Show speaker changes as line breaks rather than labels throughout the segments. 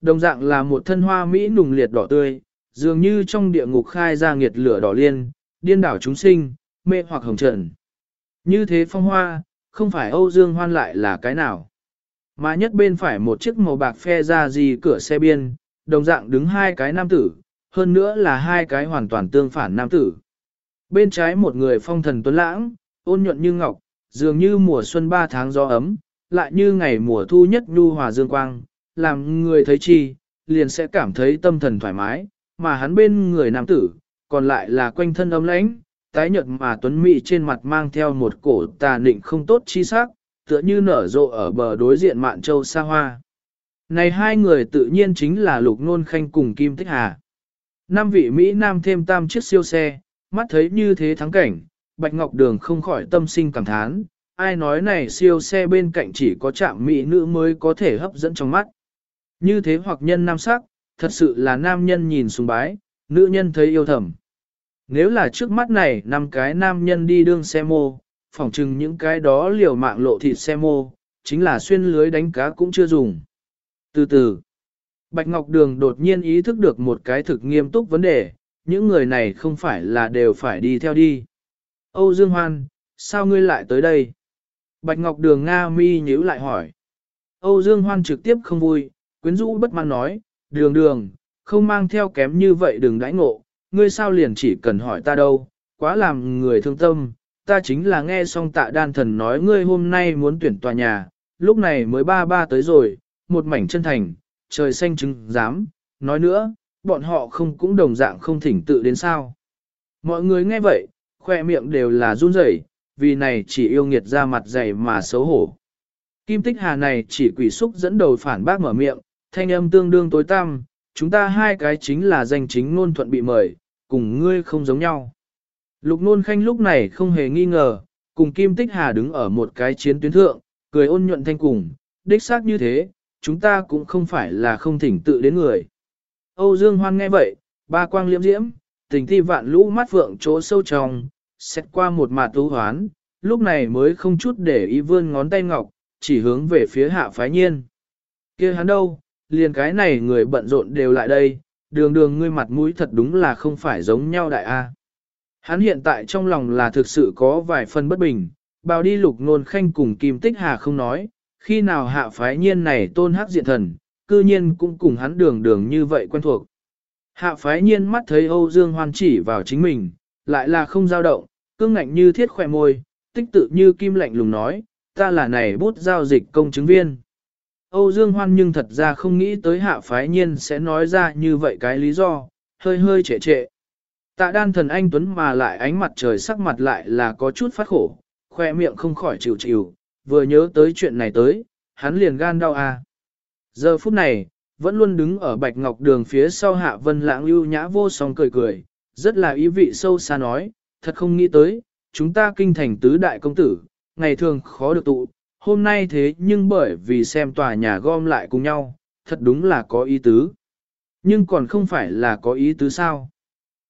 Đồng dạng là một thân hoa mỹ nùng liệt đỏ tươi, dường như trong địa ngục khai ra nghiệt lửa đỏ liên, điên đảo chúng sinh, mê hoặc hồng trần. Như thế phong hoa, không phải Âu Dương Hoan lại là cái nào. Mà nhất bên phải một chiếc màu bạc phe ra gì cửa xe biên, đồng dạng đứng hai cái nam tử, hơn nữa là hai cái hoàn toàn tương phản nam tử. Bên trái một người phong thần tuấn lãng, ôn nhuận như ngọc, dường như mùa xuân ba tháng gió ấm, lại như ngày mùa thu nhất nhu hòa dương quang, làm người thấy chi, liền sẽ cảm thấy tâm thần thoải mái, mà hắn bên người nam tử, còn lại là quanh thân ấm lãnh, tái nhợt mà tuấn mỹ trên mặt mang theo một cổ tà nịnh không tốt chi sắc, tựa như nở rộ ở bờ đối diện mạn châu xa hoa. Này hai người tự nhiên chính là Lục Nôn Khanh cùng Kim Tích Hà. Năm vị Mỹ Nam thêm tam chiếc siêu xe, mắt thấy như thế thắng cảnh, Bạch Ngọc Đường không khỏi tâm sinh cảm thán, ai nói này siêu xe bên cạnh chỉ có chạm Mỹ nữ mới có thể hấp dẫn trong mắt. Như thế hoặc nhân nam sắc, thật sự là nam nhân nhìn sùng bái, nữ nhân thấy yêu thầm. Nếu là trước mắt này năm cái nam nhân đi đương xe mô, phỏng chừng những cái đó liều mạng lộ thịt xe mô, chính là xuyên lưới đánh cá cũng chưa dùng. Từ từ, Bạch Ngọc Đường đột nhiên ý thức được một cái thực nghiêm túc vấn đề, những người này không phải là đều phải đi theo đi. Âu Dương Hoan, sao ngươi lại tới đây? Bạch Ngọc Đường Nga mi nhíu lại hỏi. Âu Dương Hoan trực tiếp không vui, quyến rũ bất mãn nói, đường đường, không mang theo kém như vậy đừng đãi ngộ, ngươi sao liền chỉ cần hỏi ta đâu, quá làm người thương tâm, ta chính là nghe xong tạ đan thần nói ngươi hôm nay muốn tuyển tòa nhà, lúc này mới ba ba tới rồi, một mảnh chân thành, trời xanh trứng dám, nói nữa, bọn họ không cũng đồng dạng không thỉnh tự đến sao. Mọi người nghe vậy, khoe miệng đều là run rẩy, vì này chỉ yêu nghiệt ra mặt dày mà xấu hổ. Kim tích hà này chỉ quỷ xúc dẫn đầu phản bác mở miệng, thanh âm tương đương tối tăm, chúng ta hai cái chính là danh chính ngôn thuận bị mời, cùng ngươi không giống nhau. Lục nôn khanh lúc này không hề nghi ngờ, cùng Kim Tích Hà đứng ở một cái chiến tuyến thượng, cười ôn nhuận thanh cùng, đích xác như thế, chúng ta cũng không phải là không thỉnh tự đến người. Âu Dương Hoan nghe vậy, ba quang liễm diễm, tình thi vạn lũ mắt vượng chỗ sâu trong, xét qua một mặt tú hoán, lúc này mới không chút để ý vươn ngón tay ngọc, chỉ hướng về phía hạ phái nhiên. kia hắn đâu, liền cái này người bận rộn đều lại đây, đường đường ngươi mặt mũi thật đúng là không phải giống nhau đại A. Hắn hiện tại trong lòng là thực sự có vài phần bất bình, bào đi lục nôn khanh cùng kim tích hà không nói, khi nào hạ phái nhiên này tôn hắc diện thần, cư nhiên cũng cùng hắn đường đường như vậy quen thuộc. Hạ phái nhiên mắt thấy Âu Dương Hoan chỉ vào chính mình, lại là không dao động, cương ngạnh như thiết khỏe môi, tích tự như kim lạnh lùng nói, ta là này bút giao dịch công chứng viên. Âu Dương Hoan nhưng thật ra không nghĩ tới hạ phái nhiên sẽ nói ra như vậy cái lý do, hơi hơi trệ trệ. Tạ đan thần anh Tuấn mà lại ánh mặt trời sắc mặt lại là có chút phát khổ, khoe miệng không khỏi chịu chịu, vừa nhớ tới chuyện này tới, hắn liền gan đau à. Giờ phút này, vẫn luôn đứng ở bạch ngọc đường phía sau hạ vân lãng lưu nhã vô song cười cười, rất là ý vị sâu xa nói, thật không nghĩ tới, chúng ta kinh thành tứ đại công tử, ngày thường khó được tụ, hôm nay thế nhưng bởi vì xem tòa nhà gom lại cùng nhau, thật đúng là có ý tứ. Nhưng còn không phải là có ý tứ sao.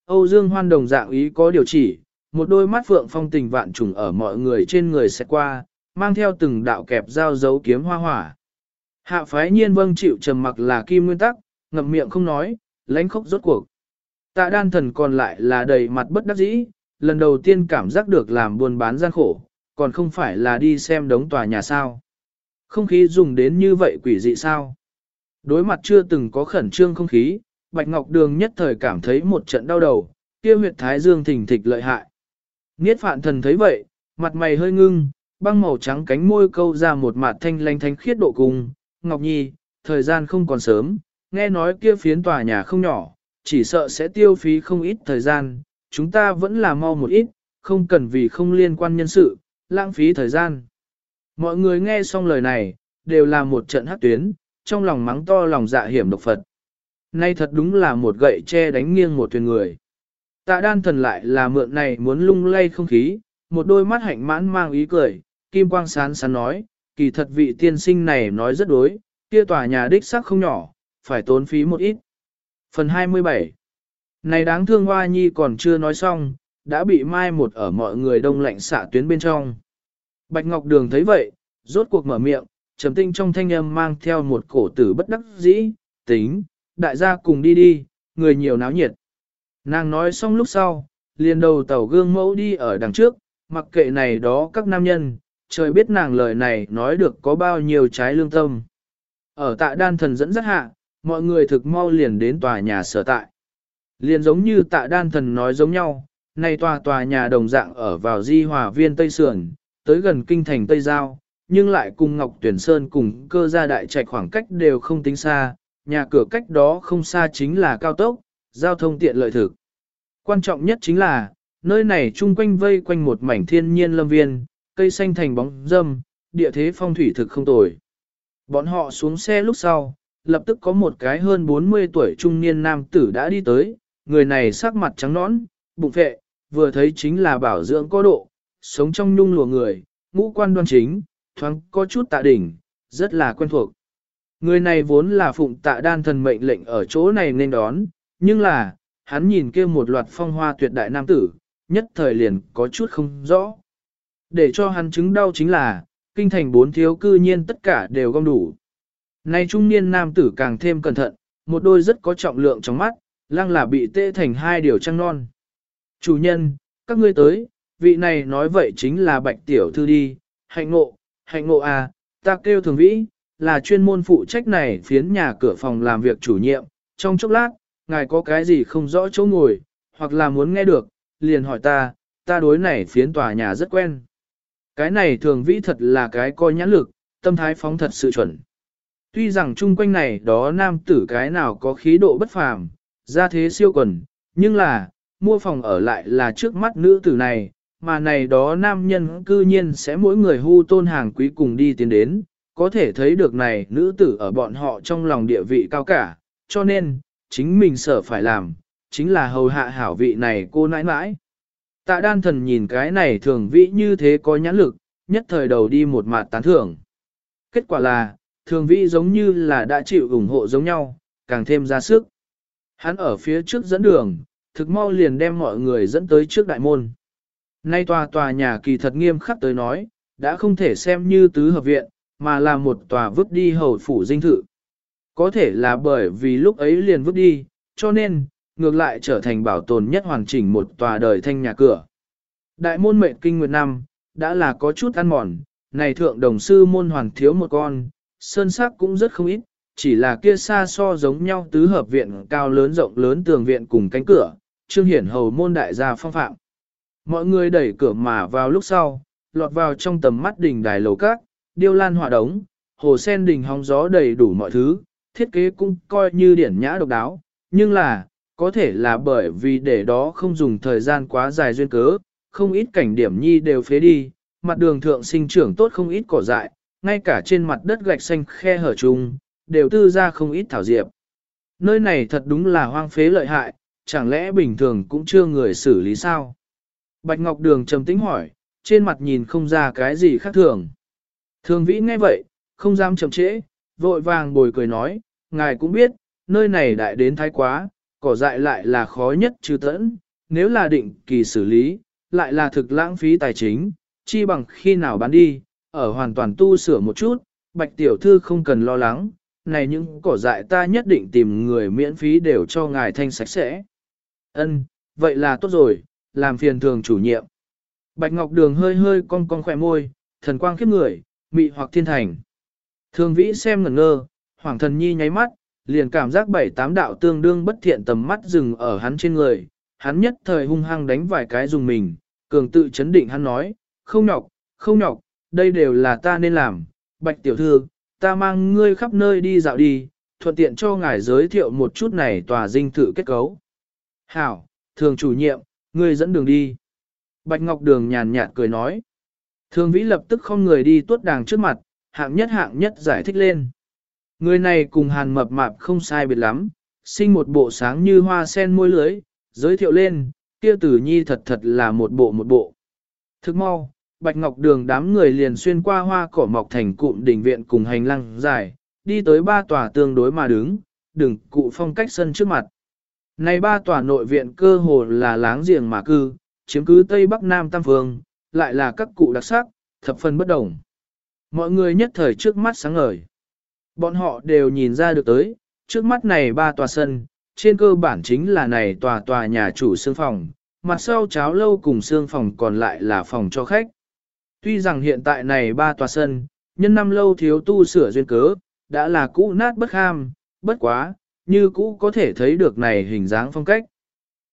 Âu Dương Hoan đồng dạng ý có điều chỉ, một đôi mắt phượng phong tình vạn trùng ở mọi người trên người sẽ qua, mang theo từng đạo kẹp dao dấu kiếm hoa hỏa. Hạ phái nhiên vâng chịu trầm mặc là kim nguyên tắc, ngậm miệng không nói, lánh khóc rốt cuộc. Tạ đan thần còn lại là đầy mặt bất đắc dĩ, lần đầu tiên cảm giác được làm buôn bán gian khổ, còn không phải là đi xem đống tòa nhà sao. Không khí dùng đến như vậy quỷ dị sao. Đối mặt chưa từng có khẩn trương không khí, Bạch Ngọc Đường nhất thời cảm thấy một trận đau đầu, kia huyệt thái dương thỉnh thịch lợi hại. Niết phạn thần thấy vậy, mặt mày hơi ngưng, băng màu trắng cánh môi câu ra một mặt thanh lanh thanh khiết độ cùng. Ngọc Nhi, thời gian không còn sớm, nghe nói kia phiến tòa nhà không nhỏ, chỉ sợ sẽ tiêu phí không ít thời gian, chúng ta vẫn là mau một ít, không cần vì không liên quan nhân sự, lãng phí thời gian. Mọi người nghe xong lời này, đều là một trận hát tuyến, trong lòng mắng to lòng dạ hiểm độc Phật. Nay thật đúng là một gậy che đánh nghiêng một thuyền người. Tạ đan thần lại là mượn này muốn lung lay không khí, một đôi mắt hạnh mãn mang ý cười, kim quang sán sán nói, kỳ thật vị tiên sinh này nói rất đối, kia tòa nhà đích sắc không nhỏ, phải tốn phí một ít. Phần 27 Này đáng thương hoa nhi còn chưa nói xong, đã bị mai một ở mọi người đông lạnh xạ tuyến bên trong. Bạch Ngọc Đường thấy vậy, rốt cuộc mở miệng, trầm tinh trong thanh âm mang theo một cổ tử bất đắc dĩ, tính, đại gia cùng đi đi, người nhiều náo nhiệt. Nàng nói xong lúc sau, liền đầu tàu gương mẫu đi ở đằng trước, mặc kệ này đó các nam nhân, trời biết nàng lời này nói được có bao nhiêu trái lương tâm. Ở tạ đan thần dẫn rất hạ, mọi người thực mau liền đến tòa nhà sở tại. Liền giống như tạ đan thần nói giống nhau, nay tòa tòa nhà đồng dạng ở vào di hòa viên Tây Sườn, tới gần kinh thành Tây Giao, nhưng lại cùng Ngọc Tuyển Sơn cùng cơ gia đại trạch khoảng cách đều không tính xa, nhà cửa cách đó không xa chính là cao tốc, giao thông tiện lợi thực. Quan trọng nhất chính là, nơi này chung quanh vây quanh một mảnh thiên nhiên lâm viên, cây xanh thành bóng dâm, địa thế phong thủy thực không tồi. Bọn họ xuống xe lúc sau, lập tức có một cái hơn 40 tuổi trung niên nam tử đã đi tới, người này sắc mặt trắng nõn, bụng phệ, vừa thấy chính là bảo dưỡng có độ, sống trong nhung lùa người, ngũ quan đoan chính, thoáng có chút tạ đỉnh, rất là quen thuộc. Người này vốn là phụng tạ đan thần mệnh lệnh ở chỗ này nên đón, nhưng là, hắn nhìn kia một loạt phong hoa tuyệt đại nam tử, nhất thời liền có chút không rõ. Để cho hắn chứng đau chính là, kinh thành bốn thiếu cư nhiên tất cả đều gom đủ. Nay trung niên nam tử càng thêm cẩn thận, một đôi rất có trọng lượng trong mắt, lăng là bị tê thành hai điều trăng non. Chủ nhân, các ngươi tới, vị này nói vậy chính là bạch tiểu thư đi, hạnh ngộ, hạnh ngộ à, ta kêu thường vĩ, là chuyên môn phụ trách này phiến nhà cửa phòng làm việc chủ nhiệm, trong chốc lát, ngài có cái gì không rõ chỗ ngồi, hoặc là muốn nghe được, liền hỏi ta, ta đối này phiến tòa nhà rất quen. Cái này thường vĩ thật là cái coi nhãn lực, tâm thái phóng thật sự chuẩn. Tuy rằng chung quanh này đó nam tử cái nào có khí độ bất phàm, ra thế siêu quần, nhưng là, mua phòng ở lại là trước mắt nữ tử này, mà này đó nam nhân cư nhiên sẽ mỗi người hưu tôn hàng quý cùng đi tiến đến, có thể thấy được này nữ tử ở bọn họ trong lòng địa vị cao cả, cho nên, chính mình sợ phải làm, chính là hầu hạ hảo vị này cô nãi nãi. Tạ đan thần nhìn cái này thường vĩ như thế có nhãn lực, nhất thời đầu đi một mặt tán thưởng. Kết quả là, thường vĩ giống như là đã chịu ủng hộ giống nhau, càng thêm ra sức. Hắn ở phía trước dẫn đường, thực mau liền đem mọi người dẫn tới trước đại môn. Nay tòa tòa nhà kỳ thật nghiêm khắc tới nói, đã không thể xem như tứ hợp viện, mà là một tòa vứt đi hầu phủ dinh thự. Có thể là bởi vì lúc ấy liền vứt đi, cho nên, ngược lại trở thành bảo tồn nhất hoàn chỉnh một tòa đời thanh nhà cửa. Đại môn mệnh kinh nguyệt năm, đã là có chút ăn mòn, này thượng đồng sư môn hoàn thiếu một con, sơn sắc cũng rất không ít, chỉ là kia xa so giống nhau tứ hợp viện cao lớn rộng lớn tường viện cùng cánh cửa, trương hiển hầu môn đại gia phong phạm. Mọi người đẩy cửa mà vào lúc sau, lọt vào trong tầm mắt đỉnh đài lầu các, điêu lan họa đống, hồ sen đỉnh hóng gió đầy đủ mọi thứ, thiết kế cũng coi như điển nhã độc đáo, nhưng là, có thể là bởi vì để đó không dùng thời gian quá dài duyên cớ, không ít cảnh điểm nhi đều phế đi, mặt đường thượng sinh trưởng tốt không ít cỏ dại, ngay cả trên mặt đất gạch xanh khe hở chung, đều tư ra không ít thảo diệp. Nơi này thật đúng là hoang phế lợi hại, chẳng lẽ bình thường cũng chưa người xử lý sao? Bạch Ngọc Đường trầm tĩnh hỏi, trên mặt nhìn không ra cái gì khác thường. Thường vĩ nghe vậy, không dám chậm trễ, vội vàng bồi cười nói, ngài cũng biết, nơi này đại đến thái quá, cỏ dại lại là khó nhất trừ tẫn, nếu là định kỳ xử lý, lại là thực lãng phí tài chính, chi bằng khi nào bán đi, ở hoàn toàn tu sửa một chút, bạch tiểu thư không cần lo lắng, này những cỏ dại ta nhất định tìm người miễn phí đều cho ngài thanh sạch sẽ. Ân, vậy là tốt rồi, làm phiền thường chủ nhiệm. Bạch Ngọc Đường hơi hơi cong cong khỏe môi, thần quang khiếp người, mị hoặc thiên thành. Thường vĩ xem ngẩn ngơ, hoàng thần nhi nháy mắt, liền cảm giác bảy tám đạo tương đương bất thiện tầm mắt dừng ở hắn trên người. Hắn nhất thời hung hăng đánh vài cái dùng mình, cường tự chấn định hắn nói, không nhọc, không nhọc, đây đều là ta nên làm. Bạch tiểu thư, ta mang ngươi khắp nơi đi dạo đi, thuận tiện cho ngài giới thiệu một chút này tòa dinh thự kết cấu. Hảo, thường chủ nhiệm, ngươi dẫn đường đi. Bạch Ngọc Đường nhàn nhạt cười nói. Thường vĩ lập tức không người đi tuốt đàng trước mặt, hạng nhất hạng nhất giải thích lên. Người này cùng hàn mập mạp không sai biệt lắm, sinh một bộ sáng như hoa sen môi lưới, giới thiệu lên, kia tử nhi thật thật là một bộ một bộ. Thức mau, Bạch Ngọc Đường đám người liền xuyên qua hoa cỏ mọc thành cụm đỉnh viện cùng hành lang dài, đi tới ba tòa tương đối mà đứng, đừng cụ phong cách sân trước mặt. Này ba tòa nội viện cơ hồ là láng giềng mà cư, chiếm cứ Tây Bắc Nam Tam Phương, lại là các cụ đặc sắc, thập phần bất đồng. Mọi người nhất thời trước mắt sáng ngời. Bọn họ đều nhìn ra được tới, trước mắt này ba tòa sân, trên cơ bản chính là này tòa tòa nhà chủ xương phòng, mặt sau cháo lâu cùng xương phòng còn lại là phòng cho khách. Tuy rằng hiện tại này ba tòa sân, nhân năm lâu thiếu tu sửa duyên cớ, đã là cũ nát bất ham, bất quá, như cũ có thể thấy được này hình dáng phong cách.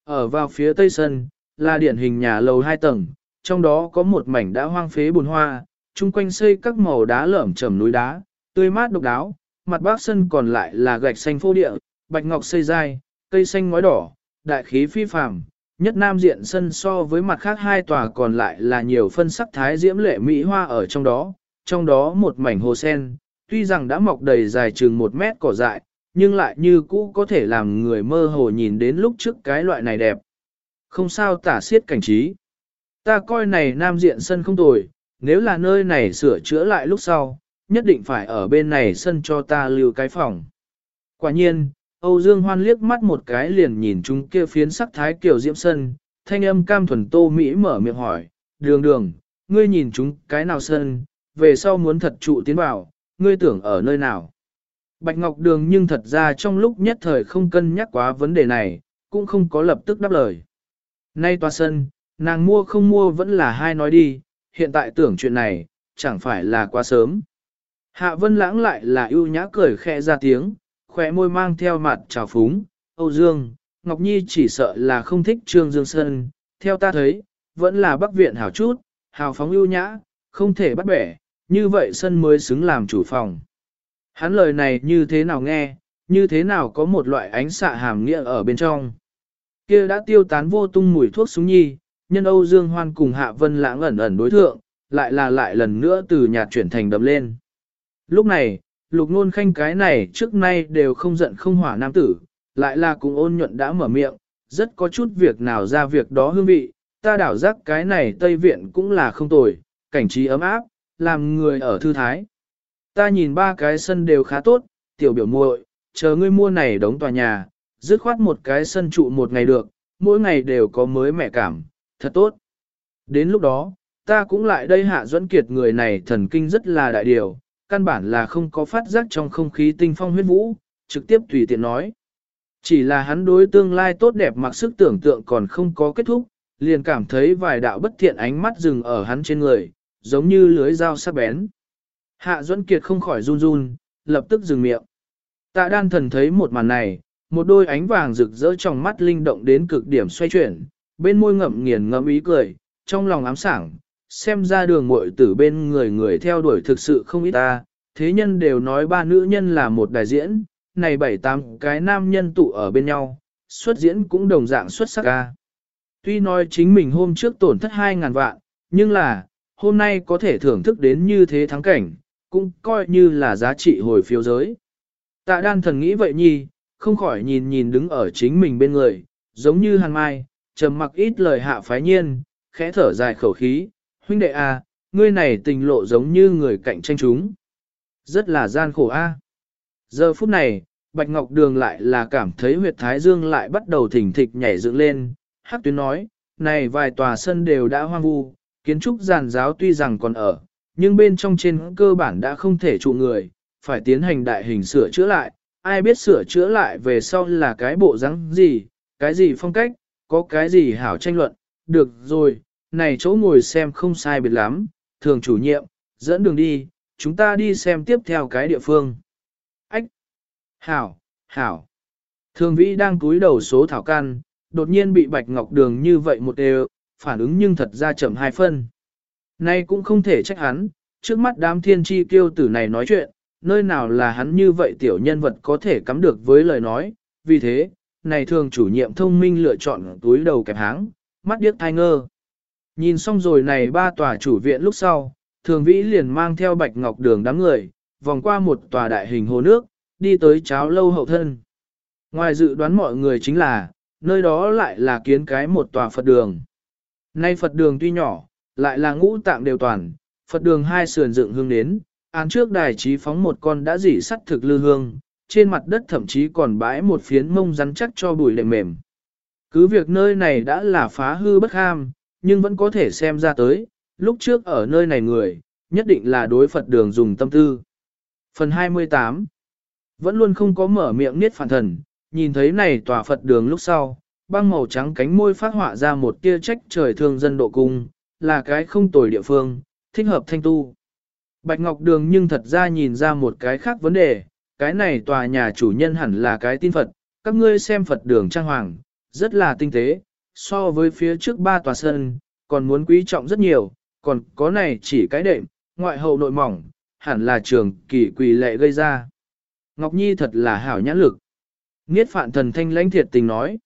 Ở vào phía tây sân, là điển hình nhà lầu hai tầng, trong đó có một mảnh đã hoang phế bùn hoa, chung quanh xây các màu đá lởm chầm núi đá, tươi mát độc đáo, mặt bắc sân còn lại là gạch xanh phô địa, bạch ngọc xây dai, cây xanh ngói đỏ, đại khí phi phàm. Nhất nam diện sân so với mặt khác hai tòa còn lại là nhiều phân sắc thái diễm lệ mỹ hoa ở trong đó, trong đó một mảnh hồ sen, tuy rằng đã mọc đầy dài chừng một mét cỏ dại, nhưng lại như cũ có thể làm người mơ hồ nhìn đến lúc trước cái loại này đẹp. Không sao tả xiết cảnh trí. Ta coi này nam diện sân không tồi, nếu là nơi này sửa chữa lại lúc sau, nhất định phải ở bên này sân cho ta lưu cái phòng. Quả nhiên, Âu Dương Hoan liếc mắt một cái liền nhìn chúng kia phiến sắc thái kiểu diễm sân, thanh âm cam thuần tô Mỹ mở miệng hỏi, đường đường, ngươi nhìn chúng cái nào sân, về sau muốn thật trụ tiến vào, ngươi tưởng ở nơi nào. Bạch Ngọc Đường nhưng thật ra trong lúc nhất thời không cân nhắc quá vấn đề này, cũng không có lập tức đáp lời. Nay tòa sân, nàng mua không mua vẫn là hai nói đi, hiện tại tưởng chuyện này, chẳng phải là quá sớm. Hạ Vân Lãng lại là ưu nhã cười khẽ ra tiếng, khỏe môi mang theo mặt trào phúng, Âu Dương, Ngọc Nhi chỉ sợ là không thích Trương Dương Sơn, theo ta thấy, vẫn là bắc viện hảo chút, hào phóng ưu nhã, không thể bắt bẻ, như vậy sân mới xứng làm chủ phòng. Hắn lời này như thế nào nghe, như thế nào có một loại ánh xạ hàm nghĩa ở bên trong. Kia đã tiêu tán vô tung mùi thuốc súng nhi, nhân Âu Dương Hoan cùng Hạ Vân lãng ẩn ẩn đối thượng, lại là lại lần nữa từ nhạt chuyển thành đập lên. Lúc này, lục nôn khanh cái này trước nay đều không giận không hỏa nam tử, lại là cùng ôn nhuận đã mở miệng, rất có chút việc nào ra việc đó hương vị, ta đảo giác cái này Tây Viện cũng là không tồi, cảnh trí ấm áp, làm người ở thư thái. Ta nhìn ba cái sân đều khá tốt, tiểu biểu muội, chờ ngươi mua này đóng tòa nhà, dứt khoát một cái sân trụ một ngày được, mỗi ngày đều có mới mẹ cảm, thật tốt. Đến lúc đó, ta cũng lại đây hạ duẫn kiệt người này thần kinh rất là đại điều, căn bản là không có phát giác trong không khí tinh phong huyết vũ, trực tiếp tùy tiện nói. Chỉ là hắn đối tương lai tốt đẹp mặc sức tưởng tượng còn không có kết thúc, liền cảm thấy vài đạo bất thiện ánh mắt dừng ở hắn trên người, giống như lưới dao sắc bén. Hạ Duẫn Kiệt không khỏi run run, lập tức dừng miệng. Tạ đan thần thấy một màn này, một đôi ánh vàng rực rỡ trong mắt linh động đến cực điểm xoay chuyển, bên môi ngậm nghiền ngậm ý cười, trong lòng ám sảng, xem ra đường muội tử bên người người theo đuổi thực sự không ít ta, thế nhân đều nói ba nữ nhân là một đại diễn, này bảy tám cái nam nhân tụ ở bên nhau, xuất diễn cũng đồng dạng xuất sắc ca. Tuy nói chính mình hôm trước tổn thất hai ngàn vạn, nhưng là, hôm nay có thể thưởng thức đến như thế thắng cảnh, cũng coi như là giá trị hồi phiếu giới. Tạ đan thần nghĩ vậy nhi, không khỏi nhìn nhìn đứng ở chính mình bên người, giống như hàn mai, trầm mặc ít lời hạ phái nhiên, khẽ thở dài khẩu khí, huynh đệ a, ngươi này tình lộ giống như người cạnh tranh chúng. Rất là gian khổ a. Giờ phút này, Bạch Ngọc Đường lại là cảm thấy huyệt thái dương lại bắt đầu thỉnh thịch nhảy dựng lên, hắc tuyến nói, này vài tòa sân đều đã hoang vu, kiến trúc giàn giáo tuy rằng còn ở, nhưng bên trong trên cơ bản đã không thể trụ người, phải tiến hành đại hình sửa chữa lại, ai biết sửa chữa lại về sau là cái bộ dáng gì, cái gì phong cách, có cái gì hảo tranh luận, được rồi, này chỗ ngồi xem không sai biệt lắm, thường chủ nhiệm, dẫn đường đi, chúng ta đi xem tiếp theo cái địa phương. Ách! Hảo! Hảo! Thường vĩ đang cúi đầu số thảo can, đột nhiên bị bạch ngọc đường như vậy một đều, phản ứng nhưng thật ra chậm hai phân. Nay cũng không thể trách hắn, trước mắt đám thiên tri kiêu tử này nói chuyện, nơi nào là hắn như vậy tiểu nhân vật có thể cắm được với lời nói, vì thế, này thường chủ nhiệm thông minh lựa chọn túi đầu kẹp háng, mắt điếc thai ngơ. Nhìn xong rồi này ba tòa chủ viện lúc sau, thường vĩ liền mang theo bạch ngọc đường đám người, vòng qua một tòa đại hình hồ nước, đi tới cháo lâu hậu thân. Ngoài dự đoán mọi người chính là, nơi đó lại là kiến cái một tòa Phật đường. Nay Phật đường tuy nhỏ, lại là ngũ tạng đều toàn, Phật đường hai sườn dựng hương đến, án trước đài trí phóng một con đã dỉ sắt thực lư hương, trên mặt đất thậm chí còn bãi một phiến mông rắn chắc cho bụi lệ mềm. Cứ việc nơi này đã là phá hư bất ham, nhưng vẫn có thể xem ra tới, lúc trước ở nơi này người, nhất định là đối Phật đường dùng tâm tư. Phần 28 Vẫn luôn không có mở miệng niết phản thần, nhìn thấy này tòa Phật đường lúc sau, băng màu trắng cánh môi phát họa ra một tia trách trời thương dân độ cung, là cái không tồi địa phương, thích hợp thanh tu. Bạch Ngọc Đường nhưng thật ra nhìn ra một cái khác vấn đề, cái này tòa nhà chủ nhân hẳn là cái tin Phật, các ngươi xem Phật đường trang hoàng, rất là tinh tế, so với phía trước ba tòa sân, còn muốn quý trọng rất nhiều, còn có này chỉ cái đệm, ngoại hậu nội mỏng, hẳn là trường kỳ quỳ lệ gây ra. Ngọc Nhi thật là hảo nhãn lực. Niết phạn thần thanh lãnh thiệt tình nói.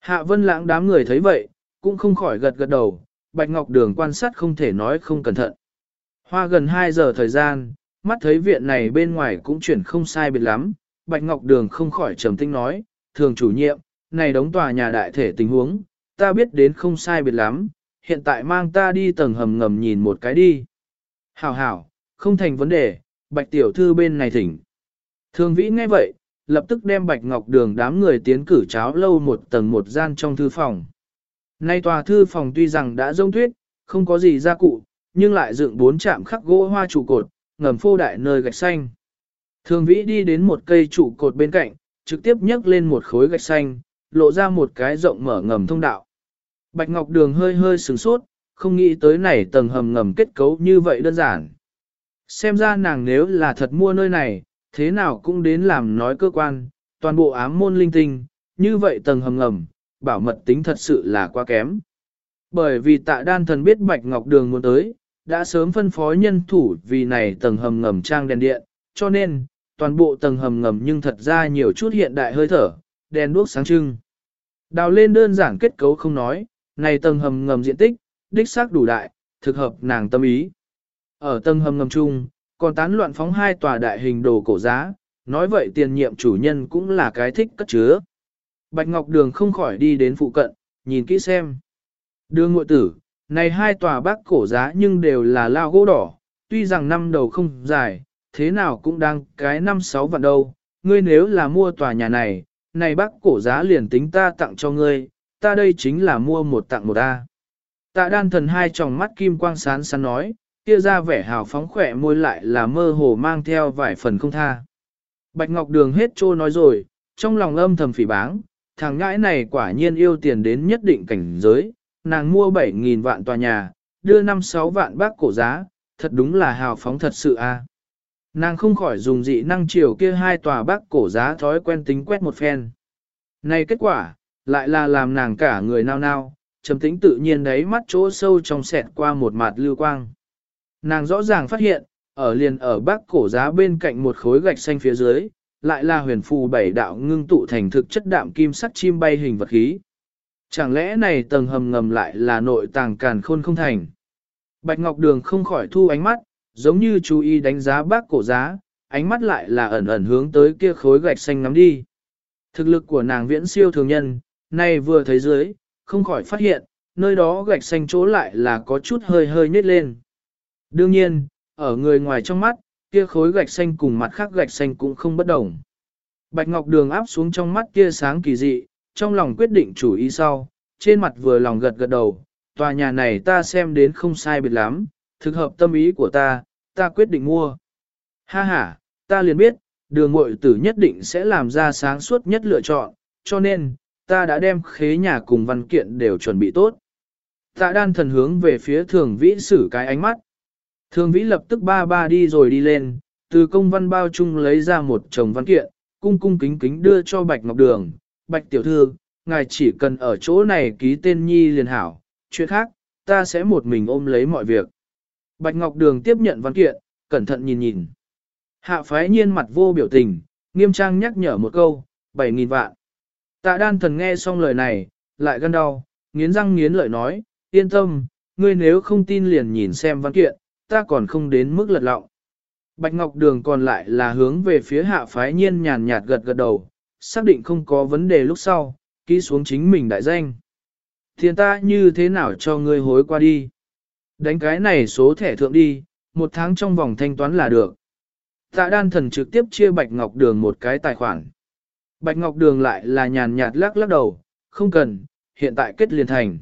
Hạ vân lãng đám người thấy vậy, cũng không khỏi gật gật đầu, Bạch Ngọc Đường quan sát không thể nói không cẩn thận. Hoa gần 2 giờ thời gian, mắt thấy viện này bên ngoài cũng chuyển không sai biệt lắm, Bạch Ngọc Đường không khỏi trầm tinh nói, thường chủ nhiệm, này đóng tòa nhà đại thể tình huống, ta biết đến không sai biệt lắm, hiện tại mang ta đi tầng hầm ngầm nhìn một cái đi. Hảo hảo, không thành vấn đề, Bạch Tiểu Thư bên này thỉnh. Thường vĩ nghe vậy, lập tức đem Bạch Ngọc Đường đám người tiến cử cháo lâu một tầng một gian trong thư phòng. Nay tòa thư phòng tuy rằng đã rông tuyết, không có gì gia cụ, nhưng lại dựng bốn chạm khắc gỗ hoa trụ cột, ngầm phô đại nơi gạch xanh. Thường vĩ đi đến một cây trụ cột bên cạnh, trực tiếp nhấc lên một khối gạch xanh, lộ ra một cái rộng mở ngầm thông đạo. Bạch Ngọc Đường hơi hơi sửng sốt, không nghĩ tới này tầng hầm ngầm kết cấu như vậy đơn giản. Xem ra nàng nếu là thật mua nơi này, thế nào cũng đến làm nói cơ quan, toàn bộ ám môn linh tinh, như vậy tầng hầm ngầm, bảo mật tính thật sự là quá kém. Bởi vì tạ đan thần biết Bạch Ngọc Đường muốn tới, đã sớm phân phó nhân thủ vì này tầng hầm ngầm trang đèn điện, cho nên, toàn bộ tầng hầm ngầm nhưng thật ra nhiều chút hiện đại hơi thở, đèn đuốc sáng trưng. Đào lên đơn giản kết cấu không nói, này tầng hầm ngầm diện tích, đích xác đủ đại, thực hợp nàng tâm ý. Ở tầng hầm ngầm chung, còn tán loạn phóng hai tòa đại hình đồ cổ giá, nói vậy tiền nhiệm chủ nhân cũng là cái thích cất chứa. Bạch Ngọc Đường không khỏi đi đến phụ cận, nhìn kỹ xem. Đường ngội tử, này hai tòa bác cổ giá nhưng đều là lao gỗ đỏ, tuy rằng năm đầu không dài, thế nào cũng đang cái năm sáu vạn đâu. Ngươi nếu là mua tòa nhà này, này bác cổ giá liền tính ta tặng cho ngươi, ta đây chính là mua một tặng một A. Tạ đan thần hai tròng mắt kim quang sán sán nói, kia ra vẻ hào phóng khỏe môi lại là mơ hồ mang theo vài phần không tha. Bạch Ngọc Đường hết trô nói rồi, trong lòng âm thầm phỉ báng, thằng ngãi này quả nhiên yêu tiền đến nhất định cảnh giới, nàng mua 7.000 vạn tòa nhà, đưa 5-6 vạn bác cổ giá, thật đúng là hào phóng thật sự a. Nàng không khỏi dùng dị năng chiều kia hai tòa bác cổ giá thói quen tính quét một phen. Này kết quả, lại là làm nàng cả người nao nao, trầm tĩnh tự nhiên đấy mắt chỗ sâu trong sẹt qua một mặt lưu quang. Nàng rõ ràng phát hiện, ở liền ở bác cổ giá bên cạnh một khối gạch xanh phía dưới, lại là huyền phù bảy đạo ngưng tụ thành thực chất đạm kim sắc chim bay hình vật khí. Chẳng lẽ này tầng hầm ngầm lại là nội tàng càn khôn không thành? Bạch Ngọc Đường không khỏi thu ánh mắt, giống như chú ý đánh giá bác cổ giá, ánh mắt lại là ẩn ẩn hướng tới kia khối gạch xanh ngắm đi. Thực lực của nàng viễn siêu thường nhân, nay vừa thấy dưới, không khỏi phát hiện, nơi đó gạch xanh chỗ lại là có chút hơi hơi nhếch lên. Đương nhiên, ở người ngoài trong mắt, kia khối gạch xanh cùng mặt khác gạch xanh cũng không bất đồng. Bạch Ngọc Đường áp xuống trong mắt kia sáng kỳ dị, trong lòng quyết định chủ ý sau, trên mặt vừa lòng gật gật đầu, tòa nhà này ta xem đến không sai biệt lắm, thực hợp tâm ý của ta, ta quyết định mua. Ha ha, ta liền biết, đường mội tử nhất định sẽ làm ra sáng suốt nhất lựa chọn, cho nên, ta đã đem khế nhà cùng văn kiện đều chuẩn bị tốt. Tạ đan thần hướng về phía thường vĩ sử cái ánh mắt. Thường vĩ lập tức ba ba đi rồi đi lên, từ công văn bao chung lấy ra một chồng văn kiện, cung cung kính kính đưa cho Bạch Ngọc Đường. Bạch Tiểu Thư, ngài chỉ cần ở chỗ này ký tên nhi liền hảo, chuyện khác, ta sẽ một mình ôm lấy mọi việc. Bạch Ngọc Đường tiếp nhận văn kiện, cẩn thận nhìn nhìn. Hạ phái nhiên mặt vô biểu tình, nghiêm trang nhắc nhở một câu, 7.000 vạn. Tạ đan thần nghe xong lời này, lại gân đau, nghiến răng nghiến lợi nói, yên tâm, ngươi nếu không tin liền nhìn xem văn kiện, ta còn không đến mức lật lọng. Bạch Ngọc Đường còn lại là hướng về phía hạ phái nhiên nhàn nhạt gật gật đầu, xác định không có vấn đề lúc sau, ký xuống chính mình đại danh. Thiên ta như thế nào cho ngươi hối qua đi? Đánh cái này số thẻ thượng đi, một tháng trong vòng thanh toán là được. Tạ đan thần trực tiếp chia Bạch Ngọc Đường một cái tài khoản. Bạch Ngọc Đường lại là nhàn nhạt lắc lắc đầu, không cần, hiện tại kết liền thành.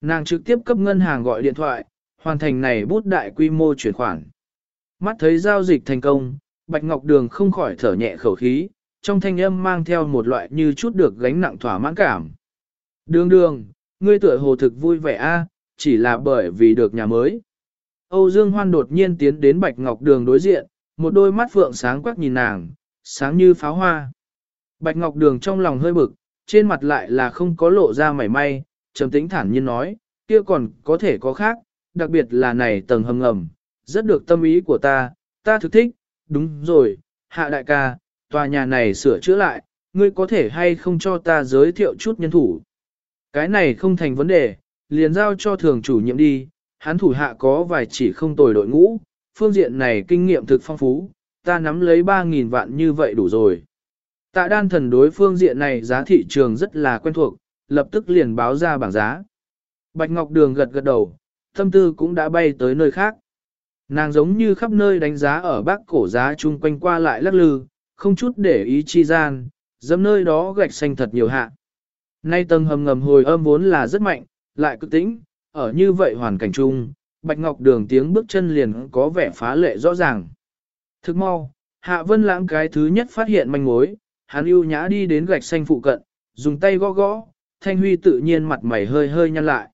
Nàng trực tiếp cấp ngân hàng gọi điện thoại, hoàn thành này bút đại quy mô chuyển khoản. Mắt thấy giao dịch thành công, Bạch Ngọc Đường không khỏi thở nhẹ khẩu khí, trong thanh âm mang theo một loại như chút được gánh nặng thỏa mãn cảm. Đường đường, ngươi tựa hồ thực vui vẻ a, chỉ là bởi vì được nhà mới. Âu Dương Hoan đột nhiên tiến đến Bạch Ngọc Đường đối diện, một đôi mắt phượng sáng quắc nhìn nàng, sáng như pháo hoa. Bạch Ngọc Đường trong lòng hơi bực, trên mặt lại là không có lộ ra mảy may, trầm tĩnh thản nhiên nói, kia còn có thể có khác, đặc biệt là này tầng hầm ngầm, rất được tâm ý của ta, ta thực thích, đúng rồi, hạ đại ca, tòa nhà này sửa chữa lại, ngươi có thể hay không cho ta giới thiệu chút nhân thủ. Cái này không thành vấn đề, liền giao cho thường chủ nhiệm đi, hắn thủ hạ có vài chỉ không tồi đội ngũ, phương diện này kinh nghiệm thực phong phú, ta nắm lấy 3.000 vạn như vậy đủ rồi. Tạ đan thần đối phương diện này giá thị trường rất là quen thuộc, lập tức liền báo ra bảng giá. Bạch Ngọc Đường gật gật đầu, tâm tư cũng đã bay tới nơi khác. Nàng giống như khắp nơi đánh giá ở bắc cổ giá chung quanh qua lại lắc lư, không chút để ý chi gian, dẫm nơi đó gạch xanh thật nhiều hạ. Nay tầng hầm ngầm hồi âm vốn là rất mạnh, lại cực tĩnh, ở như vậy hoàn cảnh chung, Bạch Ngọc Đường tiếng bước chân liền có vẻ phá lệ rõ ràng. Thức mau, Hạ Vân Lãng cái thứ nhất phát hiện manh mối, hắn ưu nhã đi đến gạch xanh phụ cận, dùng tay gõ gõ, Thanh Huy tự nhiên mặt mày hơi hơi nhăn lại.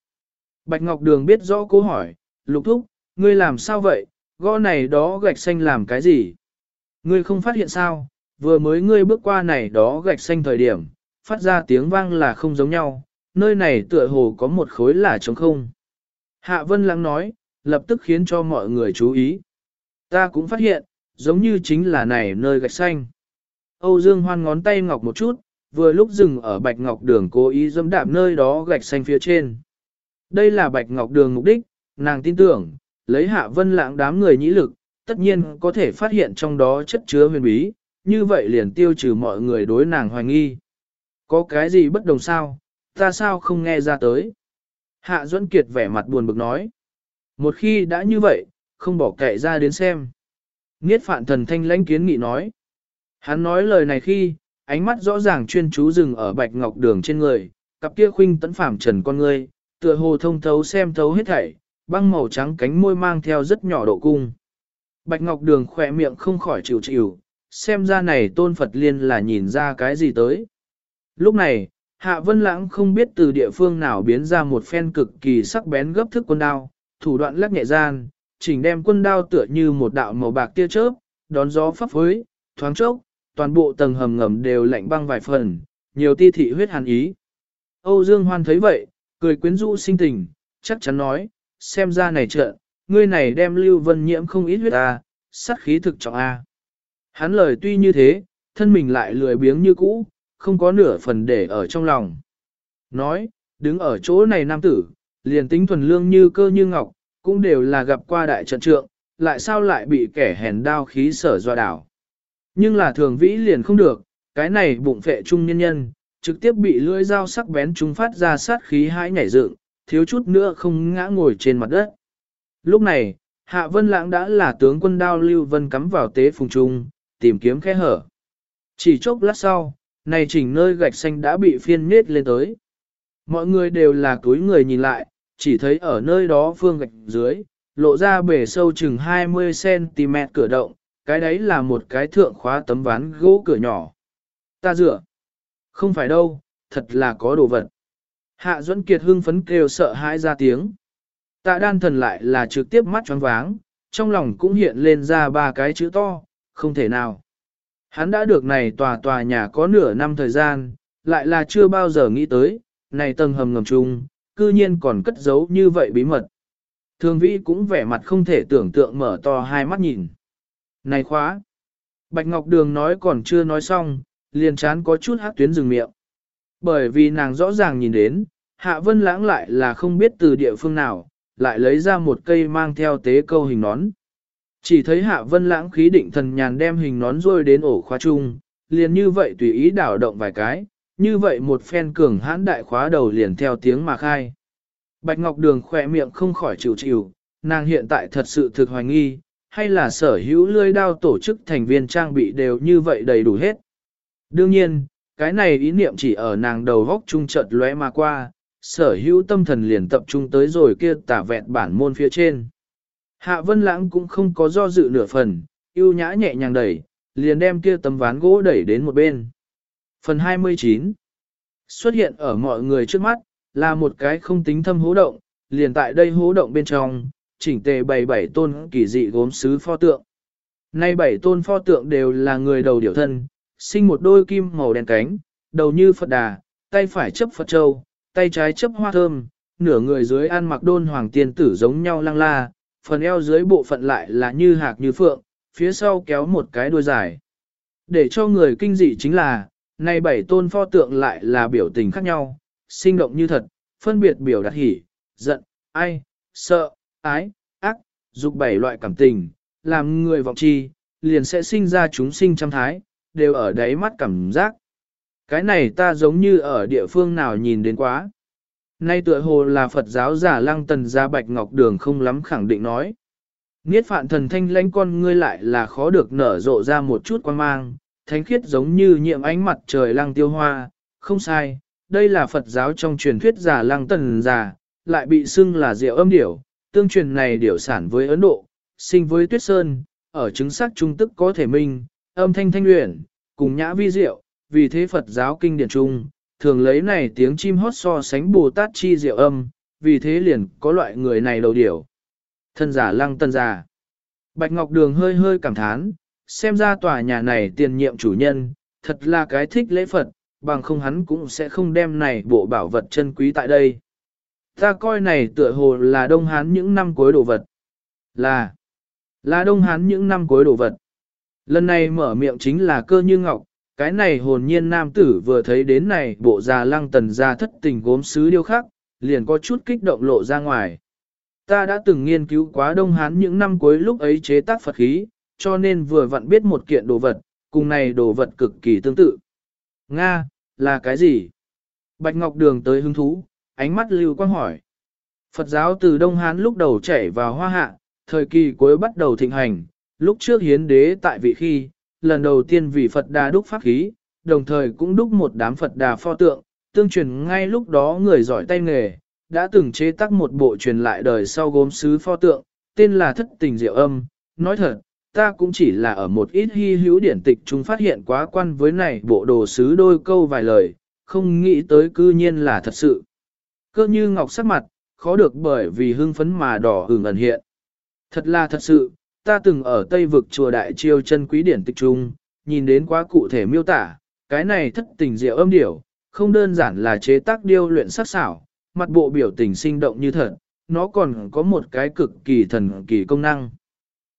Bạch Ngọc Đường biết rõ câu hỏi, lục thúc, ngươi làm sao vậy, gõ này đó gạch xanh làm cái gì? Ngươi không phát hiện sao, vừa mới ngươi bước qua này đó gạch xanh thời điểm, phát ra tiếng vang là không giống nhau, nơi này tựa hồ có một khối là trống không. Hạ Vân Lãng nói, lập tức khiến cho mọi người chú ý. Ta cũng phát hiện, giống như chính là này nơi gạch xanh. Âu Dương Hoan ngón tay ngọc một chút, vừa lúc dừng ở Bạch Ngọc Đường cố ý dẫm đạp nơi đó gạch xanh phía trên. Đây là Bạch Ngọc Đường mục đích, nàng tin tưởng, lấy Hạ Vân Lãng đám người nhĩ lực, tất nhiên có thể phát hiện trong đó chất chứa huyền bí, như vậy liền tiêu trừ mọi người đối nàng hoài nghi. Có cái gì bất đồng sao, ta sao không nghe ra tới. Hạ Duẫn Kiệt vẻ mặt buồn bực nói. Một khi đã như vậy, không bỏ kệ ra đến xem. Niết phạn thần thanh lãnh kiến nghị nói. Hắn nói lời này khi, ánh mắt rõ ràng chuyên chú dừng ở bạch ngọc đường trên người, cặp kia khuynh tấn phàm trần con người tựa hồ thông thấu xem thấu hết thảy, băng màu trắng cánh môi mang theo rất nhỏ độ cung. Bạch ngọc đường khỏe miệng không khỏi chịu chịu, xem ra này tôn Phật liên là nhìn ra cái gì tới. Lúc này, Hạ Vân Lãng không biết từ địa phương nào biến ra một phen cực kỳ sắc bén gấp thức quân đao, thủ đoạn lắc nhẹ gian, chỉnh đem quân đao tựa như một đạo màu bạc tia chớp, đón gió pháp phối, thoáng chốc, toàn bộ tầng hầm ngầm đều lạnh băng vài phần, nhiều ti thị huyết hàn ý. Âu Dương Hoan thấy vậy, cười quyến rũ sinh tình, chắc chắn nói, xem ra này trợ, ngươi này đem Lưu Vân nhiễm không ít huyết a, sát khí thực trọng a. Hắn lời tuy như thế, thân mình lại lười biếng như cũ, không có nửa phần để ở trong lòng. Nói, đứng ở chỗ này nam tử, liền tính thuần lương như cơ như ngọc, cũng đều là gặp qua đại trận trượng, lại sao lại bị kẻ hèn đao khí sở doa đảo. Nhưng là thường vĩ liền không được, cái này bụng phệ trung nhân nhân, trực tiếp bị lưỡi dao sắc bén chúng phát ra sát khí hãi nhảy dựng, thiếu chút nữa không ngã ngồi trên mặt đất. Lúc này, Hạ Vân Lãng đã là tướng quân đao Lưu Vân cắm vào tế phùng trung, tìm kiếm khe hở. Chỉ chốc lát sau, này chỉnh nơi gạch xanh đã bị phiên nết lên tới. Mọi người đều là túi người nhìn lại, chỉ thấy ở nơi đó phương gạch dưới, lộ ra bể sâu chừng 20cm cửa động, cái đấy là một cái thượng khóa tấm ván gỗ cửa nhỏ. Ta dựa. Không phải đâu, thật là có đồ vật. Hạ Duẫn Kiệt hưng phấn kêu sợ hãi ra tiếng. Tạ đan thần lại là trực tiếp mắt choáng váng, trong lòng cũng hiện lên ra ba cái chữ to, không thể nào. Hắn đã được này tòa tòa nhà có nửa năm thời gian, lại là chưa bao giờ nghĩ tới, này tầng hầm ngầm chung, cư nhiên còn cất giấu như vậy bí mật. Thường vĩ cũng vẻ mặt không thể tưởng tượng mở to hai mắt nhìn. Này khóa! Bạch Ngọc Đường nói còn chưa nói xong, liền chán có chút hát tuyến rừng miệng. Bởi vì nàng rõ ràng nhìn đến, Hạ Vân Lãng lại là không biết từ địa phương nào, lại lấy ra một cây mang theo tế câu hình nón. Chỉ thấy Hạ Vân Lãng khí định thần nhàn đem hình nón rôi đến ổ khóa chung, liền như vậy tùy ý đảo động vài cái, như vậy một phen cường hãn đại khóa đầu liền theo tiếng mà khai. Bạch Ngọc Đường khỏe miệng không khỏi chịu chịu, nàng hiện tại thật sự thực hoài nghi, hay là sở hữu lươi đao tổ chức thành viên trang bị đều như vậy đầy đủ hết. Đương nhiên, cái này ý niệm chỉ ở nàng đầu góc trung chợt lóe mà qua, sở hữu tâm thần liền tập trung tới rồi kia tả vẹn bản môn phía trên. Hạ Vân Lãng cũng không có do dự nửa phần, yêu nhã nhẹ nhàng đẩy, liền đem kia tấm ván gỗ đẩy đến một bên. Phần 29 Xuất hiện ở mọi người trước mắt, là một cái không tính thâm hố động, liền tại đây hố động bên trong, chỉnh tề bày bảy tôn kỳ dị gốm sứ pho tượng. Nay bảy tôn pho tượng đều là người đầu điểu thân, sinh một đôi kim màu đen cánh, đầu như Phật đà, tay phải chấp Phật châu, tay trái chấp hoa thơm, nửa người dưới ăn mặc đôn hoàng tiên tử giống nhau lăng la, phần eo dưới bộ phận lại là như hạc như phượng, phía sau kéo một cái đuôi dài. Để cho người kinh dị chính là, nay bảy tôn pho tượng lại là biểu tình khác nhau, sinh động như thật, phân biệt biểu đạt hỉ, giận, ai, sợ, ái, ác, dục bảy loại cảm tình, làm người vọng chi, liền sẽ sinh ra chúng sinh trăm thái, đều ở đáy mắt cảm giác. Cái này ta giống như ở địa phương nào nhìn đến quá. Nay tựa hồ là Phật giáo giả lăng tần gia bạch ngọc đường không lắm khẳng định nói. Niết phạn thần thanh lãnh con ngươi lại là khó được nở rộ ra một chút quan mang, thánh khiết giống như nhiệm ánh mặt trời lăng tiêu hoa, không sai, đây là Phật giáo trong truyền thuyết giả lăng tần giả, lại bị xưng là diệu âm điểu, tương truyền này điểu sản với Ấn Độ, sinh với Tuyết Sơn, ở chứng xác trung tức có thể minh, âm thanh thanh luyện, cùng nhã vi diệu, vì thế Phật giáo kinh điển trung, thường lấy này tiếng chim hót so sánh Bồ Tát chi diệu âm, vì thế liền có loại người này đầu điểu. Thân giả lăng tân giả. Bạch Ngọc Đường hơi hơi cảm thán, xem ra tòa nhà này tiền nhiệm chủ nhân, thật là cái thích lễ Phật, bằng không hắn cũng sẽ không đem này bộ bảo vật chân quý tại đây. Ta coi này tựa hồ là Đông Hán những năm cuối đồ vật. Là, là Đông Hán những năm cuối đồ vật. Lần này mở miệng chính là cơ như ngọc, cái này hồn nhiên nam tử vừa thấy đến này bộ già lăng tần ra thất tình gốm sứ điêu khắc, liền có chút kích động lộ ra ngoài. Ta đã từng nghiên cứu quá Đông Hán những năm cuối lúc ấy chế tác Phật khí, cho nên vừa vặn biết một kiện đồ vật, cùng này đồ vật cực kỳ tương tự. Nga, là cái gì? Bạch Ngọc Đường tới hứng thú, ánh mắt lưu quang hỏi. Phật giáo từ Đông Hán lúc đầu chảy vào hoa hạ, thời kỳ cuối bắt đầu thịnh hành, lúc trước hiến đế tại vị khi, lần đầu tiên vì Phật đà đúc pháp khí, đồng thời cũng đúc một đám Phật đà pho tượng, tương truyền ngay lúc đó người giỏi tay nghề, đã từng chế tác một bộ truyền lại đời sau gốm sứ pho tượng, tên là thất tình diệu âm, nói thật, ta cũng chỉ là ở một ít hy hữu điển tịch chúng phát hiện quá quan với này bộ đồ sứ đôi câu vài lời, không nghĩ tới cư nhiên là thật sự. Cơ như ngọc sắc mặt, khó được bởi vì hưng phấn mà đỏ hừng ẩn hiện. Thật là thật sự, ta từng ở Tây vực chùa Đại Chiêu chân quý điển tịch trung, nhìn đến quá cụ thể miêu tả, cái này thất tình diệu âm điểu, không đơn giản là chế tác điêu luyện sắc xảo, mặt bộ biểu tình sinh động như thật, nó còn có một cái cực kỳ thần kỳ công năng.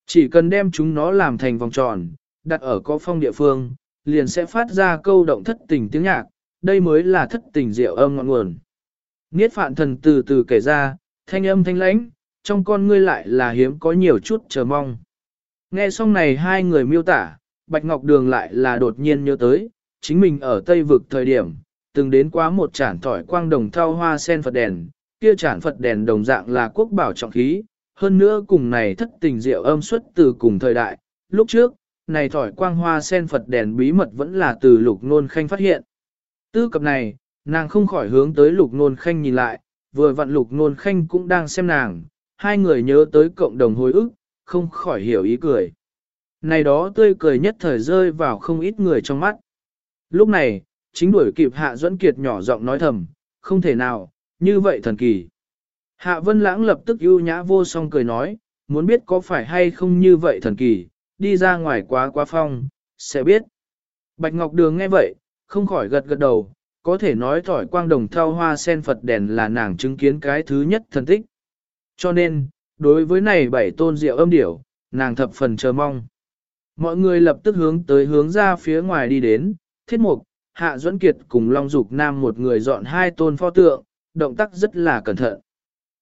Chỉ cần đem chúng nó làm thành vòng tròn, đặt ở có phong địa phương, liền sẽ phát ra câu động thất tình tiếng nhạc, đây mới là thất tình diệu âm ngọn nguồn. Niết phạn thần từ từ kể ra, thanh âm thanh lãnh, trong con ngươi lại là hiếm có nhiều chút chờ mong. Nghe xong này hai người miêu tả, Bạch Ngọc Đường lại là đột nhiên nhớ tới, chính mình ở Tây Vực thời điểm, từng đến quá một chản thỏi quang đồng thao hoa sen Phật đèn, kia chản Phật đèn đồng dạng là quốc bảo trọng khí, hơn nữa cùng này thất tình diệu âm xuất từ cùng thời đại, lúc trước, này thỏi quang hoa sen Phật đèn bí mật vẫn là từ lục nôn khanh phát hiện. Tư cập này, nàng không khỏi hướng tới lục nôn khanh nhìn lại, vừa vặn lục nôn khanh cũng đang xem nàng, hai người nhớ tới cộng đồng hồi ức, không khỏi hiểu ý cười. Này đó tươi cười nhất thời rơi vào không ít người trong mắt. Lúc này, chính đuổi kịp Hạ Duẫn Kiệt nhỏ giọng nói thầm, không thể nào, như vậy thần kỳ. Hạ Vân Lãng lập tức ưu nhã vô song cười nói, muốn biết có phải hay không như vậy thần kỳ, đi ra ngoài quá quá phong, sẽ biết. Bạch Ngọc Đường nghe vậy, không khỏi gật gật đầu, có thể nói thỏi quang đồng thao hoa sen Phật đèn là nàng chứng kiến cái thứ nhất thần tích. Cho nên, đối với này bảy tôn diệu âm điểu, nàng thập phần chờ mong. Mọi người lập tức hướng tới hướng ra phía ngoài đi đến, thiết mục, Hạ Duẫn Kiệt cùng Long Dục Nam một người dọn hai tôn pho tượng, động tác rất là cẩn thận.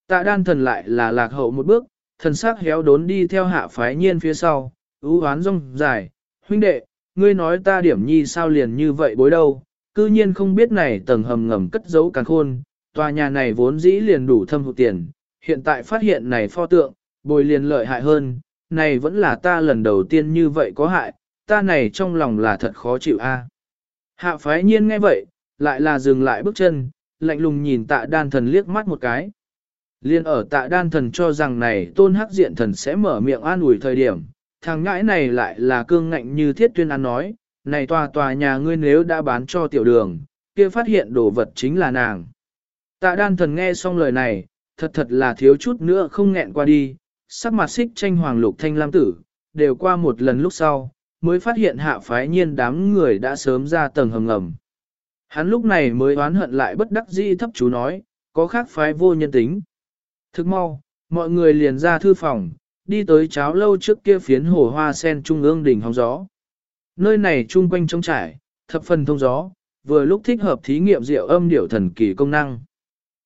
Tạ đan thần lại là lạc hậu một bước, thần sắc héo đốn đi theo hạ phái nhiên phía sau, ưu hoán rong dài, huynh đệ, ngươi nói ta điểm nhi sao liền như vậy bối đâu, cư nhiên không biết này tầng hầm ngầm cất giấu càng khôn, tòa nhà này vốn dĩ liền đủ thâm hụt tiền, hiện tại phát hiện này pho tượng, bồi liền lợi hại hơn, này vẫn là ta lần đầu tiên như vậy có hại, ta này trong lòng là thật khó chịu a. Hạ phái nhiên nghe vậy, lại là dừng lại bước chân, lạnh lùng nhìn tạ đan thần liếc mắt một cái. Liên ở tạ đan thần cho rằng này tôn hắc diện thần sẽ mở miệng an ủi thời điểm, thằng ngãi này lại là cương ngạnh như thiết tuyên ăn nói, này tòa tòa nhà ngươi nếu đã bán cho tiểu đường, kia phát hiện đồ vật chính là nàng. Tạ đan thần nghe xong lời này, thật thật là thiếu chút nữa không nghẹn qua đi, sắc mặt xích tranh hoàng lục thanh lam tử, đều qua một lần lúc sau, mới phát hiện hạ phái nhiên đám người đã sớm ra tầng hầm ngầm. Hắn lúc này mới oán hận lại bất đắc dĩ thấp chú nói, có khác phái vô nhân tính. Thức mau, mọi người liền ra thư phòng, đi tới cháo lâu trước kia phiến hồ hoa sen trung ương đỉnh hóng gió. Nơi này chung quanh trống trải, thập phần thông gió, vừa lúc thích hợp thí nghiệm rượu âm điệu thần kỳ công năng.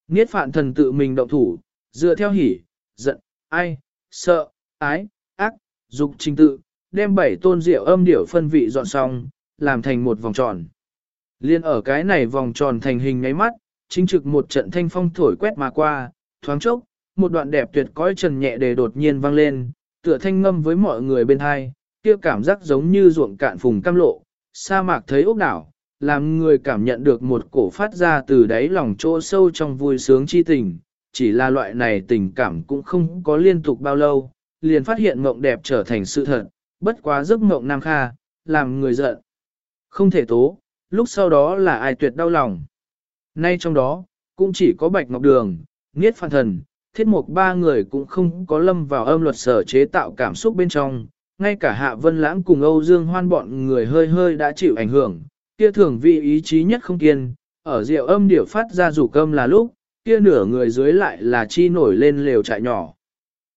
Niết phạn thần tự mình động thủ, dựa theo hỉ, giận, ai, sợ, ái, ác, dục trình tự, đem bảy tôn rượu âm điệu phân vị dọn xong, làm thành một vòng tròn. Liên ở cái này vòng tròn thành hình ngáy mắt, chính trực một trận thanh phong thổi quét mà qua, thoáng chốc, một đoạn đẹp tuyệt cõi trần nhẹ đề đột nhiên vang lên, tựa thanh ngâm với mọi người bên hai, kia cảm giác giống như ruộng cạn phùng cam lộ, sa mạc thấy ốc đảo, làm người cảm nhận được một cổ phát ra từ đáy lòng chỗ sâu trong vui sướng chi tình, chỉ là loại này tình cảm cũng không có liên tục bao lâu, liền phát hiện mộng đẹp trở thành sự thật, bất quá giấc mộng nam kha, làm người giận. Không thể tố, lúc sau đó là ai tuyệt đau lòng. Nay trong đó, cũng chỉ có Bạch Ngọc Đường, Niết Phan Thần, Thiết Mục ba người cũng không có lâm vào âm luật sở chế tạo cảm xúc bên trong, ngay cả Hạ Vân Lãng cùng Âu Dương Hoan bọn người hơi hơi đã chịu ảnh hưởng, kia thường vị ý chí nhất không kiên, ở rượu âm điệu phát ra rủ cơm là lúc, kia nửa người dưới lại là chi nổi lên lều trại nhỏ.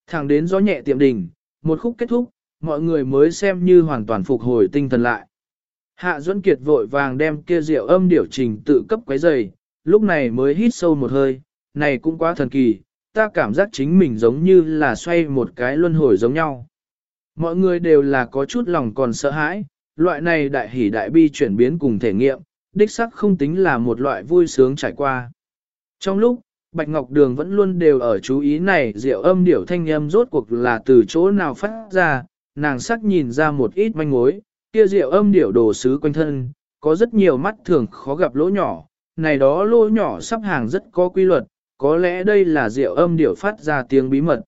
Thẳng đến gió nhẹ tiệm đình, một khúc kết thúc, mọi người mới xem như hoàn toàn phục hồi tinh thần lại. Hạ Duẫn Kiệt vội vàng đem kia rượu âm điều trình tự cấp quấy dày, lúc này mới hít sâu một hơi, này cũng quá thần kỳ, ta cảm giác chính mình giống như là xoay một cái luân hồi giống nhau. Mọi người đều là có chút lòng còn sợ hãi, loại này đại hỉ đại bi chuyển biến cùng thể nghiệm, đích sắc không tính là một loại vui sướng trải qua. Trong lúc, Bạch Ngọc Đường vẫn luôn đều ở chú ý này rượu âm điểu thanh âm rốt cuộc là từ chỗ nào phát ra, nàng sắc nhìn ra một ít manh mối, kia rượu âm điểu đồ sứ quanh thân, có rất nhiều mắt thường khó gặp lỗ nhỏ, này đó lỗ nhỏ sắp hàng rất có quy luật, có lẽ đây là rượu âm điểu phát ra tiếng bí mật.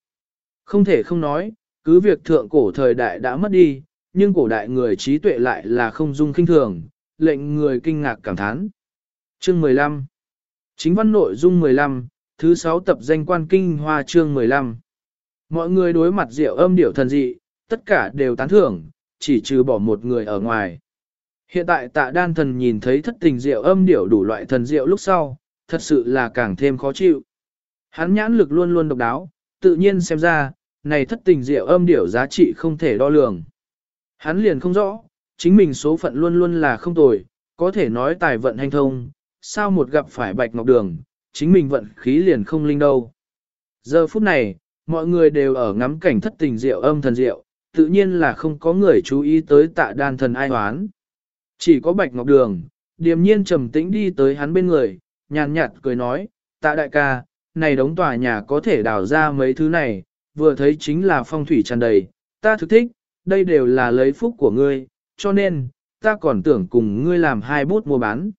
Không thể không nói, cứ việc thượng cổ thời đại đã mất đi, nhưng cổ đại người trí tuệ lại là không dung kinh thường, lệnh người kinh ngạc cảm thán. Chương 15 Chính văn nội dung 15, thứ 6 tập danh quan kinh hoa chương 15. Mọi người đối mặt rượu âm điểu thần dị, tất cả đều tán thưởng, chỉ trừ bỏ một người ở ngoài. Hiện tại tạ đan thần nhìn thấy thất tình rượu âm điểu đủ loại thần rượu lúc sau, thật sự là càng thêm khó chịu. Hắn nhãn lực luôn luôn độc đáo, tự nhiên xem ra, này thất tình rượu âm điểu giá trị không thể đo lường. Hắn liền không rõ, chính mình số phận luôn luôn là không tồi, có thể nói tài vận hành thông, sao một gặp phải bạch ngọc đường, chính mình vận khí liền không linh đâu. Giờ phút này, mọi người đều ở ngắm cảnh thất tình diệu âm thần diệu tự nhiên là không có người chú ý tới tạ đan thần ai hoán. Chỉ có bạch ngọc đường, điềm nhiên trầm tĩnh đi tới hắn bên người, nhàn nhạt cười nói, tạ đại ca, này đống tòa nhà có thể đào ra mấy thứ này, vừa thấy chính là phong thủy tràn đầy, ta thực thích, đây đều là lấy phúc của ngươi, cho nên, ta còn tưởng cùng ngươi làm hai bút mua bán.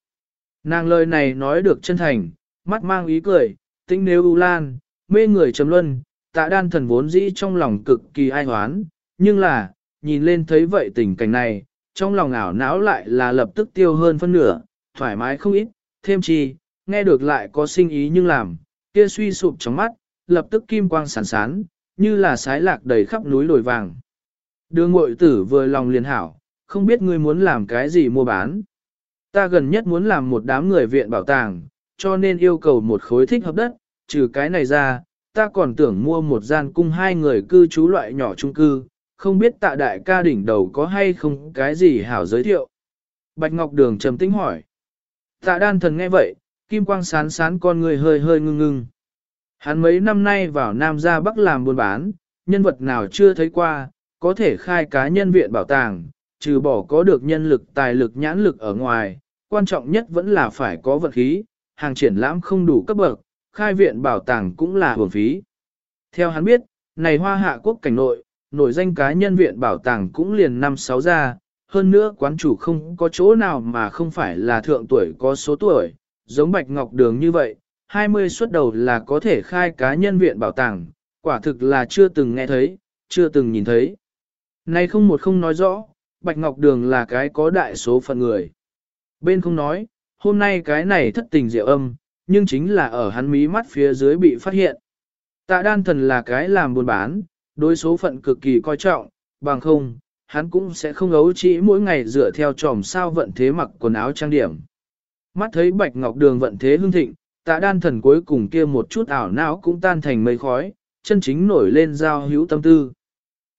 Nàng lời này nói được chân thành, mắt mang ý cười, tinh nếu ưu lan, mê người chấm luân, tạ đan thần vốn dĩ trong lòng cực kỳ ai hoán, nhưng là, nhìn lên thấy vậy tình cảnh này, trong lòng ảo não lại là lập tức tiêu hơn phân nửa, thoải mái không ít, thêm chi, nghe được lại có sinh ý nhưng làm, kia suy sụp trong mắt, lập tức kim quang sản sán, như là sái lạc đầy khắp núi đồi vàng. Đường ngội tử vừa lòng liền hảo, không biết ngươi muốn làm cái gì mua bán. Ta gần nhất muốn làm một đám người viện bảo tàng, cho nên yêu cầu một khối thích hợp đất, trừ cái này ra, ta còn tưởng mua một gian cung hai người cư trú loại nhỏ chung cư, không biết tạ đại ca đỉnh đầu có hay không cái gì hảo giới thiệu. Bạch Ngọc Đường trầm tĩnh hỏi. Tạ đan thần nghe vậy, kim quang sán sán con người hơi hơi ngưng ngưng. Hắn mấy năm nay vào Nam ra Bắc làm buôn bán, nhân vật nào chưa thấy qua, có thể khai cá nhân viện bảo tàng, trừ bỏ có được nhân lực tài lực nhãn lực ở ngoài, quan trọng nhất vẫn là phải có vật khí, hàng triển lãm không đủ cấp bậc, khai viện bảo tàng cũng là hưởng phí. Theo hắn biết, này hoa hạ quốc cảnh nội, nổi danh cá nhân viện bảo tàng cũng liền năm sáu ra, hơn nữa quán chủ không có chỗ nào mà không phải là thượng tuổi có số tuổi, giống Bạch Ngọc Đường như vậy, 20 xuất đầu là có thể khai cá nhân viện bảo tàng, quả thực là chưa từng nghe thấy, chưa từng nhìn thấy. Này không một không nói rõ, Bạch Ngọc Đường là cái có đại số phận người. Bên không nói, hôm nay cái này thất tình diệu âm, nhưng chính là ở hắn mí mắt phía dưới bị phát hiện. Tạ đan thần là cái làm buôn bán, đối số phận cực kỳ coi trọng, bằng không, hắn cũng sẽ không ấu chỉ mỗi ngày dựa theo tròm sao vận thế mặc quần áo trang điểm. Mắt thấy bạch ngọc đường vận thế hương thịnh, tạ đan thần cuối cùng kia một chút ảo não cũng tan thành mây khói, chân chính nổi lên giao hữu tâm tư.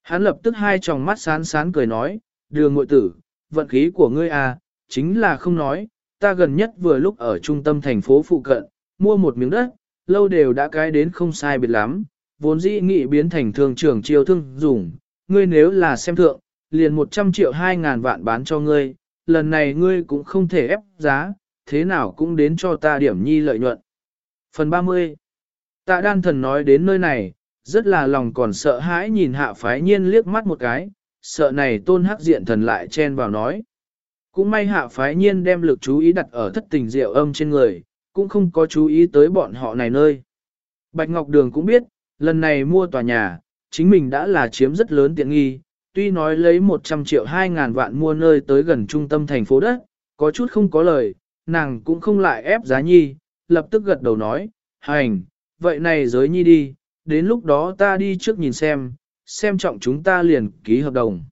Hắn lập tức hai tròng mắt sán sán cười nói, đường ngội tử, vận khí của ngươi à, chính là không nói, ta gần nhất vừa lúc ở trung tâm thành phố phụ cận, mua một miếng đất, lâu đều đã cái đến không sai biệt lắm, vốn dĩ nghị biến thành thương trưởng chiêu thương dùng, ngươi nếu là xem thượng, liền 100 triệu 2 ngàn vạn bán cho ngươi, lần này ngươi cũng không thể ép giá, thế nào cũng đến cho ta điểm nhi lợi nhuận. Phần 30 Tạ đan thần nói đến nơi này, rất là lòng còn sợ hãi nhìn hạ phái nhiên liếc mắt một cái, sợ này tôn hắc diện thần lại chen vào nói. Cũng may hạ phái nhiên đem lực chú ý đặt ở thất tình rượu âm trên người, cũng không có chú ý tới bọn họ này nơi. Bạch Ngọc Đường cũng biết, lần này mua tòa nhà, chính mình đã là chiếm rất lớn tiện nghi, tuy nói lấy 100 triệu 2 ngàn vạn mua nơi tới gần trung tâm thành phố đất, có chút không có lời, nàng cũng không lại ép giá nhi, lập tức gật đầu nói, hành, vậy này giới nhi đi, đến lúc đó ta đi trước nhìn xem, xem trọng chúng ta liền ký hợp đồng.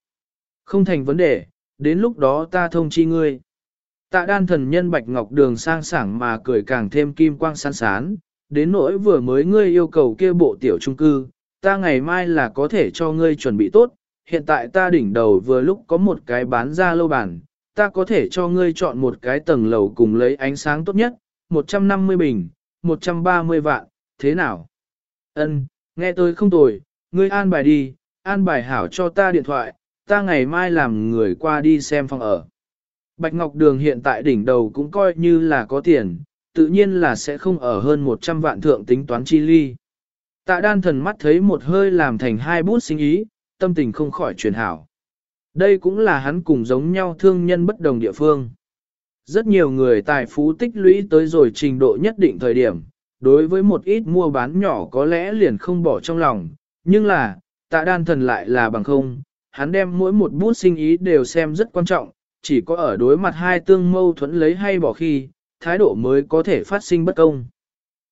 Không thành vấn đề, đến lúc đó ta thông chi ngươi. Tạ đan thần nhân bạch ngọc đường sang sảng mà cười càng thêm kim quang sáng sán, đến nỗi vừa mới ngươi yêu cầu kia bộ tiểu trung cư, ta ngày mai là có thể cho ngươi chuẩn bị tốt, hiện tại ta đỉnh đầu vừa lúc có một cái bán ra lâu bản, ta có thể cho ngươi chọn một cái tầng lầu cùng lấy ánh sáng tốt nhất, 150 bình, 130 vạn, thế nào? Ân, nghe tôi không tồi, ngươi an bài đi, an bài hảo cho ta điện thoại, ta ngày mai làm người qua đi xem phòng ở. Bạch Ngọc Đường hiện tại đỉnh đầu cũng coi như là có tiền, tự nhiên là sẽ không ở hơn 100 vạn thượng tính toán chi ly. Tạ đan thần mắt thấy một hơi làm thành hai bút sinh ý, tâm tình không khỏi chuyển hảo. Đây cũng là hắn cùng giống nhau thương nhân bất đồng địa phương. Rất nhiều người tài phú tích lũy tới rồi trình độ nhất định thời điểm, đối với một ít mua bán nhỏ có lẽ liền không bỏ trong lòng, nhưng là, tạ đan thần lại là bằng không, hắn đem mỗi một bút sinh ý đều xem rất quan trọng, chỉ có ở đối mặt hai tương mâu thuẫn lấy hay bỏ khi, thái độ mới có thể phát sinh bất công.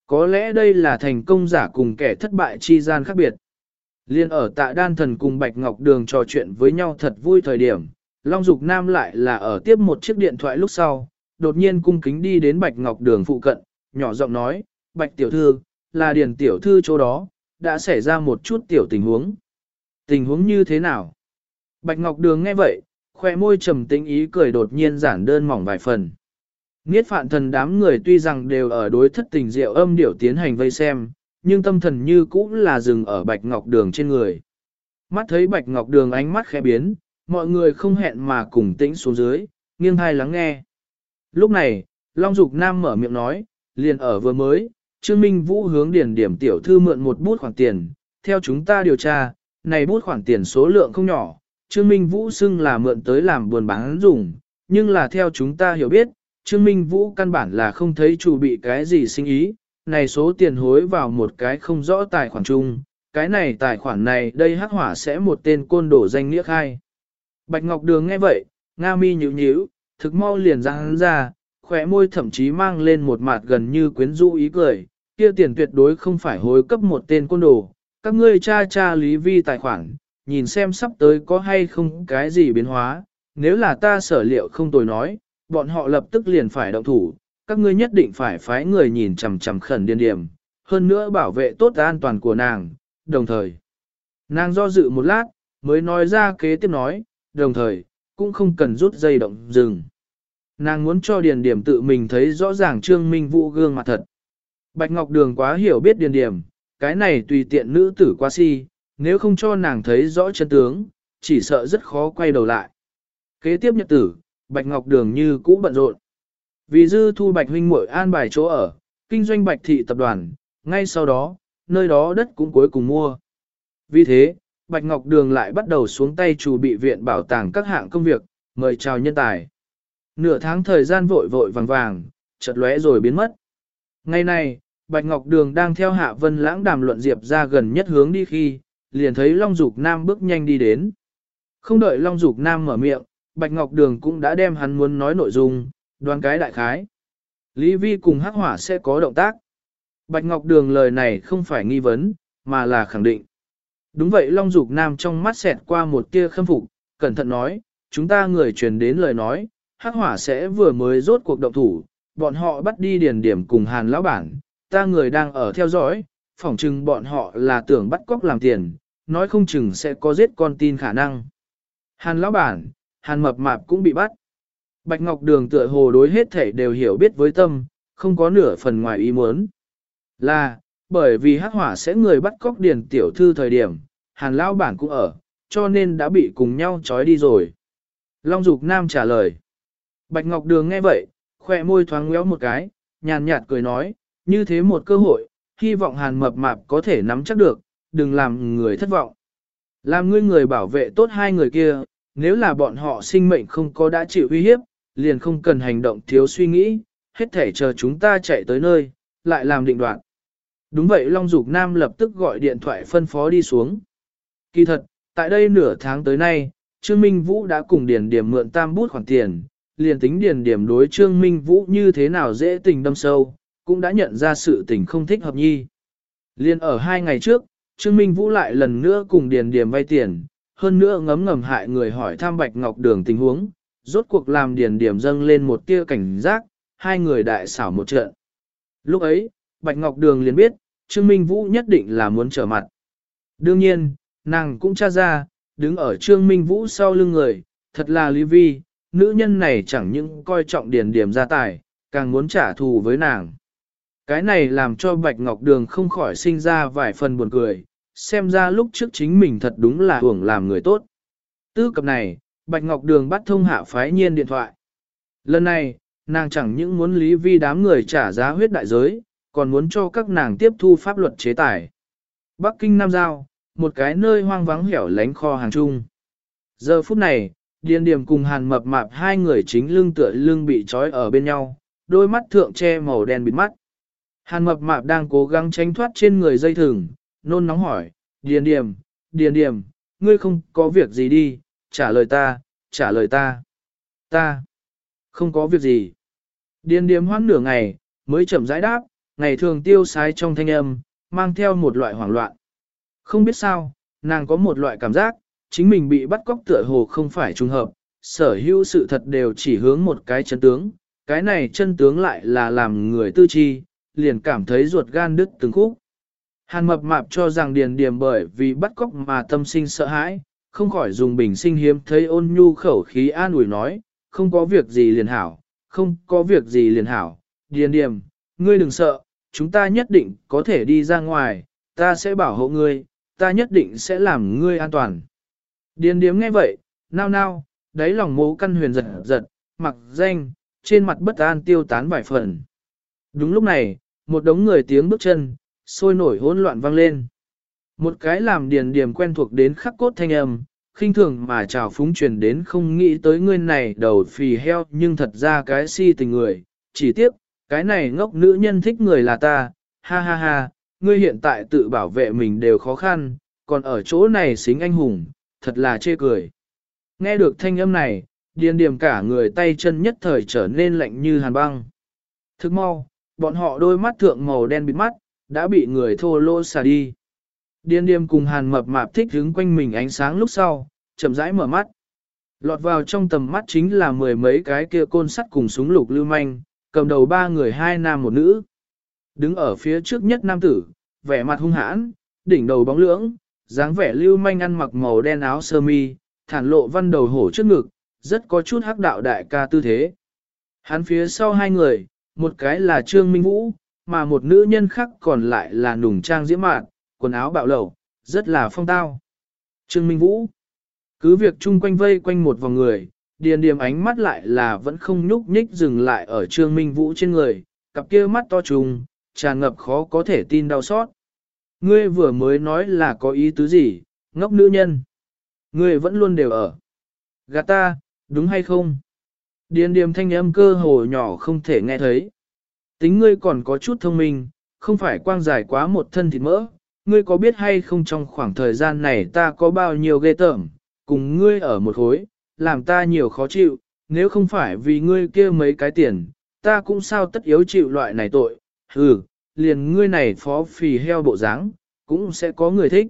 Có lẽ đây là thành công giả cùng kẻ thất bại chi gian khác biệt. Liên ở tạ đan thần cùng Bạch Ngọc Đường trò chuyện với nhau thật vui thời điểm, Long Dục Nam lại là ở tiếp một chiếc điện thoại lúc sau, đột nhiên cung kính đi đến Bạch Ngọc Đường phụ cận, nhỏ giọng nói, Bạch Tiểu Thư, là điền Tiểu Thư chỗ đó, đã xảy ra một chút tiểu tình huống. Tình huống như thế nào? Bạch Ngọc Đường nghe vậy, khoe môi trầm tĩnh ý cười đột nhiên giản đơn mỏng vài phần. Niết phạn thần đám người tuy rằng đều ở đối thất tình diệu âm điệu tiến hành vây xem, nhưng tâm thần như cũ là dừng ở bạch ngọc đường trên người. Mắt thấy bạch ngọc đường ánh mắt khẽ biến, mọi người không hẹn mà cùng tĩnh xuống dưới, nghiêng hai lắng nghe. Lúc này, Long Dục Nam mở miệng nói, liền ở vừa mới, Trương Minh Vũ hướng điển điểm tiểu thư mượn một bút khoản tiền, theo chúng ta điều tra, này bút khoản tiền số lượng không nhỏ, Trương Minh Vũ xưng là mượn tới làm buồn bán dùng, nhưng là theo chúng ta hiểu biết, Trương Minh Vũ căn bản là không thấy chủ bị cái gì sinh ý, này số tiền hối vào một cái không rõ tài khoản chung, cái này tài khoản này đây hắc hỏa sẽ một tên côn đổ danh nghĩa khai. Bạch Ngọc Đường nghe vậy, Nga mi nhíu nhíu, thực mau liền ra hắn ra, khóe môi thậm chí mang lên một mặt gần như quyến rũ ý cười, kia tiền tuyệt đối không phải hối cấp một tên côn đồ, các ngươi cha cha lý vi tài khoản, nhìn xem sắp tới có hay không cái gì biến hóa, nếu là ta sở liệu không tồi nói, bọn họ lập tức liền phải động thủ, các ngươi nhất định phải phái người nhìn chằm chằm khẩn điên điểm, hơn nữa bảo vệ tốt an toàn của nàng, đồng thời. Nàng do dự một lát, mới nói ra kế tiếp nói, đồng thời, cũng không cần rút dây động dừng. Nàng muốn cho điền điểm tự mình thấy rõ ràng trương minh vũ gương mặt thật. Bạch Ngọc Đường quá hiểu biết điền điểm, cái này tùy tiện nữ tử quá si, nếu không cho nàng thấy rõ chân tướng, chỉ sợ rất khó quay đầu lại. Kế tiếp nhật tử, Bạch Ngọc Đường như cũ bận rộn. Vì dư thu Bạch huynh muội an bài chỗ ở, kinh doanh Bạch thị tập đoàn, ngay sau đó, nơi đó đất cũng cuối cùng mua. Vì thế, Bạch Ngọc Đường lại bắt đầu xuống tay chủ bị viện bảo tàng các hạng công việc, mời chào nhân tài. Nửa tháng thời gian vội vội vàng vàng, chợt lóe rồi biến mất. Ngày này, Bạch Ngọc Đường đang theo Hạ Vân Lãng đàm luận Diệp ra gần nhất hướng đi khi, liền thấy Long Dục Nam bước nhanh đi đến. Không đợi Long Dục Nam mở miệng, Bạch Ngọc Đường cũng đã đem hắn muốn nói nội dung, đoán cái đại khái. Lý Vi cùng Hắc Hỏa sẽ có động tác. Bạch Ngọc Đường lời này không phải nghi vấn, mà là khẳng định. Đúng vậy Long Dục Nam trong mắt xẹt qua một tia khâm phục, cẩn thận nói, chúng ta người truyền đến lời nói, Hắc Hỏa sẽ vừa mới rốt cuộc động thủ, bọn họ bắt đi điền điểm cùng Hàn Lão Bản, ta người đang ở theo dõi, phỏng chừng bọn họ là tưởng bắt cóc làm tiền, nói không chừng sẽ có giết con tin khả năng. Hàn Lão Bản, Hàn Mập Mạp cũng bị bắt. Bạch Ngọc Đường tựa hồ đối hết thể đều hiểu biết với tâm, không có nửa phần ngoài ý muốn. Là, bởi vì hắc hỏa sẽ người bắt cóc điền tiểu thư thời điểm, hàn lão bản cũng ở, cho nên đã bị cùng nhau trói đi rồi. Long Dục Nam trả lời. Bạch Ngọc Đường nghe vậy, khỏe môi thoáng ngéo một cái, nhàn nhạt cười nói, như thế một cơ hội, hy vọng hàn mập mạp có thể nắm chắc được, đừng làm người thất vọng. Làm ngươi người bảo vệ tốt hai người kia, nếu là bọn họ sinh mệnh không có đã chịu uy hiếp, liền không cần hành động thiếu suy nghĩ, hết thể chờ chúng ta chạy tới nơi, lại làm định đoạn. Đúng vậy Long Dục Nam lập tức gọi điện thoại phân phó đi xuống. Kỳ thật, tại đây nửa tháng tới nay, Trương Minh Vũ đã cùng Điền Điểm mượn tam bút khoản tiền, liền tính Điền Điểm đối Trương Minh Vũ như thế nào dễ tình đâm sâu, cũng đã nhận ra sự tình không thích hợp nhi. Liên ở hai ngày trước, Trương Minh Vũ lại lần nữa cùng Điền Điểm vay tiền, hơn nữa ngấm ngầm hại người hỏi thăm Bạch Ngọc Đường tình huống, rốt cuộc làm Điền Điểm dâng lên một tia cảnh giác, hai người đại xảo một trận. Lúc ấy, Bạch Ngọc Đường liền biết, Trương Minh Vũ nhất định là muốn trở mặt. Đương nhiên, nàng cũng tra ra, đứng ở Trương Minh Vũ sau lưng người, thật là Lý Vi, nữ nhân này chẳng những coi trọng điền điểm gia tài, càng muốn trả thù với nàng. Cái này làm cho Bạch Ngọc Đường không khỏi sinh ra vài phần buồn cười, xem ra lúc trước chính mình thật đúng là hưởng làm người tốt. Tư cập này, Bạch Ngọc Đường bắt thông hạ phái nhiên điện thoại. Lần này, nàng chẳng những muốn Lý Vi đám người trả giá huyết đại giới, còn muốn cho các nàng tiếp thu pháp luật chế tài. Bắc Kinh Nam Giao, một cái nơi hoang vắng hẻo lánh kho hàng chung. Giờ phút này, Điền Điểm cùng Hàn Mập Mạp hai người chính lưng tựa lưng bị trói ở bên nhau, đôi mắt thượng che màu đen bịt mắt. Hàn Mập Mạp đang cố gắng tránh thoát trên người dây thừng, nôn nóng hỏi, Điền Điểm, Điền Điểm, ngươi không có việc gì đi, trả lời ta, trả lời ta. Ta, không có việc gì. Điền Điểm hoãn nửa ngày, mới chậm rãi đáp, ngày thường tiêu sái trong thanh âm, mang theo một loại hoảng loạn. Không biết sao, nàng có một loại cảm giác, chính mình bị bắt cóc tựa hồ không phải trùng hợp, sở hữu sự thật đều chỉ hướng một cái chân tướng, cái này chân tướng lại là làm người tư chi, liền cảm thấy ruột gan đứt từng khúc. Hàn mập mạp cho rằng điền điểm bởi vì bắt cóc mà tâm sinh sợ hãi, không khỏi dùng bình sinh hiếm thấy ôn nhu khẩu khí an ủi nói, không có việc gì liền hảo, không có việc gì liền hảo, điền điểm, ngươi đừng sợ, chúng ta nhất định có thể đi ra ngoài, ta sẽ bảo hộ ngươi, ta nhất định sẽ làm ngươi an toàn. Điền điếm nghe vậy, nao nao, đáy lòng mố căn huyền giật giật, mặc danh, trên mặt bất an tiêu tán vài phần. Đúng lúc này, một đống người tiếng bước chân, sôi nổi hỗn loạn vang lên. Một cái làm điền điểm quen thuộc đến khắc cốt thanh âm, khinh thường mà trào phúng truyền đến không nghĩ tới ngươi này đầu phì heo nhưng thật ra cái si tình người, chỉ tiếc, cái này ngốc nữ nhân thích người là ta, ha ha ha, ngươi hiện tại tự bảo vệ mình đều khó khăn, còn ở chỗ này xính anh hùng, thật là chê cười. Nghe được thanh âm này, điền điểm cả người tay chân nhất thời trở nên lạnh như hàn băng. Thức mau, bọn họ đôi mắt thượng màu đen bịt mắt, đã bị người thô lô xả đi. Điền điềm cùng hàn mập mạp thích hứng quanh mình ánh sáng lúc sau, chậm rãi mở mắt. Lọt vào trong tầm mắt chính là mười mấy cái kia côn sắt cùng súng lục lưu manh, cầm đầu ba người hai nam một nữ. Đứng ở phía trước nhất nam tử, vẻ mặt hung hãn, đỉnh đầu bóng lưỡng, dáng vẻ lưu manh ăn mặc màu đen áo sơ mi, thản lộ văn đầu hổ trước ngực, rất có chút hắc đạo đại ca tư thế. Hắn phía sau hai người, một cái là Trương Minh Vũ, mà một nữ nhân khác còn lại là nùng trang diễm mạn, quần áo bạo lẩu, rất là phong tao. Trương Minh Vũ, cứ việc chung quanh vây quanh một vòng người, điền điềm ánh mắt lại là vẫn không nhúc nhích dừng lại ở Trương Minh Vũ trên người, cặp kia mắt to trùng, tràn ngập khó có thể tin đau xót. Ngươi vừa mới nói là có ý tứ gì, ngốc nữ nhân. Ngươi vẫn luôn đều ở. Gạt ta, đúng hay không? Điền điềm thanh âm cơ hồ nhỏ không thể nghe thấy. Tính ngươi còn có chút thông minh, không phải quang dài quá một thân thịt mỡ. Ngươi có biết hay không trong khoảng thời gian này ta có bao nhiêu ghê tởm, cùng ngươi ở một khối, làm ta nhiều khó chịu, nếu không phải vì ngươi kia mấy cái tiền, ta cũng sao tất yếu chịu loại này tội, hừ, liền ngươi này phó phì heo bộ dáng, cũng sẽ có người thích.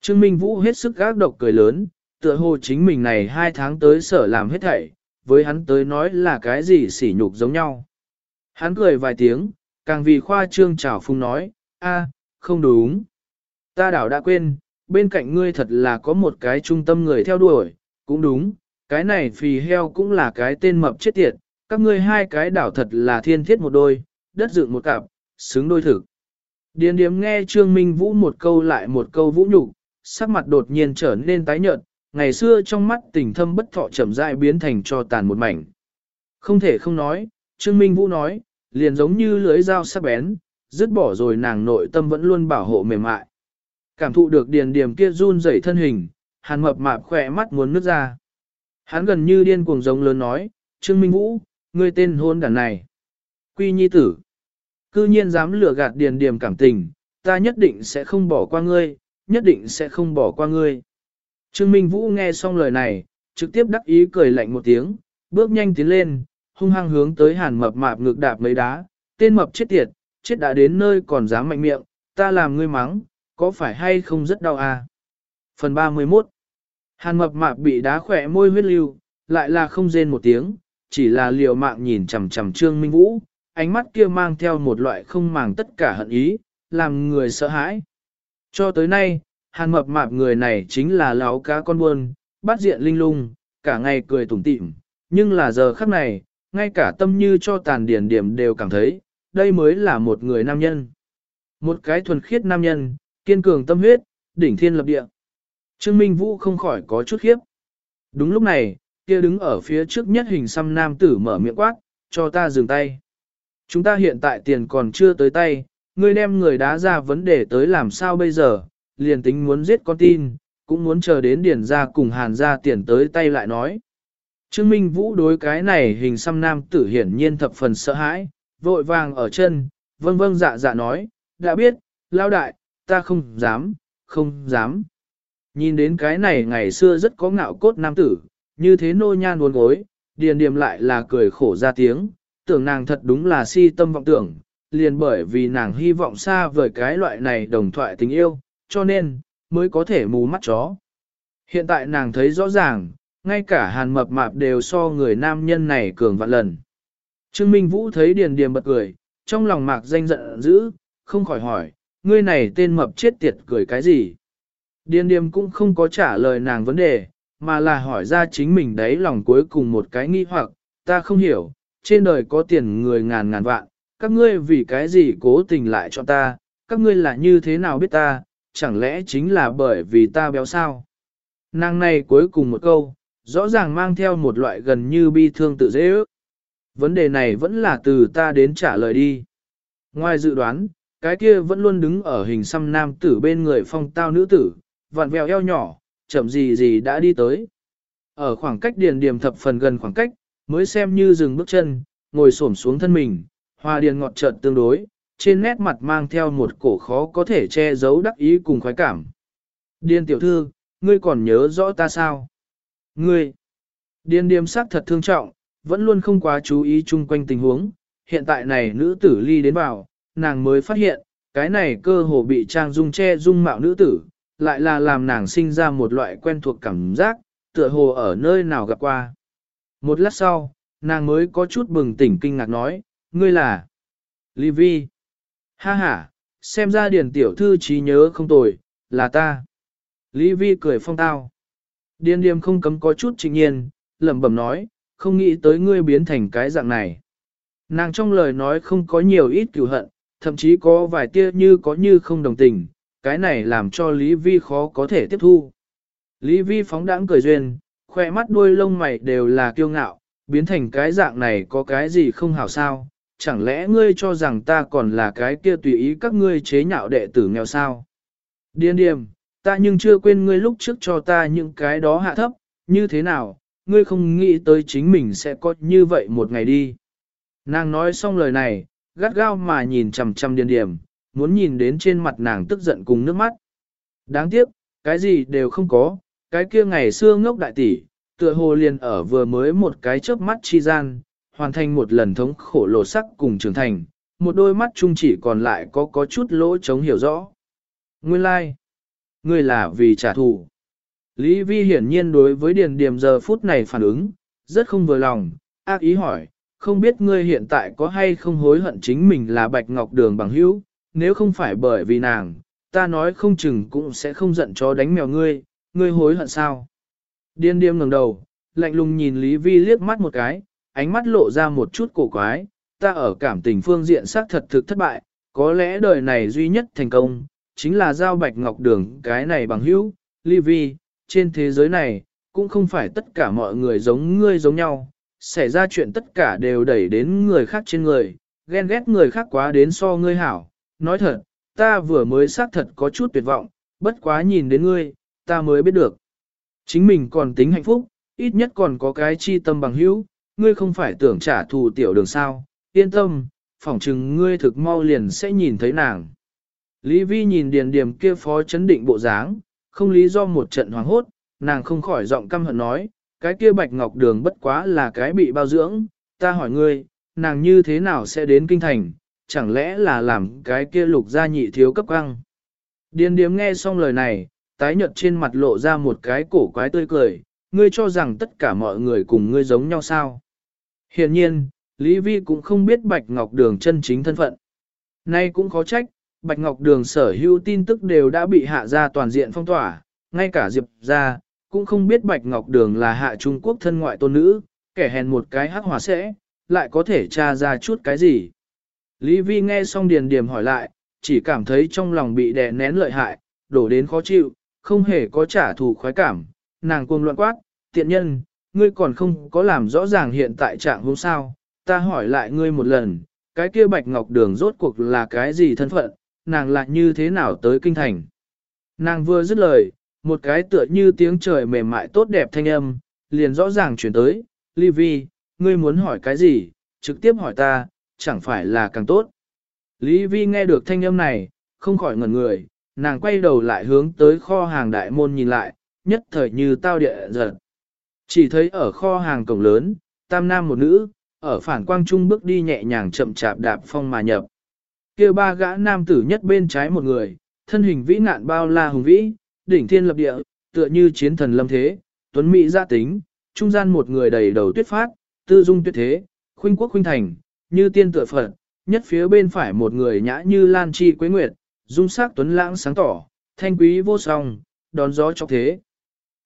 Trương Minh Vũ hết sức gác độc cười lớn, tựa hồ chính mình này hai tháng tới sở làm hết thảy, với hắn tới nói là cái gì sỉ nhục giống nhau. Hắn cười vài tiếng, càng vì khoa trương trào phung nói, a, không đúng. Ta đảo đã quên, bên cạnh ngươi thật là có một cái trung tâm người theo đuổi, cũng đúng, cái này phì heo cũng là cái tên mập chết tiệt, các ngươi hai cái đảo thật là thiên thiết một đôi, đất dựng một cặp, xứng đôi thực. Điền điếm nghe Trương Minh Vũ một câu lại một câu vũ nhục, sắc mặt đột nhiên trở nên tái nhợt, ngày xưa trong mắt tình thâm bất thọ chậm rãi biến thành cho tàn một mảnh. Không thể không nói, Trương Minh Vũ nói, liền giống như lưới dao sắc bén, dứt bỏ rồi nàng nội tâm vẫn luôn bảo hộ mềm mại. Cảm thụ được điền điểm kia run rẩy thân hình, hàn mập mạp khỏe mắt muốn nước ra. Hắn gần như điên cuồng giống lớn nói, Trương Minh Vũ, ngươi tên hôn đàn này. Quy nhi tử. Cư nhiên dám lừa gạt điền điểm cảm tình, ta nhất định sẽ không bỏ qua ngươi, nhất định sẽ không bỏ qua ngươi. Trương Minh Vũ nghe xong lời này, trực tiếp đắc ý cười lạnh một tiếng, bước nhanh tiến lên, hung hăng hướng tới hàn mập mạp ngực đạp mấy đá, tên mập chết tiệt, chết đã đến nơi còn dám mạnh miệng, ta làm ngươi mắng, có phải hay không rất đau à? Phần 31 Hàn mập mạp bị đá khỏe môi huyết lưu, lại là không rên một tiếng, chỉ là liều mạng nhìn chằm chằm Trương Minh Vũ, ánh mắt kia mang theo một loại không màng tất cả hận ý, làm người sợ hãi. Cho tới nay, hàn mập mạp người này chính là láo cá con buôn, bắt diện linh lung, cả ngày cười tủm tỉm, nhưng là giờ khắc này, ngay cả tâm như cho tàn điển điểm đều cảm thấy, đây mới là một người nam nhân. Một cái thuần khiết nam nhân, kiên cường tâm huyết, đỉnh thiên lập địa. Trương Minh Vũ không khỏi có chút khiếp. Đúng lúc này, kia đứng ở phía trước nhất hình xăm nam tử mở miệng quát, cho ta dừng tay. Chúng ta hiện tại tiền còn chưa tới tay, ngươi đem người đá ra vấn đề tới làm sao bây giờ, liền tính muốn giết con tin, cũng muốn chờ đến điển ra cùng hàn ra tiền tới tay lại nói. Trương Minh Vũ đối cái này hình xăm nam tử hiển nhiên thập phần sợ hãi, vội vàng ở chân, vâng vâng dạ dạ nói, đã biết, lao đại, ta không dám, không dám. Nhìn đến cái này ngày xưa rất có ngạo cốt nam tử, như thế nô nhan buồn gối, điền điềm lại là cười khổ ra tiếng, tưởng nàng thật đúng là si tâm vọng tưởng, liền bởi vì nàng hy vọng xa vời cái loại này đồng thoại tình yêu, cho nên, mới có thể mù mắt chó. Hiện tại nàng thấy rõ ràng, ngay cả hàn mập mạp đều so người nam nhân này cường vạn lần. Trương Minh Vũ thấy Điền Điềm bật cười, trong lòng mạc danh giận dữ, không khỏi hỏi, ngươi này tên mập chết tiệt cười cái gì? Điền Điềm cũng không có trả lời nàng vấn đề, mà là hỏi ra chính mình đấy lòng cuối cùng một cái nghi hoặc, ta không hiểu, trên đời có tiền người ngàn ngàn vạn, các ngươi vì cái gì cố tình lại cho ta, các ngươi là như thế nào biết ta, chẳng lẽ chính là bởi vì ta béo sao? Nàng này cuối cùng một câu, rõ ràng mang theo một loại gần như bi thương tự dễ ước. Vấn đề này vẫn là từ ta đến trả lời đi. Ngoài dự đoán, cái kia vẫn luôn đứng ở hình xăm nam tử bên người phong tao nữ tử, vặn vẹo eo nhỏ, chậm gì gì đã đi tới. Ở khoảng cách điền điểm thập phần gần khoảng cách, mới xem như dừng bước chân, ngồi xổm xuống thân mình, hoa điền ngọt chợt tương đối, trên nét mặt mang theo một cổ khó có thể che giấu đắc ý cùng khoái cảm. Điên tiểu thư, ngươi còn nhớ rõ ta sao? Ngươi! Điên điềm sắc thật thương trọng, vẫn luôn không quá chú ý chung quanh tình huống, hiện tại này nữ tử ly đến vào, nàng mới phát hiện, cái này cơ hồ bị trang dung che dung mạo nữ tử, lại là làm nàng sinh ra một loại quen thuộc cảm giác, tựa hồ ở nơi nào gặp qua. Một lát sau, nàng mới có chút bừng tỉnh kinh ngạc nói, ngươi là Lý Vi. Ha ha, xem ra điển tiểu thư trí nhớ không tồi, là ta. Lý Vi cười phong tao. Điền điềm không cấm có chút trình nhiên, lẩm bẩm nói, không nghĩ tới ngươi biến thành cái dạng này. Nàng trong lời nói không có nhiều ít cửu hận, thậm chí có vài tia như có như không đồng tình, cái này làm cho Lý Vi khó có thể tiếp thu. Lý Vi phóng đãng cười duyên, khoe mắt đuôi lông mày đều là kiêu ngạo, biến thành cái dạng này có cái gì không hảo sao, chẳng lẽ ngươi cho rằng ta còn là cái kia tùy ý các ngươi chế nhạo đệ tử nghèo sao? Điên điềm, ta nhưng chưa quên ngươi lúc trước cho ta những cái đó hạ thấp, như thế nào, ngươi không nghĩ tới chính mình sẽ có như vậy một ngày đi. Nàng nói xong lời này, gắt gao mà nhìn chằm chằm điên điềm, muốn nhìn đến trên mặt nàng tức giận cùng nước mắt. Đáng tiếc, cái gì đều không có, cái kia ngày xưa ngốc đại tỷ, tựa hồ liền ở vừa mới một cái chớp mắt chi gian, hoàn thành một lần thống khổ lộ sắc cùng trưởng thành, một đôi mắt chung chỉ còn lại có có chút lỗ chống hiểu rõ. Nguyên lai, like. ngươi là vì trả thù. Lý Vi hiển nhiên đối với Điền điểm giờ phút này phản ứng, rất không vừa lòng, ác ý hỏi, không biết ngươi hiện tại có hay không hối hận chính mình là Bạch Ngọc Đường bằng hữu, nếu không phải bởi vì nàng, ta nói không chừng cũng sẽ không giận cho đánh mèo ngươi, ngươi hối hận sao? Điên điêm ngẩng đầu, lạnh lùng nhìn Lý Vi liếc mắt một cái, ánh mắt lộ ra một chút cổ quái, ta ở cảm tình phương diện xác thật thực thất bại, có lẽ đời này duy nhất thành công, chính là giao bạch ngọc đường cái này bằng hữu, Lý Vi, trên thế giới này, cũng không phải tất cả mọi người giống ngươi giống nhau, xảy ra chuyện tất cả đều đẩy đến người khác trên người, ghen ghét người khác quá đến so ngươi hảo, nói thật, ta vừa mới xác thật có chút tuyệt vọng, bất quá nhìn đến ngươi, ta mới biết được. Chính mình còn tính hạnh phúc, ít nhất còn có cái chi tâm bằng hữu, ngươi không phải tưởng trả thù tiểu đường sao, yên tâm, phỏng chừng ngươi thực mau liền sẽ nhìn thấy nàng. Lý Vi nhìn điền điểm kia phó chấn định bộ dáng, không lý do một trận hoảng hốt, nàng không khỏi giọng căm hận nói, cái kia bạch ngọc đường bất quá là cái bị bao dưỡng, ta hỏi ngươi, nàng như thế nào sẽ đến kinh thành, chẳng lẽ là làm cái kia lục gia nhị thiếu cấp căng. Điền điểm nghe xong lời này, tái nhợt trên mặt lộ ra một cái cổ quái tươi cười, ngươi cho rằng tất cả mọi người cùng ngươi giống nhau sao. Hiện nhiên, Lý Vi cũng không biết Bạch Ngọc Đường chân chính thân phận. Nay cũng khó trách, Bạch Ngọc Đường sở hữu tin tức đều đã bị hạ ra toàn diện phong tỏa, ngay cả Diệp ra, cũng không biết Bạch Ngọc Đường là hạ Trung Quốc thân ngoại tôn nữ, kẻ hèn một cái hắc hòa sẽ, lại có thể tra ra chút cái gì. Lý Vi nghe xong Điền Điềm hỏi lại, chỉ cảm thấy trong lòng bị đè nén lợi hại, đổ đến khó chịu, không hề có trả thù khoái cảm, nàng cuồng loạn quát, tiện nhân, ngươi còn không có làm rõ ràng hiện tại trạng hôm sao, ta hỏi lại ngươi một lần, cái kia bạch ngọc đường rốt cuộc là cái gì thân phận, nàng lại như thế nào tới kinh thành. Nàng vừa dứt lời, một cái tựa như tiếng trời mềm mại tốt đẹp thanh âm, liền rõ ràng chuyển tới, Ly Vi, ngươi muốn hỏi cái gì, trực tiếp hỏi ta, chẳng phải là càng tốt. Lý Vi nghe được thanh âm này, không khỏi ngẩn người, nàng quay đầu lại hướng tới kho hàng đại môn nhìn lại, nhất thời như tao địa giật. Chỉ thấy ở kho hàng cổng lớn, tam nam một nữ, ở phản quang trung bước đi nhẹ nhàng chậm chạp đạp phong mà nhập. kia ba gã nam tử nhất bên trái một người, thân hình vĩ nạn bao la hùng vĩ, đỉnh thiên lập địa, tựa như chiến thần lâm thế, tuấn mỹ gia tính, trung gian một người đầy đầu tuyết phát, tư dung tuyết thế, khuynh quốc khuynh thành, như tiên tựa phật, nhất phía bên phải một người nhã như lan chi quế nguyệt, dung sắc tuấn lãng sáng tỏ, thanh quý vô song, đón gió cho thế.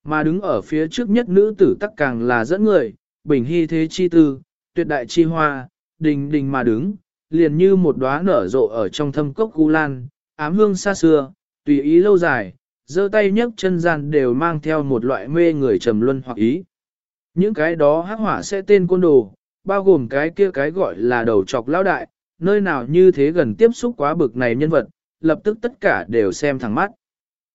Mà đứng ở phía trước nhất nữ tử tắc càng là dẫn người, bình hy thế chi tư, tuyệt đại chi hoa, đình đình mà đứng, liền như một đóa nở rộ ở trong thâm cốc gu lan, ám hương xa xưa, tùy ý lâu dài, giơ tay nhấc chân gian đều mang theo một loại mê người trầm luân hoặc ý. Những cái đó hắc hỏa sẽ tên côn đồ, bao gồm cái kia cái gọi là đầu trọc lão đại, nơi nào như thế gần tiếp xúc quá bực này nhân vật, lập tức tất cả đều xem thẳng mắt.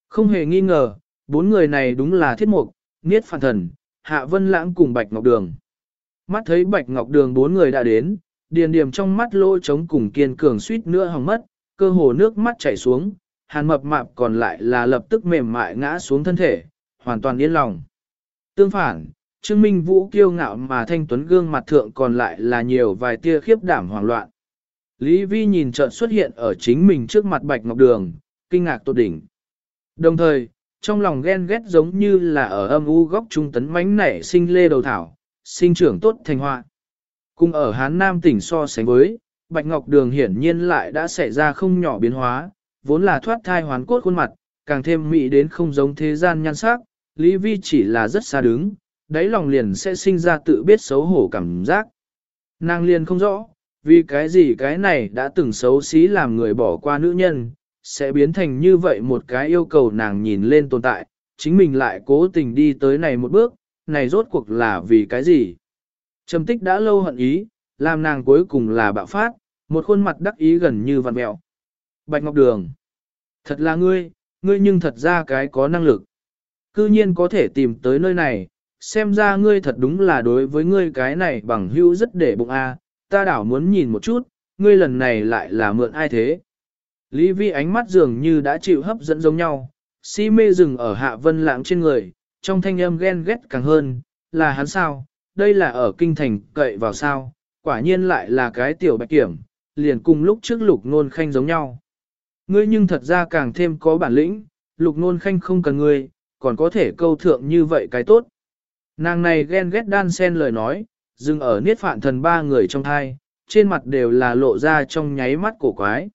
Không hề nghi ngờ, bốn người này đúng là thiết mục, niết phản thần, hạ vân lãng cùng Bạch Ngọc Đường. Mắt thấy Bạch Ngọc Đường bốn người đã đến, điền điểm trong mắt lỗ trống cùng kiên cường suýt nữa hỏng mất, cơ hồ nước mắt chảy xuống, hàn mập mạp còn lại là lập tức mềm mại ngã xuống thân thể, hoàn toàn yên lòng. Tương phản, Trương Minh Vũ kiêu ngạo mà thanh tuấn gương mặt thượng còn lại là nhiều vài tia khiếp đảm hoảng loạn. Lý Vi nhìn trận xuất hiện ở chính mình trước mặt Bạch Ngọc Đường, kinh ngạc tột đỉnh. Đồng thời, trong lòng ghen ghét giống như là ở âm u góc trung tấn mánh nảy sinh lê đầu thảo, sinh trưởng tốt thành hoa. Cùng ở Hán Nam tỉnh so sánh với, Bạch Ngọc Đường hiển nhiên lại đã xảy ra không nhỏ biến hóa, vốn là thoát thai hoàn cốt khuôn mặt, càng thêm mỹ đến không giống thế gian nhan sắc, Lý Vi chỉ là rất xa đứng, đáy lòng liền sẽ sinh ra tự biết xấu hổ cảm giác. Nàng liền không rõ, vì cái gì cái này đã từng xấu xí làm người bỏ qua nữ nhân, sẽ biến thành như vậy một cái yêu cầu nàng nhìn lên tồn tại, chính mình lại cố tình đi tới này một bước, này rốt cuộc là vì cái gì. Trầm tích đã lâu hận ý, làm nàng cuối cùng là bạo phát, một khuôn mặt đắc ý gần như vằn mẹo. Bạch Ngọc Đường, thật là ngươi, ngươi nhưng thật ra cái có năng lực. Cư nhiên có thể tìm tới nơi này, xem ra ngươi thật đúng là đối với ngươi cái này bằng hữu rất để bụng a ta đảo muốn nhìn một chút, ngươi lần này lại là mượn ai thế. Lý vi ánh mắt dường như đã chịu hấp dẫn giống nhau, si mê dừng ở hạ vân lãng trên người, trong thanh âm ghen ghét càng hơn, là hắn sao, đây là ở kinh thành cậy vào sao, quả nhiên lại là cái tiểu bạch kiểm, liền cùng lúc trước lục nôn khanh giống nhau. Ngươi nhưng thật ra càng thêm có bản lĩnh, lục nôn khanh không cần ngươi, còn có thể câu thượng như vậy cái tốt. Nàng này ghen ghét đan sen lời nói, dừng ở niết phạn thần ba người trong thai, trên mặt đều là lộ ra trong nháy mắt cổ quái.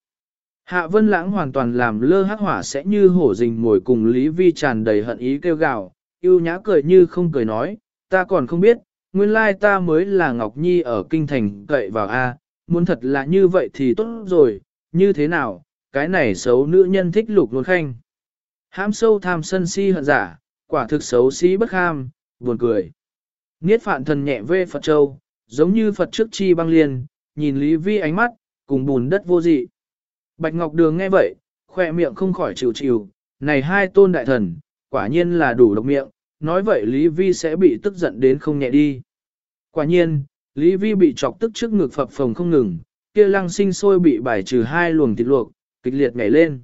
Hạ Vân Lãng hoàn toàn làm lơ hắc hỏa sẽ như hổ rình ngồi cùng Lý Vi tràn đầy hận ý kêu gào, yêu nhã cười như không cười nói, ta còn không biết, nguyên lai ta mới là Ngọc Nhi ở kinh thành cậy vào A, muốn thật là như vậy thì tốt rồi, như thế nào, cái này xấu nữ nhân thích lục luôn khanh. hám sâu tham sân si hận giả, quả thực xấu xí bất ham, buồn cười. Niết phạn thần nhẹ vê Phật Châu, giống như Phật trước chi băng liền, nhìn Lý Vi ánh mắt, cùng bùn đất vô dị. Bạch Ngọc Đường nghe vậy, khoe miệng không khỏi chịu chịu, này hai tôn đại thần, quả nhiên là đủ độc miệng, nói vậy Lý Vi sẽ bị tức giận đến không nhẹ đi. Quả nhiên, Lý Vi bị chọc tức trước ngực phập phồng không ngừng, kia lăng sinh sôi bị bài trừ hai luồng thịt luộc, kịch liệt nhảy lên.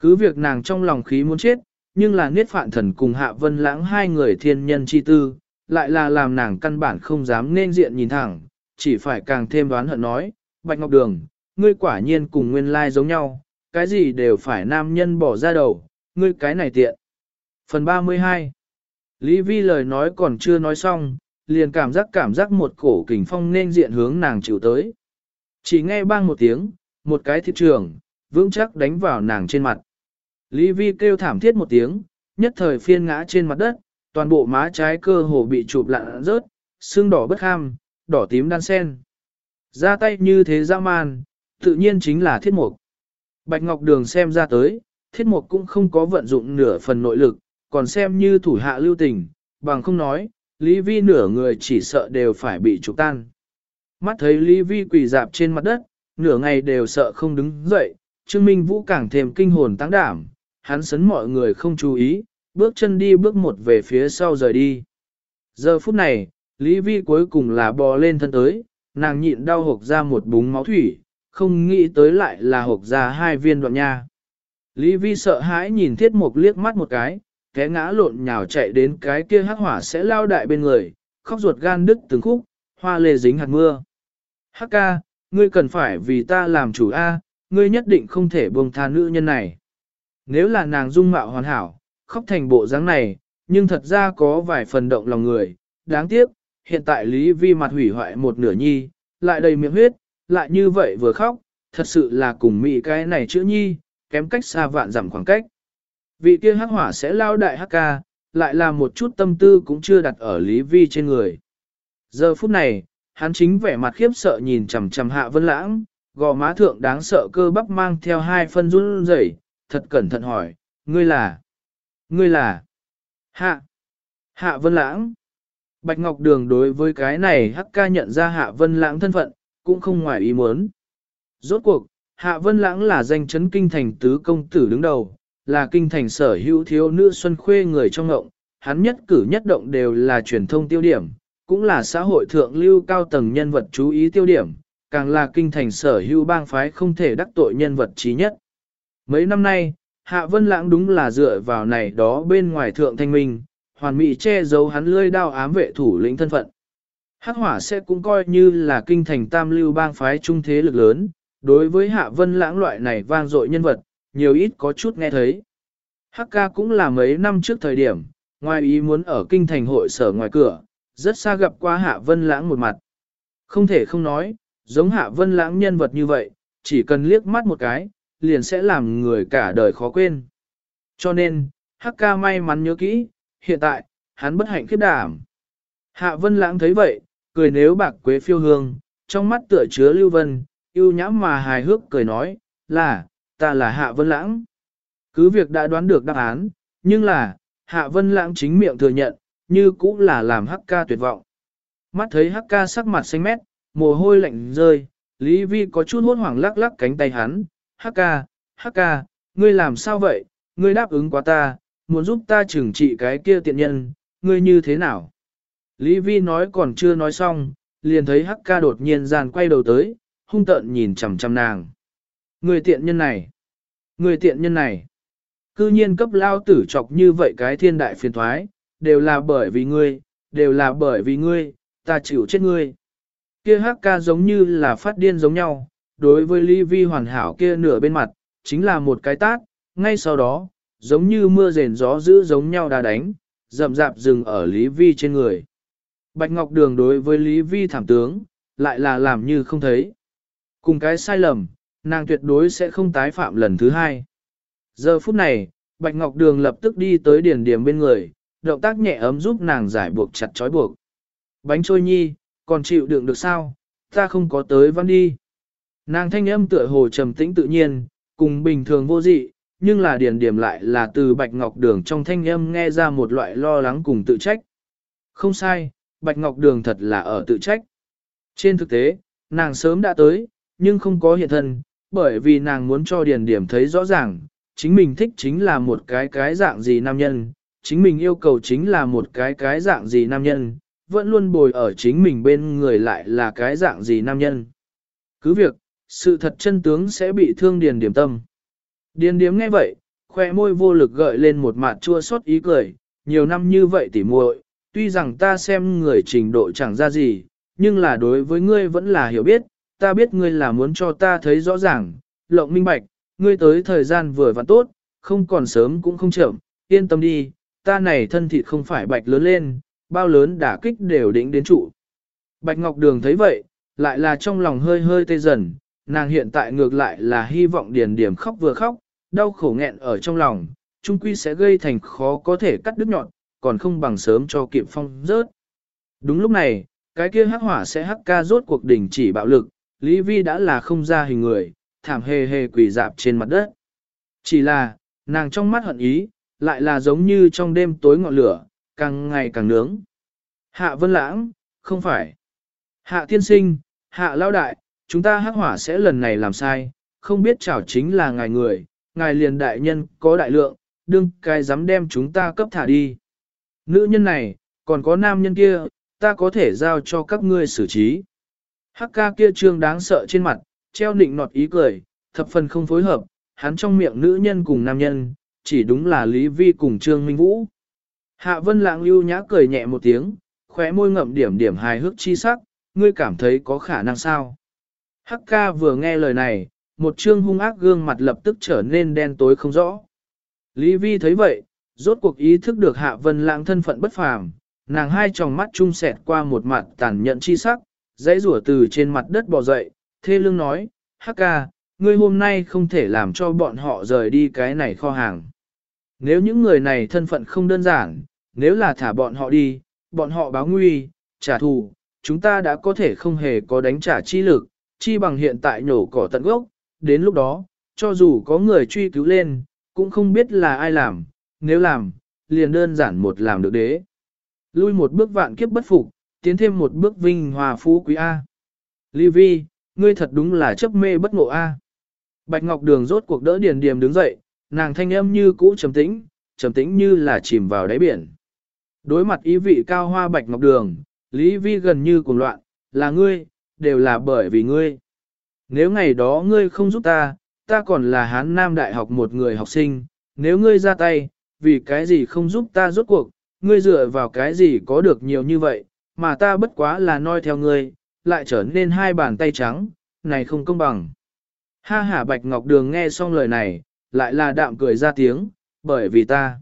Cứ việc nàng trong lòng khí muốn chết, nhưng là niết phạn thần cùng hạ vân lãng hai người thiên nhân chi tư, lại là làm nàng căn bản không dám nên diện nhìn thẳng, chỉ phải càng thêm đoán hận nói, Bạch Ngọc Đường, ngươi quả nhiên cùng nguyên lai giống nhau, cái gì đều phải nam nhân bỏ ra đầu, ngươi cái này tiện. Phần 32 Lý Vi lời nói còn chưa nói xong, liền cảm giác cảm giác một cổ kình phong nên diện hướng nàng chịu tới. Chỉ nghe bang một tiếng, một cái thiết trường, vững chắc đánh vào nàng trên mặt. Lý Vi kêu thảm thiết một tiếng, nhất thời phiên ngã trên mặt đất, toàn bộ má trái cơ hồ bị chụp lặn rớt, xương đỏ bất ham, đỏ tím đan sen. Ra tay như thế dã man, tự nhiên chính là thiết mục. Bạch Ngọc Đường xem ra tới, thiết mục cũng không có vận dụng nửa phần nội lực, còn xem như thủ hạ lưu tình, bằng không nói, Lý Vi nửa người chỉ sợ đều phải bị trục tan. Mắt thấy Lý Vi quỳ dạp trên mặt đất, nửa ngày đều sợ không đứng dậy, Trương Minh Vũ càng thêm kinh hồn tăng đảm, hắn sấn mọi người không chú ý, bước chân đi bước một về phía sau rời đi. Giờ phút này, Lý Vi cuối cùng là bò lên thân tới, nàng nhịn đau hộc ra một búng máu thủy, không nghĩ tới lại là hộc ra hai viên đoạn nha. Lý Vi sợ hãi nhìn thiết mục liếc mắt một cái, té ngã lộn nhào chạy đến cái kia hắc hỏa sẽ lao đại bên người, khóc ruột gan đứt từng khúc, hoa lê dính hạt mưa. Hắc ca, ngươi cần phải vì ta làm chủ A, ngươi nhất định không thể buông tha nữ nhân này. Nếu là nàng dung mạo hoàn hảo, khóc thành bộ dáng này, nhưng thật ra có vài phần động lòng người, đáng tiếc, hiện tại Lý Vi mặt hủy hoại một nửa nhi, lại đầy miệng huyết, lại như vậy vừa khóc, thật sự là cùng mị cái này chữ nhi, kém cách xa vạn giảm khoảng cách. Vị kia hắc hỏa sẽ lao đại hắc ca, lại là một chút tâm tư cũng chưa đặt ở Lý Vi trên người. Giờ phút này, hắn chính vẻ mặt khiếp sợ nhìn chằm chằm hạ vân lãng, gò má thượng đáng sợ cơ bắp mang theo hai phân run rẩy, thật cẩn thận hỏi, ngươi là, ngươi là, hạ, hạ vân lãng. Bạch Ngọc Đường đối với cái này hắc ca nhận ra hạ vân lãng thân phận, cũng không ngoài ý muốn. Rốt cuộc, hạ vân lãng là danh chấn kinh thành tứ công tử đứng đầu, là kinh thành sở hữu thiếu nữ xuân khuê người trong ngộng, hắn nhất cử nhất động đều là truyền thông tiêu điểm, cũng là xã hội thượng lưu cao tầng nhân vật chú ý tiêu điểm, càng là kinh thành sở hữu bang phái không thể đắc tội nhân vật trí nhất. Mấy năm nay, Hạ Vân Lãng đúng là dựa vào này đó bên ngoài thượng thanh minh, hoàn mỹ che giấu hắn lươi đao ám vệ thủ lĩnh thân phận. Hắc hỏa sẽ cũng coi như là kinh thành tam lưu bang phái trung thế lực lớn, đối với Hạ Vân Lãng loại này vang dội nhân vật, nhiều ít có chút nghe thấy. Hắc ca cũng là mấy năm trước thời điểm, ngoài ý muốn ở kinh thành hội sở ngoài cửa, rất xa gặp qua Hạ Vân Lãng một mặt. Không thể không nói, giống Hạ Vân Lãng nhân vật như vậy, chỉ cần liếc mắt một cái, liền sẽ làm người cả đời khó quên. Cho nên, Hắc ca may mắn nhớ kỹ, hiện tại, hắn bất hạnh khiếp đảm. Hạ Vân Lãng thấy vậy, cười nếu bạc quế phiêu hương, trong mắt tựa chứa lưu vân, yêu nhãm mà hài hước cười nói, là, ta là Hạ Vân Lãng. Cứ việc đã đoán được đáp án, nhưng là, Hạ Vân Lãng chính miệng thừa nhận, như cũng là làm Hắc ca tuyệt vọng. Mắt thấy Hắc ca sắc mặt xanh mét, mồ hôi lạnh rơi, Lý Vi có chút hốt hoảng lắc lắc cánh tay hắn, Hắc ca, Hắc ca, ngươi làm sao vậy, ngươi đáp ứng quá ta, muốn giúp ta trừng trị cái kia tiện nhân, ngươi như thế nào? Lý Vi nói còn chưa nói xong, liền thấy Hắc ca đột nhiên giàn quay đầu tới, hung tợn nhìn chằm chằm nàng. Người tiện nhân này, người tiện nhân này, cư nhiên cấp lao tử chọc như vậy cái thiên đại phiền thoái, đều là bởi vì ngươi, đều là bởi vì ngươi, ta chịu chết ngươi. Kia hắc ca giống như là phát điên giống nhau, đối với Lý Vi hoàn hảo kia nửa bên mặt, chính là một cái tát, ngay sau đó, giống như mưa rền gió dữ giống nhau đá đánh, rậm rạp dừng ở Lý Vi trên người. Bạch Ngọc Đường đối với Lý Vi thảm tướng, lại là làm như không thấy. Cùng cái sai lầm, nàng tuyệt đối sẽ không tái phạm lần thứ hai. Giờ phút này, Bạch Ngọc Đường lập tức đi tới điển điểm bên người, động tác nhẹ ấm giúp nàng giải buộc chặt trói buộc. Bánh trôi nhi, còn chịu đựng được sao, ta không có tới văn đi. Nàng thanh âm tựa hồ trầm tĩnh tự nhiên, cùng bình thường vô dị, nhưng là Điền điểm lại là từ Bạch Ngọc Đường trong thanh âm nghe ra một loại lo lắng cùng tự trách. Không sai, Bạch Ngọc Đường thật là ở tự trách. Trên thực tế, nàng sớm đã tới, nhưng không có hiện thân, bởi vì nàng muốn cho Điền Điểm thấy rõ ràng, chính mình thích chính là một cái cái dạng gì nam nhân, chính mình yêu cầu chính là một cái cái dạng gì nam nhân, vẫn luôn bồi ở chính mình bên người lại là cái dạng gì nam nhân. Cứ việc, sự thật chân tướng sẽ bị thương Điền Điểm tâm. Điền Điểm nghe vậy, khoe môi vô lực gợi lên một mặt chua xót ý cười, nhiều năm như vậy tỉ muội, tuy rằng ta xem người trình độ chẳng ra gì, nhưng là đối với ngươi vẫn là hiểu biết, ta biết ngươi là muốn cho ta thấy rõ ràng, lộng minh bạch, ngươi tới thời gian vừa vặn tốt, không còn sớm cũng không chậm, yên tâm đi, ta này thân thịt không phải bạch lớn lên, bao lớn đả kích đều đỉnh đến trụ. Bạch Ngọc Đường thấy vậy, lại là trong lòng hơi hơi tê dần, nàng hiện tại ngược lại là hy vọng điền điểm khóc vừa khóc, đau khổ nghẹn ở trong lòng, trung quy sẽ gây thành khó có thể cắt đứt nhọn, còn không bằng sớm cho kịp phong rớt. Đúng lúc này, cái kia hắc hỏa sẽ hắc ca rốt cuộc đỉnh chỉ bạo lực, Lý Vi đã là không ra hình người, thảm hề hề quỳ dạp trên mặt đất. Chỉ là, nàng trong mắt hận ý, lại là giống như trong đêm tối ngọn lửa, càng ngày càng nướng. Hạ Vân Lãng, không phải. Hạ Tiên Sinh, Hạ Lao Đại, chúng ta hắc hỏa sẽ lần này làm sai, không biết chảo chính là ngài người, ngài liền đại nhân có đại lượng, đương cái dám đem chúng ta cấp thả đi. Nữ nhân này, còn có nam nhân kia, ta có thể giao cho các ngươi xử trí. Hắc ca kia trương đáng sợ trên mặt, treo nịnh nọt ý cười, thập phần không phối hợp, hắn trong miệng nữ nhân cùng nam nhân, chỉ đúng là Lý Vi cùng Trương Minh Vũ. Hạ Vân Lãng lưu nhã cười nhẹ một tiếng, khóe môi ngậm điểm điểm hài hước chi sắc, ngươi cảm thấy có khả năng sao? Hắc ca vừa nghe lời này, một trương hung ác gương mặt lập tức trở nên đen tối không rõ. Lý Vi thấy vậy, rốt cuộc ý thức được Hạ Vân Lãng thân phận bất phàm, nàng hai tròng mắt chung sẹt qua một mặt tàn nhẫn chi sắc, dãy rủa từ trên mặt đất bò dậy, thê lương nói, Hắc ca, ngươi hôm nay không thể làm cho bọn họ rời đi cái này kho hàng. Nếu những người này thân phận không đơn giản, nếu là thả bọn họ đi, bọn họ báo nguy, trả thù, chúng ta đã có thể không hề có đánh trả chi lực, chi bằng hiện tại nhổ cỏ tận gốc, đến lúc đó, cho dù có người truy cứu lên, cũng không biết là ai làm, nếu làm, liền đơn giản một làm được đế. Lui một bước vạn kiếp bất phục, tiến thêm một bước vinh hòa phú quý A. Ly Vi, ngươi thật đúng là chấp mê bất ngộ A. Bạch Ngọc Đường rốt cuộc đỡ Điền Điềm đứng dậy, nàng thanh âm như cũ trầm tĩnh, trầm tĩnh như là chìm vào đáy biển. Đối mặt ý vị cao hoa Bạch Ngọc Đường, Lý Vi gần như cuồng loạn, là ngươi, đều là bởi vì ngươi. Nếu ngày đó ngươi không giúp ta, ta còn là Hán Nam Đại học một người học sinh, nếu ngươi ra tay, vì cái gì không giúp ta rốt cuộc, ngươi dựa vào cái gì có được nhiều như vậy, mà ta bất quá là noi theo ngươi, lại trở nên hai bàn tay trắng, này không công bằng. Ha hả Bạch Ngọc Đường nghe xong lời này, lại là đạm cười ra tiếng, bởi vì ta.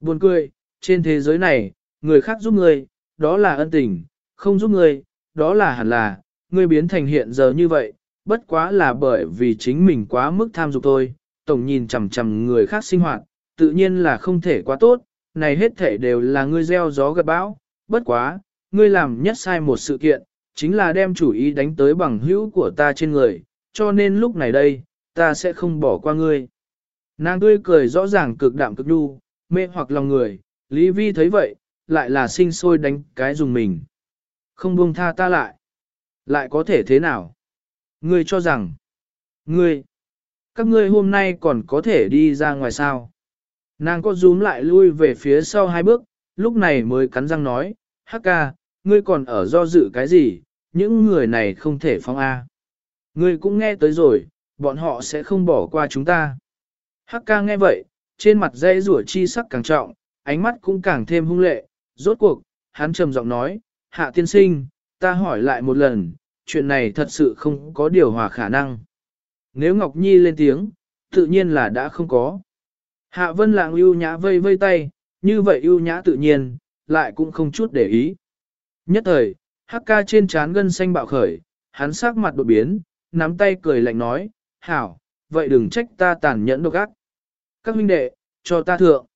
Buồn cười, trên thế giới này, người khác giúp ngươi, đó là ân tình, không giúp ngươi, đó là hẳn là, ngươi biến thành hiện giờ như vậy, bất quá là bởi vì chính mình quá mức tham dục thôi, tổng nhìn chằm chằm người khác sinh hoạt, tự nhiên là không thể quá tốt, này hết thể đều là ngươi gieo gió gặt bão, bất quá, ngươi làm nhất sai một sự kiện, chính là đem chủ ý đánh tới bằng hữu của ta trên người, cho nên lúc này đây, ta sẽ không bỏ qua ngươi. Nàng tươi cười rõ ràng cực đạm cực đu, mê hoặc lòng người, Lý Vi thấy vậy, lại là sinh sôi đánh cái dùng mình. Không buông tha ta lại. Lại có thể thế nào? Ngươi cho rằng, ngươi, các ngươi hôm nay còn có thể đi ra ngoài sao? Nàng có rúm lại lui về phía sau hai bước, lúc này mới cắn răng nói, Hắc ca, ngươi còn ở do dự cái gì, những người này không thể phong A. Ngươi cũng nghe tới rồi, bọn họ sẽ không bỏ qua chúng ta. Hắc ca nghe vậy, trên mặt dây rủa chi sắc càng trọng, ánh mắt cũng càng thêm hung lệ, rốt cuộc, hắn trầm giọng nói, hạ tiên sinh, ta hỏi lại một lần, chuyện này thật sự không có điều hòa khả năng. Nếu Ngọc Nhi lên tiếng, tự nhiên là đã không có. Hạ vân lạng ưu nhã vây vây tay, như vậy ưu nhã tự nhiên, lại cũng không chút để ý. Nhất thời, hắc ca trên trán gân xanh bạo khởi, hắn sắc mặt đột biến, nắm tay cười lạnh nói, hảo, vậy đừng trách ta tàn nhẫn độc ác. Các huynh đệ, cho ta thượng.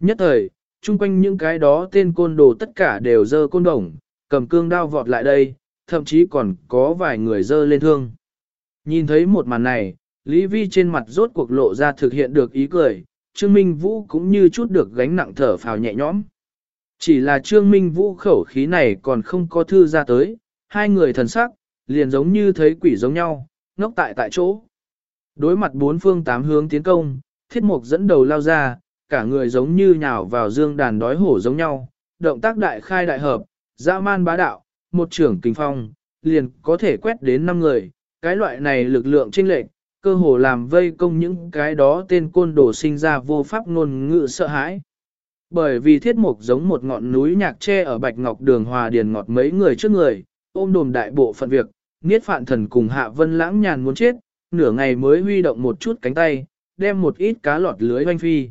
Nhất thời, chung quanh những cái đó tên côn đồ tất cả đều dơ côn đồng, cầm cương đao vọt lại đây, thậm chí còn có vài người dơ lên thương. Nhìn thấy một màn này, Lý Vi trên mặt rốt cuộc lộ ra thực hiện được ý cười, Trương Minh Vũ cũng như chút được gánh nặng thở phào nhẹ nhõm. Chỉ là Trương Minh Vũ khẩu khí này còn không có thư ra tới, hai người thần sắc, liền giống như thấy quỷ giống nhau, ngốc tại tại chỗ. Đối mặt bốn phương tám hướng tiến công, thiết mục dẫn đầu lao ra, cả người giống như nhào vào dương đàn đói hổ giống nhau, động tác đại khai đại hợp, dã man bá đạo, một trưởng kinh phong, liền có thể quét đến năm người, cái loại này lực lượng chênh lệch, cơ hồ làm vây công những cái đó tên côn đồ sinh ra vô pháp ngôn ngữ sợ hãi. Bởi vì thiết mục giống một ngọn núi nhạc tre ở Bạch Ngọc Đường Hòa Điền ngọt mấy người trước người, ôm đồm đại bộ phận việc, Niết Phạn Thần cùng Hạ Vân lãng nhàn muốn chết, nửa ngày mới huy động một chút cánh tay, đem một ít cá lọt lưới hoanh phi.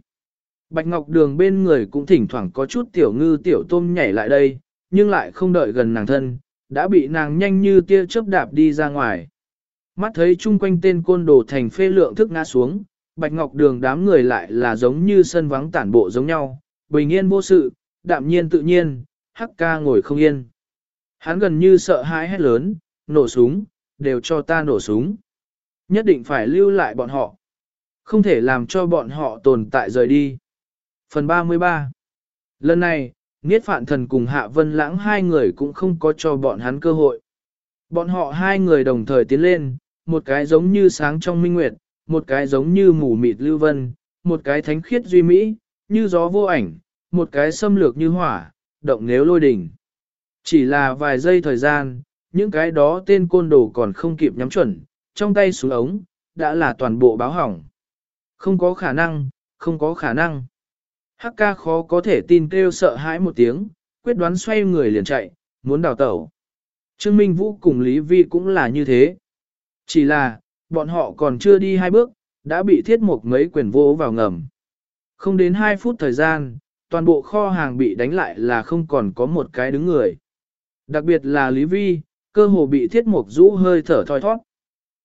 Bạch Ngọc Đường bên người cũng thỉnh thoảng có chút tiểu ngư tiểu tôm nhảy lại đây, nhưng lại không đợi gần nàng thân, đã bị nàng nhanh như tia chớp đạp đi ra ngoài. Mắt thấy chung quanh tên côn đồ thành phê lượng thức ngã xuống, Bạch Ngọc Đường đám người lại là giống như sân vắng tản bộ giống nhau, bình yên vô sự, đạm nhiên tự nhiên, hắc ca ngồi không yên. Hắn gần như sợ hãi hét lớn, nổ súng, đều cho ta nổ súng. Nhất định phải lưu lại bọn họ. Không thể làm cho bọn họ tồn tại rời đi. Phần 33 Lần này, Niết Phạn Thần cùng Hạ Vân Lãng hai người cũng không có cho bọn hắn cơ hội. Bọn họ hai người đồng thời tiến lên, một cái giống như sáng trong minh nguyệt, một cái giống như mù mịt lưu vân, một cái thánh khiết duy mỹ, như gió vô ảnh, một cái xâm lược như hỏa, động nếu lôi đỉnh. Chỉ là vài giây thời gian, những cái đó tên côn đồ còn không kịp nhắm chuẩn, trong tay xuống ống, đã là toàn bộ báo hỏng. Không có khả năng, không có khả năng. Hắc ca khó có thể tin kêu sợ hãi một tiếng, quyết đoán xoay người liền chạy, muốn đào tẩu. Trương Minh Vũ cùng Lý Vi cũng là như thế. Chỉ là, bọn họ còn chưa đi hai bước, đã bị thiết mục mấy quyền vô vào ngầm. Không đến hai phút thời gian, toàn bộ kho hàng bị đánh lại là không còn có một cái đứng người. Đặc biệt là Lý Vi, cơ hồ bị thiết mục rũ hơi thở thoi thoát.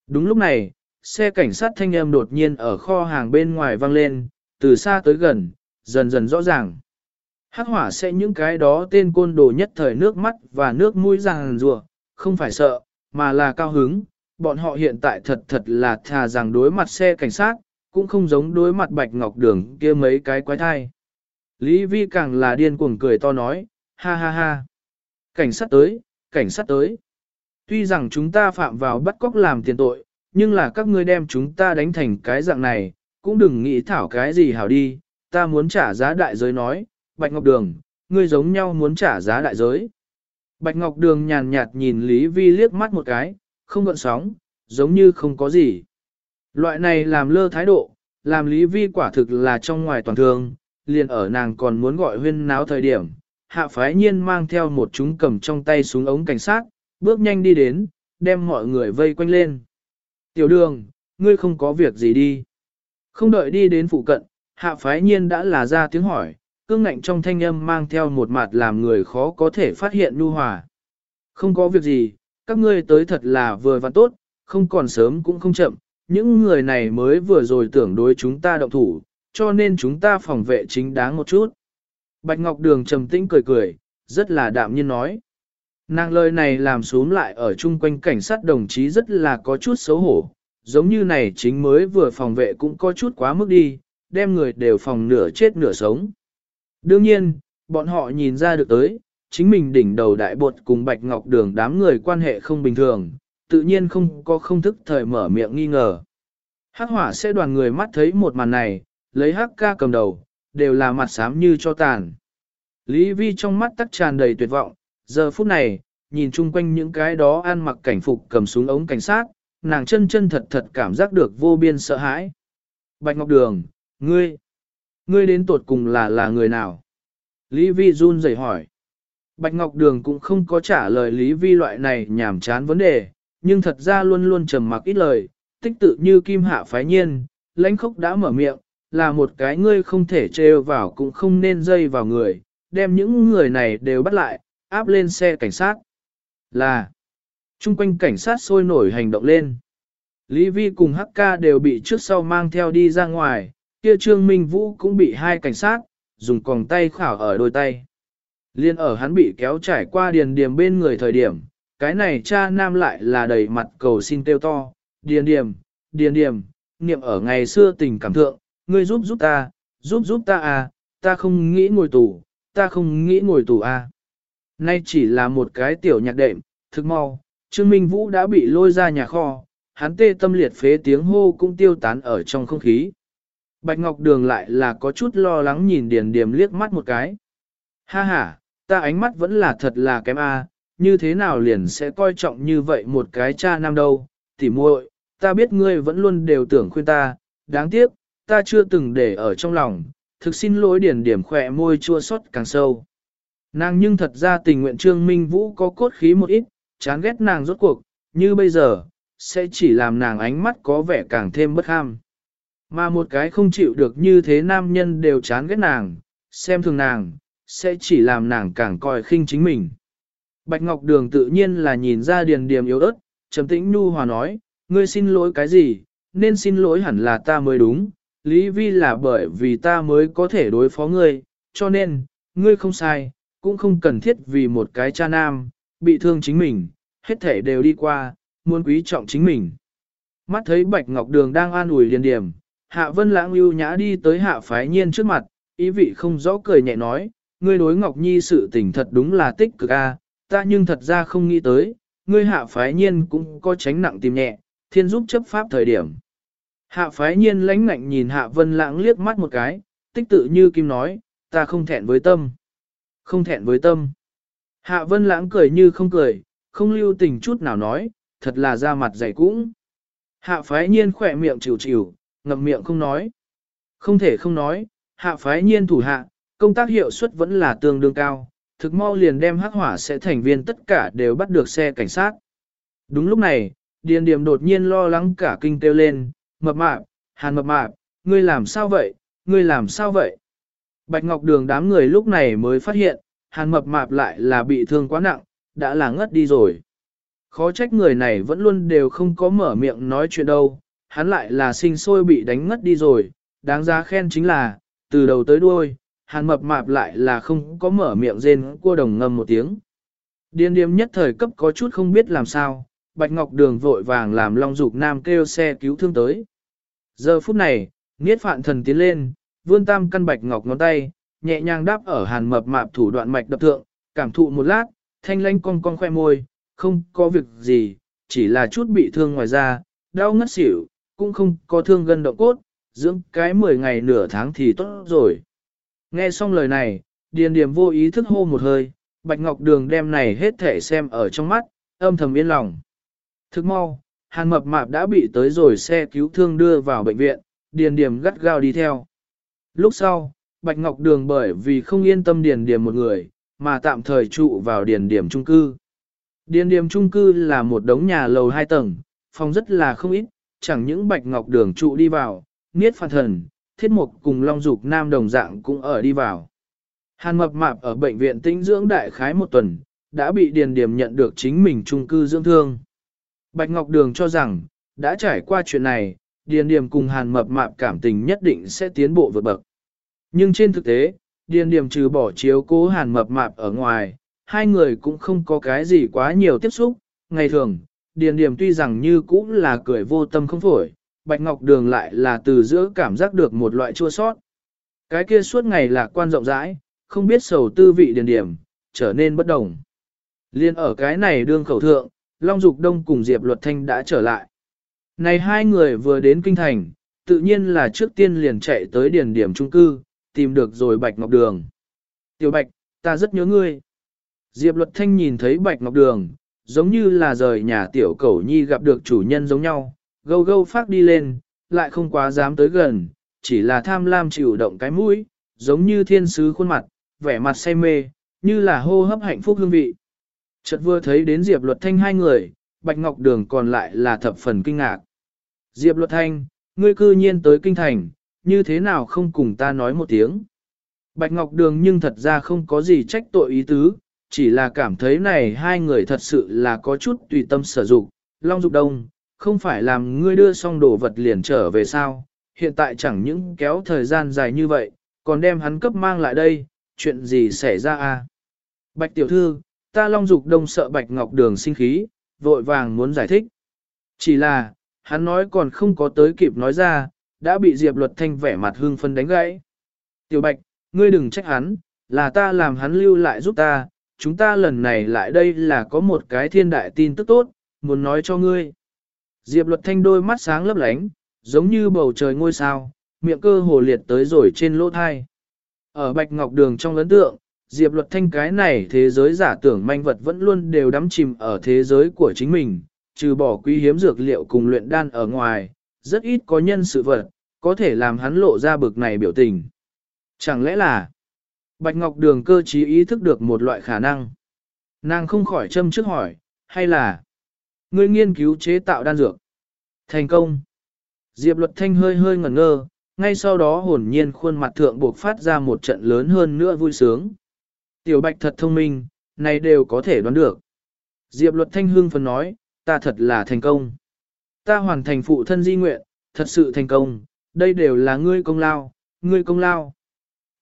Đúng lúc này, xe cảnh sát thanh âm đột nhiên ở kho hàng bên ngoài vang lên, từ xa tới gần, dần dần rõ ràng. Hắc hỏa sẽ những cái đó tên côn đồ nhất thời nước mắt và nước mũi ràng rùa, không phải sợ, mà là cao hứng. Bọn họ hiện tại thật thật là thà rằng đối mặt xe cảnh sát, cũng không giống đối mặt bạch ngọc đường kia mấy cái quái thai. Lý Vi càng là điên cuồng cười to nói, ha ha ha. Cảnh sát tới, cảnh sát tới. Tuy rằng chúng ta phạm vào bắt cóc làm tiền tội, nhưng là các ngươi đem chúng ta đánh thành cái dạng này, cũng đừng nghĩ thảo cái gì hảo đi, ta muốn trả giá đại giới nói, Bạch Ngọc Đường, ngươi giống nhau muốn trả giá đại giới. Bạch Ngọc Đường nhàn nhạt nhìn Lý Vi liếc mắt một cái, không gợn sóng, giống như không có gì. Loại này làm lơ thái độ, làm Lý Vi quả thực là trong ngoài toàn thường liền ở nàng còn muốn gọi huyên náo thời điểm. Hạ phái nhiên mang theo một chúng cầm trong tay súng ống cảnh sát, bước nhanh đi đến, đem mọi người vây quanh lên. Tiểu đường, ngươi không có việc gì đi. Không đợi đi đến phụ cận, hạ phái nhiên đã là ra tiếng hỏi, cương ngạnh trong thanh âm mang theo một mặt làm người khó có thể phát hiện nhu hòa. Không có việc gì, các ngươi tới thật là vừa và tốt, không còn sớm cũng không chậm, những người này mới vừa rồi tưởng đối chúng ta động thủ, cho nên chúng ta phòng vệ chính đáng một chút. Bạch Ngọc Đường trầm tĩnh cười cười, rất là đạm nhiên nói. Nàng lời này làm xuống lại ở chung quanh cảnh sát đồng chí rất là có chút xấu hổ, giống như này chính mới vừa phòng vệ cũng có chút quá mức đi, đem người đều phòng nửa chết nửa sống. Đương nhiên, bọn họ nhìn ra được tới, chính mình đỉnh đầu đại bột cùng Bạch Ngọc Đường đám người quan hệ không bình thường, tự nhiên không có không thức thời mở miệng nghi ngờ. Hắc hỏa sẽ đoàn người mắt thấy một màn này, lấy hắc ca cầm đầu, đều là mặt xám như cho tàn. Lý Vi trong mắt tắc tràn đầy tuyệt vọng, giờ phút này, nhìn chung quanh những cái đó ăn mặc cảnh phục cầm súng ống cảnh sát, nàng chân chân thật thật cảm giác được vô biên sợ hãi. Bạch Ngọc Đường, ngươi, ngươi đến tuột cùng là là người nào? Lý Vi run rẩy hỏi. Bạch Ngọc Đường cũng không có trả lời Lý Vi loại này nhảm chán vấn đề, nhưng thật ra luôn luôn trầm mặc ít lời, tích tự như kim hạ phái nhiên, lãnh khốc đã mở miệng, là một cái ngươi không thể trêu vào cũng không nên dây vào người, đem những người này đều bắt lại, áp lên xe cảnh sát. Là, chung quanh cảnh sát sôi nổi hành động lên. Lý Vi cùng Hắc Ca đều bị trước sau mang theo đi ra ngoài, kia Trương Minh Vũ cũng bị hai cảnh sát, dùng còng tay khảo ở đôi tay. Liên ở hắn bị kéo trải qua điền điểm bên người thời điểm, cái này cha nam lại là đầy mặt cầu xin kêu to, điền điểm, điền điểm, niệm ở ngày xưa tình cảm thượng, ngươi giúp giúp ta, giúp giúp ta à, ta không nghĩ ngồi tù, ta không nghĩ ngồi tù à. Nay chỉ là một cái tiểu nhạc đệm, thực mau, Trương Minh Vũ đã bị lôi ra nhà kho, hắn tê tâm liệt phế tiếng hô cũng tiêu tán ở trong không khí. Bạch Ngọc Đường lại là có chút lo lắng nhìn Điền Điềm liếc mắt một cái. Ha ha, ta ánh mắt vẫn là thật là kém a, như thế nào liền sẽ coi trọng như vậy một cái cha nam đâu, tỉ muội, ta biết ngươi vẫn luôn đều tưởng khuyên ta, đáng tiếc, ta chưa từng để ở trong lòng, thực xin lỗi Điền Điềm khỏe môi chua xót càng sâu. Nàng nhưng thật ra tình nguyện Trương Minh Vũ có cốt khí một ít, chán ghét nàng rốt cuộc, như bây giờ, sẽ chỉ làm nàng ánh mắt có vẻ càng thêm bất ham. Mà một cái không chịu được như thế nam nhân đều chán ghét nàng, xem thường nàng, sẽ chỉ làm nàng càng coi khinh chính mình. Bạch Ngọc Đường tự nhiên là nhìn ra điền điềm yếu ớt, trầm tĩnh nhu hòa nói, ngươi xin lỗi cái gì, nên xin lỗi hẳn là ta mới đúng, Lý Vi là bởi vì ta mới có thể đối phó ngươi, cho nên, ngươi không sai, cũng không cần thiết vì một cái cha nam, bị thương chính mình, hết thể đều đi qua, muốn quý trọng chính mình. Mắt thấy Bạch Ngọc Đường đang an ủi điền điểm, Hạ Vân Lãng lưu nhã đi tới Hạ Phái Nhiên trước mặt, ý vị không rõ cười nhẹ nói, ngươi đối Ngọc Nhi sự tình thật đúng là tích cực a, ta nhưng thật ra không nghĩ tới, ngươi Hạ Phái Nhiên cũng có tránh nặng tìm nhẹ, thiên giúp chấp pháp thời điểm. Hạ Phái Nhiên lãnh ngạnh nhìn Hạ Vân Lãng liếc mắt một cái, tích tự như kim nói, ta không thẹn với tâm. Không thẹn với tâm. Hạ Vân Lãng cười như không cười, không lưu tình chút nào nói, thật là ra mặt dày cũng. Hạ phái nhiên khỏe miệng chịu chịu, ngậm miệng không nói. Không thể không nói, hạ phái nhiên thủ hạ, công tác hiệu suất vẫn là tương đương cao, thực mau liền đem hắc hỏa sẽ thành viên tất cả đều bắt được xe cảnh sát. Đúng lúc này, Điền Điềm đột nhiên lo lắng cả kinh kêu lên, mập mạp, hàn mập mạp, ngươi làm sao vậy, ngươi làm sao vậy? Bạch Ngọc Đường đám người lúc này mới phát hiện, hàn mập mạp lại là bị thương quá nặng, đã là ngất đi rồi. Khó trách người này vẫn luôn đều không có mở miệng nói chuyện đâu, hắn lại là sinh sôi bị đánh ngất đi rồi, đáng giá khen chính là, từ đầu tới đuôi, hàn mập mạp lại là không có mở miệng rên cua đồng ngâm một tiếng. Điên điếm nhất thời cấp có chút không biết làm sao, Bạch Ngọc Đường vội vàng làm Long Dục Nam kêu xe cứu thương tới. Giờ phút này, Niết Phạn Thần tiến lên, vươn tam căn Bạch Ngọc ngón tay, nhẹ nhàng đáp ở hàn mập mạp thủ đoạn mạch đập thượng, cảm thụ một lát, thanh lanh con con khoe môi, không có việc gì, chỉ là chút bị thương ngoài da, đau ngất xỉu, cũng không có thương gân động cốt, dưỡng cái 10 ngày nửa tháng thì tốt rồi. Nghe xong lời này, Điền Điềm vô ý thức hô một hơi, Bạch Ngọc Đường đem này hết thể xem ở trong mắt, âm thầm yên lòng. Thức mau, Hàn Mập Mạp đã bị tới rồi xe cứu thương đưa vào bệnh viện, Điền Điềm gắt gao đi theo. Lúc sau, Bạch Ngọc Đường bởi vì không yên tâm Điền Điềm một người, mà tạm thời trụ vào Điền Điềm trung cư. Điền Điềm trung cư là một đống nhà lầu hai tầng, phòng rất là không ít, chẳng những Bạch Ngọc Đường trụ đi vào, Niết Phạn Thần, Thiết Mục cùng Long Dục Nam đồng dạng cũng ở đi vào. Hàn Mập Mạp ở bệnh viện tĩnh dưỡng đại khái một tuần, đã bị Điền Điềm nhận được chính mình trung cư dưỡng thương. Bạch Ngọc Đường cho rằng, đã trải qua chuyện này, Điền Điềm cùng Hàn Mập Mạp cảm tình nhất định sẽ tiến bộ vượt bậc. Nhưng trên thực tế, Điền Điềm trừ bỏ chiếu cố Hàn Mập Mạp ở ngoài, hai người cũng không có cái gì quá nhiều tiếp xúc. Ngày thường, Điền Điềm tuy rằng như cũng là cười vô tâm không phổi, Bạch Ngọc Đường lại là từ giữa cảm giác được một loại chua sót. Cái kia suốt ngày lạc quan rộng rãi, không biết sầu tư vị Điền Điềm, trở nên bất đồng. Liên ở cái này đương khẩu thượng, Long Dục Đông cùng Diệp Luật Thanh đã trở lại. Này hai người vừa đến kinh thành, tự nhiên là trước tiên liền chạy tới điền điểm trung cư, tìm được rồi Bạch Ngọc Đường. Tiểu Bạch, ta rất nhớ ngươi. Diệp Luật Thanh nhìn thấy Bạch Ngọc Đường, giống như là rời nhà tiểu cẩu nhi gặp được chủ nhân giống nhau, gâu gâu phát đi lên, lại không quá dám tới gần, chỉ là tham lam chịu động cái mũi, giống như thiên sứ khuôn mặt, vẻ mặt say mê, như là hô hấp hạnh phúc hương vị. Chợt vừa thấy đến Diệp Luật Thanh hai người, Bạch Ngọc Đường còn lại là thập phần kinh ngạc. Diệp Luật Thanh, ngươi cư nhiên tới kinh thành, như thế nào không cùng ta nói một tiếng. Bạch Ngọc Đường nhưng thật ra không có gì trách tội ý tứ, chỉ là cảm thấy này hai người thật sự là có chút tùy tâm sở dụng. Long Dục Đông, không phải làm ngươi đưa xong đồ vật liền trở về sao, hiện tại chẳng những kéo thời gian dài như vậy, còn đem hắn cấp mang lại đây, chuyện gì xảy ra à? Bạch tiểu thư, ta Long Dục Đông sợ Bạch Ngọc Đường sinh khí, vội vàng muốn giải thích. Chỉ là, hắn nói còn không có tới kịp nói ra, đã bị Diệp Luật Thanh vẻ mặt hương phân đánh gãy. Tiểu Bạch, ngươi đừng trách hắn, là ta làm hắn lưu lại giúp ta, chúng ta lần này lại đây là có một cái thiên đại tin tức tốt, muốn nói cho ngươi. Diệp Luật Thanh đôi mắt sáng lấp lánh, giống như bầu trời ngôi sao, miệng cơ hồ liệt tới rồi trên lỗ thai. Ở Bạch Ngọc Đường trong lớn tượng, Diệp Luật Thanh cái này thế giới giả tưởng manh vật vẫn luôn đều đắm chìm ở thế giới của chính mình, trừ bỏ quý hiếm dược liệu cùng luyện đan ở ngoài, rất ít có nhân sự vật, có thể làm hắn lộ ra bực này biểu tình. Chẳng lẽ là Bạch Ngọc Đường cơ trí ý thức được một loại khả năng. Nàng không khỏi châm trước hỏi, hay là ngươi nghiên cứu chế tạo đan dược? Thành công. Diệp Luật Thanh hơi hơi ngẩn ngơ, ngay sau đó hồn nhiên khuôn mặt thượng buộc phát ra một trận lớn hơn nữa vui sướng. Tiểu Bạch thật thông minh, này đều có thể đoán được. Diệp Luật Thanh hương phần nói, ta thật là thành công. Ta hoàn thành phụ thân di nguyện, thật sự thành công, đây đều là ngươi công lao, ngươi công lao.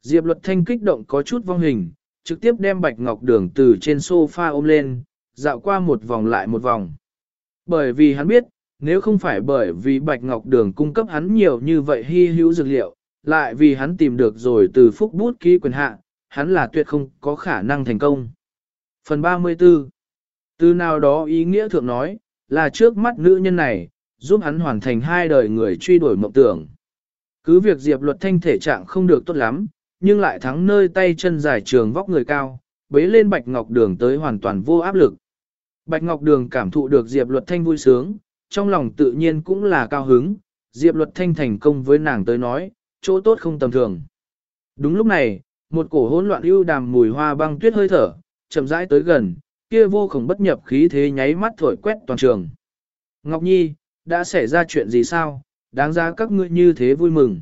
Diệp luật thanh kích động có chút vong hình, trực tiếp đem bạch ngọc đường từ trên sofa ôm lên, dạo qua một vòng lại một vòng. Bởi vì hắn biết, nếu không phải bởi vì bạch ngọc đường cung cấp hắn nhiều như vậy hy hữu dược liệu, lại vì hắn tìm được rồi từ phúc bút ký quyền hạ, hắn là tuyệt không có khả năng thành công. Phần 34 Từ nào đó ý nghĩa thượng nói, là trước mắt nữ nhân này, giúp hắn hoàn thành hai đời người truy đuổi mộng tưởng. Cứ việc Diệp luật thanh thể trạng không được tốt lắm, nhưng lại thắng nơi tay chân dài trường vóc người cao, bế lên Bạch Ngọc Đường tới hoàn toàn vô áp lực. Bạch Ngọc Đường cảm thụ được Diệp luật thanh vui sướng, trong lòng tự nhiên cũng là cao hứng, Diệp luật thanh thành công với nàng tới nói, chỗ tốt không tầm thường. Đúng lúc này, một cổ hỗn loạn ưu đàm mùi hoa băng tuyết hơi thở, chậm rãi tới gần, kia vô cùng bất nhập khí thế nháy mắt thổi quét toàn trường. Ngọc Nhi, đã xảy ra chuyện gì sao, đáng ra các ngươi như thế vui mừng.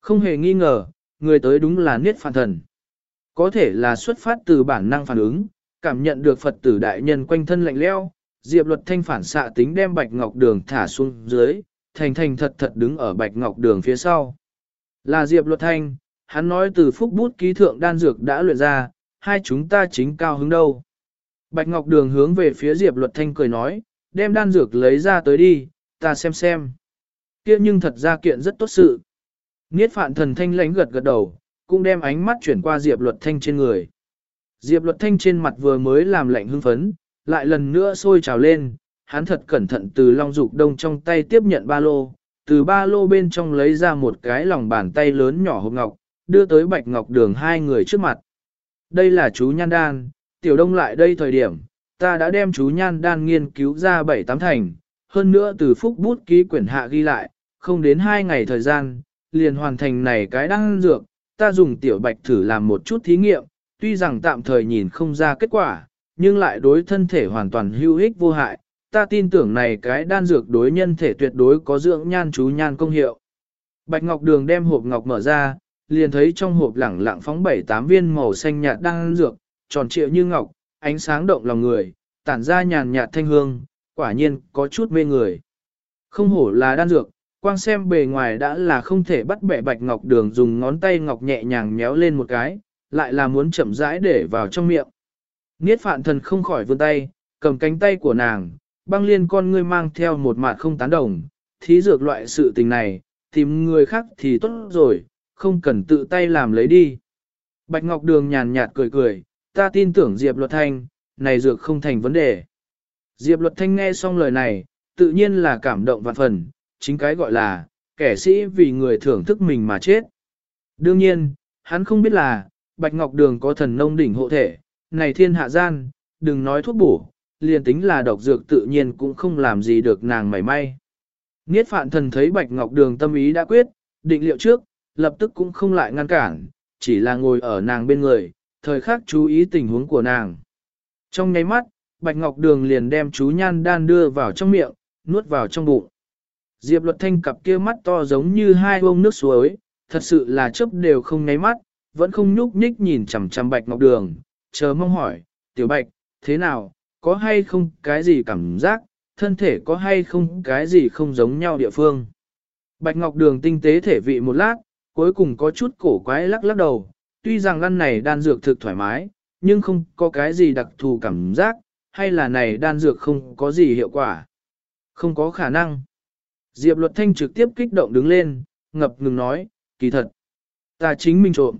Không hề nghi ngờ, người tới đúng là Niết Phạn Thần. Có thể là xuất phát từ bản năng phản ứng, cảm nhận được Phật tử đại nhân quanh thân lạnh leo, Diệp Luật Thanh phản xạ tính đem Bạch Ngọc Đường thả xuống dưới, thành thành thật thật đứng ở Bạch Ngọc Đường phía sau. Là Diệp Luật Thanh, hắn nói từ phúc bút ký thượng đan dược đã luyện ra, hai chúng ta chính cao hứng đâu. Bạch Ngọc Đường hướng về phía Diệp Luật Thanh cười nói, đem đan dược lấy ra tới đi, ta xem xem. kia nhưng thật ra kiện rất tốt sự. Niết phạn thần thanh lãnh gật gật đầu, cũng đem ánh mắt chuyển qua Diệp Luật Thanh trên người. Diệp Luật Thanh trên mặt vừa mới làm lạnh hưng phấn, lại lần nữa sôi trào lên, hắn thật cẩn thận từ Long Dục Đông trong tay tiếp nhận ba lô, từ ba lô bên trong lấy ra một cái lòng bàn tay lớn nhỏ hộp ngọc, đưa tới Bạch Ngọc Đường hai người trước mặt. Đây là chú Nhan Đan, tiểu đông lại đây thời điểm, ta đã đem chú Nhan Đan nghiên cứu ra bảy tám thành, hơn nữa từ phúc bút ký quyển hạ ghi lại, không đến hai ngày thời gian, liền hoàn thành này cái đan dược, ta dùng tiểu bạch thử làm một chút thí nghiệm, tuy rằng tạm thời nhìn không ra kết quả, nhưng lại đối thân thể hoàn toàn hữu ích vô hại, ta tin tưởng này cái đan dược đối nhân thể tuyệt đối có dưỡng nhan chú nhan công hiệu. Bạch Ngọc Đường đem hộp ngọc mở ra, liền thấy trong hộp lẳng lặng phóng bảy tám viên màu xanh nhạt đan dược, tròn trịa như ngọc, ánh sáng động lòng người, tản ra nhàn nhạt thanh hương, quả nhiên có chút mê người. Không hổ là đan dược, quang xem bề ngoài đã là không thể bắt bẻ bạch ngọc đường dùng ngón tay ngọc nhẹ nhàng méo lên một cái, lại là muốn chậm rãi để vào trong miệng. Niết phạn thần không khỏi vươn tay, cầm cánh tay của nàng, băng liên con ngươi mang theo một mặt không tán đồng, thí dược loại sự tình này, tìm người khác thì tốt rồi, không cần tự tay làm lấy đi. Bạch Ngọc Đường nhàn nhạt cười cười, ta tin tưởng Diệp Luật Thanh, này dược không thành vấn đề. Diệp Luật Thanh nghe xong lời này, tự nhiên là cảm động vạn phần, chính cái gọi là, kẻ sĩ vì người thưởng thức mình mà chết. Đương nhiên, hắn không biết là, Bạch Ngọc Đường có thần nông đỉnh hộ thể, này thiên hạ gian, đừng nói thuốc bổ, liền tính là độc dược tự nhiên cũng không làm gì được nàng mảy may. Niết phạn thần thấy Bạch Ngọc Đường tâm ý đã quyết, định liệu trước, lập tức cũng không lại ngăn cản, chỉ là ngồi ở nàng bên người, thời khắc chú ý tình huống của nàng. Trong nháy mắt, Bạch Ngọc Đường liền đem chú nhan đan đưa vào trong miệng, nuốt vào trong bụng. Diệp luật thanh cặp kia mắt to giống như hai bông nước suối, thật sự là chớp đều không nháy mắt, vẫn không nhúc nhích nhìn chằm chằm Bạch Ngọc Đường, chờ mong hỏi, tiểu Bạch, thế nào, có hay không cái gì cảm giác, thân thể có hay không cái gì không giống nhau địa phương. Bạch Ngọc Đường tinh tế thể vị một lát, cuối cùng có chút cổ quái lắc lắc đầu, tuy rằng lăn này đan dược thực thoải mái, nhưng không có cái gì đặc thù cảm giác, hay là này đan dược không có gì hiệu quả. Không có khả năng. Diệp luật thanh trực tiếp kích động đứng lên, ngập ngừng nói, kỳ thật. Ta chính mình trộm.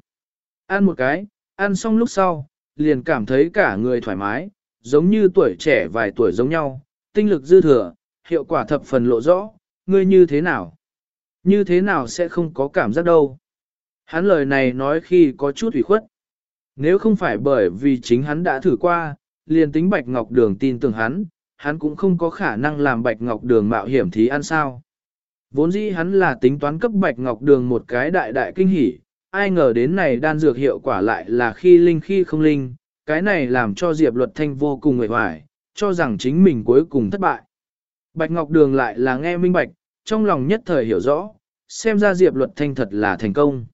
Ăn một cái, ăn xong lúc sau, liền cảm thấy cả người thoải mái, giống như tuổi trẻ vài tuổi giống nhau, tinh lực dư thừa, hiệu quả thập phần lộ rõ, ngươi như thế nào? Như thế nào sẽ không có cảm giác đâu? Hắn lời này nói khi có chút ủy khuất. Nếu không phải bởi vì chính hắn đã thử qua, liền tính Bạch Ngọc Đường tin tưởng hắn, hắn cũng không có khả năng làm Bạch Ngọc Đường mạo hiểm thí ăn sao. Vốn dĩ hắn là tính toán cấp Bạch Ngọc Đường một cái đại đại kinh hỉ, ai ngờ đến này đan dược hiệu quả lại là khi linh khi không linh, cái này làm cho Diệp Luật Thanh vô cùng nguội hoài, cho rằng chính mình cuối cùng thất bại. Bạch Ngọc Đường lại là nghe minh bạch, trong lòng nhất thời hiểu rõ, xem ra Diệp Luật Thanh thật là thành công.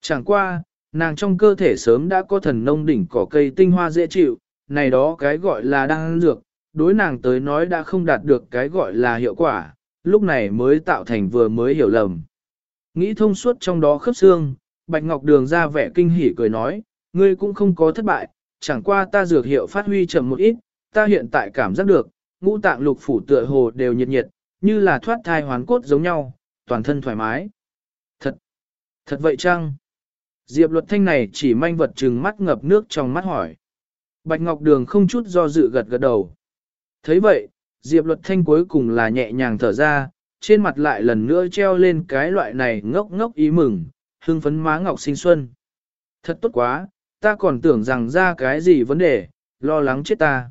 Chẳng qua, nàng trong cơ thể sớm đã có thần nông đỉnh cỏ cây tinh hoa dễ chịu, này đó cái gọi là đan dược, đối nàng tới nói đã không đạt được cái gọi là hiệu quả, lúc này mới tạo thành vừa mới hiểu lầm. Nghĩ thông suốt trong đó khớp xương, Bạch Ngọc Đường ra vẻ kinh hỉ cười nói, ngươi cũng không có thất bại, chẳng qua ta dược hiệu phát huy chậm một ít, ta hiện tại cảm giác được, ngũ tạng lục phủ tựa hồ đều nhiệt nhiệt, như là thoát thai hoán cốt giống nhau, toàn thân thoải mái. Thật, thật vậy chăng? Diệp luật thanh này chỉ manh vật trừng mắt ngập nước trong mắt hỏi. Bạch Ngọc Đường không chút do dự gật gật đầu. thấy vậy, Diệp luật thanh cuối cùng là nhẹ nhàng thở ra, trên mặt lại lần nữa treo lên cái loại này ngốc ngốc ý mừng, hưng phấn má ngọc sinh xuân. Thật tốt quá, ta còn tưởng rằng ra cái gì vấn đề, lo lắng chết ta.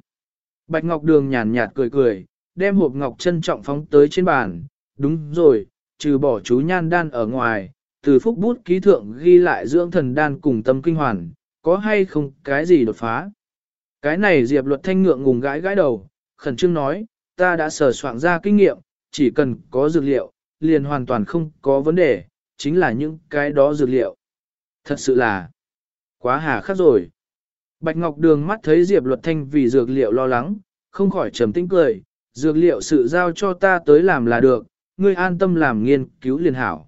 Bạch Ngọc Đường nhàn nhạt cười cười, đem hộp ngọc trân trọng phóng tới trên bàn, đúng rồi, trừ bỏ chú nhan đan ở ngoài, từ phúc bút ký thượng ghi lại dưỡng thần đan cùng tâm kinh hoàn, có hay không cái gì đột phá. Cái này Diệp luật thanh ngượng ngùng gãi gãi đầu, khẩn trương nói, ta đã sở soạn ra kinh nghiệm, chỉ cần có dược liệu, liền hoàn toàn không có vấn đề, chính là những cái đó dược liệu. Thật sự là quá hà khắc rồi. Bạch Ngọc Đường mắt thấy Diệp Luật Thanh vì dược liệu lo lắng, không khỏi trầm tĩnh cười, dược liệu sự giao cho ta tới làm là được, ngươi an tâm làm nghiên cứu liền hảo.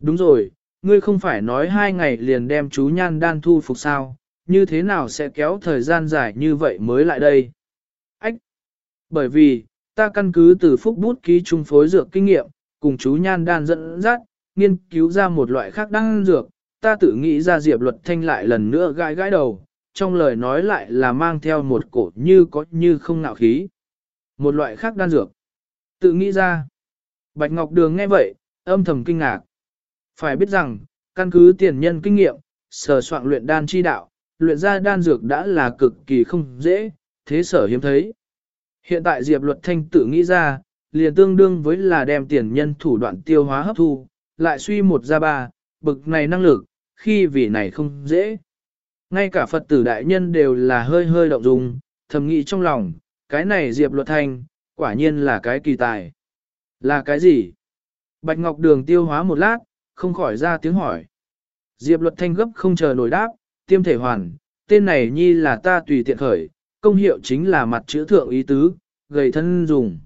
Đúng rồi, ngươi không phải nói hai ngày liền đem chú nhan đan thu phục sao, như thế nào sẽ kéo thời gian dài như vậy mới lại đây? Ách! Bởi vì, ta căn cứ từ phúc bút ký trung phối dược kinh nghiệm, cùng chú nhan đan dẫn dắt, nghiên cứu ra một loại khác đan dược, ta tự nghĩ ra diệp luật thanh lại lần nữa gãi gãi đầu, trong lời nói lại là mang theo một cổ như có như không nạo khí. Một loại khác đan dược. Tự nghĩ ra. Bạch Ngọc Đường nghe vậy, âm thầm kinh ngạc. Phải biết rằng, căn cứ tiền nhân kinh nghiệm, sở soạn luyện đan chi đạo, luyện ra đan dược đã là cực kỳ không dễ, thế sở hiếm thấy. Hiện tại Diệp Luật Thanh tự nghĩ ra, liền tương đương với là đem tiền nhân thủ đoạn tiêu hóa hấp thu, lại suy một ra ba, bực này năng lực, khi vì này không dễ. Ngay cả Phật tử đại nhân đều là hơi hơi động dung, thầm nghĩ trong lòng, cái này Diệp Luật Thanh, quả nhiên là cái kỳ tài. Là cái gì? Bạch Ngọc Đường tiêu hóa một lát, không khỏi ra tiếng hỏi. Diệp Luật Thanh gấp không chờ nổi đáp, tiêm thể hoàn, tên này nhi là ta tùy tiện khởi, công hiệu chính là mặt chữ thượng ý tứ, gầy thân dùng.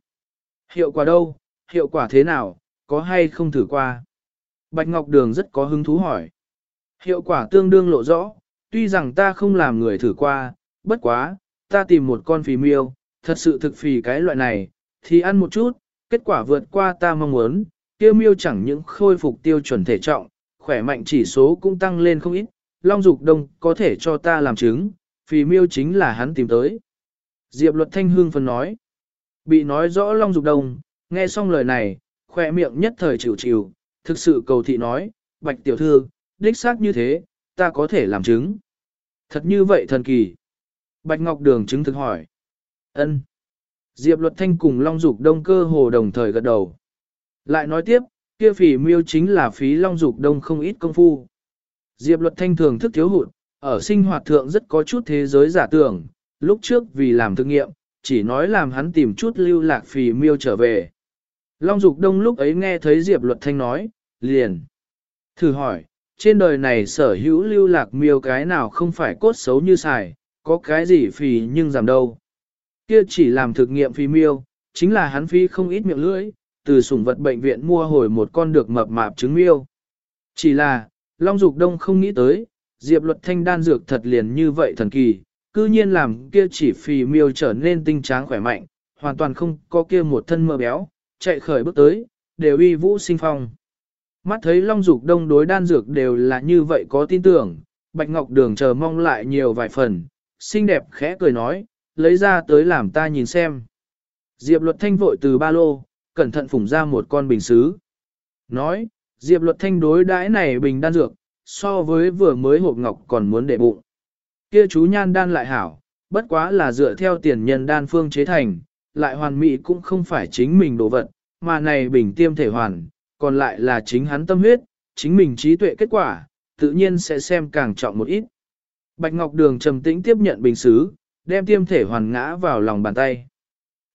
Hiệu quả đâu, hiệu quả thế nào, có hay không thử qua? Bạch Ngọc Đường rất có hứng thú hỏi. Hiệu quả tương đương lộ rõ, tuy rằng ta không làm người thử qua, bất quá, ta tìm một con phì miêu, thật sự thực phì cái loại này, thì ăn một chút, kết quả vượt qua ta mong muốn, tiêu miêu chẳng những khôi phục tiêu chuẩn thể trọng, khỏe mạnh chỉ số cũng tăng lên không ít, Long Dục Đông có thể cho ta làm chứng, phì miêu chính là hắn tìm tới. Diệp Luật Thanh Hương phân nói, bị nói rõ Long Dục Đông, nghe xong lời này, khỏe miệng nhất thời chịu chịu, thực sự cầu thị nói, bạch tiểu thư, đích xác như thế, ta có thể làm chứng. Thật như vậy thần kỳ. Bạch Ngọc Đường chứng thực hỏi. ân Diệp Luật Thanh cùng Long Dục Đông cơ hồ đồng thời gật đầu. Lại nói tiếp, kia phỉ miêu chính là phí Long Dục Đông không ít công phu. Diệp Luật Thanh thường thức thiếu hụt, ở sinh hoạt thượng rất có chút thế giới giả tưởng, lúc trước vì làm thực nghiệm, chỉ nói làm hắn tìm chút lưu lạc phì miêu trở về. Long Dục Đông lúc ấy nghe thấy Diệp Luật Thanh nói, liền. Thử hỏi, trên đời này sở hữu lưu lạc miêu cái nào không phải cốt xấu như xài, có cái gì phì nhưng giảm đâu. Kia chỉ làm thực nghiệm phì miêu, chính là hắn phi không ít miệng lưỡi, từ sủng vật bệnh viện mua hồi một con được mập mạp trứng miêu. Chỉ là, Long Dục Đông không nghĩ tới, Diệp Luật Thanh đan dược thật liền như vậy thần kỳ, cư nhiên làm kia chỉ phì miêu trở nên tinh tráng khỏe mạnh, hoàn toàn không có kia một thân mơ béo, chạy khởi bước tới, đều uy vũ sinh phong. Mắt thấy Long Dục Đông đối đan dược đều là như vậy có tin tưởng, Bạch Ngọc Đường chờ mong lại nhiều vài phần, xinh đẹp khẽ cười nói, lấy ra tới làm ta nhìn xem. Diệp Luật Thanh vội từ ba lô, cẩn thận phủng ra một con bình xứ. Nói, Diệp Luật Thanh đối đãi này bình đan dược, so với vừa mới hộp ngọc còn muốn đệ bụng. Kia chú nhan đan lại hảo, bất quá là dựa theo tiền nhân đan phương chế thành, lại hoàn mỹ cũng không phải chính mình đồ vật, mà này bình tiêm thể hoàn, còn lại là chính hắn tâm huyết, chính mình trí tuệ kết quả, tự nhiên sẽ xem càng trọng một ít. Bạch Ngọc Đường trầm tĩnh tiếp nhận bình xứ, đem tiêm thể hoàn ngã vào lòng bàn tay.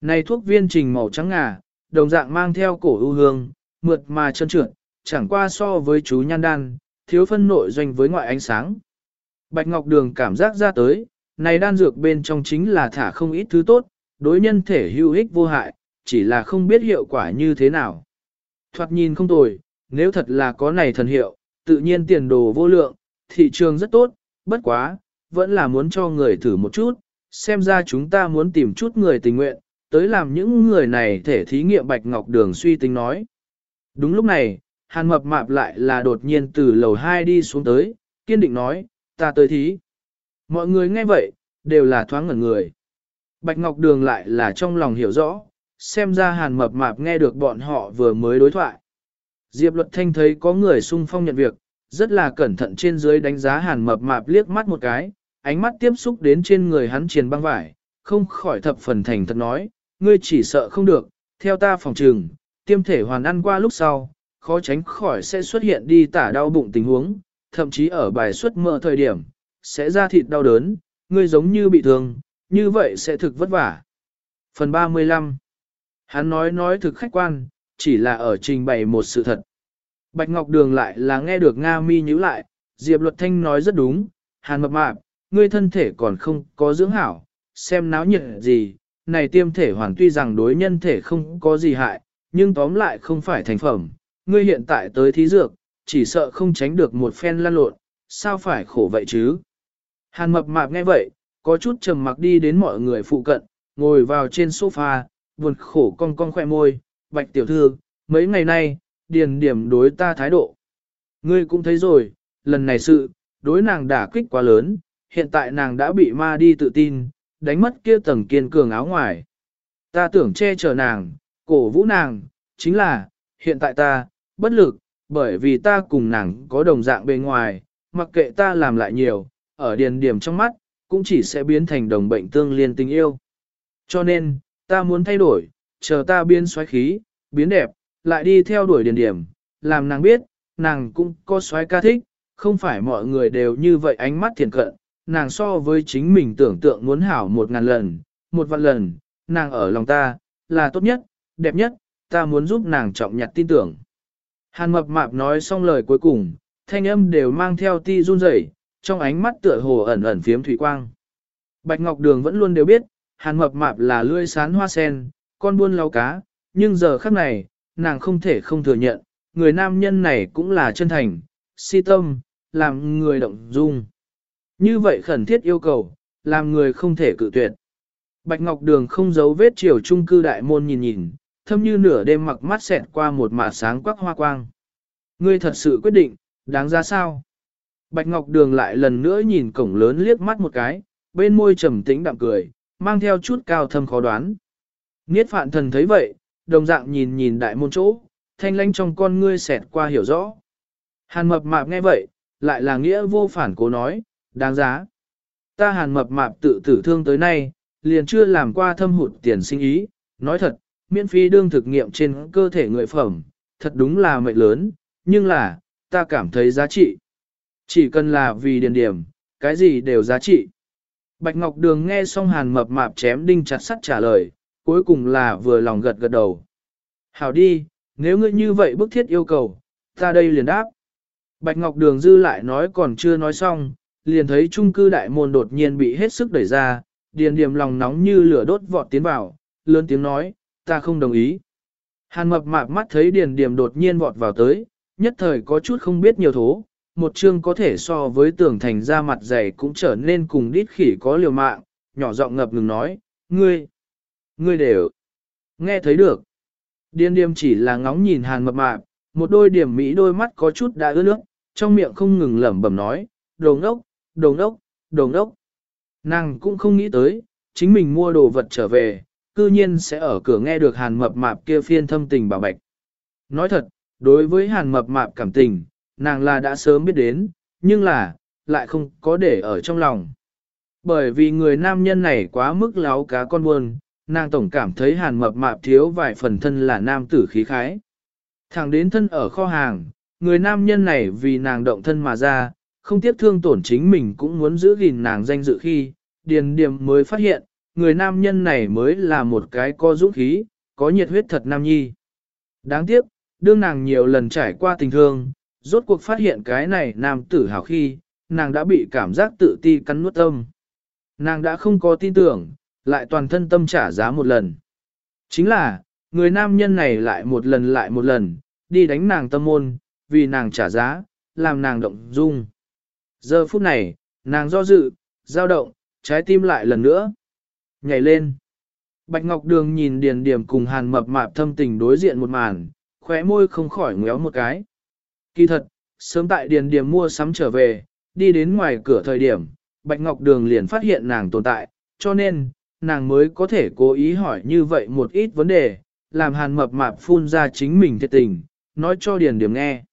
Này thuốc viên trình màu trắng ngà, đồng dạng mang theo cổ ưu hương, mượt mà chân trượt, chẳng qua so với chú nhan đan, thiếu phân nội doanh với ngoại ánh sáng. Bạch Ngọc Đường cảm giác ra tới, này đan dược bên trong chính là thả không ít thứ tốt, đối nhân thể hữu ích vô hại, chỉ là không biết hiệu quả như thế nào. Thoạt nhìn không tồi, nếu thật là có này thần hiệu, tự nhiên tiền đồ vô lượng, thị trường rất tốt, bất quá, vẫn là muốn cho người thử một chút, xem ra chúng ta muốn tìm chút người tình nguyện, tới làm những người này thể thí nghiệm Bạch Ngọc Đường suy tính nói. Đúng lúc này, Hàn Mập Mạp lại là đột nhiên từ lầu 2 đi xuống tới, kiên định nói, ta tới thí. Mọi người nghe vậy, đều là thoáng ngẩn người. Bạch Ngọc Đường lại là trong lòng hiểu rõ, xem ra Hàn Mập Mạp nghe được bọn họ vừa mới đối thoại. Diệp Luật Thanh thấy có người xung phong nhận việc, rất là cẩn thận trên dưới đánh giá Hàn Mập Mạp liếc mắt một cái, ánh mắt tiếp xúc đến trên người hắn triền băng vải, không khỏi thập phần thành thật nói, ngươi chỉ sợ không được, theo ta phòng trừng, tiêm thể hoàn ăn qua lúc sau, khó tránh khỏi sẽ xuất hiện đi tả đau bụng tình huống, thậm chí ở bài xuất mỡ thời điểm, sẽ ra thịt đau đớn, ngươi giống như bị thương, như vậy sẽ thực vất vả. Phần 35 Hắn nói nói thực khách quan, chỉ là ở trình bày một sự thật. Bạch Ngọc Đường lại là nghe được Nga mi nhíu lại, Diệp Luật Thanh nói rất đúng, hàn mập mạp, ngươi thân thể còn không có dưỡng hảo, xem náo nhiệt gì, này tiêm thể hoàn tuy rằng đối nhân thể không có gì hại, nhưng tóm lại không phải thành phẩm, ngươi hiện tại tới thí dược, chỉ sợ không tránh được một phen lan lộn, sao phải khổ vậy chứ? Hàn mập mạp nghe vậy, có chút trầm mặc đi đến mọi người phụ cận, ngồi vào trên sofa, buồn khổ cong cong khoe môi, bạch tiểu thư, mấy ngày nay, điền điểm đối ta thái độ. Ngươi cũng thấy rồi, lần này sự, đối nàng đả kích quá lớn, hiện tại nàng đã bị ma đi tự tin, đánh mất kia tầng kiên cường áo ngoài. Ta tưởng che chở nàng, cổ vũ nàng, chính là, hiện tại ta, bất lực, bởi vì ta cùng nàng có đồng dạng bề ngoài, mặc kệ ta làm lại nhiều, ở điền điểm trong mắt, cũng chỉ sẽ biến thành đồng bệnh tương liên tình yêu. Cho nên, ta muốn thay đổi, chờ ta biến xoáy khí, biến đẹp, lại đi theo đuổi điền điểm, làm nàng biết, nàng cũng có xoáy ca thích, không phải mọi người đều như vậy ánh mắt thiền cận, nàng so với chính mình tưởng tượng muốn hảo một ngàn lần, một vạn lần, nàng ở lòng ta, là tốt nhất, đẹp nhất, ta muốn giúp nàng trọng nhặt tin tưởng. Hàn mập mạp nói xong lời cuối cùng, thanh âm đều mang theo ti run rẩy, trong ánh mắt tựa hồ ẩn ẩn phiếm thủy quang. Bạch Ngọc Đường vẫn luôn đều biết, hàn mập mạp là lươi sán hoa sen, con buôn lau cá, nhưng giờ khắc này, nàng không thể không thừa nhận, người nam nhân này cũng là chân thành, si tâm, làm người động dung. Như vậy khẩn thiết yêu cầu, làm người không thể cự tuyệt. Bạch Ngọc Đường không giấu vết chiều trung cư đại môn nhìn nhìn, thâm như nửa đêm mặc mắt xẹt qua một mạ sáng quắc hoa quang. Ngươi thật sự quyết định, đáng ra sao? Bạch Ngọc Đường lại lần nữa nhìn cổng lớn liếc mắt một cái, bên môi trầm tĩnh đạm cười, mang theo chút cao thâm khó đoán. Niết phạn thần thấy vậy, đồng dạng nhìn nhìn đại môn chỗ, thanh lanh trong con ngươi xẹt qua hiểu rõ. Hàn mập mạp nghe vậy, lại là nghĩa vô phản cố nói, đáng giá. Ta hàn mập mạp tự tử thương tới nay, liền chưa làm qua thâm hụt tiền sinh ý, nói thật, miễn phí đương thực nghiệm trên cơ thể người phẩm, thật đúng là mệnh lớn, nhưng là, ta cảm thấy giá trị. Chỉ cần là vì điền điểm, cái gì đều giá trị. Bạch Ngọc Đường nghe xong hàn mập mạp chém đinh chặt sắt trả lời, cuối cùng là vừa lòng gật gật đầu. Hảo đi, nếu ngươi như vậy bức thiết yêu cầu, ta đây liền đáp. Bạch Ngọc Đường dư lại nói còn chưa nói xong, liền thấy trung cư đại môn đột nhiên bị hết sức đẩy ra, điền điểm lòng nóng như lửa đốt vọt tiến vào, lớn tiếng nói, ta không đồng ý. Hàn mập mạp mắt thấy điền điểm đột nhiên vọt vào tới, nhất thời có chút không biết nhiều thố, một chương có thể so với tưởng thành ra mặt dày cũng trở nên cùng đít khỉ có liều mạng, nhỏ giọng ngập ngừng nói, ngươi, ngươi đều nghe thấy được. Điền điềm chỉ là ngóng nhìn hàn mập mạp, một đôi điểm mỹ đôi mắt có chút đã ướt nước, trong miệng không ngừng lẩm bẩm nói, đồ ngốc, đồ ngốc, đồ ngốc. Nàng cũng không nghĩ tới, chính mình mua đồ vật trở về, cư nhiên sẽ ở cửa nghe được hàn mập mạp kia phiên thâm tình bảo bạch. Nói thật, đối với hàn mập mạp cảm tình, nàng là đã sớm biết đến, nhưng là, lại không có để ở trong lòng. Bởi vì người nam nhân này quá mức láo cá con buồn, nàng tổng cảm thấy hàn mập mạp thiếu vài phần thân là nam tử khí khái. Thẳng đến thân ở kho hàng, người nam nhân này vì nàng động thân mà ra, không tiếc thương tổn chính mình cũng muốn giữ gìn nàng danh dự khi, điền điềm mới phát hiện, người nam nhân này mới là một cái có dũng khí, có nhiệt huyết thật nam nhi. Đáng tiếc, đương nàng nhiều lần trải qua tình thương, rốt cuộc phát hiện cái này nam tử hào khi, nàng đã bị cảm giác tự ti cắn nuốt tâm. Nàng đã không có tin tưởng, lại toàn thân tâm trả giá một lần. Chính là, người nam nhân này lại một lần lại một lần, đi đánh nàng tâm môn, vì nàng trả giá, làm nàng động dung. Giờ phút này, nàng do dự, dao động, trái tim lại lần nữa. Nhảy lên. Bạch Ngọc Đường nhìn Điền Điểm cùng Hàn Mập Mạp thâm tình đối diện một màn, khóe môi không khỏi ngéo một cái. Kỳ thật, sớm tại Điền Điểm mua sắm trở về, đi đến ngoài cửa thời điểm, Bạch Ngọc Đường liền phát hiện nàng tồn tại, cho nên, nàng mới có thể cố ý hỏi như vậy một ít vấn đề, làm Hàn Mập Mạp phun ra chính mình thiệt tình, nói cho Điền Điểm nghe.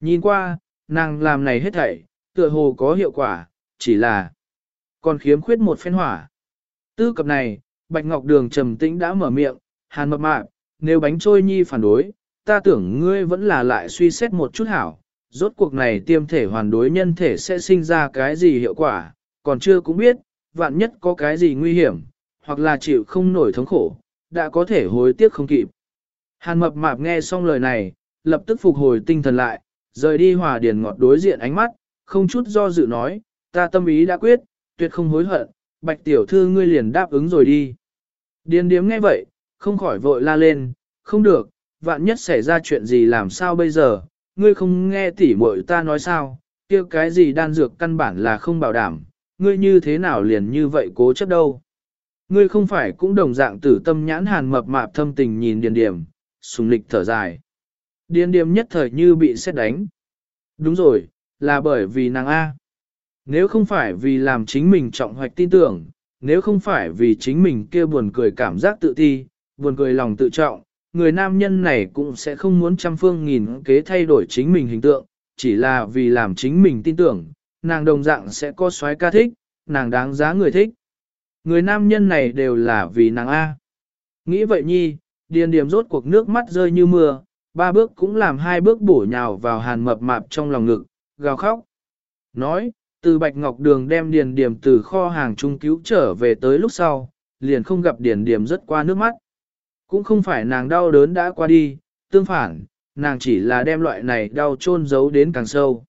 Nhìn qua, nàng làm này hết thảy, tựa hồ có hiệu quả, chỉ là còn khiếm khuyết một phen hỏa. Tư cập này, Bạch Ngọc Đường trầm tĩnh đã mở miệng, hàn mập mạp, nếu bánh trôi nhi phản đối, ta tưởng ngươi vẫn là lại suy xét một chút hảo, rốt cuộc này tiêm thể hoàn đối nhân thể sẽ sinh ra cái gì hiệu quả, còn chưa cũng biết, vạn nhất có cái gì nguy hiểm, hoặc là chịu không nổi thống khổ, đã có thể hối tiếc không kịp. Hàn mập mạp nghe xong lời này, lập tức phục hồi tinh thần lại, rời đi hòa điền ngọt đối diện ánh mắt, không chút do dự nói, ta tâm ý đã quyết, tuyệt không hối hận, bạch tiểu thư ngươi liền đáp ứng rồi đi. Điền điếm nghe vậy, không khỏi vội la lên, không được, vạn nhất xảy ra chuyện gì làm sao bây giờ, ngươi không nghe tỉ muội ta nói sao, kia cái gì đan dược căn bản là không bảo đảm, ngươi như thế nào liền như vậy cố chấp đâu. Ngươi không phải cũng đồng dạng tử tâm nhãn hàn mập mạp thâm tình nhìn điền điểm, sùng lịch thở dài. Điền điểm nhất thời như bị xét đánh. Đúng rồi, là bởi vì nàng A. Nếu không phải vì làm chính mình trọng hoạch tin tưởng, nếu không phải vì chính mình kia buồn cười cảm giác tự ti, buồn cười lòng tự trọng, người nam nhân này cũng sẽ không muốn trăm phương nghìn kế thay đổi chính mình hình tượng, chỉ là vì làm chính mình tin tưởng, nàng đồng dạng sẽ có xoái ca thích, nàng đáng giá người thích. Người nam nhân này đều là vì nàng A. Nghĩ vậy nhi, điền điểm rốt cuộc nước mắt rơi như mưa, ba bước cũng làm hai bước bổ nhào vào hàn mập mạp trong lòng ngực, gào khóc. Nói, từ Bạch Ngọc Đường đem Điền Điểm từ kho hàng trung cứu trở về tới lúc sau, liền không gặp Điền Điểm rất qua nước mắt. Cũng không phải nàng đau đớn đã qua đi, tương phản, nàng chỉ là đem loại này đau chôn giấu đến càng sâu.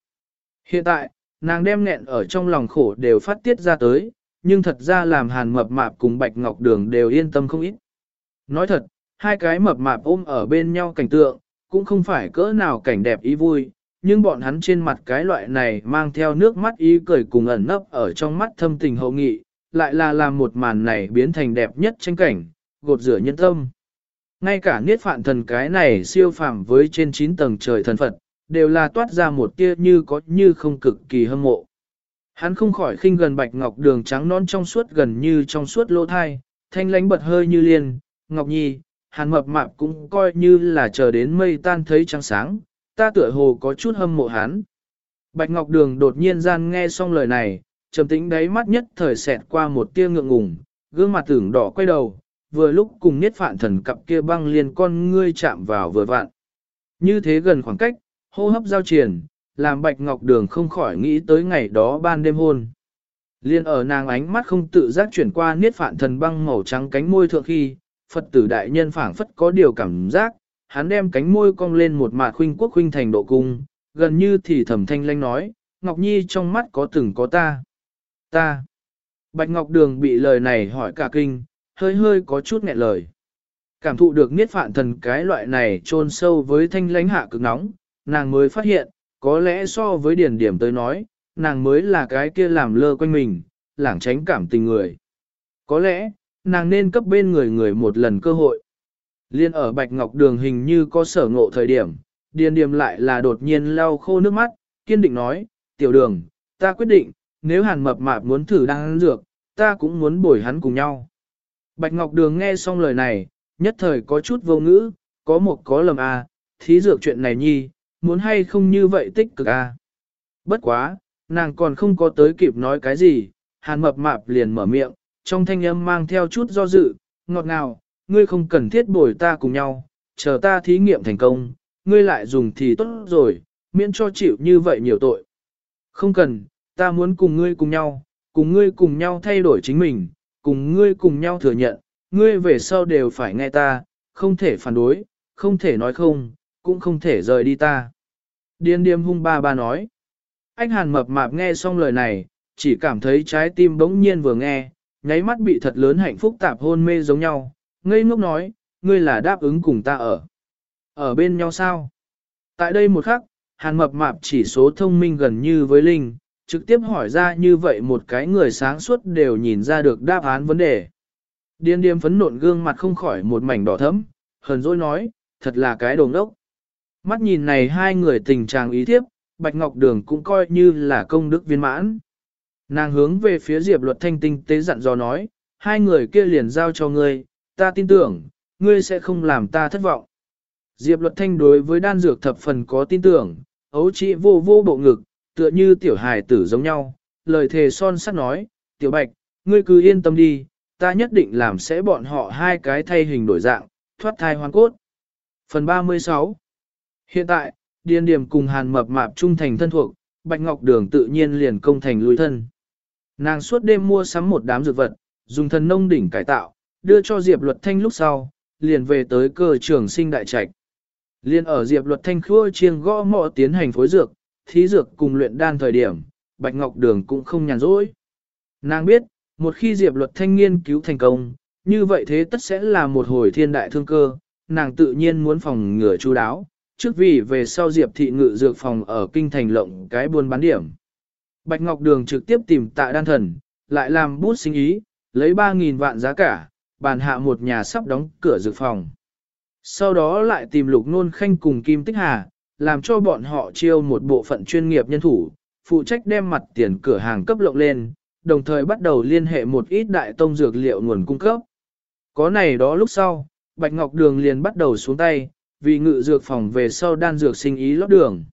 Hiện tại, nàng đem nghẹn ở trong lòng khổ đều phát tiết ra tới, nhưng thật ra làm hàn mập mạp cùng Bạch Ngọc Đường đều yên tâm không ít. Nói thật, hai cái mập mạp ôm ở bên nhau cảnh tượng, cũng không phải cỡ nào cảnh đẹp ý vui, nhưng bọn hắn trên mặt cái loại này mang theo nước mắt ý cười cùng ẩn nấp ở trong mắt thâm tình hậu nghị, lại là làm một màn này biến thành đẹp nhất tranh cảnh, gột rửa nhân tâm. Ngay cả niết phạn thần cái này siêu phàm với trên 9 tầng trời thần Phật, đều là toát ra một tia như có như không cực kỳ hâm mộ. Hắn không khỏi khinh gần bạch ngọc đường trắng non trong suốt gần như trong suốt lỗ thai, thanh lánh bật hơi như liên, ngọc nhi, hàn mập mạp cũng coi như là chờ đến mây tan thấy trắng sáng, ta tựa hồ có chút hâm mộ hắn. Bạch Ngọc Đường đột nhiên gian nghe xong lời này, trầm tĩnh đáy mắt nhất thời xẹt qua một tia ngượng ngùng, gương mặt tưởng đỏ quay đầu, vừa lúc cùng niết phạn thần cặp kia băng liền con ngươi chạm vào vừa vạn. Như thế gần khoảng cách, hô hấp giao triển, làm Bạch Ngọc Đường không khỏi nghĩ tới ngày đó ban đêm hôn. Liên ở nàng ánh mắt không tự giác chuyển qua niết phạn thần băng màu trắng cánh môi thượng khi, Phật tử đại nhân phảng phất có điều cảm giác, hắn đem cánh môi cong lên một mạt khuynh quốc khuynh thành độ cung, gần như thì thầm thanh lanh nói, Ngọc Nhi trong mắt có từng có ta. Ta. Bạch Ngọc Đường bị lời này hỏi cả kinh, hơi hơi có chút nghẹn lời. Cảm thụ được niết phạn thần cái loại này trôn sâu với thanh lãnh hạ cực nóng, nàng mới phát hiện, có lẽ so với điển điểm tới nói, nàng mới là cái kia làm lơ quanh mình, lảng tránh cảm tình người. Có lẽ, nàng nên cấp bên người người một lần cơ hội. Liên ở Bạch Ngọc Đường hình như có sở ngộ thời điểm, điền điềm lại là đột nhiên lau khô nước mắt, kiên định nói, tiểu đường, ta quyết định, nếu hàn mập mạp muốn thử đăng dược, ta cũng muốn bồi hắn cùng nhau. Bạch Ngọc Đường nghe xong lời này, nhất thời có chút vô ngữ, có một có lầm à, thí dược chuyện này nhi, muốn hay không như vậy tích cực à. Bất quá, nàng còn không có tới kịp nói cái gì, hàn mập mạp liền mở miệng, trong thanh âm mang theo chút do dự, ngọt ngào, ngươi không cần thiết bồi ta cùng nhau, chờ ta thí nghiệm thành công, ngươi lại dùng thì tốt rồi, miễn cho chịu như vậy nhiều tội. Không cần, ta muốn cùng ngươi cùng nhau, cùng ngươi cùng nhau thay đổi chính mình, cùng ngươi cùng nhau thừa nhận, ngươi về sau đều phải nghe ta, không thể phản đối, không thể nói không, cũng không thể rời đi ta. Điên điềm hung ba ba nói. Anh hàn mập mạp nghe xong lời này, chỉ cảm thấy trái tim bỗng nhiên vừa nghe, nháy mắt bị thật lớn hạnh phúc tạp hôn mê giống nhau, ngây ngốc nói, ngươi là đáp ứng cùng ta ở. Ở bên nhau sao? Tại đây một khắc, hàn mập mạp chỉ số thông minh gần như với Linh, trực tiếp hỏi ra như vậy một cái người sáng suốt đều nhìn ra được đáp án vấn đề. Điên điềm phấn nộn gương mặt không khỏi một mảnh đỏ thấm, hờn dỗi nói, thật là cái đồ ngốc. Mắt nhìn này hai người tình trạng ý thiếp, Bạch Ngọc Đường cũng coi như là công đức viên mãn. Nàng hướng về phía Diệp Luật Thanh tinh tế dặn dò nói, hai người kia liền giao cho ngươi, ta tin tưởng, ngươi sẽ không làm ta thất vọng. Diệp Luật Thanh đối với đan dược thập phần có tin tưởng, ấu trị vô vô bộ ngực, tựa như tiểu hài tử giống nhau, lời thề son sắt nói, tiểu bạch, ngươi cứ yên tâm đi, ta nhất định làm sẽ bọn họ hai cái thay hình đổi dạng, thoát thai hoàn cốt. Phần 36 Hiện tại, Điên Điểm cùng Hàn Mập Mạp trung thành thân thuộc, Bạch Ngọc Đường tự nhiên liền công thành lùi thân. Nàng suốt đêm mua sắm một đám dược vật, dùng thần nông đỉnh cải tạo, đưa cho Diệp Luật Thanh lúc sau, liền về tới cơ trường sinh đại trạch. Liên ở Diệp Luật Thanh khua chiêng gõ mọ tiến hành phối dược, thí dược cùng luyện đan thời điểm, Bạch Ngọc Đường cũng không nhàn rỗi. Nàng biết, một khi Diệp Luật Thanh nghiên cứu thành công, như vậy thế tất sẽ là một hồi thiên đại thương cơ, nàng tự nhiên muốn phòng ngừa chú đáo, trước vì về sau Diệp thị ngự dược phòng ở kinh thành lộng cái buôn bán điểm. Bạch Ngọc Đường trực tiếp tìm tạ đan thần, lại làm bút sinh ý, lấy 3.000 vạn giá cả, bàn hạ một nhà sắp đóng cửa dược phòng. Sau đó lại tìm lục nôn khanh cùng Kim Tích Hà, làm cho bọn họ chiêu một bộ phận chuyên nghiệp nhân thủ, phụ trách đem mặt tiền cửa hàng cấp lộng lên, đồng thời bắt đầu liên hệ một ít đại tông dược liệu nguồn cung cấp. Có này đó lúc sau, Bạch Ngọc Đường liền bắt đầu xuống tay, vì ngự dược phòng về sau đan dược sinh ý lót đường.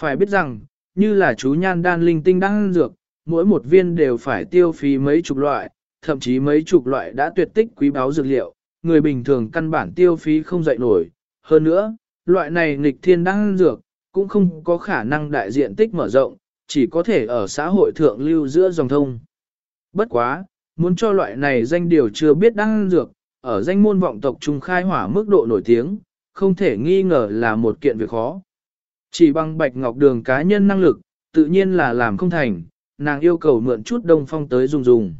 Phải biết rằng, như là chú nhan đan linh tinh đan dược, mỗi một viên đều phải tiêu phí mấy chục loại, thậm chí mấy chục loại đã tuyệt tích quý báo dược liệu, người bình thường căn bản tiêu phí không dậy nổi. Hơn nữa, loại này nghịch thiên đăng dược, cũng không có khả năng đại diện tích mở rộng, chỉ có thể ở xã hội thượng lưu giữa dòng thông. Bất quá, muốn cho loại này danh điều chưa biết đăng dược, ở danh môn vọng tộc trung khai hỏa mức độ nổi tiếng, không thể nghi ngờ là một kiện việc khó. Chỉ bằng bạch ngọc đường cá nhân năng lực, tự nhiên là làm không thành, nàng yêu cầu mượn chút đông phong tới dùng dùng.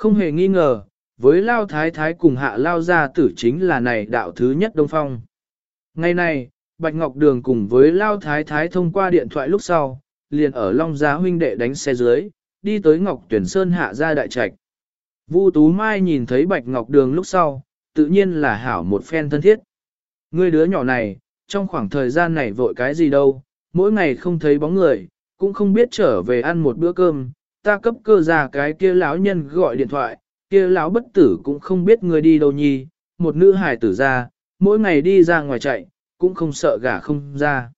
Không hề nghi ngờ, với lao thái thái cùng hạ lao gia tử chính là này đạo thứ nhất đông phong. Ngày này, Bạch Ngọc Đường cùng với lao thái thái thông qua điện thoại lúc sau, liền ở Long Giá huynh đệ đánh xe dưới, đi tới Ngọc Tuyển Sơn hạ ra đại trạch. Vu Tú Mai nhìn thấy Bạch Ngọc Đường lúc sau, tự nhiên là hảo một phen thân thiết. Ngươi đứa nhỏ này, trong khoảng thời gian này vội cái gì đâu, mỗi ngày không thấy bóng người, cũng không biết trở về ăn một bữa cơm, ta cấp cơ ra cái kia lão nhân gọi điện thoại, kia lão bất tử cũng không biết người đi đâu nhi, một nữ hài tử ra, mỗi ngày đi ra ngoài chạy, cũng không sợ gả không ra.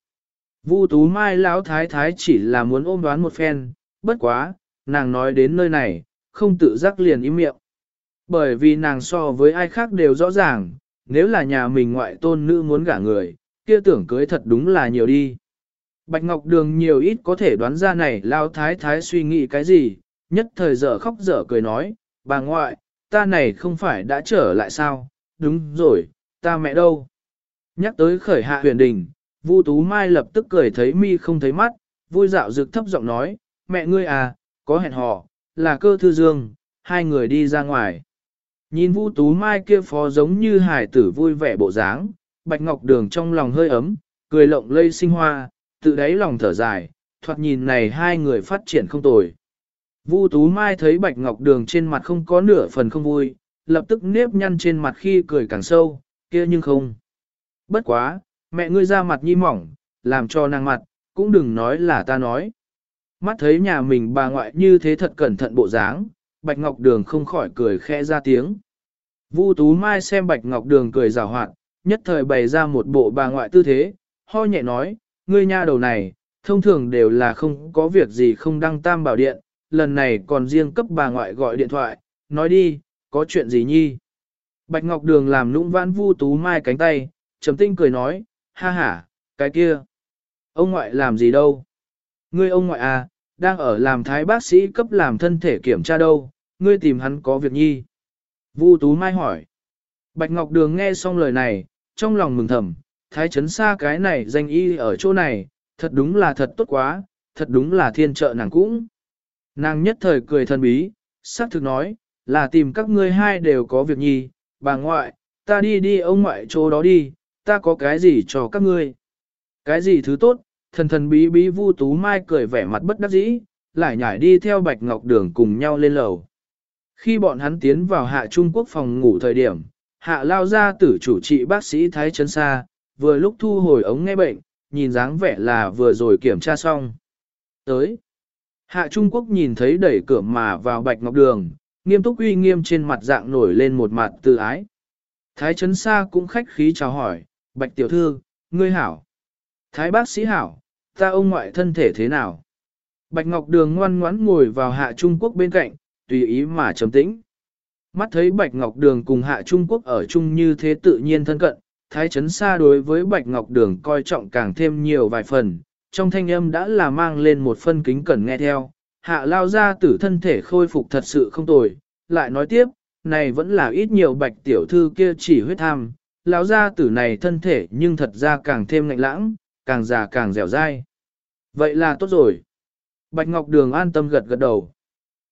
Vu Tú Mai lão thái thái chỉ là muốn ôm đoán một phen, bất quá, nàng nói đến nơi này, không tự giác liền im miệng. Bởi vì nàng so với ai khác đều rõ ràng, nếu là nhà mình ngoại tôn nữ muốn gả người, kia tưởng cưới thật đúng là nhiều đi. Bạch Ngọc Đường nhiều ít có thể đoán ra này lao thái thái suy nghĩ cái gì, nhất thời dở khóc dở cười nói, bà ngoại, ta này không phải đã trở lại sao, đúng rồi, ta mẹ đâu. Nhắc tới khởi hạ huyền đình, Vu Tú Mai lập tức cười thấy mi không thấy mắt, vui dạo rực thấp giọng nói, mẹ ngươi à, có hẹn hò, là cơ thư dương, hai người đi ra ngoài. Nhìn Vu Tú Mai kia phó giống như hải tử vui vẻ bộ dáng, Bạch Ngọc Đường trong lòng hơi ấm, cười lộng lây sinh hoa, tự đáy lòng thở dài, thoạt nhìn này hai người phát triển không tồi. Vu Tú Mai thấy Bạch Ngọc Đường trên mặt không có nửa phần không vui, lập tức nếp nhăn trên mặt khi cười càng sâu, kia nhưng không. Bất quá, mẹ ngươi ra mặt nhi mỏng, làm cho nàng mặt, cũng đừng nói là ta nói. Mắt thấy nhà mình bà ngoại như thế thật cẩn thận bộ dáng, Bạch Ngọc Đường không khỏi cười khẽ ra tiếng. Vu Tú Mai xem Bạch Ngọc Đường cười rào hoạt, nhất thời bày ra một bộ bà ngoại tư thế, ho nhẹ nói, ngươi nha đầu này, thông thường đều là không có việc gì không đăng tam bảo điện, lần này còn riêng cấp bà ngoại gọi điện thoại, nói đi, có chuyện gì nhi? Bạch Ngọc Đường làm nũng vãn Vu Tú Mai cánh tay, trầm tinh cười nói, ha ha, cái kia. Ông ngoại làm gì đâu? Ngươi ông ngoại à, đang ở làm thái bác sĩ cấp làm thân thể kiểm tra đâu, ngươi tìm hắn có việc nhi. Vu Tú Mai hỏi. Bạch Ngọc Đường nghe xong lời này, trong lòng mừng thầm, thái chấn xa cái này danh y ở chỗ này, thật đúng là thật tốt quá, thật đúng là thiên trợ nàng cũng. Nàng nhất thời cười thân bí, sắc thực nói, là tìm các ngươi hai đều có việc nhi, bà ngoại, ta đi đi ông ngoại chỗ đó đi, ta có cái gì cho các ngươi. Cái gì thứ tốt, thần thần bí bí vu tú mai cười vẻ mặt bất đắc dĩ, lại nhảy đi theo bạch ngọc đường cùng nhau lên lầu. Khi bọn hắn tiến vào hạ Trung Quốc phòng ngủ thời điểm, hạ lao ra tử chủ trị bác sĩ Thái Trấn Sa, vừa lúc thu hồi ống nghe bệnh, nhìn dáng vẻ là vừa rồi kiểm tra xong. Tới, hạ Trung Quốc nhìn thấy đẩy cửa mà vào bạch ngọc đường, nghiêm túc uy nghiêm trên mặt dạng nổi lên một mặt tự ái. Thái Trấn Sa cũng khách khí chào hỏi, bạch tiểu thư, ngươi hảo. Thái bác sĩ hảo, ta ông ngoại thân thể thế nào? Bạch Ngọc Đường ngoan ngoãn ngồi vào hạ Trung Quốc bên cạnh, tùy ý mà trầm tĩnh. Mắt thấy Bạch Ngọc Đường cùng hạ Trung Quốc ở chung như thế tự nhiên thân cận, Thái Trấn Sa đối với Bạch Ngọc Đường coi trọng càng thêm nhiều vài phần, trong thanh âm đã là mang lên một phân kính cẩn nghe theo, hạ lao ra tử thân thể khôi phục thật sự không tồi, lại nói tiếp, này vẫn là ít nhiều Bạch Tiểu Thư kia chỉ huyết tham, lao ra tử này thân thể nhưng thật ra càng thêm ngạnh lãng, càng già càng dẻo dai. Vậy là tốt rồi. Bạch Ngọc Đường an tâm gật gật đầu.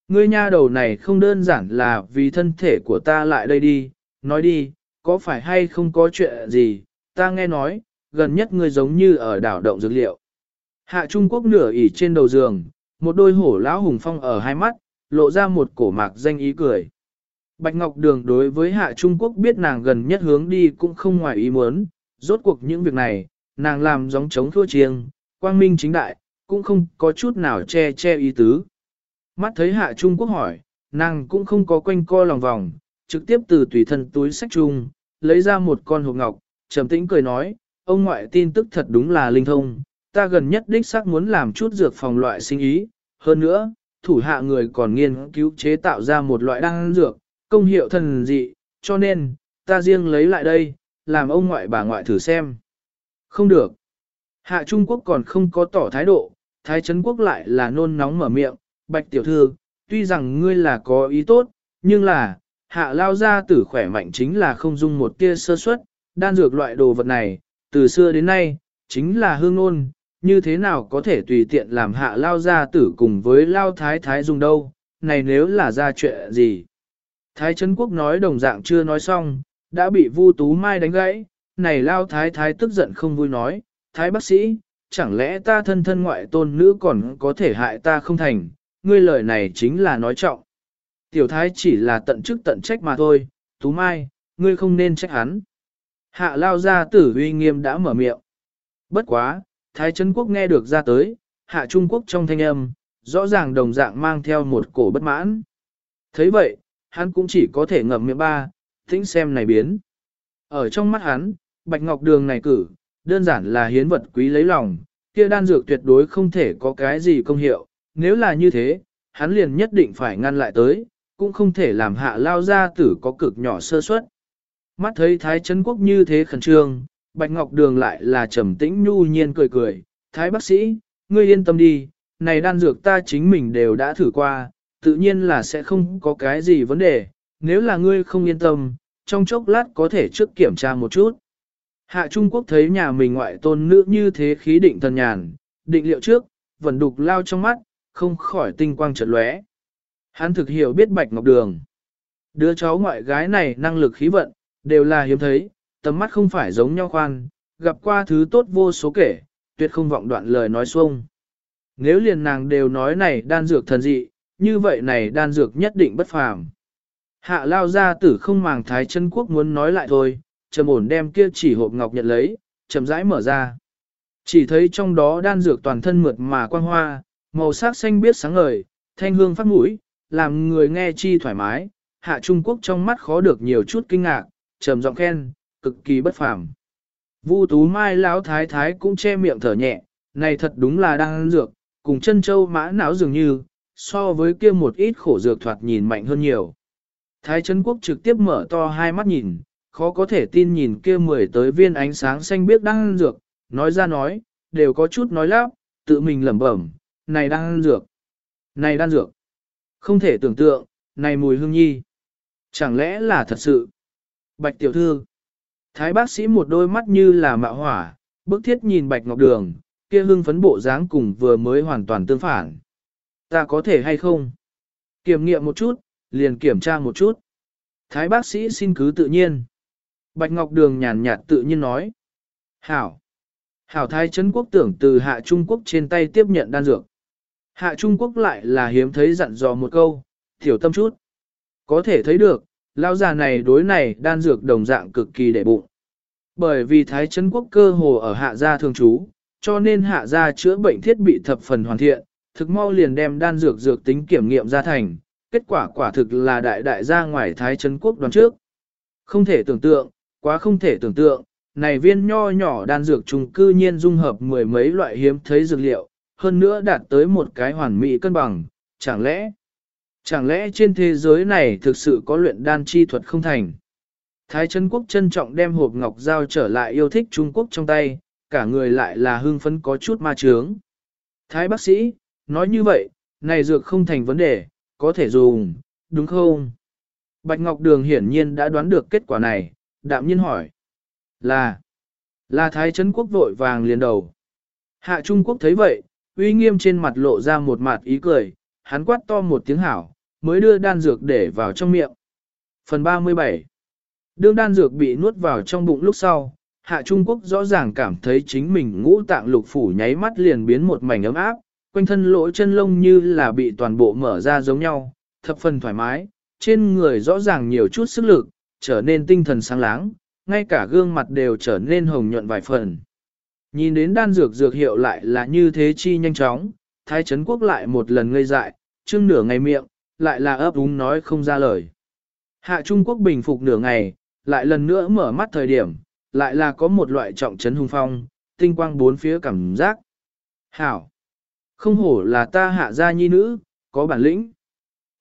Ngươi nha đầu này không đơn giản là vì thân thể của ta lại đây đi, nói đi, có phải hay không có chuyện gì, ta nghe nói, gần nhất ngươi giống như ở đảo động dược liệu. Hạ Trung Quốc nửa ỉ trên đầu giường, một đôi hổ lão hùng phong ở hai mắt, lộ ra một cổ mạc danh ý cười. Bạch Ngọc Đường đối với Hạ Trung Quốc biết nàng gần nhất hướng đi cũng không ngoài ý muốn, rốt cuộc những việc này, nàng làm giống chống thua chiêng, quang minh chính đại, cũng không có chút nào che che ý tứ. Mắt thấy hạ Trung Quốc hỏi, nàng cũng không có quanh co lòng vòng, trực tiếp từ tùy thân túi sách chung, lấy ra một con hộp ngọc, trầm tĩnh cười nói, ông ngoại tin tức thật đúng là linh thông, ta gần nhất đích xác muốn làm chút dược phòng loại sinh ý, hơn nữa, thủ hạ người còn nghiên cứu chế tạo ra một loại đan dược, công hiệu thần dị, cho nên, ta riêng lấy lại đây, làm ông ngoại bà ngoại thử xem. Không được. Hạ Trung Quốc còn không có tỏ thái độ, Thái Trấn Quốc lại là nôn nóng mở miệng, Bạch Tiểu Thư, tuy rằng ngươi là có ý tốt, nhưng là, hạ lao ra tử khỏe mạnh chính là không dung một tia sơ suất, đan dược loại đồ vật này, từ xưa đến nay, chính là hương nôn, như thế nào có thể tùy tiện làm hạ lao ra tử cùng với lao thái thái dùng đâu, này nếu là ra chuyện gì. Thái Trấn Quốc nói đồng dạng chưa nói xong, đã bị Vu Tú Mai đánh gãy, này lao thái thái tức giận không vui nói, thái bác sĩ, chẳng lẽ ta thân thân ngoại tôn nữ còn có thể hại ta không thành, ngươi lời này chính là nói trọng. Tiểu thái chỉ là tận chức tận trách mà thôi, Tú Mai, ngươi không nên trách hắn. Hạ lao ra tử uy nghiêm đã mở miệng. Bất quá, Thái Trấn Quốc nghe được ra tới, Hạ Trung Quốc trong thanh âm, rõ ràng đồng dạng mang theo một cổ bất mãn. thấy vậy, hắn cũng chỉ có thể ngậm miệng ba, tính xem này biến. Ở trong mắt hắn, Bạch Ngọc Đường này cử, đơn giản là hiến vật quý lấy lòng, kia đan dược tuyệt đối không thể có cái gì công hiệu, nếu là như thế, hắn liền nhất định phải ngăn lại tới, cũng không thể làm hạ lao gia tử có cực nhỏ sơ suất. Mắt thấy Thái Trấn Quốc như thế khẩn trương, Bạch Ngọc Đường lại là trầm tĩnh nhu nhiên cười cười, Thái bác sĩ, ngươi yên tâm đi, này đan dược ta chính mình đều đã thử qua, tự nhiên là sẽ không có cái gì vấn đề, nếu là ngươi không yên tâm, trong chốc lát có thể trước kiểm tra một chút. Hạ Trung Quốc thấy nhà mình ngoại tôn nữ như thế khí định thần nhàn, định liệu trước, vẫn đục lao trong mắt, không khỏi tinh quang chợt lóe. Hắn thực hiểu biết Bạch Ngọc Đường. Đứa cháu ngoại gái này năng lực khí vận, đều là hiếm thấy, tầm mắt không phải giống nhau khoan, gặp qua thứ tốt vô số kể, tuyệt không vọng đoạn lời nói xuông. Nếu liền nàng đều nói này đan dược thần dị, như vậy này đan dược nhất định bất phàm. Hạ lao ra tử không màng thái chân quốc muốn nói lại thôi, trầm ổn đem kia chỉ hộp ngọc nhận lấy, chậm rãi mở ra. Chỉ thấy trong đó đan dược toàn thân mượt mà quang hoa, màu sắc xanh biếc sáng ngời, thanh hương phát mũi, làm người nghe chi thoải mái, hạ Trung Quốc trong mắt khó được nhiều chút kinh ngạc, trầm giọng khen, cực kỳ bất phàm. Vu Tú Mai lão thái thái cũng che miệng thở nhẹ, này thật đúng là đang dược, cùng chân châu mã não dường như, so với kia một ít khổ dược thoạt nhìn mạnh hơn nhiều. Thái Trấn Quốc trực tiếp mở to hai mắt nhìn, khó có thể tin nhìn kia mười tới viên ánh sáng xanh biếc đang dược, nói ra nói, đều có chút nói lắp, tự mình lẩm bẩm, này đang dược, này đang dược. Không thể tưởng tượng, này mùi hương nhi. Chẳng lẽ là thật sự? Bạch tiểu thư. Thái bác sĩ một đôi mắt như là mạo hỏa, bức thiết nhìn bạch ngọc đường, kia hương phấn bộ dáng cùng vừa mới hoàn toàn tương phản. Ta có thể hay không? Kiểm nghiệm một chút, liền kiểm tra một chút. Thái bác sĩ xin cứ tự nhiên. Bạch Ngọc Đường nhàn nhạt tự nhiên nói. Hảo. Hảo Thái Trấn Quốc tưởng từ Hạ Trung Quốc trên tay tiếp nhận đan dược. Hạ Trung Quốc lại là hiếm thấy dặn dò một câu, thiểu tâm chút. Có thể thấy được, lao già này đối này đan dược đồng dạng cực kỳ để bụng. Bởi vì Thái Trấn Quốc cơ hồ ở Hạ gia thường trú, cho nên Hạ gia chữa bệnh thiết bị thập phần hoàn thiện, thực mau liền đem đan dược dược tính kiểm nghiệm ra thành, kết quả quả thực là đại đại gia ngoài Thái Trấn Quốc đoán trước. Không thể tưởng tượng, quá không thể tưởng tượng, này viên nho nhỏ đan dược trùng cư nhiên dung hợp mười mấy loại hiếm thấy dược liệu, hơn nữa đạt tới một cái hoàn mỹ cân bằng, chẳng lẽ, chẳng lẽ trên thế giới này thực sự có luyện đan chi thuật không thành? Thái Trấn Quốc trân trọng đem hộp ngọc giao trở lại yêu thích Trung Quốc trong tay, cả người lại là hưng phấn có chút ma trướng. Thái bác sĩ, nói như vậy, này dược không thành vấn đề, có thể dùng, đúng không? Bạch Ngọc Đường hiển nhiên đã đoán được kết quả này, đạm nhiên hỏi. Là, là Thái Trấn Quốc vội vàng liền đầu. Hạ Trung Quốc thấy vậy, uy nghiêm trên mặt lộ ra một mặt ý cười, hắn quát to một tiếng hảo, mới đưa đan dược để vào trong miệng. Phần 37 Đương đan dược bị nuốt vào trong bụng lúc sau, Hạ Trung Quốc rõ ràng cảm thấy chính mình ngũ tạng lục phủ nháy mắt liền biến một mảnh ấm áp, quanh thân lỗ chân lông như là bị toàn bộ mở ra giống nhau, thập phần thoải mái, trên người rõ ràng nhiều chút sức lực, trở nên tinh thần sáng láng, ngay cả gương mặt đều trở nên hồng nhuận vài phần. Nhìn đến đan dược dược hiệu lại là như thế chi nhanh chóng, thái chấn quốc lại một lần ngây dại, chưng nửa ngày miệng, lại là ấp úng nói không ra lời. Hạ Trung Quốc bình phục nửa ngày, lại lần nữa mở mắt thời điểm, lại là có một loại trọng trấn hung phong, tinh quang bốn phía cảm giác. Hảo! Không hổ là ta hạ gia nhi nữ, có bản lĩnh.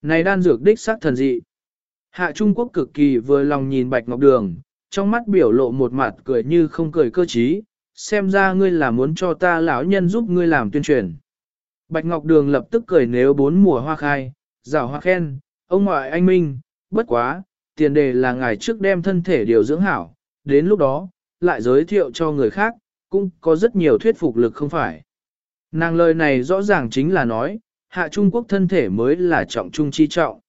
Này đan dược đích xác thần dị. Hạ Trung Quốc cực kỳ vừa lòng nhìn Bạch Ngọc Đường, trong mắt biểu lộ một mặt cười như không cười cơ trí, xem ra ngươi là muốn cho ta lão nhân giúp ngươi làm tuyên truyền. Bạch Ngọc Đường lập tức cười nếu bốn mùa hoa khai, rào hoa khen, ông ngoại anh Minh, bất quá, tiền đề là ngài trước đem thân thể điều dưỡng hảo, đến lúc đó, lại giới thiệu cho người khác, cũng có rất nhiều thuyết phục lực không phải. Nàng lời này rõ ràng chính là nói, hạ Trung Quốc thân thể mới là trọng trung chi trọng.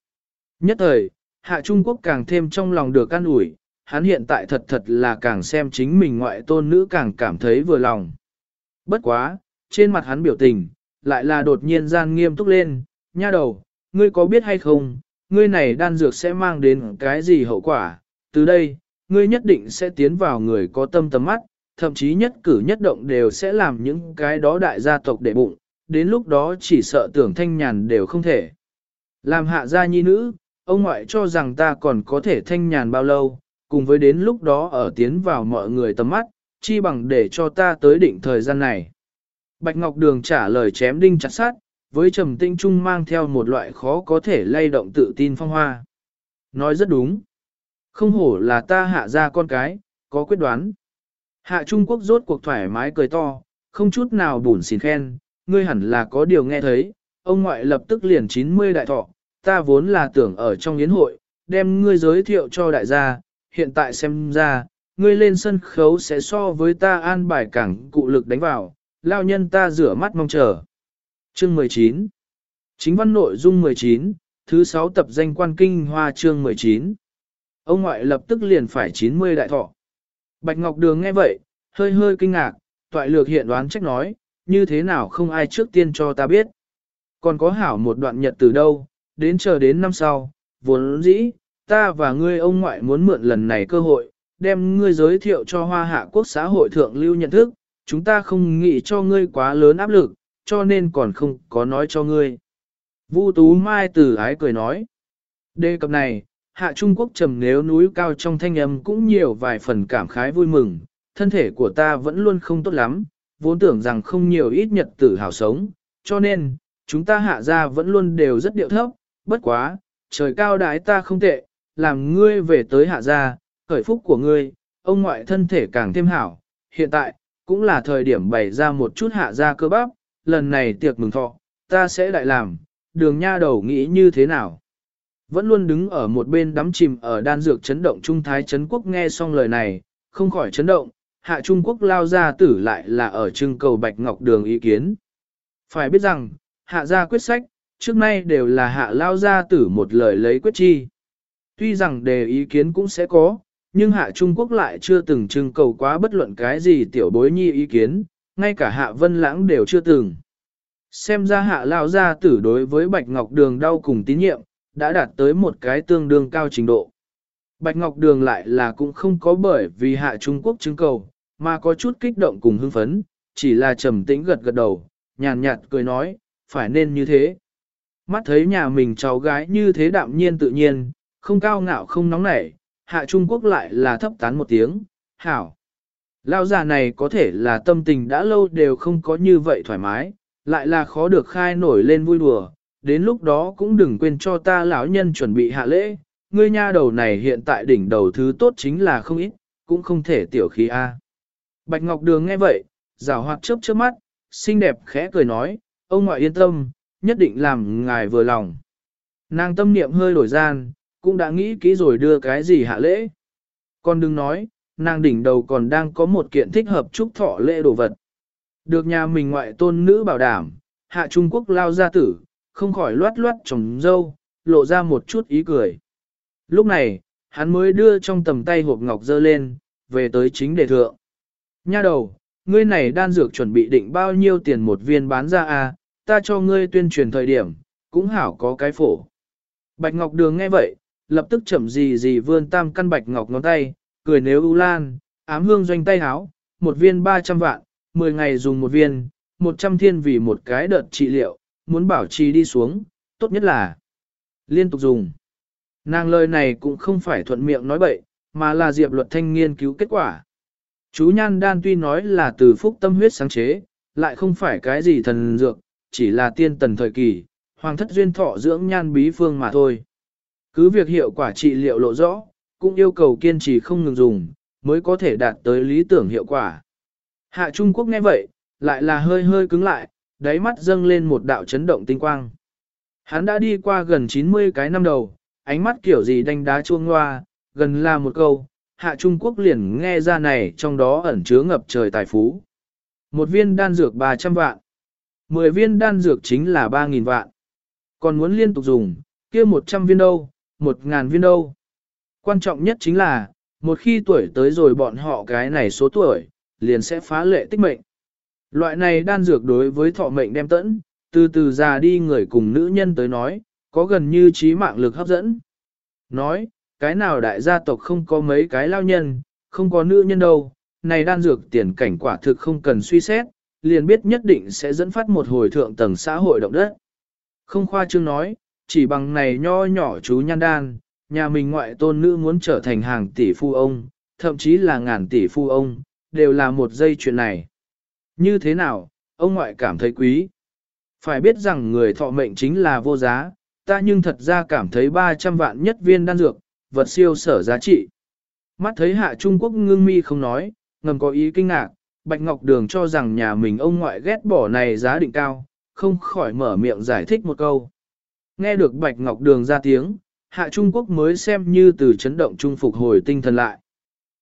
Nhất thời, hạ Trung Quốc càng thêm trong lòng được an ủi, hắn hiện tại thật thật là càng xem chính mình ngoại tôn nữ càng cảm thấy vừa lòng. Bất quá, trên mặt hắn biểu tình, lại là đột nhiên gian nghiêm túc lên, nha đầu, ngươi có biết hay không, ngươi này đan dược sẽ mang đến cái gì hậu quả, từ đây, ngươi nhất định sẽ tiến vào người có tâm tầm mắt, thậm chí nhất cử nhất động đều sẽ làm những cái đó đại gia tộc để bụng, đến lúc đó chỉ sợ tưởng thanh nhàn đều không thể. Làm hạ gia nhi nữ, ông ngoại cho rằng ta còn có thể thanh nhàn bao lâu, cùng với đến lúc đó ở tiến vào mọi người tầm mắt, chi bằng để cho ta tới định thời gian này. Bạch Ngọc Đường trả lời chém đinh chặt sát, với trầm tinh trung mang theo một loại khó có thể lay động tự tin phong hoa. Nói rất đúng. Không hổ là ta hạ ra con cái, có quyết đoán. Hạ Trung Quốc rốt cuộc thoải mái cười to, không chút nào bùn xỉn khen, ngươi hẳn là có điều nghe thấy, ông ngoại lập tức liền 90 đại thọ, ta vốn là tưởng ở trong yến hội, đem ngươi giới thiệu cho đại gia, hiện tại xem ra, ngươi lên sân khấu sẽ so với ta an bài cảng cụ lực đánh vào, lao nhân ta rửa mắt mong chờ. Chương 19 Chính văn nội dung 19, thứ 6 tập danh quan kinh hoa chương 19. Ông ngoại lập tức liền phải 90 đại thọ. Bạch Ngọc Đường nghe vậy, hơi hơi kinh ngạc, toại lược hiện đoán trách nói, như thế nào không ai trước tiên cho ta biết. Còn có hảo một đoạn nhật từ đâu, đến chờ đến năm sau, vốn dĩ, ta và ngươi ông ngoại muốn mượn lần này cơ hội, đem ngươi giới thiệu cho hoa hạ quốc xã hội thượng lưu nhận thức, chúng ta không nghĩ cho ngươi quá lớn áp lực, cho nên còn không có nói cho ngươi. Vu Tú Mai từ ái cười nói, đề cập này, hạ Trung Quốc trầm nếu núi cao trong thanh âm cũng nhiều vài phần cảm khái vui mừng, thân thể của ta vẫn luôn không tốt lắm, vốn tưởng rằng không nhiều ít nhật tử hào sống, cho nên, chúng ta hạ ra vẫn luôn đều rất điệu thấp, bất quá, trời cao đái ta không tệ, làm ngươi về tới hạ gia, khởi phúc của ngươi, ông ngoại thân thể càng thêm hảo, hiện tại, cũng là thời điểm bày ra một chút hạ gia cơ bắp, lần này tiệc mừng thọ, ta sẽ đại làm, đường nha đầu nghĩ như thế nào. Vẫn luôn đứng ở một bên đắm chìm ở đan dược chấn động Trung Thái Trấn Quốc nghe xong lời này, không khỏi chấn động, hạ Trung Quốc lao ra tử lại là ở trưng cầu Bạch Ngọc Đường ý kiến. Phải biết rằng, hạ gia quyết sách, trước nay đều là hạ lao gia tử một lời lấy quyết chi. Tuy rằng đề ý kiến cũng sẽ có, nhưng hạ Trung Quốc lại chưa từng trưng cầu quá bất luận cái gì tiểu bối nhi ý kiến, ngay cả hạ vân lãng đều chưa từng. Xem ra hạ lao gia tử đối với Bạch Ngọc Đường đau cùng tín nhiệm, đã đạt tới một cái tương đương cao trình độ. Bạch Ngọc Đường lại là cũng không có bởi vì hạ Trung Quốc trưng cầu, mà có chút kích động cùng hưng phấn, chỉ là trầm tĩnh gật gật đầu, nhàn nhạt cười nói, phải nên như thế. Mắt thấy nhà mình cháu gái như thế đạm nhiên tự nhiên, không cao ngạo không nóng nảy, hạ Trung Quốc lại là thấp tán một tiếng, hảo. Lao già này có thể là tâm tình đã lâu đều không có như vậy thoải mái, lại là khó được khai nổi lên vui đùa, đến lúc đó cũng đừng quên cho ta lão nhân chuẩn bị hạ lễ, ngươi nha đầu này hiện tại đỉnh đầu thứ tốt chính là không ít, cũng không thể tiểu khí A. Bạch Ngọc Đường nghe vậy, rào hoạt chớp chớp mắt, xinh đẹp khẽ cười nói, ông ngoại yên tâm, nhất định làm ngài vừa lòng. Nàng tâm niệm hơi đổi gian, cũng đã nghĩ kỹ rồi đưa cái gì hạ lễ. con đừng nói, nàng đỉnh đầu còn đang có một kiện thích hợp chúc thọ lễ đồ vật. Được nhà mình ngoại tôn nữ bảo đảm, hạ Trung Quốc lao ra tử, không khỏi loát loát trồng dâu, lộ ra một chút ý cười. Lúc này, hắn mới đưa trong tầm tay hộp ngọc dơ lên, về tới chính đề thượng. Nha đầu, ngươi này đan dược chuẩn bị định bao nhiêu tiền một viên bán ra à, ta cho ngươi tuyên truyền thời điểm, cũng hảo có cái phổ. Bạch Ngọc Đường nghe vậy, lập tức chậm gì gì vươn tam căn bạch ngọc ngón tay, cười nếu ưu lan, ám hương doanh tay háo, một viên 300 vạn, 10 ngày dùng một viên, 100 thiên vì một cái đợt trị liệu, muốn bảo trì đi xuống, tốt nhất là liên tục dùng. Nàng lời này cũng không phải thuận miệng nói bậy, mà là diệp luật thanh nghiên cứu kết quả. Chú Nhan Đan tuy nói là từ phúc tâm huyết sáng chế, lại không phải cái gì thần dược, chỉ là tiên tần thời kỳ, hoàng thất duyên thọ dưỡng nhan bí phương mà thôi. Cứ việc hiệu quả trị liệu lộ rõ, cũng yêu cầu kiên trì không ngừng dùng, mới có thể đạt tới lý tưởng hiệu quả. Hạ Trung Quốc nghe vậy, lại là hơi hơi cứng lại, đáy mắt dâng lên một đạo chấn động tinh quang. Hắn đã đi qua gần 90 cái năm đầu, ánh mắt kiểu gì đánh đá chuông hoa, gần là một câu, Hạ Trung Quốc liền nghe ra này trong đó ẩn chứa ngập trời tài phú. Một viên đan dược 300 vạn. 10 viên đan dược chính là 3.000 vạn. Còn muốn liên tục dùng, kia 100 viên đâu, một ngàn viên đâu. Quan trọng nhất chính là, một khi tuổi tới rồi bọn họ cái này số tuổi, liền sẽ phá lệ tích mệnh. Loại này đan dược đối với thọ mệnh đem tẫn, từ từ già đi người cùng nữ nhân tới nói, có gần như trí mạng lực hấp dẫn. Nói, cái nào đại gia tộc không có mấy cái lao nhân, không có nữ nhân đâu, này đan dược tiền cảnh quả thực không cần suy xét, liền biết nhất định sẽ dẫn phát một hồi thượng tầng xã hội động đất. Không khoa trương nói, chỉ bằng này nho nhỏ chú nhan đan, nhà mình ngoại tôn nữ muốn trở thành hàng tỷ phu ông, thậm chí là ngàn tỷ phu ông, đều là một dây chuyện này. Như thế nào, ông ngoại cảm thấy quý. Phải biết rằng người thọ mệnh chính là vô giá, ta nhưng thật ra cảm thấy 300 vạn nhất viên đan dược, vật siêu sở giá trị. Mắt thấy hạ Trung Quốc ngưng mi không nói, ngầm có ý kinh ngạc, Bạch Ngọc Đường cho rằng nhà mình ông ngoại ghét bỏ này giá định cao, không khỏi mở miệng giải thích một câu. Nghe được Bạch Ngọc Đường ra tiếng, hạ Trung Quốc mới xem như từ chấn động trung phục hồi tinh thần lại.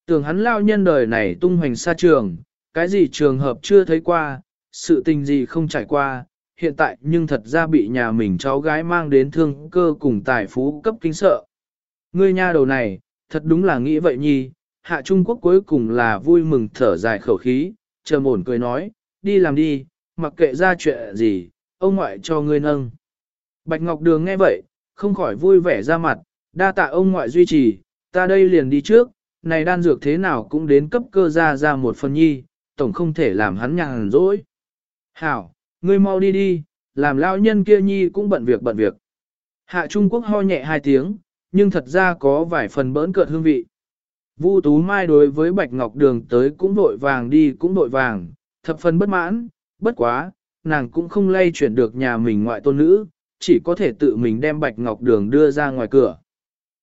Tưởng hắn lao nhân đời này tung hoành xa trường, cái gì trường hợp chưa thấy qua, sự tình gì không trải qua, hiện tại nhưng thật ra bị nhà mình cháu gái mang đến thương cơ cùng tài phú cấp kinh sợ. Ngươi nha đầu này, thật đúng là nghĩ vậy nhi, hạ Trung Quốc cuối cùng là vui mừng thở dài khẩu khí, chờ ổn cười nói, đi làm đi, mặc kệ ra chuyện gì, ông ngoại cho ngươi nâng. Bạch Ngọc Đường nghe vậy, không khỏi vui vẻ ra mặt, đa tạ ông ngoại duy trì, ta đây liền đi trước, này đan dược thế nào cũng đến cấp cơ ra ra một phần nhi, tổng không thể làm hắn nhàn rỗi. Hảo, ngươi mau đi đi, làm lão nhân kia nhi cũng bận việc bận việc. Hạ Trung Quốc ho nhẹ hai tiếng, nhưng thật ra có vài phần bỡn cợt hương vị. Vu Tú Mai đối với Bạch Ngọc Đường tới cũng vội vàng đi cũng vội vàng, thập phần bất mãn, bất quá, nàng cũng không lay chuyển được nhà mình ngoại tôn nữ, chỉ có thể tự mình đem Bạch Ngọc Đường đưa ra ngoài cửa.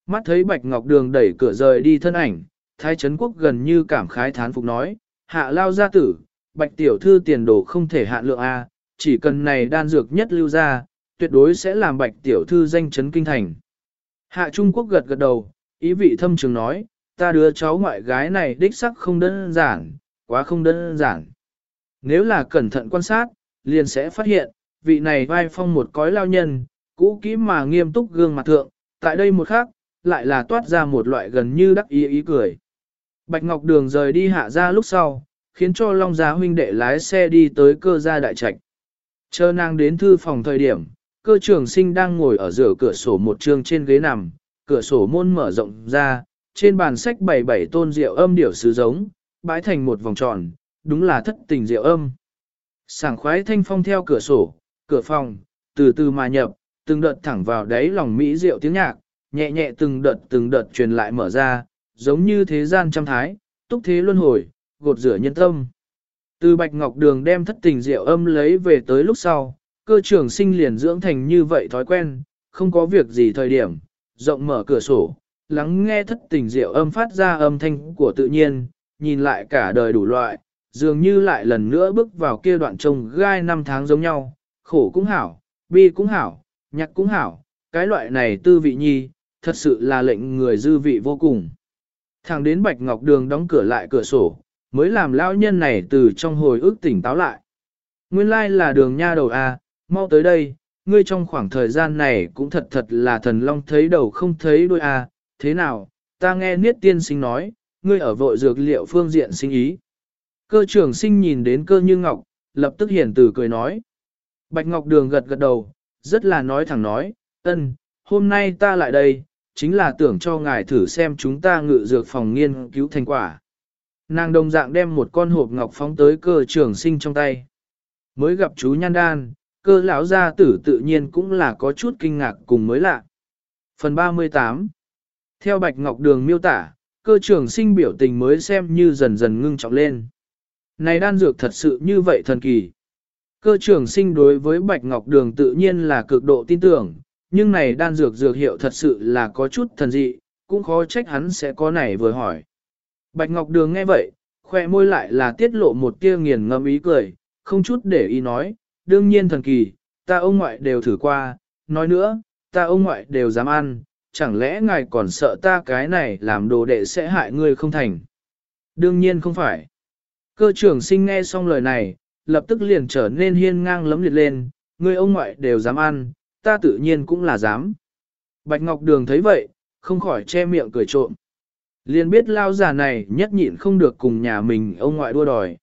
Mắt thấy Bạch Ngọc Đường đẩy cửa rời đi thân ảnh, Thái Trấn Quốc gần như cảm khái thán phục nói, hạ lao gia tử, Bạch Tiểu Thư tiền đồ không thể hạn lượng A, chỉ cần này đan dược nhất lưu ra, tuyệt đối sẽ làm Bạch Tiểu Thư danh chấn kinh thành. Hạ Trung Quốc gật gật đầu, ý vị thâm trường nói, ta đưa cháu ngoại gái này đích sắc không đơn giản, quá không đơn giản. Nếu là cẩn thận quan sát, liền sẽ phát hiện, vị này vai phong một cõi lao nhân, cũ kỹ mà nghiêm túc gương mặt thượng, tại đây một khác, lại là toát ra một loại gần như đắc ý ý cười. Bạch Ngọc Đường rời đi hạ ra lúc sau, khiến cho Long Giá huynh đệ lái xe đi tới cơ gia đại trạch. Chờ nàng đến thư phòng thời điểm, cơ trưởng sinh đang ngồi ở giữa cửa sổ một trường trên ghế nằm, cửa sổ môn mở rộng ra, trên bàn sách bảy bảy tôn rượu âm điểu sứ giống, bãi thành một vòng tròn, đúng là thất tình rượu âm. Sảng khoái thanh phong theo cửa sổ, cửa phòng, từ từ mà nhập, từng đợt thẳng vào đáy lòng Mỹ rượu tiếng nhạc, nhẹ nhẹ từng đợt từng đợt truyền lại mở ra, giống như thế gian trăm thái, túc thế luân hồi, gột rửa nhân tâm. Từ Bạch Ngọc Đường đem thất tình rượu âm lấy về tới lúc sau, cơ trưởng sinh liền dưỡng thành như vậy thói quen, không có việc gì thời điểm, rộng mở cửa sổ, lắng nghe thất tình rượu âm phát ra âm thanh của tự nhiên, nhìn lại cả đời đủ loại, dường như lại lần nữa bước vào kia đoạn trông gai năm tháng giống nhau, khổ cũng hảo, bi cũng hảo, nhạc cũng hảo, cái loại này tư vị nhi, thật sự là lệnh người dư vị vô cùng. Thẳng đến Bạch Ngọc Đường đóng cửa lại cửa sổ, mới làm lão nhân này từ trong hồi ức tỉnh táo lại. Nguyên lai là đường nha đầu A, mau tới đây, ngươi trong khoảng thời gian này cũng thật thật là thần long thấy đầu không thấy đuôi A, thế nào, ta nghe Niết Tiên Sinh nói, ngươi ở vội dược liệu phương diện sinh ý. Cơ trưởng sinh nhìn đến cơ như ngọc, lập tức hiển từ cười nói. Bạch Ngọc Đường gật gật đầu, rất là nói thẳng nói, ân, hôm nay ta lại đây, chính là tưởng cho ngài thử xem chúng ta ngự dược phòng nghiên cứu thành quả. Nàng đồng dạng đem một con hộp ngọc phóng tới cơ trưởng sinh trong tay. Mới gặp chú Nhan Đan, cơ lão gia tử tự nhiên cũng là có chút kinh ngạc cùng mới lạ. Phần 38 Theo Bạch Ngọc Đường miêu tả, cơ trưởng sinh biểu tình mới xem như dần dần ngưng trọng lên. Này đan dược thật sự như vậy thần kỳ. Cơ trưởng sinh đối với Bạch Ngọc Đường tự nhiên là cực độ tin tưởng, nhưng này đan dược dược hiệu thật sự là có chút thần dị, cũng khó trách hắn sẽ có này vừa hỏi. Bạch Ngọc Đường nghe vậy, khoe môi lại là tiết lộ một tia nghiền ngâm ý cười, không chút để ý nói, đương nhiên thần kỳ, ta ông ngoại đều thử qua, nói nữa, ta ông ngoại đều dám ăn, chẳng lẽ ngài còn sợ ta cái này làm đồ đệ sẽ hại ngươi không thành? Đương nhiên không phải. Cơ trưởng sinh nghe xong lời này, lập tức liền trở nên hiên ngang lấm liệt lên, người ông ngoại đều dám ăn, ta tự nhiên cũng là dám. Bạch Ngọc Đường thấy vậy, không khỏi che miệng cười trộm. Liền biết lao già này nhất nhịn không được cùng nhà mình ông ngoại đua đòi.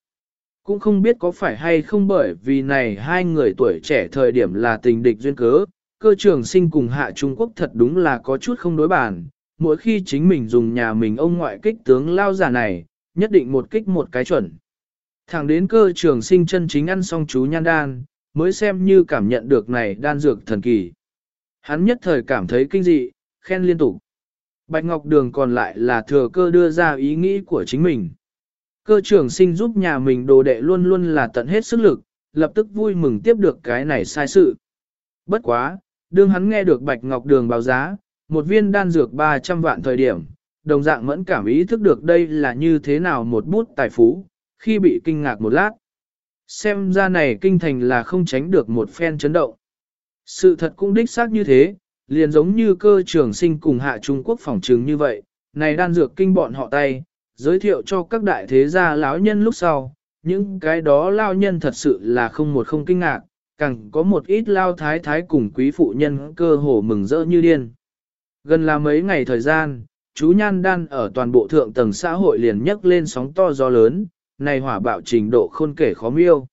Cũng không biết có phải hay không bởi vì này hai người tuổi trẻ thời điểm là tình địch duyên cớ, cơ trường sinh cùng hạ Trung Quốc thật đúng là có chút không đối bản. Mỗi khi chính mình dùng nhà mình ông ngoại kích tướng lao già này, nhất định một kích một cái chuẩn. Thẳng đến cơ trường sinh chân chính ăn xong chú nhan đan, mới xem như cảm nhận được này đan dược thần kỳ. Hắn nhất thời cảm thấy kinh dị, khen liên tục. Bạch Ngọc Đường còn lại là thừa cơ đưa ra ý nghĩ của chính mình. Cơ trưởng sinh giúp nhà mình đồ đệ luôn luôn là tận hết sức lực, lập tức vui mừng tiếp được cái này sai sự. Bất quá, đương hắn nghe được Bạch Ngọc Đường báo giá, một viên đan dược 300 vạn thời điểm, đồng dạng mẫn cảm ý thức được đây là như thế nào một bút tài phú, khi bị kinh ngạc một lát. Xem ra này kinh thành là không tránh được một phen chấn động. Sự thật cũng đích xác như thế, liền giống như cơ trường sinh cùng hạ Trung Quốc phòng trứng như vậy, này đan dược kinh bọn họ tay, giới thiệu cho các đại thế gia lão nhân lúc sau, những cái đó lao nhân thật sự là không một không kinh ngạc, càng có một ít lao thái thái cùng quý phụ nhân cơ hồ mừng rỡ như điên. Gần là mấy ngày thời gian, chú Nhan Đan ở toàn bộ thượng tầng xã hội liền nhấc lên sóng to gió lớn, này hỏa bạo trình độ khôn kể khó miêu.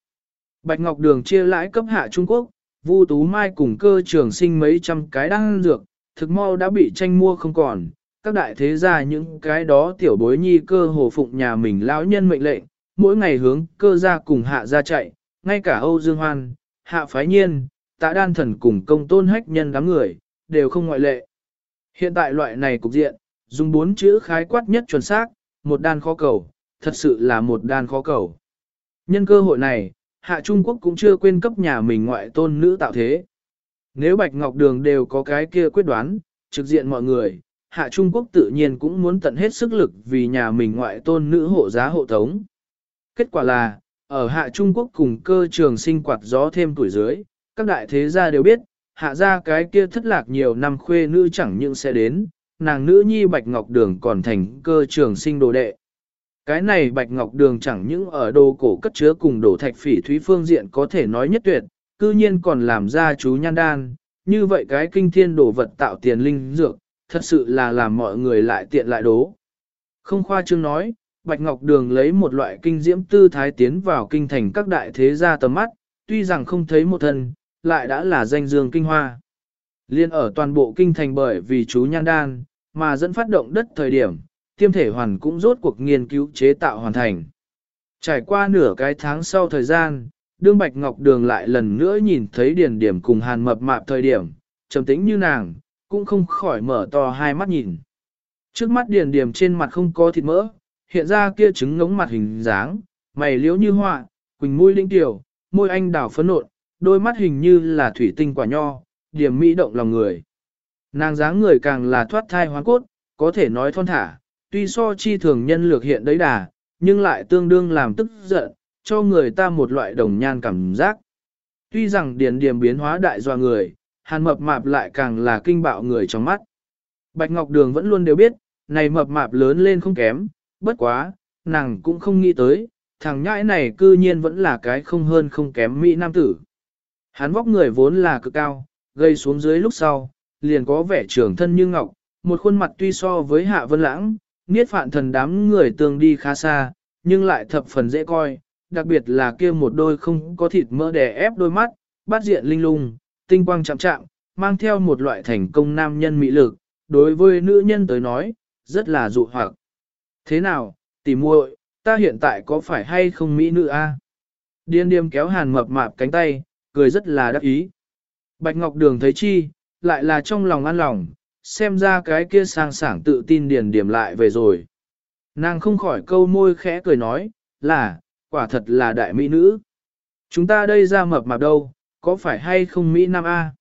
Bạch Ngọc Đường chia lãi cấp hạ Trung Quốc, Vu Tú Mai cùng cơ trường sinh mấy trăm cái đan dược, thực mau đã bị tranh mua không còn. Các đại thế gia những cái đó tiểu bối nhi cơ hồ phụng nhà mình lão nhân mệnh lệnh, mỗi ngày hướng cơ gia cùng hạ gia chạy, ngay cả Âu Dương Hoan, hạ phái nhiên, tạ đan thần cùng công tôn hách nhân đám người, đều không ngoại lệ. Hiện tại loại này cục diện, dùng bốn chữ khái quát nhất chuẩn xác, một đan khó cầu, thật sự là một đan khó cầu. Nhân cơ hội này, hạ Trung Quốc cũng chưa quên cấp nhà mình ngoại tôn nữ tạo thế. Nếu Bạch Ngọc Đường đều có cái kia quyết đoán, trực diện mọi người, hạ Trung Quốc tự nhiên cũng muốn tận hết sức lực vì nhà mình ngoại tôn nữ hộ giá hộ tống. Kết quả là, ở hạ Trung Quốc cùng cơ trường sinh quạt gió thêm tuổi dưới, các đại thế gia đều biết, hạ gia cái kia thất lạc nhiều năm khuê nữ chẳng những sẽ đến, nàng nữ nhi Bạch Ngọc Đường còn thành cơ trường sinh đồ đệ. Cái này Bạch Ngọc Đường chẳng những ở đồ cổ cất chứa cùng đổ thạch phỉ thúy phương diện có thể nói nhất tuyệt, cư nhiên còn làm ra chú nhan đan, như vậy cái kinh thiên đồ vật tạo tiền linh dược, thật sự là làm mọi người lại tiện lại đố. Không khoa trương nói, Bạch Ngọc Đường lấy một loại kinh diễm tư thái tiến vào kinh thành các đại thế gia tầm mắt, tuy rằng không thấy một thân, lại đã là danh dương kinh hoa. Liên ở toàn bộ kinh thành bởi vì chú nhan đan, mà dẫn phát động đất thời điểm, tiêm thể hoàn cũng rốt cuộc nghiên cứu chế tạo hoàn thành. Trải qua nửa cái tháng sau thời gian, đương Bạch Ngọc Đường lại lần nữa nhìn thấy điền điểm cùng hàn mập mạp thời điểm, trầm tĩnh như nàng, cũng không khỏi mở to hai mắt nhìn. Trước mắt điền điểm trên mặt không có thịt mỡ, hiện ra kia trứng ngống mặt hình dáng, mày liễu như họa, quỳnh mũi linh tiểu, môi anh đào phấn nộn, đôi mắt hình như là thủy tinh quả nho, điểm mỹ động lòng người. Nàng dáng người càng là thoát thai hoang cốt, có thể nói thon thả, tuy so chi thường nhân lược hiện đấy đà, nhưng lại tương đương làm tức giận, cho người ta một loại đồng nhan cảm giác. Tuy rằng điền điểm biến hóa đại doa người, hàn mập mạp lại càng là kinh bạo người trong mắt. Bạch Ngọc Đường vẫn luôn đều biết, này mập mạp lớn lên không kém, bất quá, nàng cũng không nghĩ tới, thằng nhãi này cư nhiên vẫn là cái không hơn không kém Mỹ Nam tử. Hắn vóc người vốn là cực cao, gây xuống dưới lúc sau, liền có vẻ trưởng thân như ngọc, một khuôn mặt tuy so với hạ vân lãng, niết phạn thần đám người tương đi khá xa, nhưng lại thập phần dễ coi, đặc biệt là kia một đôi không có thịt mỡ đè ép đôi mắt, bát diện linh lung, tinh quang chạm chạm, mang theo một loại thành công nam nhân mỹ lực, đối với nữ nhân tới nói, rất là dụ hoặc. Thế nào, tỉ muội, ta hiện tại có phải hay không mỹ nữ a? Điên điềm kéo hàn mập mạp cánh tay, cười rất là đắc ý. Bạch Ngọc Đường thấy chi, lại là trong lòng an lòng, xem ra cái kia sang sảng tự tin điền điểm lại về rồi. Nàng không khỏi câu môi khẽ cười nói, là, quả thật là đại mỹ nữ. Chúng ta đây ra mập mạp đâu, có phải hay không Mỹ Nam A?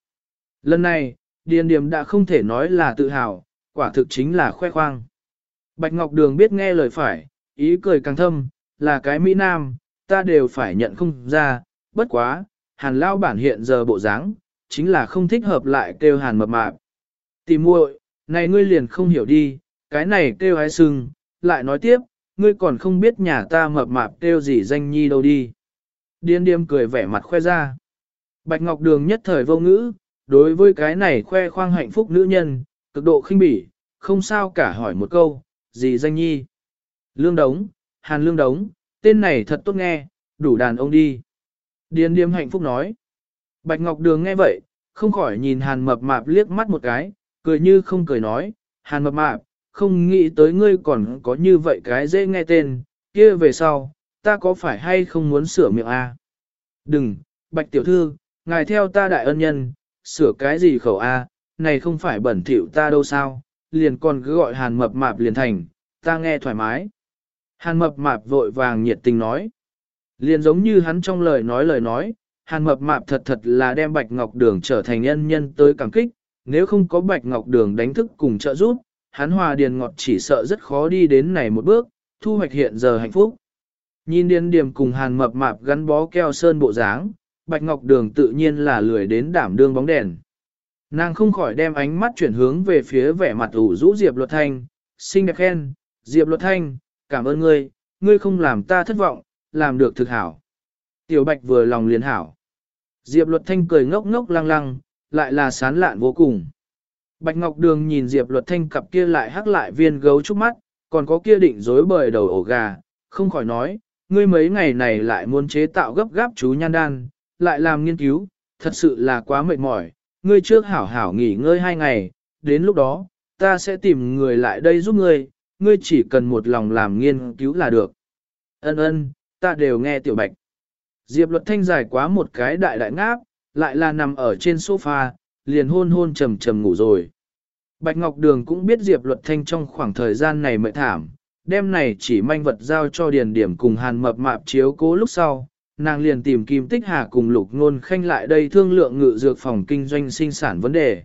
Lần này, điền điểm đã không thể nói là tự hào, quả thực chính là khoe khoang. Bạch Ngọc Đường biết nghe lời phải, ý cười càng thâm, là cái Mỹ Nam, ta đều phải nhận không ra, bất quá, hàn lao bản hiện giờ bộ dáng, chính là không thích hợp lại kêu hàn mập mạp. Tìm muội, này ngươi liền không hiểu đi, cái này kêu hái sưng, lại nói tiếp, ngươi còn không biết nhà ta mập mạp kêu gì danh nhi đâu đi. Điên điềm cười vẻ mặt khoe ra. Bạch Ngọc Đường nhất thời vô ngữ, đối với cái này khoe khoang hạnh phúc nữ nhân, cực độ khinh bỉ, không sao cả hỏi một câu, gì danh nhi. Lương Đống, Hàn Lương Đống, tên này thật tốt nghe, đủ đàn ông đi. Điên điềm hạnh phúc nói. Bạch Ngọc Đường nghe vậy, không khỏi nhìn Hàn mập mạp liếc mắt một cái, cười như không cười nói, hàn mập mạp, không nghĩ tới ngươi còn có như vậy cái dễ nghe tên, kia về sau, ta có phải hay không muốn sửa miệng A? Đừng, bạch tiểu thư, ngài theo ta đại ân nhân, sửa cái gì khẩu A, này không phải bẩn thỉu ta đâu sao, liền còn cứ gọi hàn mập mạp liền thành, ta nghe thoải mái. Hàn mập mạp vội vàng nhiệt tình nói. Liền giống như hắn trong lời nói lời nói, hàn mập mạp thật thật là đem bạch ngọc đường trở thành nhân nhân tới cảm kích, nếu không có bạch ngọc đường đánh thức cùng trợ giúp, hắn hòa điền ngọt chỉ sợ rất khó đi đến này một bước, thu hoạch hiện giờ hạnh phúc. Nhìn điền điểm cùng hàn mập mạp gắn bó keo sơn bộ dáng, Bạch Ngọc Đường tự nhiên là lười đến đảm đương bóng đèn. Nàng không khỏi đem ánh mắt chuyển hướng về phía vẻ mặt ủ rũ Diệp Luật Thanh, xinh đẹp khen, Diệp Luật Thanh, cảm ơn ngươi, ngươi không làm ta thất vọng, làm được thực hảo. Tiểu Bạch vừa lòng liền hảo. Diệp Luật Thanh cười ngốc ngốc lăng lăng, lại là sán lạn vô cùng. Bạch Ngọc Đường nhìn Diệp Luật Thanh cặp kia lại hắc lại viên gấu trúc mắt, còn có kia định rối bời đầu ổ gà, không khỏi nói, ngươi mấy ngày này lại muốn chế tạo gấp gáp chú nhan đan, lại làm nghiên cứu, thật sự là quá mệt mỏi, ngươi trước hảo hảo nghỉ ngơi hai ngày, đến lúc đó, ta sẽ tìm người lại đây giúp ngươi, ngươi chỉ cần một lòng làm nghiên cứu là được. Ân ân, ta đều nghe tiểu bạch. Diệp luật thanh giải quá một cái đại đại ngáp, lại là nằm ở trên sofa, liền hôn hôn trầm trầm ngủ rồi. Bạch Ngọc Đường cũng biết Diệp luật thanh trong khoảng thời gian này mệt thảm, đêm này chỉ manh vật giao cho điền điểm cùng hàn mập mạp chiếu cố lúc sau, nàng liền tìm Kim Tích Hà cùng Lục Nôn Khanh lại đây thương lượng ngự dược phòng kinh doanh sinh sản vấn đề.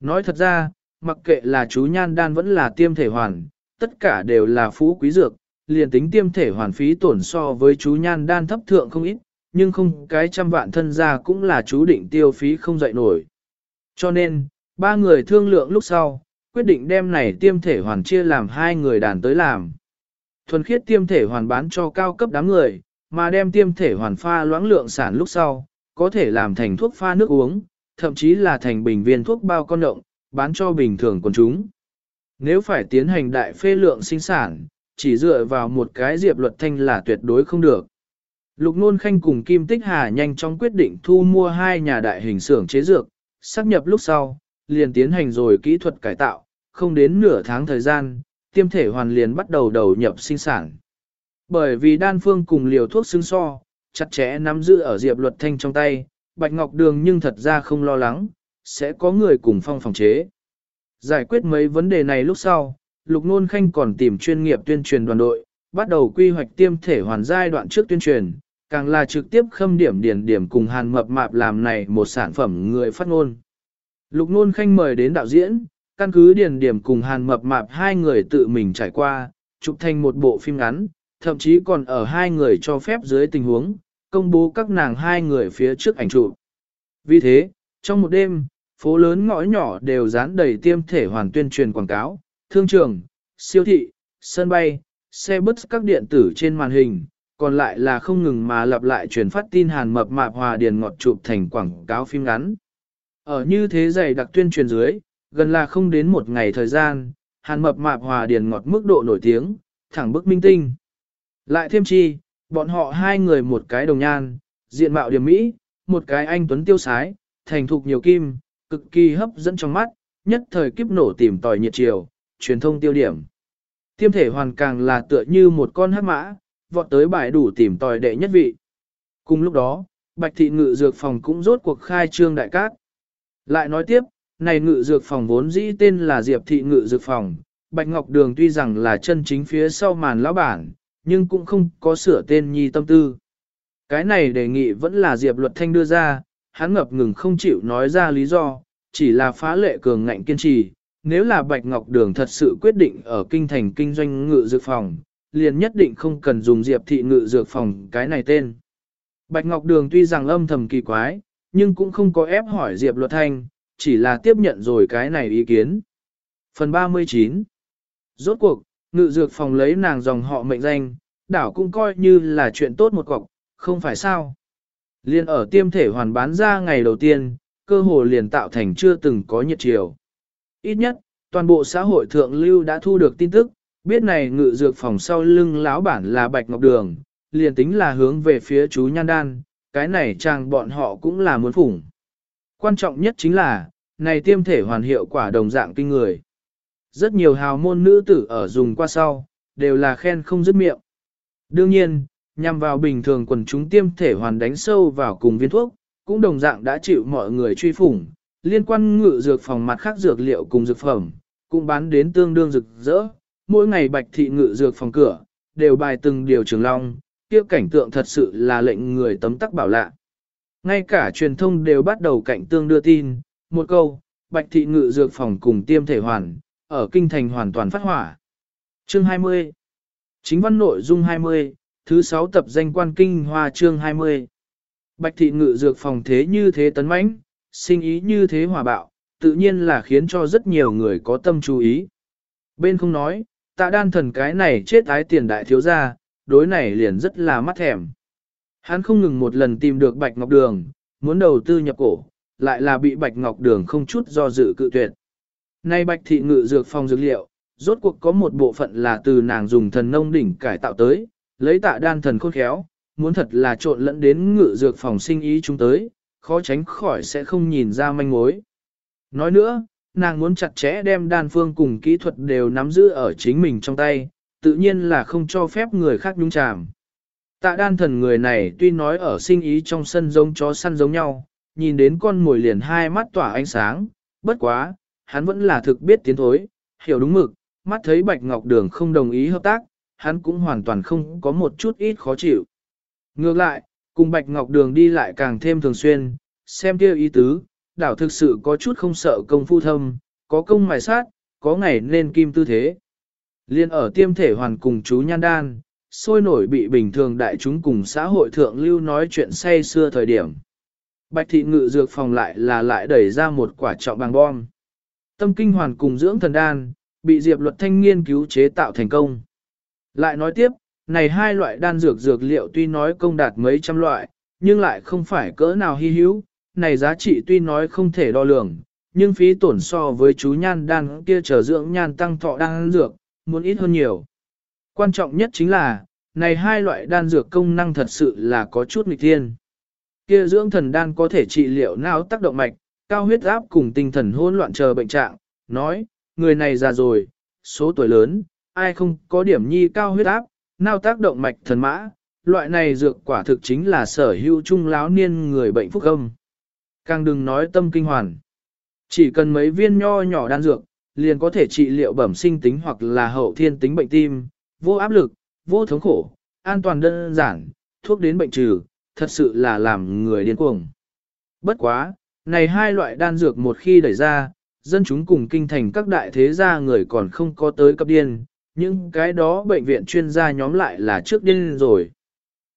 Nói thật ra, mặc kệ là chú nhan đan vẫn là tiêm thể hoàn, tất cả đều là phú quý dược, liền tính tiêm thể hoàn phí tổn so với chú nhan đan thấp thượng không ít, nhưng không cái trăm vạn thân ra cũng là chú định tiêu phí không dậy nổi. Cho nên, ba người thương lượng lúc sau, quyết định đem này tiêm thể hoàn chia làm hai người đàn tới làm. Thuần khiết tiêm thể hoàn bán cho cao cấp đám người, mà đem tiêm thể hoàn pha loãng lượng sản lúc sau, có thể làm thành thuốc pha nước uống, thậm chí là thành bình viên thuốc bao con động, bán cho bình thường quần chúng. Nếu phải tiến hành đại phê lượng sinh sản, chỉ dựa vào một cái diệp luật thanh là tuyệt đối không được. Lục Nôn Khanh cùng Kim Tích Hà nhanh chóng quyết định thu mua hai nhà đại hình xưởng chế dược, xác nhập lúc sau, liền tiến hành rồi kỹ thuật cải tạo, không đến nửa tháng thời gian, tiêm thể hoàn liền bắt đầu đầu nhập sinh sản. Bởi vì đan phương cùng liều thuốc xứng so, chặt chẽ nắm giữ ở Diệp Luật Thanh trong tay, Bạch Ngọc Đường nhưng thật ra không lo lắng, sẽ có người cùng phong phòng chế. Giải quyết mấy vấn đề này lúc sau, Lục Nôn Khanh còn tìm chuyên nghiệp tuyên truyền đoàn đội, bắt đầu quy hoạch tiêm thể hoàn giai đoạn trước tuyên truyền, càng là trực tiếp khâm điểm điển điểm cùng hàn mập mạp làm này một sản phẩm người phát ngôn. Lục Nôn Khanh mời đến đạo diễn, căn cứ điển điểm cùng hàn mập mạp hai người tự mình trải qua, chụp thành một bộ phim ngắn, thậm chí còn ở hai người cho phép dưới tình huống, công bố các nàng hai người phía trước ảnh chụp. Vì thế, trong một đêm, phố lớn ngõ nhỏ đều dán đầy tiêm thể hoàn tuyên truyền quảng cáo, thương trường, siêu thị, sân bay, xe bus các điện tử trên màn hình, còn lại là không ngừng mà lặp lại truyền phát tin hàn mập mạp hòa điền ngọt chụp thành quảng cáo phim ngắn. Ở như thế dày đặc tuyên truyền dưới, gần là không đến một ngày thời gian, hàn mập mạp hòa điền ngọt mức độ nổi tiếng, thẳng bức minh tinh. Lại thêm chi, bọn họ hai người một cái đồng nhan, diện mạo điểm mỹ, một cái anh tuấn tiêu sái, thành thục nhiều kim, cực kỳ hấp dẫn trong mắt, nhất thời kiếp nổ tìm tòi nhiệt chiều, truyền thông tiêu điểm. Tiêm thể hoàn càng là tựa như một con hát mã, vọt tới bài đủ tìm tòi đệ nhất vị. Cùng lúc đó, Bạch thị ngự dược phòng cũng rốt cuộc khai trương đại cát. Lại nói tiếp, này ngự dược phòng vốn dĩ tên là Diệp thị ngự dược phòng, Bạch Ngọc Đường tuy rằng là chân chính phía sau màn lão bản, nhưng cũng không có sửa tên nhi tâm tư. Cái này đề nghị vẫn là Diệp Luật Thanh đưa ra, hắn ngập ngừng không chịu nói ra lý do, chỉ là phá lệ cường ngạnh kiên trì. Nếu là Bạch Ngọc Đường thật sự quyết định ở kinh thành kinh doanh ngự dược phòng, liền nhất định không cần dùng Diệp thị ngự dược phòng cái này tên. Bạch Ngọc Đường tuy rằng âm thầm kỳ quái, nhưng cũng không có ép hỏi Diệp Luật Thanh, chỉ là tiếp nhận rồi cái này ý kiến. Phần 39 Rốt cuộc, ngự dược phòng lấy nàng dòng họ mệnh danh, đảo cũng coi như là chuyện tốt một cọc, không phải sao. Liên ở tiêm thể hoàn bán ra ngày đầu tiên, cơ hồ liền tạo thành chưa từng có nhiệt chiều. Ít nhất, toàn bộ xã hội thượng lưu đã thu được tin tức, biết này ngự dược phòng sau lưng lão bản là Bạch Ngọc Đường, liền tính là hướng về phía chú Nhan Đan, cái này chàng bọn họ cũng là muốn phủng. Quan trọng nhất chính là, này tiêm thể hoàn hiệu quả đồng dạng kinh người. Rất nhiều hào môn nữ tử ở dùng qua sau, đều là khen không dứt miệng. Đương nhiên, nhằm vào bình thường quần chúng tiêm thể hoàn đánh sâu vào cùng viên thuốc, cũng đồng dạng đã chịu mọi người truy phủng, liên quan ngự dược phòng mặt khác dược liệu cùng dược phẩm, cũng bán đến tương đương rực rỡ. Mỗi ngày bạch thị ngự dược phòng cửa, đều bài từng điều trường long, kia cảnh tượng thật sự là lệnh người tấm tắc bảo lạ. Ngay cả truyền thông đều bắt đầu cạnh tương đưa tin, một câu, bạch thị ngự dược phòng cùng tiêm thể hoàn, ở kinh thành hoàn toàn phát hỏa. Chương 20 Chính văn nội dung 20, thứ 6 tập danh quan kinh hoa chương 20. Bạch thị ngự dược phòng thế như thế tấn mãnh, sinh ý như thế hòa bạo, tự nhiên là khiến cho rất nhiều người có tâm chú ý. Bên không nói, tạ đan thần cái này chết ái tiền đại thiếu gia, đối này liền rất là mắt thèm. Hắn không ngừng một lần tìm được Bạch Ngọc Đường, muốn đầu tư nhập cổ, lại là bị Bạch Ngọc Đường không chút do dự cự tuyệt. Nay Bạch thị ngự dược phòng dược liệu, rốt cuộc có một bộ phận là từ nàng dùng thần nông đỉnh cải tạo tới, lấy tạ đan thần khôn khéo, muốn thật là trộn lẫn đến ngự dược phòng sinh ý chúng tới, khó tránh khỏi sẽ không nhìn ra manh mối. Nói nữa, nàng muốn chặt chẽ đem đan phương cùng kỹ thuật đều nắm giữ ở chính mình trong tay, tự nhiên là không cho phép người khác nhúng chàm. Tạ đan thần người này tuy nói ở sinh ý trong sân giống chó săn giống nhau, nhìn đến con mồi liền hai mắt tỏa ánh sáng, bất quá, hắn vẫn là thực biết tiến thối, hiểu đúng mực, mắt thấy Bạch Ngọc Đường không đồng ý hợp tác, hắn cũng hoàn toàn không có một chút ít khó chịu. Ngược lại, cùng Bạch Ngọc Đường đi lại càng thêm thường xuyên, xem kia ý tứ, đảo thực sự có chút không sợ công phu thâm, có công mài sát, có ngày nên kim tư thế. Liên ở tiêm thể hoàn cùng chú nhan đan, sôi nổi bị bình thường đại chúng cùng xã hội thượng lưu nói chuyện say xưa thời điểm. Bạch thị ngự dược phòng lại là lại đẩy ra một quả trọng bằng bom. Tâm kinh hoàn cùng dưỡng thần đan, bị diệp luật thanh nghiên cứu chế tạo thành công. Lại nói tiếp, này hai loại đan dược dược liệu tuy nói công đạt mấy trăm loại, nhưng lại không phải cỡ nào hy hữu, này giá trị tuy nói không thể đo lường, nhưng phí tổn so với chú nhan đan kia trở dưỡng nhan tăng thọ đan dược, muốn ít hơn nhiều. Quan trọng nhất chính là, này hai loại đan dược công năng thật sự là có chút nghịch thiên. Kia dưỡng thần đan có thể trị liệu não tác động mạch, cao huyết áp cùng tinh thần hỗn loạn chờ bệnh trạng, nói, người này già rồi, số tuổi lớn, ai không có điểm nhi cao huyết áp, não tác động mạch thần mã, loại này dược quả thực chính là sở hữu trung láo niên người bệnh phúc âm. Càng đừng nói tâm kinh hoàn. Chỉ cần mấy viên nho nhỏ đan dược, liền có thể trị liệu bẩm sinh tính hoặc là hậu thiên tính bệnh tim, vô áp lực, vô thống khổ, an toàn đơn giản, thuốc đến bệnh trừ, thật sự là làm người điên cuồng. Bất quá, này hai loại đan dược một khi đẩy ra, dân chúng cùng kinh thành các đại thế gia người còn không có tới cấp điên, nhưng cái đó bệnh viện chuyên gia nhóm lại là trước điên rồi.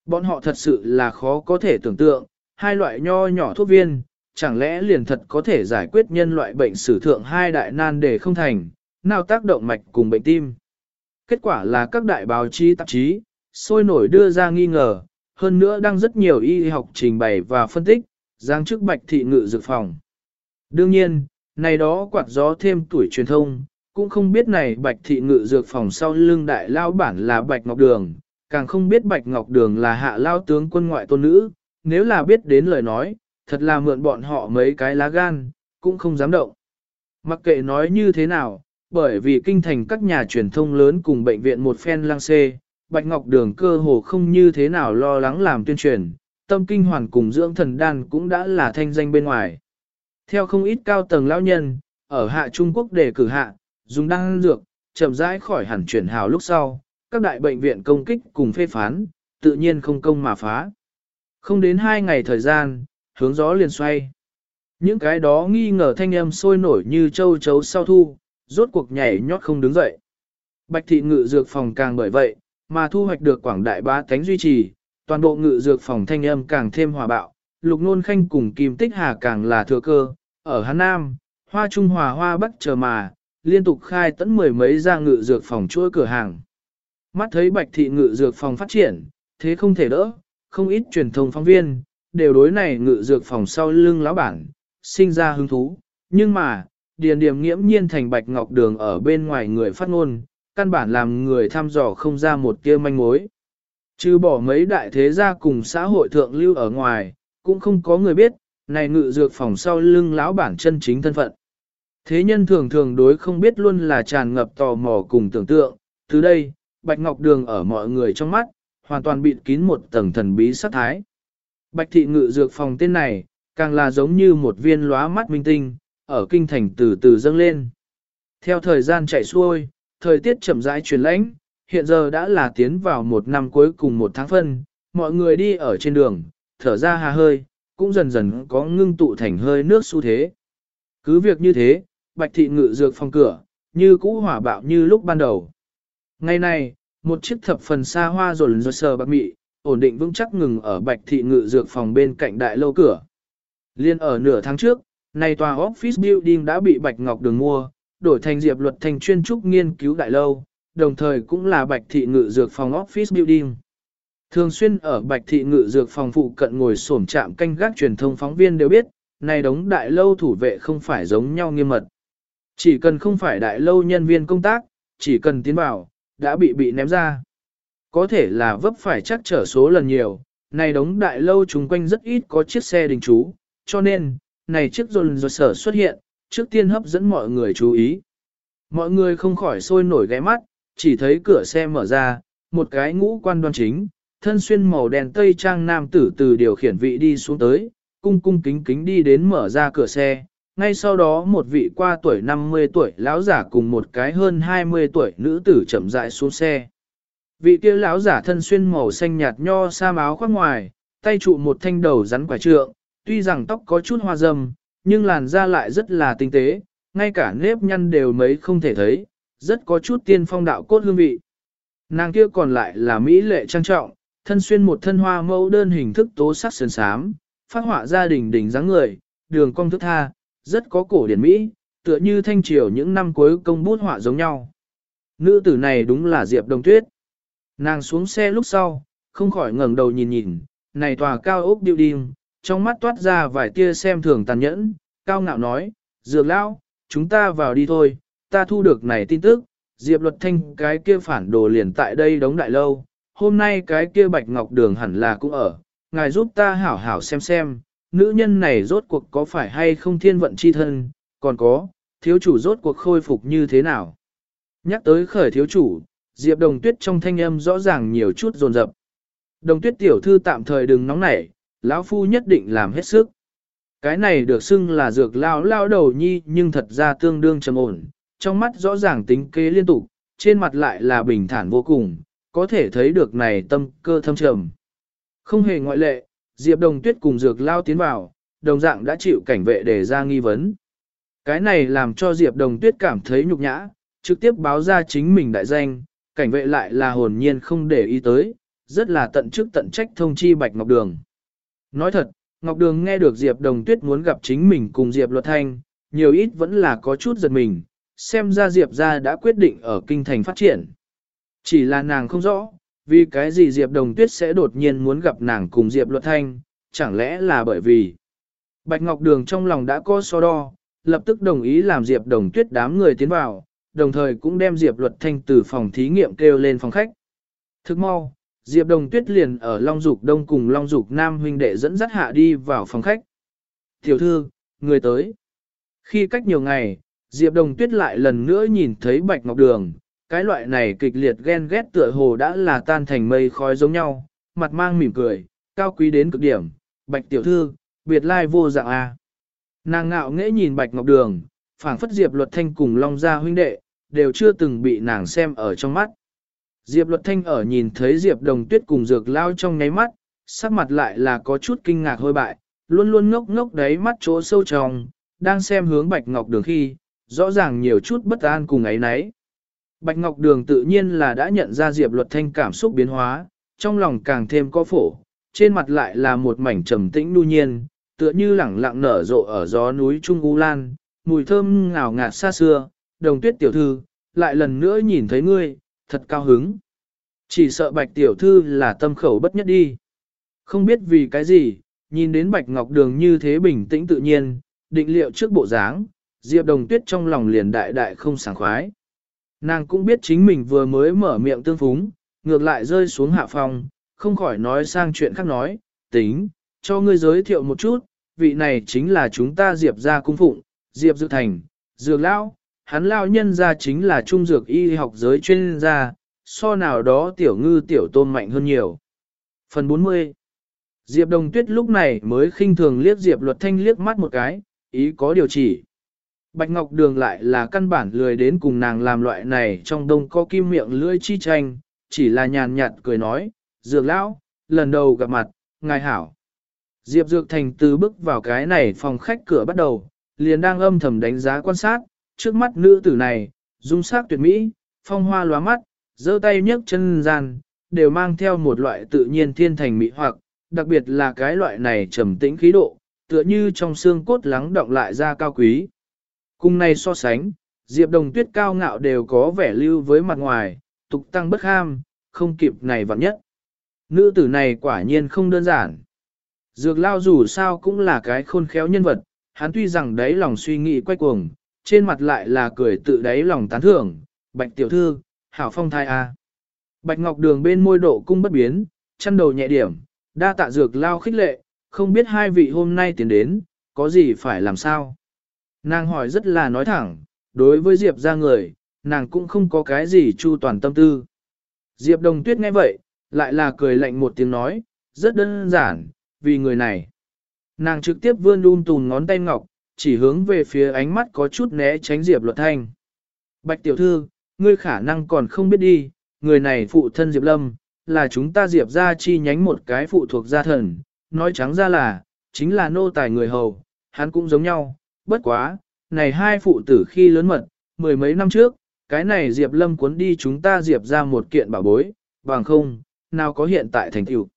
Bọn họ thật sự là khó có thể tưởng tượng, hai loại nho nhỏ thuốc viên, chẳng lẽ liền thật có thể giải quyết nhân loại bệnh sử thượng hai đại nan để không thành, nào tác động mạch cùng bệnh tim. Kết quả là các đại báo chí tạp chí, sôi nổi đưa ra nghi ngờ, hơn nữa đang rất nhiều y học trình bày và phân tích, giang chức bạch thị ngự dược phòng. Đương nhiên, này đó quạt gió thêm tuổi truyền thông, cũng không biết này bạch thị ngự dược phòng sau lưng đại lao bản là bạch ngọc đường, càng không biết bạch ngọc đường là hạ lao tướng quân ngoại tôn nữ, nếu là biết đến lời nói, thật là mượn bọn họ mấy cái lá gan, cũng không dám động. Mặc kệ nói như thế nào, bởi vì kinh thành các nhà truyền thông lớn cùng bệnh viện một phen lang xê, Bạch Ngọc Đường cơ hồ không như thế nào lo lắng làm tuyên truyền, tâm kinh hoàn cùng dưỡng thần đan cũng đã là thanh danh bên ngoài. Theo không ít cao tầng lão nhân, ở hạ Trung Quốc đề cử hạ, dùng đan dược, chậm rãi khỏi hẳn chuyển hào lúc sau, các đại bệnh viện công kích cùng phê phán, tự nhiên không công mà phá. Không đến hai ngày thời gian, hướng gió liền xoay. Những cái đó nghi ngờ thanh âm sôi nổi như châu chấu sau thu, rốt cuộc nhảy nhót không đứng dậy. Bạch thị ngự dược phòng càng bởi vậy, mà thu hoạch được quảng đại bá thánh duy trì, toàn bộ ngự dược phòng thanh âm càng thêm hòa bạo, lục nôn khanh cùng kim tích hà càng là thừa cơ, ở Hà Nam, hoa trung hòa hoa bắc chờ mà, liên tục khai tấn mười mấy ra ngự dược phòng chuỗi cửa hàng. Mắt thấy bạch thị ngự dược phòng phát triển, thế không thể đỡ, không ít truyền thông phóng viên, đều đối này ngự dược phòng sau lưng lão bản, sinh ra hứng thú. Nhưng mà, điền điểm nghiễm nhiên thành bạch ngọc đường ở bên ngoài người phát ngôn, căn bản làm người thăm dò không ra một kia manh mối. Trừ bỏ mấy đại thế gia cùng xã hội thượng lưu ở ngoài, cũng không có người biết, này ngự dược phòng sau lưng lão bản chân chính thân phận. Thế nhân thường thường đối không biết luôn là tràn ngập tò mò cùng tưởng tượng, từ đây, Bạch Ngọc Đường ở mọi người trong mắt, hoàn toàn bịt kín một tầng thần bí sát thái. Bạch thị ngự dược phòng tên này, càng là giống như một viên lóa mắt minh tinh, ở kinh thành từ từ dâng lên. Theo thời gian chạy xuôi, thời tiết chậm rãi chuyển lãnh, hiện giờ đã là tiến vào một năm cuối cùng một tháng phân, mọi người đi ở trên đường, thở ra hà hơi, cũng dần dần có ngưng tụ thành hơi nước xu thế. Cứ việc như thế, bạch thị ngự dược phòng cửa, như cũ hỏa bạo như lúc ban đầu. Ngày nay, một chiếc thập phần xa hoa rồn rồn sờ bạc mị, ổn định vững chắc ngừng ở bạch thị ngự dược phòng bên cạnh đại lâu cửa. Liên ở nửa tháng trước, này tòa office building đã bị Bạch Ngọc Đường mua, đổi thành Diệp Luật thành chuyên trúc nghiên cứu đại lâu, đồng thời cũng là Bạch thị ngự dược phòng office building. Thường xuyên ở Bạch thị ngự dược phòng phụ cận ngồi sổm chạm canh gác truyền thông phóng viên đều biết, này đống đại lâu thủ vệ không phải giống nhau nghiêm mật. Chỉ cần không phải đại lâu nhân viên công tác, chỉ cần tiến vào, đã bị bị ném ra. Có thể là vấp phải chắc trở số lần nhiều, này đống đại lâu chung quanh rất ít có chiếc xe đình trú, cho nên, này chiếc dồn dồn sở xuất hiện, trước tiên hấp dẫn mọi người chú ý. Mọi người không khỏi sôi nổi ghé mắt, chỉ thấy cửa xe mở ra, một cái ngũ quan đoan chính, thân xuyên màu đèn tây trang nam tử từ điều khiển vị đi xuống tới, cung cung kính kính đi đến mở ra cửa xe. Ngay sau đó một vị qua tuổi 50 tuổi lão giả cùng một cái hơn 20 tuổi nữ tử chậm rãi xuống xe. Vị kia lão giả thân xuyên màu xanh nhạt nho sa áo khoác ngoài, tay trụ một thanh đầu rắn quả trượng, tuy rằng tóc có chút hoa dâm, nhưng làn da lại rất là tinh tế, ngay cả nếp nhăn đều mấy không thể thấy, rất có chút tiên phong đạo cốt hương vị. Nàng kia còn lại là mỹ lệ trang trọng, thân xuyên một thân hoa mẫu đơn hình thức tố sắc sườn sám, phát họa gia đình đỉnh dáng người, đường cong thức tha, rất có cổ điển mỹ, tựa như thanh triều những năm cuối công bút họa giống nhau. Nữ tử này đúng là Diệp Đồng Tuyết. Nàng xuống xe lúc sau, không khỏi ngẩng đầu nhìn nhìn, này tòa cao ốc building, trong mắt toát ra vài tia xem thường tàn nhẫn, cao ngạo nói, dược lão, chúng ta vào đi thôi, ta thu được này tin tức, Diệp luật thanh cái kia phản đồ liền tại đây đóng đại lâu, hôm nay cái kia bạch ngọc đường hẳn là cũng ở, ngài giúp ta hảo hảo xem xem, nữ nhân này rốt cuộc có phải hay không thiên vận chi thân, còn có, thiếu chủ rốt cuộc khôi phục như thế nào. Nhắc tới khởi thiếu chủ, Diệp đồng tuyết trong thanh âm rõ ràng nhiều chút rồn rập. Đồng tuyết tiểu thư tạm thời đừng nóng nảy, lão phu nhất định làm hết sức. Cái này được xưng là dược lao lao đầu nhi nhưng thật ra tương đương trầm ổn, trong mắt rõ ràng tính kế liên tục, trên mặt lại là bình thản vô cùng, có thể thấy được này tâm cơ thâm trầm. Không hề ngoại lệ, Diệp Đồng Tuyết cùng dược lao tiến vào, đồng dạng đã chịu cảnh vệ để ra nghi vấn. Cái này làm cho Diệp Đồng Tuyết cảm thấy nhục nhã, trực tiếp báo ra chính mình đại danh, cảnh vệ lại là hồn nhiên không để ý tới, rất là tận chức tận trách thông chi Bạch Ngọc Đường. Nói thật, Ngọc Đường nghe được Diệp Đồng Tuyết muốn gặp chính mình cùng Diệp Luật Thanh, nhiều ít vẫn là có chút giật mình, xem ra Diệp ra đã quyết định ở kinh thành phát triển. Chỉ là nàng không rõ, vì cái gì Diệp Đồng Tuyết sẽ đột nhiên muốn gặp nàng cùng Diệp Luật Thanh, chẳng lẽ là bởi vì Bạch Ngọc Đường trong lòng đã có so đo, lập tức đồng ý làm Diệp Đồng Tuyết đám người tiến vào, đồng thời cũng đem Diệp Luật Thanh từ phòng thí nghiệm kêu lên phòng khách. Thức mau, Diệp Đồng Tuyết liền ở Long Dục Đông cùng Long Dục Nam huynh đệ dẫn dắt hạ đi vào phòng khách. Tiểu thư, người tới. Khi cách nhiều ngày, Diệp Đồng Tuyết lại lần nữa nhìn thấy Bạch Ngọc Đường, cái loại này kịch liệt ghen ghét tựa hồ đã là tan thành mây khói giống nhau, mặt mang mỉm cười, cao quý đến cực điểm. Bạch Tiểu Thư, biệt lai vô dạng A. Nàng ngạo nghễ nhìn Bạch Ngọc Đường, phảng phất Diệp Luật Thanh cùng Long Gia huynh đệ, đều chưa từng bị nàng xem ở trong mắt. Diệp Luật Thanh ở nhìn thấy Diệp Đồng Tuyết cùng dược lao trong nháy mắt, sắc mặt lại là có chút kinh ngạc hôi bại, luôn luôn ngốc ngốc đấy mắt chỗ sâu trong, đang xem hướng Bạch Ngọc Đường khi, rõ ràng nhiều chút bất an cùng ấy nấy. Bạch Ngọc Đường tự nhiên là đã nhận ra Diệp Luật Thanh cảm xúc biến hóa, trong lòng càng thêm có phổ, trên mặt lại là một mảnh trầm tĩnh nu nhiên, tựa như lẳng lặng nở rộ ở gió núi Trung U Lan, mùi thơm ngào ngạt xa xưa, đồng tuyết tiểu thư, lại lần nữa nhìn thấy ngươi, thật cao hứng. Chỉ sợ bạch tiểu thư là tâm khẩu bất nhất đi. Không biết vì cái gì, nhìn đến bạch ngọc đường như thế bình tĩnh tự nhiên, định liệu trước bộ dáng, Diệp Đồng Tuyết trong lòng liền đại đại không sảng khoái. Nàng cũng biết chính mình vừa mới mở miệng tương phúng, ngược lại rơi xuống hạ phòng, không khỏi nói sang chuyện khác nói, tính, cho ngươi giới thiệu một chút, vị này chính là chúng ta Diệp ra cung phụng, Diệp Dự Thành, Dược Lão, hắn lao nhân ra chính là trung dược y học giới chuyên gia, so nào đó tiểu ngư tiểu tôn mạnh hơn nhiều. Phần 40 Diệp Đồng Tuyết lúc này mới khinh thường liếc Diệp Luật Thanh liếc mắt một cái, ý có điều chỉ. Bạch Ngọc Đường lại là căn bản lười đến cùng nàng làm loại này trong đông có kim miệng lưỡi chi tranh, chỉ là nhàn nhạt cười nói, Dược Lão, lần đầu gặp mặt, ngài hảo. Diệp Dược Thành từ bước vào cái này phòng khách cửa bắt đầu, liền đang âm thầm đánh giá quan sát, trước mắt nữ tử này, dung sắc tuyệt mỹ, phong hoa lóa mắt, giơ tay nhấc chân gian, đều mang theo một loại tự nhiên thiên thành mỹ hoặc, đặc biệt là cái loại này trầm tĩnh khí độ, tựa như trong xương cốt lắng động lại ra cao quý. Cùng này so sánh, Diệp Đồng Tuyết cao ngạo đều có vẻ lưu với mặt ngoài, tục tăng bất ham, không kịp này vặn nhất. Nữ tử này quả nhiên không đơn giản. Dược lao dù sao cũng là cái khôn khéo nhân vật, hắn tuy rằng đấy lòng suy nghĩ quay cuồng, trên mặt lại là cười tự đáy lòng tán thưởng, bạch tiểu thư, hảo phong thai a. Bạch ngọc đường bên môi độ cung bất biến, chăn đầu nhẹ điểm, đa tạ dược lao khích lệ, không biết hai vị hôm nay tiến đến, có gì phải làm sao. Nàng hỏi rất là nói thẳng, đối với Diệp ra người, nàng cũng không có cái gì chu toàn tâm tư. Diệp đồng tuyết nghe vậy, lại là cười lạnh một tiếng nói, rất đơn giản, vì người này. Nàng trực tiếp vươn đun tùn ngón tay ngọc, chỉ hướng về phía ánh mắt có chút né tránh Diệp luật thanh. Bạch tiểu thư, ngươi khả năng còn không biết đi, người này phụ thân Diệp Lâm, là chúng ta Diệp ra chi nhánh một cái phụ thuộc gia thần, nói trắng ra là, chính là nô tài người hầu, hắn cũng giống nhau, bất quá, này hai phụ tử khi lớn mật, mười mấy năm trước, cái này Diệp Lâm cuốn đi chúng ta Diệp ra một kiện bảo bối, bằng không, nào có hiện tại thành tựu.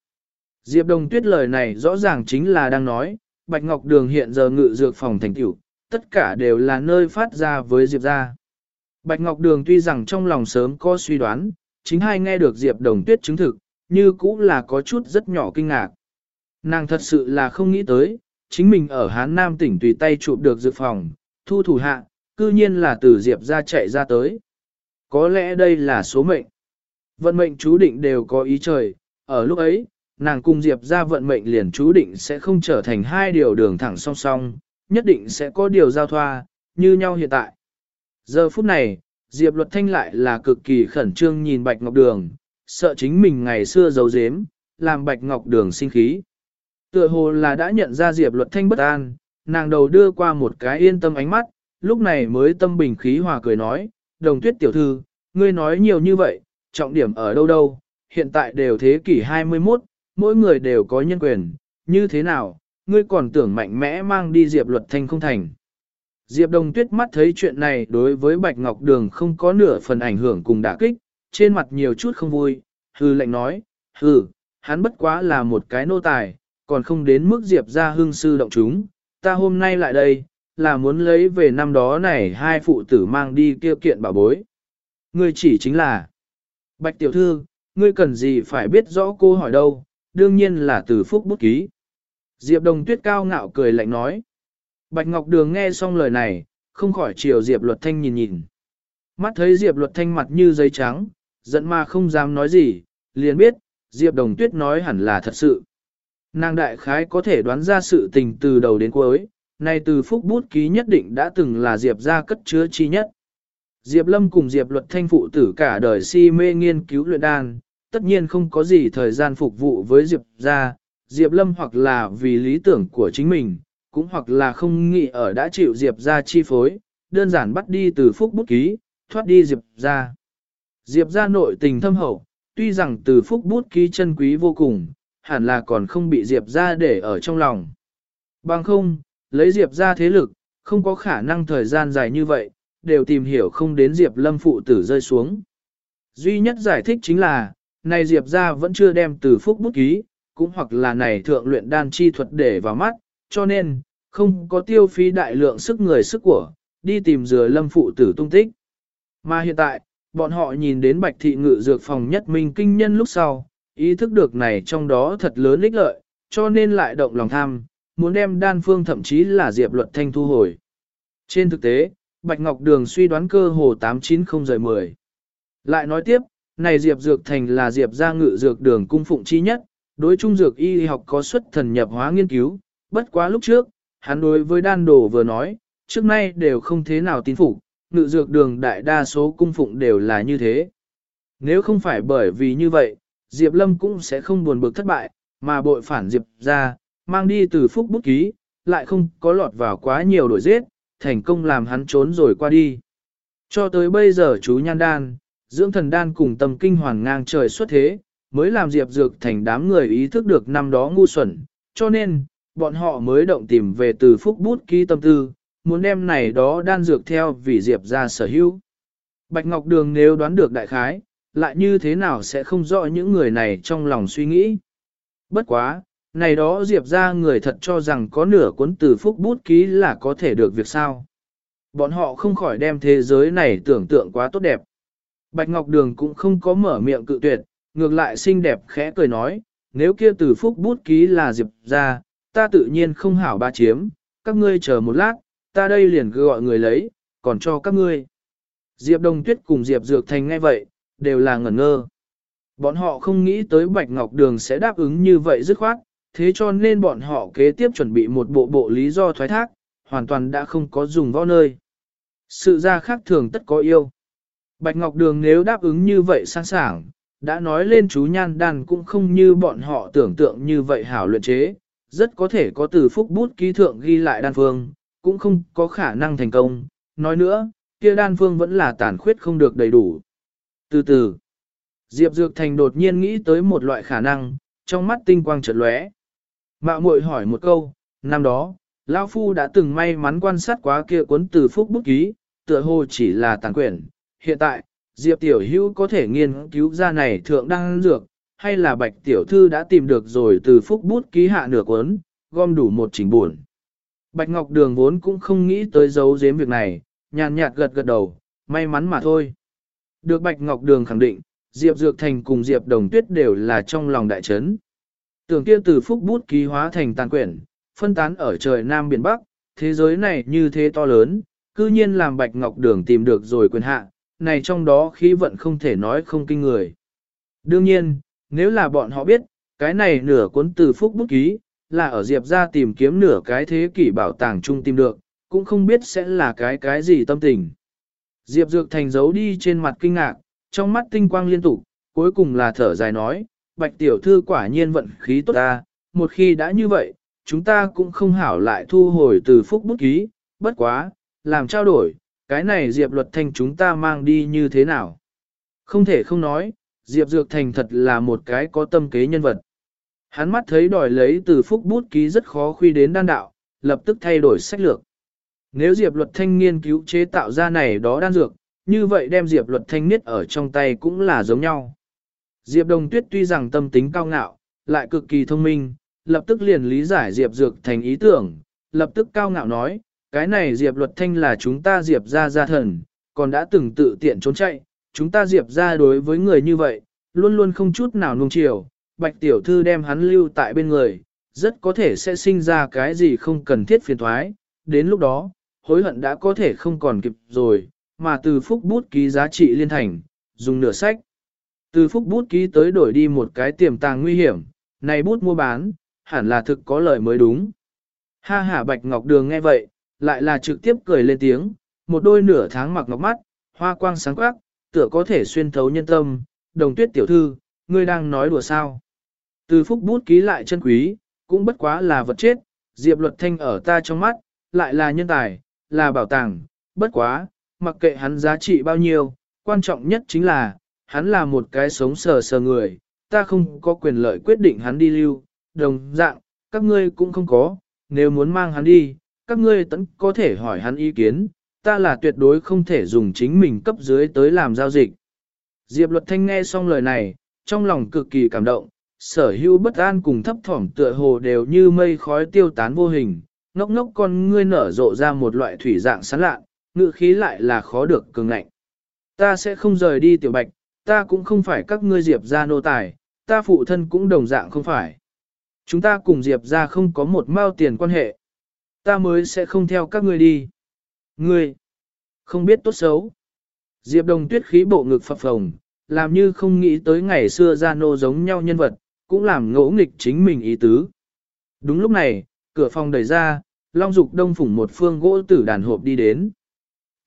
Diệp Đồng Tuyết lời này rõ ràng chính là đang nói, Bạch Ngọc Đường hiện giờ ngự dược phòng thành tiểu, tất cả đều là nơi phát ra với Diệp ra. Bạch Ngọc Đường tuy rằng trong lòng sớm có suy đoán, chính hai nghe được Diệp Đồng Tuyết chứng thực, như cũng là có chút rất nhỏ kinh ngạc. Nàng thật sự là không nghĩ tới, chính mình ở Hán Nam tỉnh tùy tay chụp được dược phòng, thu thủ hạ, cư nhiên là từ Diệp ra chạy ra tới. Có lẽ đây là số mệnh. Vận mệnh chú định đều có ý trời, ở lúc ấy, nàng cùng Diệp ra vận mệnh liền chú định sẽ không trở thành hai điều đường thẳng song song, nhất định sẽ có điều giao thoa, như nhau hiện tại. Giờ phút này, Diệp luật thanh lại là cực kỳ khẩn trương nhìn Bạch Ngọc Đường, sợ chính mình ngày xưa giấu giếm, làm Bạch Ngọc Đường sinh khí. Tựa hồ là đã nhận ra Diệp luật thanh bất an, nàng đầu đưa qua một cái yên tâm ánh mắt, lúc này mới tâm bình khí hòa cười nói, đồng tuyết tiểu thư, ngươi nói nhiều như vậy, trọng điểm ở đâu đâu, hiện tại đều thế kỷ 21, mỗi người đều có nhân quyền, như thế nào, ngươi còn tưởng mạnh mẽ mang đi Diệp luật thanh không thành. Diệp Đồng Tuyết mắt thấy chuyện này đối với Bạch Ngọc Đường không có nửa phần ảnh hưởng cùng đả kích, trên mặt nhiều chút không vui, hư lệnh nói, hư, hắn bất quá là một cái nô tài, còn không đến mức Diệp ra hương sư động chúng, ta hôm nay lại đây, là muốn lấy về năm đó này hai phụ tử mang đi kêu kiện bảo bối. Ngươi chỉ chính là, Bạch Tiểu Thư, ngươi cần gì phải biết rõ cô hỏi đâu, đương nhiên là từ phúc bút ký. Diệp Đồng Tuyết cao ngạo cười lạnh nói. Bạch Ngọc Đường nghe xong lời này, không khỏi chiều Diệp Luật Thanh nhìn nhìn. Mắt thấy Diệp Luật Thanh mặt như giấy trắng, giận mà không dám nói gì, liền biết, Diệp Đồng Tuyết nói hẳn là thật sự. Nàng đại khái có thể đoán ra sự tình từ đầu đến cuối, nay từ phúc bút ký nhất định đã từng là Diệp ra cất chứa chi nhất. Diệp Lâm cùng Diệp Luật Thanh phụ tử cả đời si mê nghiên cứu luyện đan, tất nhiên không có gì thời gian phục vụ với Diệp ra, Diệp Lâm hoặc là vì lý tưởng của chính mình, cũng hoặc là không nghĩ ở đã chịu Diệp ra chi phối, đơn giản bắt đi từ phúc bút ký, thoát đi Diệp ra. Diệp ra nội tình thâm hậu, tuy rằng từ phúc bút ký chân quý vô cùng, hẳn là còn không bị Diệp ra để ở trong lòng. Bằng không, lấy Diệp ra thế lực, không có khả năng thời gian dài như vậy, đều tìm hiểu không đến Diệp lâm phụ tử rơi xuống. Duy nhất giải thích chính là, này Diệp ra vẫn chưa đem từ phúc bút ký, cũng hoặc là này thượng luyện đan chi thuật để vào mắt, cho nên, không có tiêu phí đại lượng sức người sức của, đi tìm dừa lâm phụ tử tung tích. Mà hiện tại, bọn họ nhìn đến bạch thị ngự dược phòng nhất minh kinh nhân lúc sau, ý thức được này trong đó thật lớn ích lợi, cho nên lại động lòng tham, muốn đem đan phương thậm chí là diệp luật thanh thu hồi. Trên thực tế, Bạch Ngọc Đường suy đoán cơ hồ 890 rời 10. Lại nói tiếp, này Diệp Dược Thành là Diệp gia ngự dược đường cung phụng chi nhất, đối trung dược y học có xuất thần nhập hóa nghiên cứu, bất quá lúc trước, hắn đối với đan đồ vừa nói, trước nay đều không thế nào tín phục, ngự dược đường đại đa số cung phụng đều là như thế. Nếu không phải bởi vì như vậy, Diệp Lâm cũng sẽ không buồn bực thất bại, mà bội phản Diệp ra, mang đi từ phúc bút ký, lại không có lọt vào quá nhiều đổi giết, thành công làm hắn trốn rồi qua đi. Cho tới bây giờ chú Nhan Đan, dưỡng thần đan cùng tâm kinh hoàn ngang trời xuất thế, mới làm Diệp Dược thành đám người ý thức được năm đó ngu xuẩn, cho nên, bọn họ mới động tìm về từ phúc bút ký tâm tư, muốn đem này đó đan dược theo vì Diệp ra sở hữu. Bạch Ngọc Đường nếu đoán được đại khái, lại như thế nào sẽ không rõ những người này trong lòng suy nghĩ. Bất quá, này đó Diệp ra người thật cho rằng có nửa cuốn từ phúc bút ký là có thể được việc sao. Bọn họ không khỏi đem thế giới này tưởng tượng quá tốt đẹp. Bạch Ngọc Đường cũng không có mở miệng cự tuyệt, ngược lại xinh đẹp khẽ cười nói, nếu kia từ phúc bút ký là Diệp ra, ta tự nhiên không hảo ba chiếm, các ngươi chờ một lát, ta đây liền gọi người lấy, còn cho các ngươi. Diệp Đồng Tuyết cùng Diệp Dược Thành ngay vậy, đều là ngẩn ngơ. Bọn họ không nghĩ tới Bạch Ngọc Đường sẽ đáp ứng như vậy dứt khoát, thế cho nên bọn họ kế tiếp chuẩn bị một bộ bộ lý do thoái thác, hoàn toàn đã không có dùng võ nơi. Sự ra khác thường tất có yêu. Bạch Ngọc Đường nếu đáp ứng như vậy sẵn sàng, đã nói lên chú nhan đàn cũng không như bọn họ tưởng tượng như vậy hảo luyện chế, rất có thể có từ phúc bút ký thượng ghi lại đan phương, cũng không có khả năng thành công. Nói nữa, kia đan phương vẫn là tàn khuyết không được đầy đủ. Từ từ, Diệp Dược Thành đột nhiên nghĩ tới một loại khả năng, trong mắt tinh quang chợt lóe. Mạo muội hỏi một câu, năm đó, Lão Phu đã từng may mắn quan sát quá kia cuốn từ phúc bút ký, tựa hồ chỉ là tàn quyển. Hiện tại, Diệp Tiểu Hữu có thể nghiên cứu ra này thượng đăng dược, hay là Bạch Tiểu Thư đã tìm được rồi từ phúc bút ký hạ nửa cuốn, gom đủ một chỉnh buồn. Bạch Ngọc Đường vốn cũng không nghĩ tới giấu giếm việc này, nhàn nhạt gật gật đầu, may mắn mà thôi. Được Bạch Ngọc Đường khẳng định, Diệp Dược Thành cùng Diệp Đồng Tuyết đều là trong lòng đại chấn. Tưởng kia từ phúc bút ký hóa thành tàn quyển, phân tán ở trời Nam Biển Bắc, thế giới này như thế to lớn, cư nhiên làm Bạch Ngọc Đường tìm được rồi quyền hạ, này trong đó khí vận không thể nói không kinh người. Đương nhiên, nếu là bọn họ biết, cái này nửa cuốn từ phúc bút ký, là ở Diệp ra tìm kiếm nửa cái thế kỷ bảo tàng chung tìm được, cũng không biết sẽ là cái cái gì tâm tình. Diệp Dược Thành giấu đi trên mặt kinh ngạc, trong mắt tinh quang liên tục, cuối cùng là thở dài nói, Bạch Tiểu Thư quả nhiên vận khí tốt ta, một khi đã như vậy, chúng ta cũng không hảo lại thu hồi từ phúc bút ký, bất quá, làm trao đổi, cái này Diệp Luật Thanh chúng ta mang đi như thế nào. Không thể không nói, Diệp Dược Thành thật là một cái có tâm kế nhân vật. Hắn mắt thấy đòi lấy từ phúc bút ký rất khó khuy đến đan đạo, lập tức thay đổi sách lược. Nếu Diệp Luật Thanh nghiên cứu chế tạo ra này đó đan dược, như vậy đem Diệp Luật Thanh niết ở trong tay cũng là giống nhau. Diệp Đồng Tuyết tuy rằng tâm tính cao ngạo, lại cực kỳ thông minh, lập tức liền lý giải Diệp Dược thành ý tưởng, lập tức cao ngạo nói, cái này Diệp Luật Thanh là chúng ta Diệp ra gia thần, còn đã từng tự tiện trốn chạy, chúng ta Diệp ra đối với người như vậy, luôn luôn không chút nào nung chiều, Bạch Tiểu Thư đem hắn lưu tại bên người, rất có thể sẽ sinh ra cái gì không cần thiết phiền thoái, đến lúc đó, hối hận đã có thể không còn kịp rồi, mà từ phúc bút ký giá trị liên thành, dùng nửa sách. Từ phúc bút ký tới đổi đi một cái tiềm tàng nguy hiểm, này bút mua bán, hẳn là thực có lời mới đúng. Ha ha Bạch Ngọc Đường nghe vậy, lại là trực tiếp cười lên tiếng, một đôi nửa tháng mặc ngọc mắt, hoa quang sáng quắc, tựa có thể xuyên thấu nhân tâm, đồng tuyết tiểu thư, ngươi đang nói đùa sao. Từ phúc bút ký lại chân quý, cũng bất quá là vật chết, Diệp Luật Thanh ở ta trong mắt, lại là nhân tài, là bảo tàng, bất quá, mặc kệ hắn giá trị bao nhiêu, quan trọng nhất chính là, hắn là một cái sống sờ sờ người, ta không có quyền lợi quyết định hắn đi lưu, đồng dạng, các ngươi cũng không có, nếu muốn mang hắn đi, các ngươi tẫn có thể hỏi hắn ý kiến, ta là tuyệt đối không thể dùng chính mình cấp dưới tới làm giao dịch. Diệp Luật Thanh nghe xong lời này, trong lòng cực kỳ cảm động, sở hữu bất an cùng thấp thỏm tựa hồ đều như mây khói tiêu tán vô hình, ngốc ngốc con ngươi nở rộ ra một loại thủy dạng sán lạ, ngự khí lại là khó được cường ngạnh. Ta sẽ không rời đi tiểu bạch, ta cũng không phải các ngươi diệp ra nô tài, ta phụ thân cũng đồng dạng không phải. Chúng ta cùng diệp ra không có một mao tiền quan hệ. Ta mới sẽ không theo các ngươi đi. Ngươi, không biết tốt xấu. Diệp đồng tuyết khí bộ ngực phập phồng, làm như không nghĩ tới ngày xưa ra nô giống nhau nhân vật, cũng làm ngỗ nghịch chính mình ý tứ. Đúng lúc này, cửa phòng đẩy ra, Long Dục đông phủng một phương gỗ tử đàn hộp đi đến.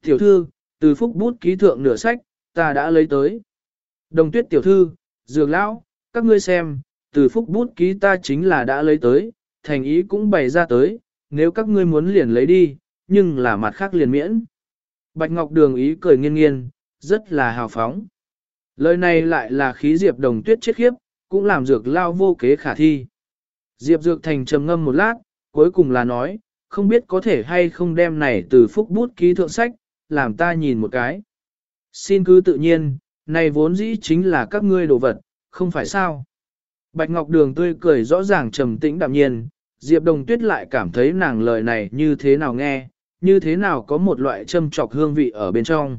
Tiểu thư, từ phúc bút ký thượng nửa sách, ta đã lấy tới. Đồng tuyết tiểu thư, dược lão, các ngươi xem, từ phúc bút ký ta chính là đã lấy tới, thành ý cũng bày ra tới, nếu các ngươi muốn liền lấy đi, nhưng là mặt khác liền miễn. Bạch Ngọc Đường ý cười nghiêng nghiêng, rất là hào phóng. Lời này lại là khí Diệp Đồng Tuyết chết khiếp, cũng làm dược lao vô kế khả thi. Diệp Dược Thành trầm ngâm một lát, cuối cùng là nói, không biết có thể hay không đem này từ phúc bút ký thượng sách, làm ta nhìn một cái. Xin cứ tự nhiên, Này vốn dĩ chính là các ngươi đồ vật, không phải sao. Bạch Ngọc Đường tươi cười rõ ràng trầm tĩnh đạm nhiên, Diệp Đồng Tuyết lại cảm thấy nàng lời này như thế nào nghe, như thế nào có một loại châm trọc hương vị ở bên trong.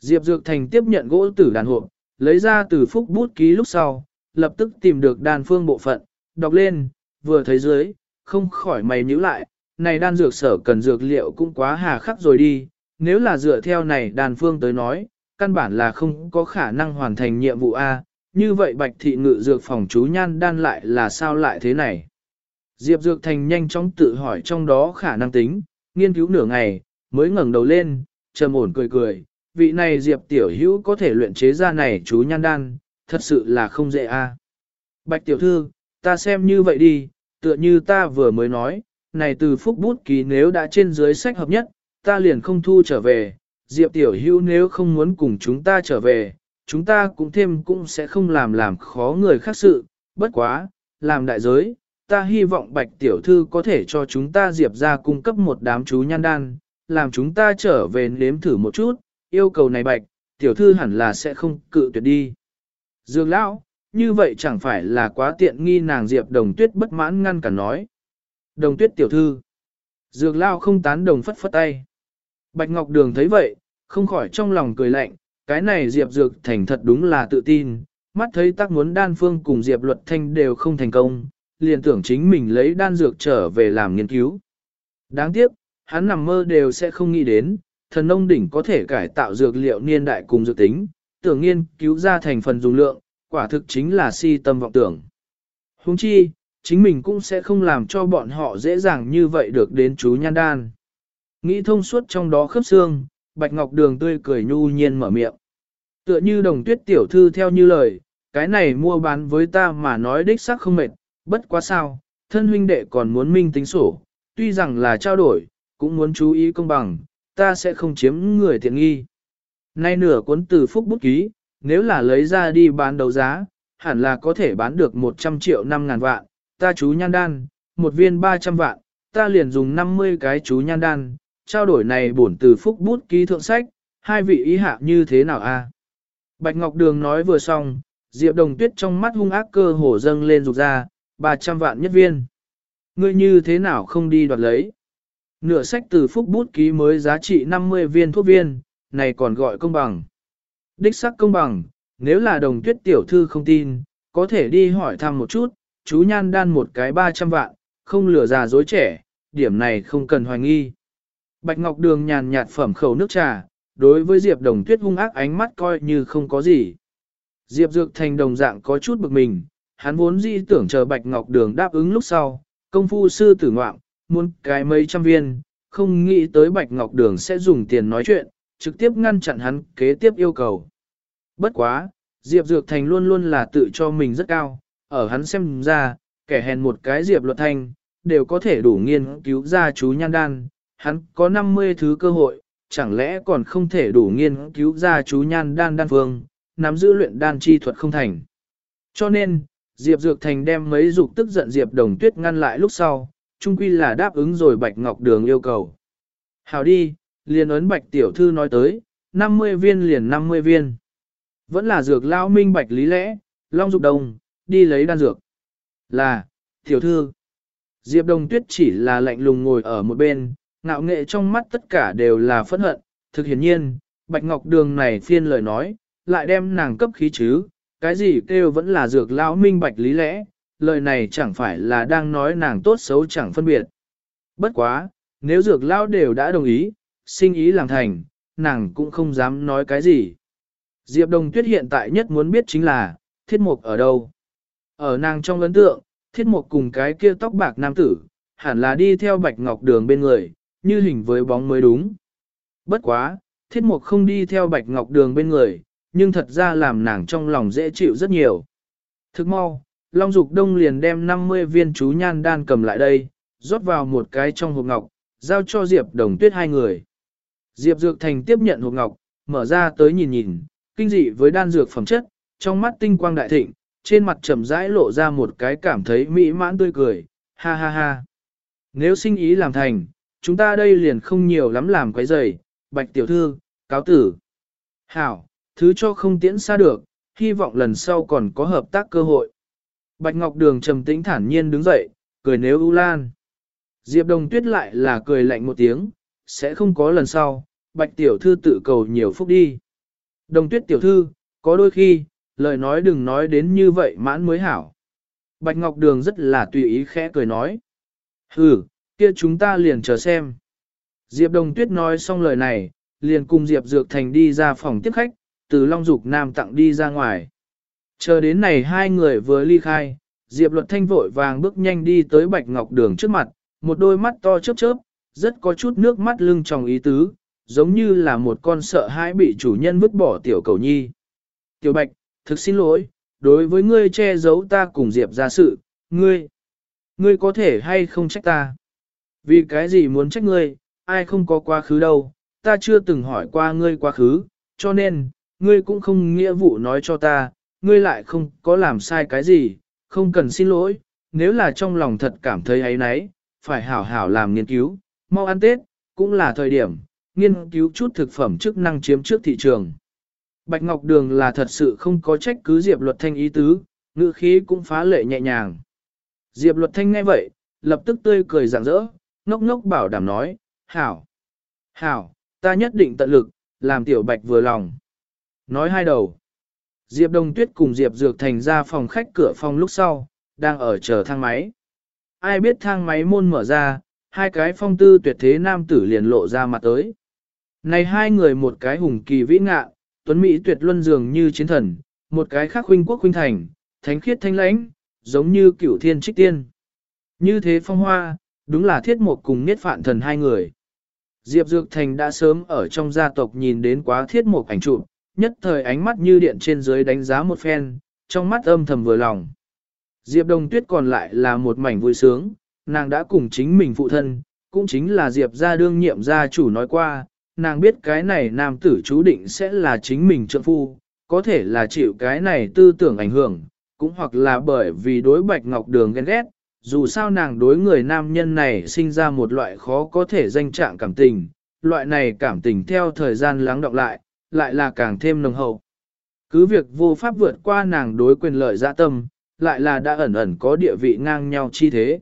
Diệp Dược Thành tiếp nhận gỗ tử đàn hộp, lấy ra từ phúc bút ký lúc sau, lập tức tìm được đàn phương bộ phận, đọc lên, vừa thấy dưới, không khỏi mày nhíu lại, này đan dược sở cần dược liệu cũng quá hà khắc rồi đi, nếu là dựa theo này đàn phương tới nói, căn bản là không có khả năng hoàn thành nhiệm vụ A, như vậy bạch thị ngự dược phòng chú nhan đan lại là sao lại thế này. Diệp Dược Thành nhanh chóng tự hỏi trong đó khả năng tính, nghiên cứu nửa ngày, mới ngẩng đầu lên, trầm ổn cười cười, vị này Diệp Tiểu Hữu có thể luyện chế ra này chú nhan đan, thật sự là không dễ a. Bạch Tiểu Thư, ta xem như vậy đi, tựa như ta vừa mới nói, này từ phúc bút ký nếu đã trên dưới sách hợp nhất, ta liền không thu trở về, Diệp Tiểu Hữu nếu không muốn cùng chúng ta trở về, chúng ta cũng thêm cũng sẽ không làm làm khó người khác sự, bất quá, làm đại giới, ta hy vọng Bạch Tiểu Thư có thể cho chúng ta Diệp ra cung cấp một đám chú nhan đan, làm chúng ta trở về nếm thử một chút, yêu cầu này Bạch, Tiểu Thư hẳn là sẽ không cự tuyệt đi. Dương Lão, như vậy chẳng phải là quá tiện nghi nàng Diệp Đồng Tuyết bất mãn ngăn cả nói. Đồng Tuyết Tiểu Thư Dược Lao không tán đồng phất phất tay. Bạch Ngọc Đường thấy vậy, không khỏi trong lòng cười lạnh, cái này Diệp Dược Thành thật đúng là tự tin, mắt thấy tác muốn đan phương cùng Diệp Luật Thanh đều không thành công, liền tưởng chính mình lấy đan dược trở về làm nghiên cứu. Đáng tiếc, hắn nằm mơ đều sẽ không nghĩ đến, thần nông đỉnh có thể cải tạo dược liệu niên đại cùng dược tính, tưởng nghiên cứu ra thành phần dùng lượng, quả thực chính là si tâm vọng tưởng. Huống chi, chính mình cũng sẽ không làm cho bọn họ dễ dàng như vậy được đến chú nhan đan. Nghĩ thông suốt trong đó khớp xương, Bạch Ngọc Đường tươi cười nhu nhiên mở miệng. Tựa như đồng tuyết tiểu thư theo như lời, cái này mua bán với ta mà nói đích xác không mệt, bất quá sao, thân huynh đệ còn muốn minh tính sổ, tuy rằng là trao đổi, cũng muốn chú ý công bằng, ta sẽ không chiếm người tiện nghi. Nay nửa cuốn từ phúc bút ký, nếu là lấy ra đi bán đấu giá, hẳn là có thể bán được 100 triệu 5 ngàn vạn, ta chú nhan đan, một viên 300 vạn, ta liền dùng 50 cái chú nhan đan, trao đổi này bổn từ phúc bút ký thượng sách, hai vị ý hạ như thế nào a? Bạch Ngọc Đường nói vừa xong, Diệp Đồng Tuyết trong mắt hung ác cơ hổ dâng lên rục ra, 300 vạn nhất viên. Ngươi như thế nào không đi đoạt lấy? Nửa sách từ phúc bút ký mới giá trị 50 viên thuốc viên, này còn gọi công bằng. Đích sắc công bằng, nếu là đồng tuyết tiểu thư không tin, có thể đi hỏi thăm một chút, chú nhan đan một cái 300 vạn, không lừa già dối trẻ, điểm này không cần hoài nghi. Bạch Ngọc Đường nhàn nhạt phẩm khẩu nước trà, đối với Diệp Đồng Tuyết hung ác ánh mắt coi như không có gì. Diệp Dược Thành đồng dạng có chút bực mình, hắn vốn di tưởng chờ Bạch Ngọc Đường đáp ứng lúc sau, công phu sư tử ngoạm, muốn cái mấy trăm viên, không nghĩ tới Bạch Ngọc Đường sẽ dùng tiền nói chuyện, trực tiếp ngăn chặn hắn kế tiếp yêu cầu. Bất quá, Diệp Dược Thành luôn luôn là tự cho mình rất cao, ở hắn xem ra, kẻ hèn một cái Diệp Luật Thanh, đều có thể đủ nghiên cứu ra chú nhan đan, hắn có 50 thứ cơ hội, chẳng lẽ còn không thể đủ nghiên cứu ra chú nhan đan đan phương, nắm giữ luyện đan chi thuật không thành. Cho nên, Diệp Dược Thành đem mấy dục tức giận Diệp Đồng Tuyết ngăn lại lúc sau, chung quy là đáp ứng rồi Bạch Ngọc Đường yêu cầu. Hào đi, liền ấn Bạch Tiểu Thư nói tới, 50 viên liền 50 viên. Vẫn là dược lao minh Bạch lý lẽ, Long Dục Đồng, đi lấy đan dược. Là, Tiểu Thư. Diệp Đồng Tuyết chỉ là lạnh lùng ngồi ở một bên, ngạo nghệ trong mắt tất cả đều là phẫn hận. Thực hiển nhiên, Bạch Ngọc Đường này phiên lời nói, lại đem nàng cấp khí chứ, cái gì kêu vẫn là dược lão minh bạch lý lẽ, lời này chẳng phải là đang nói nàng tốt xấu chẳng phân biệt. Bất quá, nếu dược lão đều đã đồng ý, sinh ý làm thành, nàng cũng không dám nói cái gì. Diệp Đồng Tuyết hiện tại nhất muốn biết chính là, thiết mục ở đâu. Ở nàng trong ấn tượng, thiết mục cùng cái kia tóc bạc nam tử, hẳn là đi theo bạch ngọc đường bên người, như hình với bóng mới đúng. Bất quá, thiết mục không đi theo bạch ngọc đường bên người, nhưng thật ra làm nàng trong lòng dễ chịu rất nhiều. Thức mau, Long Dục Đông liền đem 50 viên chú nhan đan cầm lại đây, rót vào một cái trong hộp ngọc, giao cho Diệp Đồng Tuyết hai người. Diệp Dược Thành tiếp nhận hộp ngọc, mở ra tới nhìn nhìn, kinh dị với đan dược phẩm chất, trong mắt tinh quang đại thịnh, trên mặt trầm rãi lộ ra một cái cảm thấy mỹ mãn tươi cười, ha ha ha. Nếu sinh ý làm thành, chúng ta đây liền không nhiều lắm làm quấy rầy, bạch tiểu thư, cáo tử. Hảo, thứ cho không tiễn xa được, hy vọng lần sau còn có hợp tác cơ hội. Bạch Ngọc Đường trầm tĩnh thản nhiên đứng dậy, cười nếu ưu lan. Diệp Đồng Tuyết lại là cười lạnh một tiếng, sẽ không có lần sau, Bạch Tiểu Thư tự cầu nhiều phúc đi. Đồng Tuyết Tiểu Thư, có đôi khi, lời nói đừng nói đến như vậy mãn mới hảo. Bạch Ngọc Đường rất là tùy ý khẽ cười nói. Hừ, kia chúng ta liền chờ xem. Diệp Đồng Tuyết nói xong lời này, liền cùng Diệp Dược Thành đi ra phòng tiếp khách, từ Long Dục Nam tặng đi ra ngoài. Chờ đến này hai người vừa ly khai, Diệp Luật Thanh vội vàng bước nhanh đi tới Bạch Ngọc Đường trước mặt, một đôi mắt to chớp chớp, rất có chút nước mắt lưng tròng ý tứ, giống như là một con sợ hãi bị chủ nhân vứt bỏ tiểu cầu nhi. Tiểu Bạch, thực xin lỗi, đối với ngươi che giấu ta cùng Diệp ra sự, ngươi, ngươi có thể hay không trách ta? Vì cái gì muốn trách ngươi, ai không có quá khứ đâu, ta chưa từng hỏi qua ngươi quá khứ, cho nên, ngươi cũng không nghĩa vụ nói cho ta, ngươi lại không có làm sai cái gì, không cần xin lỗi, nếu là trong lòng thật cảm thấy ấy nấy, phải hảo hảo làm nghiên cứu, mau ăn Tết, cũng là thời điểm, nghiên cứu chút thực phẩm chức năng chiếm trước thị trường. Bạch Ngọc Đường là thật sự không có trách cứ Diệp Luật Thanh ý tứ, ngữ khí cũng phá lệ nhẹ nhàng. Diệp Luật Thanh nghe vậy, lập tức tươi cười rạng rỡ, ngốc ngốc bảo đảm nói, hảo, hảo, ta nhất định tận lực, làm tiểu Bạch vừa lòng. Nói hai đầu. Diệp Đông Tuyết cùng Diệp Dược Thành ra phòng khách cửa phòng lúc sau, đang ở chờ thang máy. Ai biết thang máy môn mở ra, hai cái phong tư tuyệt thế nam tử liền lộ ra mặt tới. Này hai người một cái hùng kỳ vĩ ngạ, tuấn mỹ tuyệt luân dường như chiến thần, một cái khác huynh quốc huynh thành, thánh khiết thanh lãnh, giống như cửu thiên trích tiên. Như thế phong hoa, đúng là thiết một cùng niết phạn thần hai người. Diệp Dược Thành đã sớm ở trong gia tộc nhìn đến quá thiết một ảnh chụp, nhất thời ánh mắt như điện trên dưới đánh giá một phen, trong mắt âm thầm vừa lòng. Diệp Đồng Tuyết còn lại là một mảnh vui sướng, nàng đã cùng chính mình phụ thân, cũng chính là Diệp gia đương nhiệm gia chủ nói qua, nàng biết cái này nam tử chú định sẽ là chính mình trợ phu, có thể là chịu cái này tư tưởng ảnh hưởng, cũng hoặc là bởi vì đối bạch ngọc đường ghen ghét, dù sao nàng đối người nam nhân này sinh ra một loại khó có thể danh trạng cảm tình, loại này cảm tình theo thời gian lắng đọng lại, lại là càng thêm nồng hậu. Cứ việc vô pháp vượt qua nàng đối quyền lợi dạ tâm, lại là đã ẩn ẩn có địa vị ngang nhau chi thế.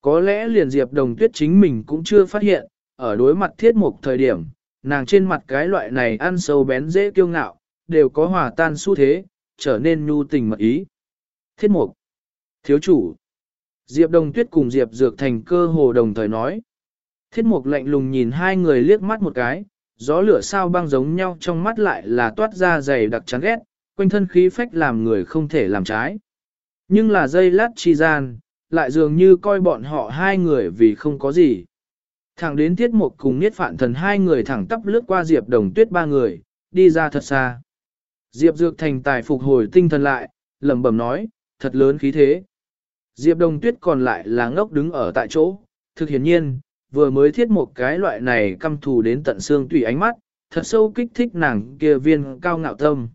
Có lẽ liền Diệp Đồng Tuyết chính mình cũng chưa phát hiện, ở đối mặt thiết mục thời điểm, nàng trên mặt cái loại này ăn sâu bén dễ kiêu ngạo, đều có hòa tan xu thế, trở nên nhu tình mật ý. Thiết mục, thiếu chủ, Diệp Đồng Tuyết cùng Diệp Dược thành cơ hồ đồng thời nói. Thiết mục lạnh lùng nhìn hai người liếc mắt một cái, gió lửa sao băng giống nhau trong mắt lại là toát ra dày đặc chán ghét, quanh thân khí phách làm người không thể làm trái. Nhưng là dây lát chi gian, lại dường như coi bọn họ hai người vì không có gì. Thẳng đến tiết mục cùng niết phạn thần hai người thẳng tắp lướt qua Diệp Đồng Tuyết ba người, đi ra thật xa. Diệp Dược thành tài phục hồi tinh thần lại, lẩm bẩm nói, thật lớn khí thế. Diệp Đồng Tuyết còn lại là ngốc đứng ở tại chỗ, thực hiển nhiên, vừa mới thiết một cái loại này căm thù đến tận xương tùy ánh mắt, thật sâu kích thích nàng kia viên cao ngạo tâm.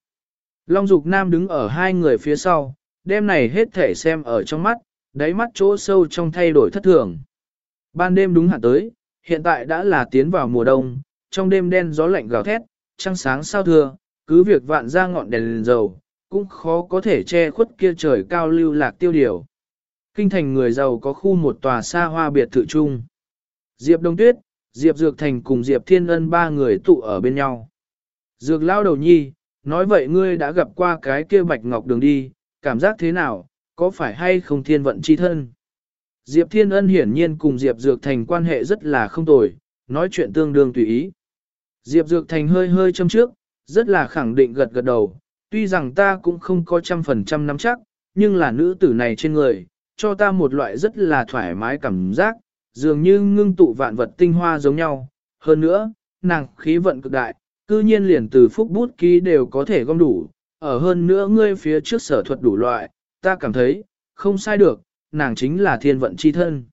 Long Dục Nam đứng ở hai người phía sau, đêm này hết thể xem ở trong mắt, đáy mắt chỗ sâu trong thay đổi thất thường. Ban đêm đúng hạn tới, hiện tại đã là tiến vào mùa đông, trong đêm đen gió lạnh gào thét, trăng sáng sao thưa, cứ việc vạn ra ngọn đèn, đèn dầu, cũng khó có thể che khuất kia trời cao lưu lạc tiêu điều. Kinh thành người giàu có khu một tòa xa hoa biệt thự chung. Diệp Đông Tuyết, Diệp Dược Thành cùng Diệp Thiên Ân ba người tụ ở bên nhau. Dược lao đầu nhi, nói vậy ngươi đã gặp qua cái kia bạch ngọc đường đi, cảm giác thế nào, có phải hay không thiên vận chi thân? Diệp Thiên Ân hiển nhiên cùng Diệp Dược Thành quan hệ rất là không tồi, nói chuyện tương đương tùy ý. Diệp Dược Thành hơi hơi châm trước, rất là khẳng định gật gật đầu, tuy rằng ta cũng không có trăm phần trăm nắm chắc, nhưng là nữ tử này trên người, cho ta một loại rất là thoải mái cảm giác, dường như ngưng tụ vạn vật tinh hoa giống nhau. Hơn nữa, nàng khí vận cực đại, cư nhiên liền từ phúc bút ký đều có thể gom đủ, ở hơn nữa ngươi phía trước sở thuật đủ loại, ta cảm thấy, không sai được, nàng chính là thiên vận chi thân.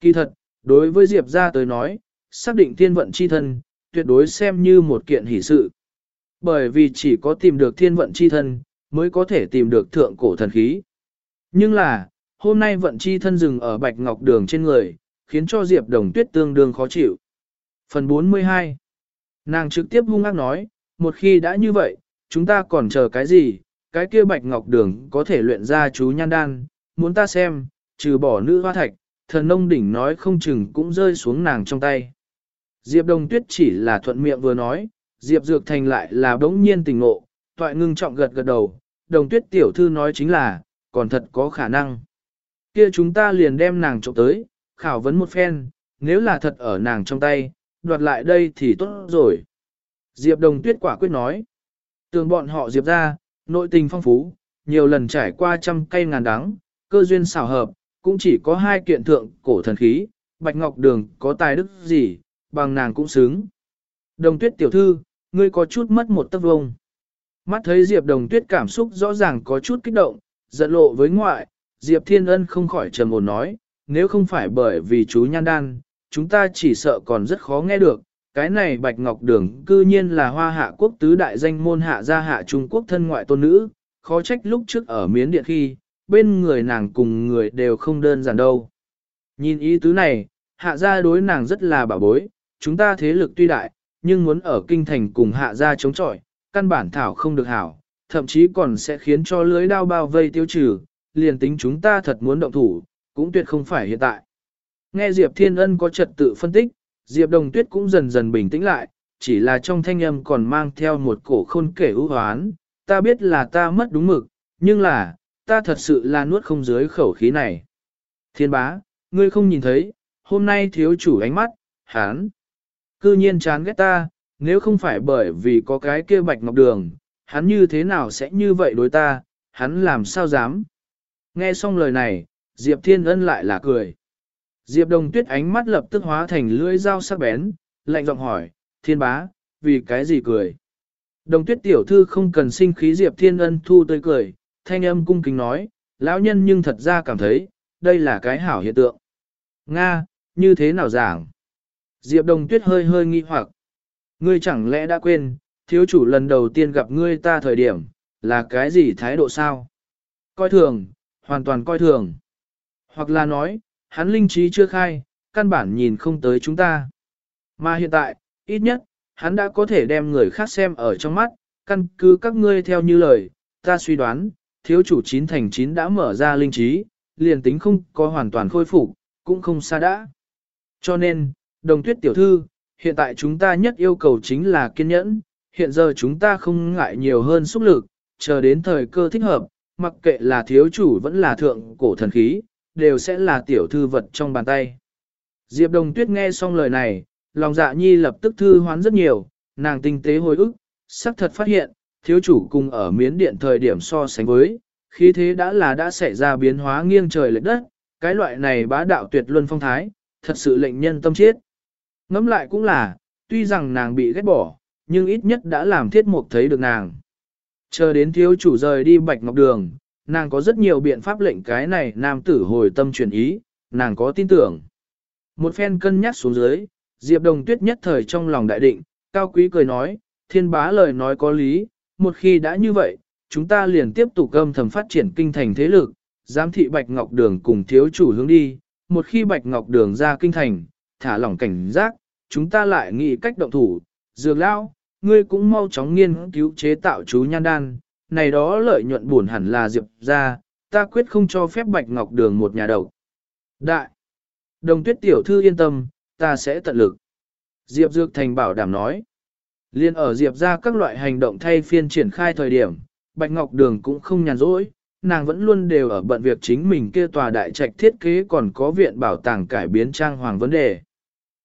Kỳ thật, đối với Diệp gia tới nói, xác định thiên vận chi thân, tuyệt đối xem như một kiện hỷ sự. Bởi vì chỉ có tìm được thiên vận chi thân, mới có thể tìm được thượng cổ thần khí. Nhưng là, hôm nay vận chi thân dừng ở bạch ngọc đường trên người, khiến cho Diệp Đồng Tuyết tương đương khó chịu. Phần 42 Nàng trực tiếp hung ác nói, một khi đã như vậy, chúng ta còn chờ cái gì, cái kia bạch ngọc đường có thể luyện ra chú nhan đan, muốn ta xem, trừ bỏ nữ hoa thạch, thần nông đỉnh nói không chừng cũng rơi xuống nàng trong tay. Diệp Đồng Tuyết chỉ là thuận miệng vừa nói, Diệp Dược Thành lại là đống nhiên tình ngộ, toại ngưng trọng gật gật đầu, Đồng Tuyết tiểu thư nói chính là, còn thật có khả năng. Kia chúng ta liền đem nàng trộm tới, khảo vấn một phen, nếu là thật ở nàng trong tay, đoạt lại đây thì tốt rồi. Diệp Đồng Tuyết quả quyết nói, tường bọn họ Diệp ra, nội tình phong phú, nhiều lần trải qua trăm cây ngàn đắng, cơ duyên xảo hợp, cũng chỉ có hai kiện thượng cổ thần khí, Bạch Ngọc Đường có tài đức gì, bằng nàng cũng xứng. Đồng tuyết tiểu thư, ngươi có chút mất một tấc vông. Mắt thấy Diệp đồng tuyết cảm xúc rõ ràng có chút kích động, giận lộ với ngoại, Diệp Thiên Ân không khỏi trầm ổn nói, nếu không phải bởi vì chú nhan đan, chúng ta chỉ sợ còn rất khó nghe được. Cái này Bạch Ngọc Đường cư nhiên là hoa hạ quốc tứ đại danh môn hạ gia hạ Trung Quốc thân ngoại tôn nữ, khó trách lúc trước ở miến điện khi, bên người nàng cùng người đều không đơn giản đâu. Nhìn ý tứ này, hạ gia đối nàng rất là bảo bối, chúng ta thế lực tuy đại, nhưng muốn ở kinh thành cùng hạ gia chống chọi, căn bản thảo không được hảo, thậm chí còn sẽ khiến cho lưới đao bao vây tiêu trừ, liền tính chúng ta thật muốn động thủ, cũng tuyệt không phải hiện tại. Nghe Diệp Thiên Ân có trật tự phân tích, Diệp Đồng Tuyết cũng dần dần bình tĩnh lại, chỉ là trong thanh âm còn mang theo một cổ khôn kể ưu hoán, ta biết là ta mất đúng mực, nhưng là, ta thật sự là nuốt không dưới khẩu khí này. Thiên bá, ngươi không nhìn thấy, hôm nay thiếu chủ ánh mắt, hán. Cư nhiên chán ghét ta, nếu không phải bởi vì có cái kia bạch ngọc đường, hắn như thế nào sẽ như vậy đối ta, hắn làm sao dám. Nghe xong lời này, Diệp Thiên Ân lại là cười. Diệp Đồng Tuyết ánh mắt lập tức hóa thành lưỡi dao sắc bén, lạnh giọng hỏi, thiên bá, vì cái gì cười? Đồng Tuyết tiểu thư không cần sinh khí Diệp Thiên Ân thu tươi cười, thanh âm cung kính nói, lão nhân nhưng thật ra cảm thấy, đây là cái hảo hiện tượng. Nga, như thế nào giảng? Diệp Đồng Tuyết hơi hơi nghi hoặc. Ngươi chẳng lẽ đã quên, thiếu chủ lần đầu tiên gặp ngươi ta thời điểm, là cái gì thái độ sao? Coi thường, hoàn toàn coi thường. Hoặc là nói, hắn linh trí chưa khai, căn bản nhìn không tới chúng ta. Mà hiện tại, ít nhất, hắn đã có thể đem người khác xem ở trong mắt, căn cứ các ngươi theo như lời, ta suy đoán, thiếu chủ chín thành chín đã mở ra linh trí, liền tính không có hoàn toàn khôi phục, cũng không xa đã. Cho nên, đồng tuyết tiểu thư, hiện tại chúng ta nhất yêu cầu chính là kiên nhẫn, hiện giờ chúng ta không ngại nhiều hơn xúc lực, chờ đến thời cơ thích hợp, mặc kệ là thiếu chủ vẫn là thượng cổ thần khí, đều sẽ là tiểu thư vật trong bàn tay. Diệp đồng tuyết nghe xong lời này, lòng dạ nhi lập tức thư hoán rất nhiều, nàng tinh tế hồi ức, sắc thật phát hiện, thiếu chủ cùng ở miến điện thời điểm so sánh với, khí thế đã là đã xảy ra biến hóa nghiêng trời lệch đất, cái loại này bá đạo tuyệt luân phong thái, thật sự lệnh nhân tâm chết. Ngẫm lại cũng là, tuy rằng nàng bị ghét bỏ, nhưng ít nhất đã làm thiết mục thấy được nàng. Chờ đến thiếu chủ rời đi bạch ngọc đường, nàng có rất nhiều biện pháp lệnh cái này nam tử hồi tâm chuyển ý, nàng có tin tưởng. Một phen cân nhắc xuống dưới, Diệp Đồng Tuyết nhất thời trong lòng đại định, cao quý cười nói, thiên bá lời nói có lý, một khi đã như vậy, chúng ta liền tiếp tục âm thầm phát triển kinh thành thế lực, giám thị Bạch Ngọc Đường cùng thiếu chủ hướng đi, một khi Bạch Ngọc Đường ra kinh thành, thả lỏng cảnh giác, chúng ta lại nghĩ cách động thủ, dược lao, ngươi cũng mau chóng nghiên cứu chế tạo chú nhan đan, này đó lợi nhuận buồn hẳn là diệp ra, ta quyết không cho phép Bạch Ngọc Đường một nhà đầu. Đại, đồng tuyết tiểu thư yên tâm, ta sẽ tận lực. Diệp Dược Thành bảo đảm nói. Liên ở Diệp ra các loại hành động thay phiên triển khai thời điểm, Bạch Ngọc Đường cũng không nhàn rỗi, nàng vẫn luôn đều ở bận việc chính mình kia tòa đại trạch thiết kế còn có viện bảo tàng cải biến trang hoàng vấn đề.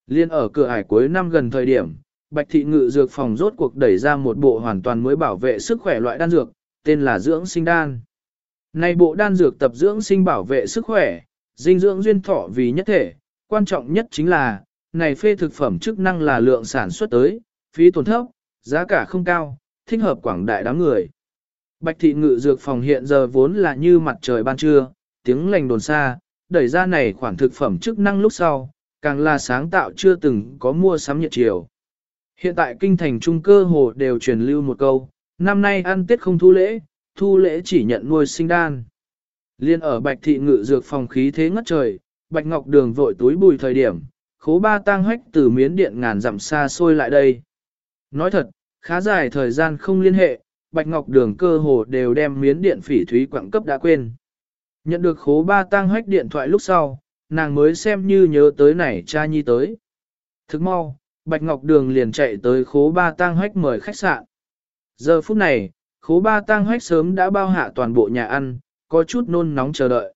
Liên ở cửa ải cuối năm gần thời điểm, Bạch Thị Ngự Dược Phòng rốt cuộc đẩy ra một bộ hoàn toàn mới bảo vệ sức khỏe loại đan dược, tên là dưỡng sinh đan. Này bộ đan dược tập dưỡng sinh bảo vệ sức khỏe, dinh dưỡng duyên thọ vì nhất thể, quan trọng nhất chính là, này phê thực phẩm chức năng là lượng sản xuất tới, phí tổn thấp, giá cả không cao, thích hợp quảng đại đám người. Bạch thị ngự dược phòng hiện giờ vốn là như mặt trời ban trưa, tiếng lành đồn xa, đẩy ra này khoản thực phẩm chức năng lúc sau, càng là sáng tạo chưa từng có mua sắm nhiệt chiều. Hiện tại kinh thành trung cơ hồ đều truyền lưu một câu, năm nay ăn tết không thu lễ, thu lễ chỉ nhận nuôi sinh đan. Liên ở bạch thị ngự dược phòng khí thế ngất trời, bạch ngọc đường vội túi bùi thời điểm, khố ba tang hách từ miến điện ngàn dặm xa xôi lại đây. Nói thật, khá dài thời gian không liên hệ, Bạch Ngọc Đường cơ hồ đều đem miến điện phỉ thúy quảng cấp đã quên. Nhận được khố ba tang hách điện thoại lúc sau, nàng mới xem như nhớ tới này cha nhi tới. Thức mau, Bạch Ngọc Đường liền chạy tới khố ba tang hách mời khách sạn. Giờ phút này, khố ba tang hách sớm đã bao hạ toàn bộ nhà ăn, có chút nôn nóng chờ đợi.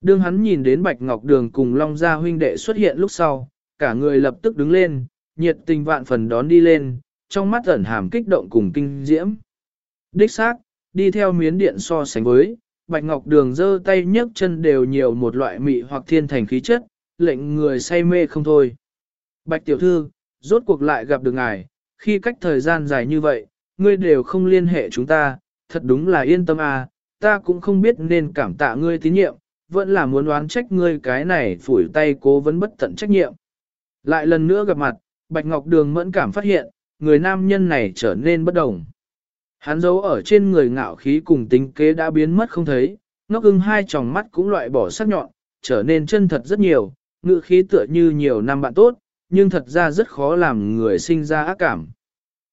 Đương hắn nhìn đến Bạch Ngọc Đường cùng Long Gia huynh đệ xuất hiện lúc sau, cả người lập tức đứng lên, nhiệt tình vạn phần đón đi lên, trong mắt ẩn hàm kích động cùng kinh diễm. Đích xác, đi theo miến điện so sánh với, Bạch Ngọc Đường giơ tay nhấc chân đều nhiều một loại mị hoặc thiên thành khí chất, lệnh người say mê không thôi. Bạch Tiểu Thư, rốt cuộc lại gặp được ngài, khi cách thời gian dài như vậy, ngươi đều không liên hệ chúng ta, thật đúng là yên tâm à, ta cũng không biết nên cảm tạ ngươi tín nhiệm, vẫn là muốn oán trách ngươi cái này phủi tay cố vấn bất tận trách nhiệm. Lại lần nữa gặp mặt, Bạch Ngọc Đường mẫn cảm phát hiện, người nam nhân này trở nên bất đồng. Hắn giấu ở trên người ngạo khí cùng tính kế đã biến mất không thấy, ngốc ưng hai tròng mắt cũng loại bỏ sắc nhọn, trở nên chân thật rất nhiều, ngự khí tựa như nhiều năm bạn tốt, nhưng thật ra rất khó làm người sinh ra ác cảm.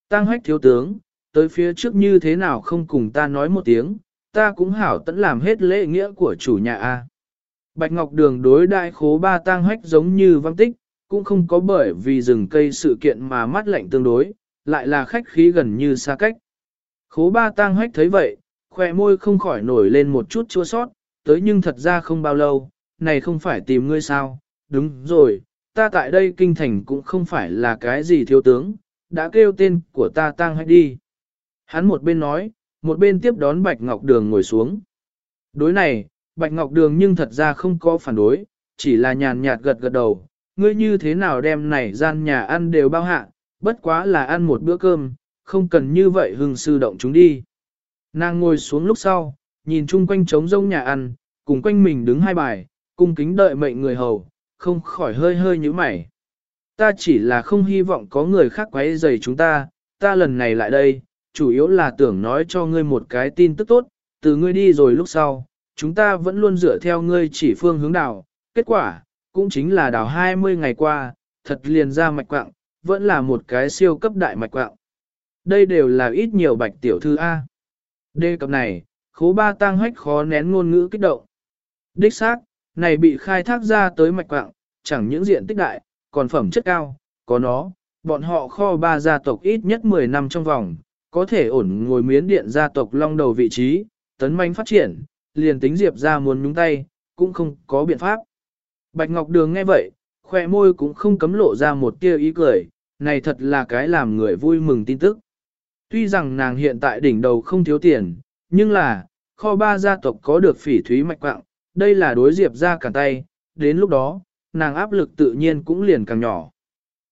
Tăng hách thiếu tướng, tới phía trước như thế nào không cùng ta nói một tiếng, ta cũng hảo tẫn làm hết lễ nghĩa của chủ nhà A. Bạch Ngọc Đường đối đại khố ba tang hách giống như văn tích, cũng không có bởi vì rừng cây sự kiện mà mắt lạnh tương đối, lại là khách khí gần như xa cách. Khố ba tang hách thấy vậy, khoe môi không khỏi nổi lên một chút chua sót, tới nhưng thật ra không bao lâu, này không phải tìm ngươi sao, đúng rồi, ta tại đây kinh thành cũng không phải là cái gì thiếu tướng, đã kêu tên của ta tang hách đi. Hắn một bên nói, một bên tiếp đón Bạch Ngọc Đường ngồi xuống. Đối này, Bạch Ngọc Đường nhưng thật ra không có phản đối, chỉ là nhàn nhạt gật gật đầu, ngươi như thế nào đem này gian nhà ăn đều bao hạ, bất quá là ăn một bữa cơm, không cần như vậy hưng sư động chúng đi. Nàng ngồi xuống lúc sau, nhìn chung quanh trống rông nhà ăn, cùng quanh mình đứng hai bài, cung kính đợi mệnh người hầu, không khỏi hơi hơi như mày. Ta chỉ là không hy vọng có người khác quấy rầy chúng ta, ta lần này lại đây, chủ yếu là tưởng nói cho ngươi một cái tin tức tốt, từ ngươi đi rồi lúc sau, chúng ta vẫn luôn dựa theo ngươi chỉ phương hướng đào, kết quả, cũng chính là đào 20 ngày qua, thật liền ra mạch quạng, vẫn là một cái siêu cấp đại mạch quạng. Đây đều là ít nhiều bạch tiểu thư A. Đề cập này, khố ba tang hách khó nén ngôn ngữ kích động. Đích xác, này bị khai thác ra tới mạch quạng, chẳng những diện tích đại, còn phẩm chất cao, có nó, bọn họ kho ba gia tộc ít nhất 10 năm trong vòng, có thể ổn ngồi miến điện gia tộc long đầu vị trí, tấn manh phát triển, liền tính Diệp ra muốn nhúng tay, cũng không có biện pháp. Bạch Ngọc Đường nghe vậy, khoe môi cũng không cấm lộ ra một tia ý cười, này thật là cái làm người vui mừng tin tức. Tuy rằng nàng hiện tại đỉnh đầu không thiếu tiền, nhưng là, kho ba gia tộc có được phỉ thúy mạch quạng, đây là đối diệp ra cả tay, đến lúc đó, nàng áp lực tự nhiên cũng liền càng nhỏ.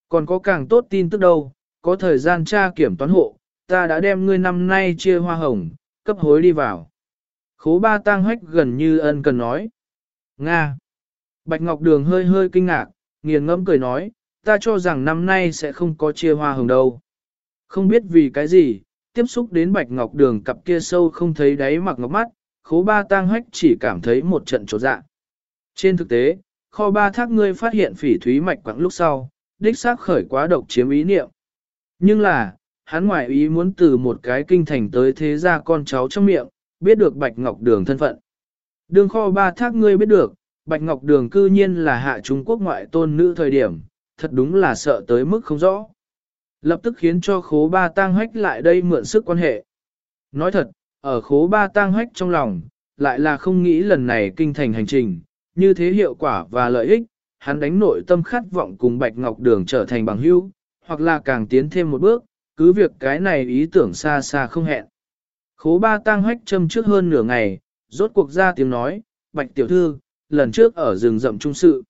Còn có càng tốt tin tức đâu, có thời gian tra kiểm toán hộ, ta đã đem ngươi năm nay chia hoa hồng, cấp hối đi vào. Khố ba tang hách gần như ân cần nói. Nga. Bạch Ngọc Đường hơi hơi kinh ngạc, nghiền ngẫm cười nói, ta cho rằng năm nay sẽ không có chia hoa hồng đâu. Không biết vì cái gì, tiếp xúc đến Bạch Ngọc Đường cặp kia sâu không thấy đáy mặc ngọc mắt, khố ba tang hách chỉ cảm thấy một trận trột dạ. Trên thực tế, kho ba thác ngươi phát hiện phỉ thúy mạch quãng lúc sau, đích xác khởi quá độc chiếm ý niệm. Nhưng là, hắn ngoại ý muốn từ một cái kinh thành tới thế ra con cháu trong miệng, biết được Bạch Ngọc Đường thân phận. Đường kho ba thác ngươi biết được, Bạch Ngọc Đường cư nhiên là hạ Trung Quốc ngoại tôn nữ thời điểm, thật đúng là sợ tới mức không rõ. Lập tức khiến cho khố ba tang hách lại đây mượn sức quan hệ. Nói thật, ở khố ba tang hách trong lòng, lại là không nghĩ lần này kinh thành hành trình, như thế hiệu quả và lợi ích, hắn đánh nội tâm khát vọng cùng Bạch Ngọc Đường trở thành bằng hữu, hoặc là càng tiến thêm một bước, cứ việc cái này ý tưởng xa xa không hẹn. Khố ba tang hách châm trước hơn nửa ngày, rốt cuộc ra tiếng nói, Bạch Tiểu Thư, lần trước ở rừng rậm trung sự.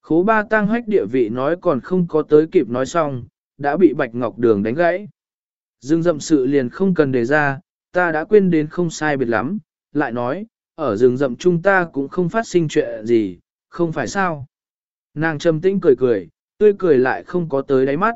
Khố ba tang hách địa vị nói còn không có tới kịp nói xong, đã bị Bạch Ngọc Đường đánh gãy. Rừng rậm sự liền không cần đề ra, ta đã quên đến không sai biệt lắm, lại nói, ở rừng rậm chúng ta cũng không phát sinh chuyện gì, không phải sao. Nàng trầm tĩnh cười cười, tươi cười lại không có tới đáy mắt.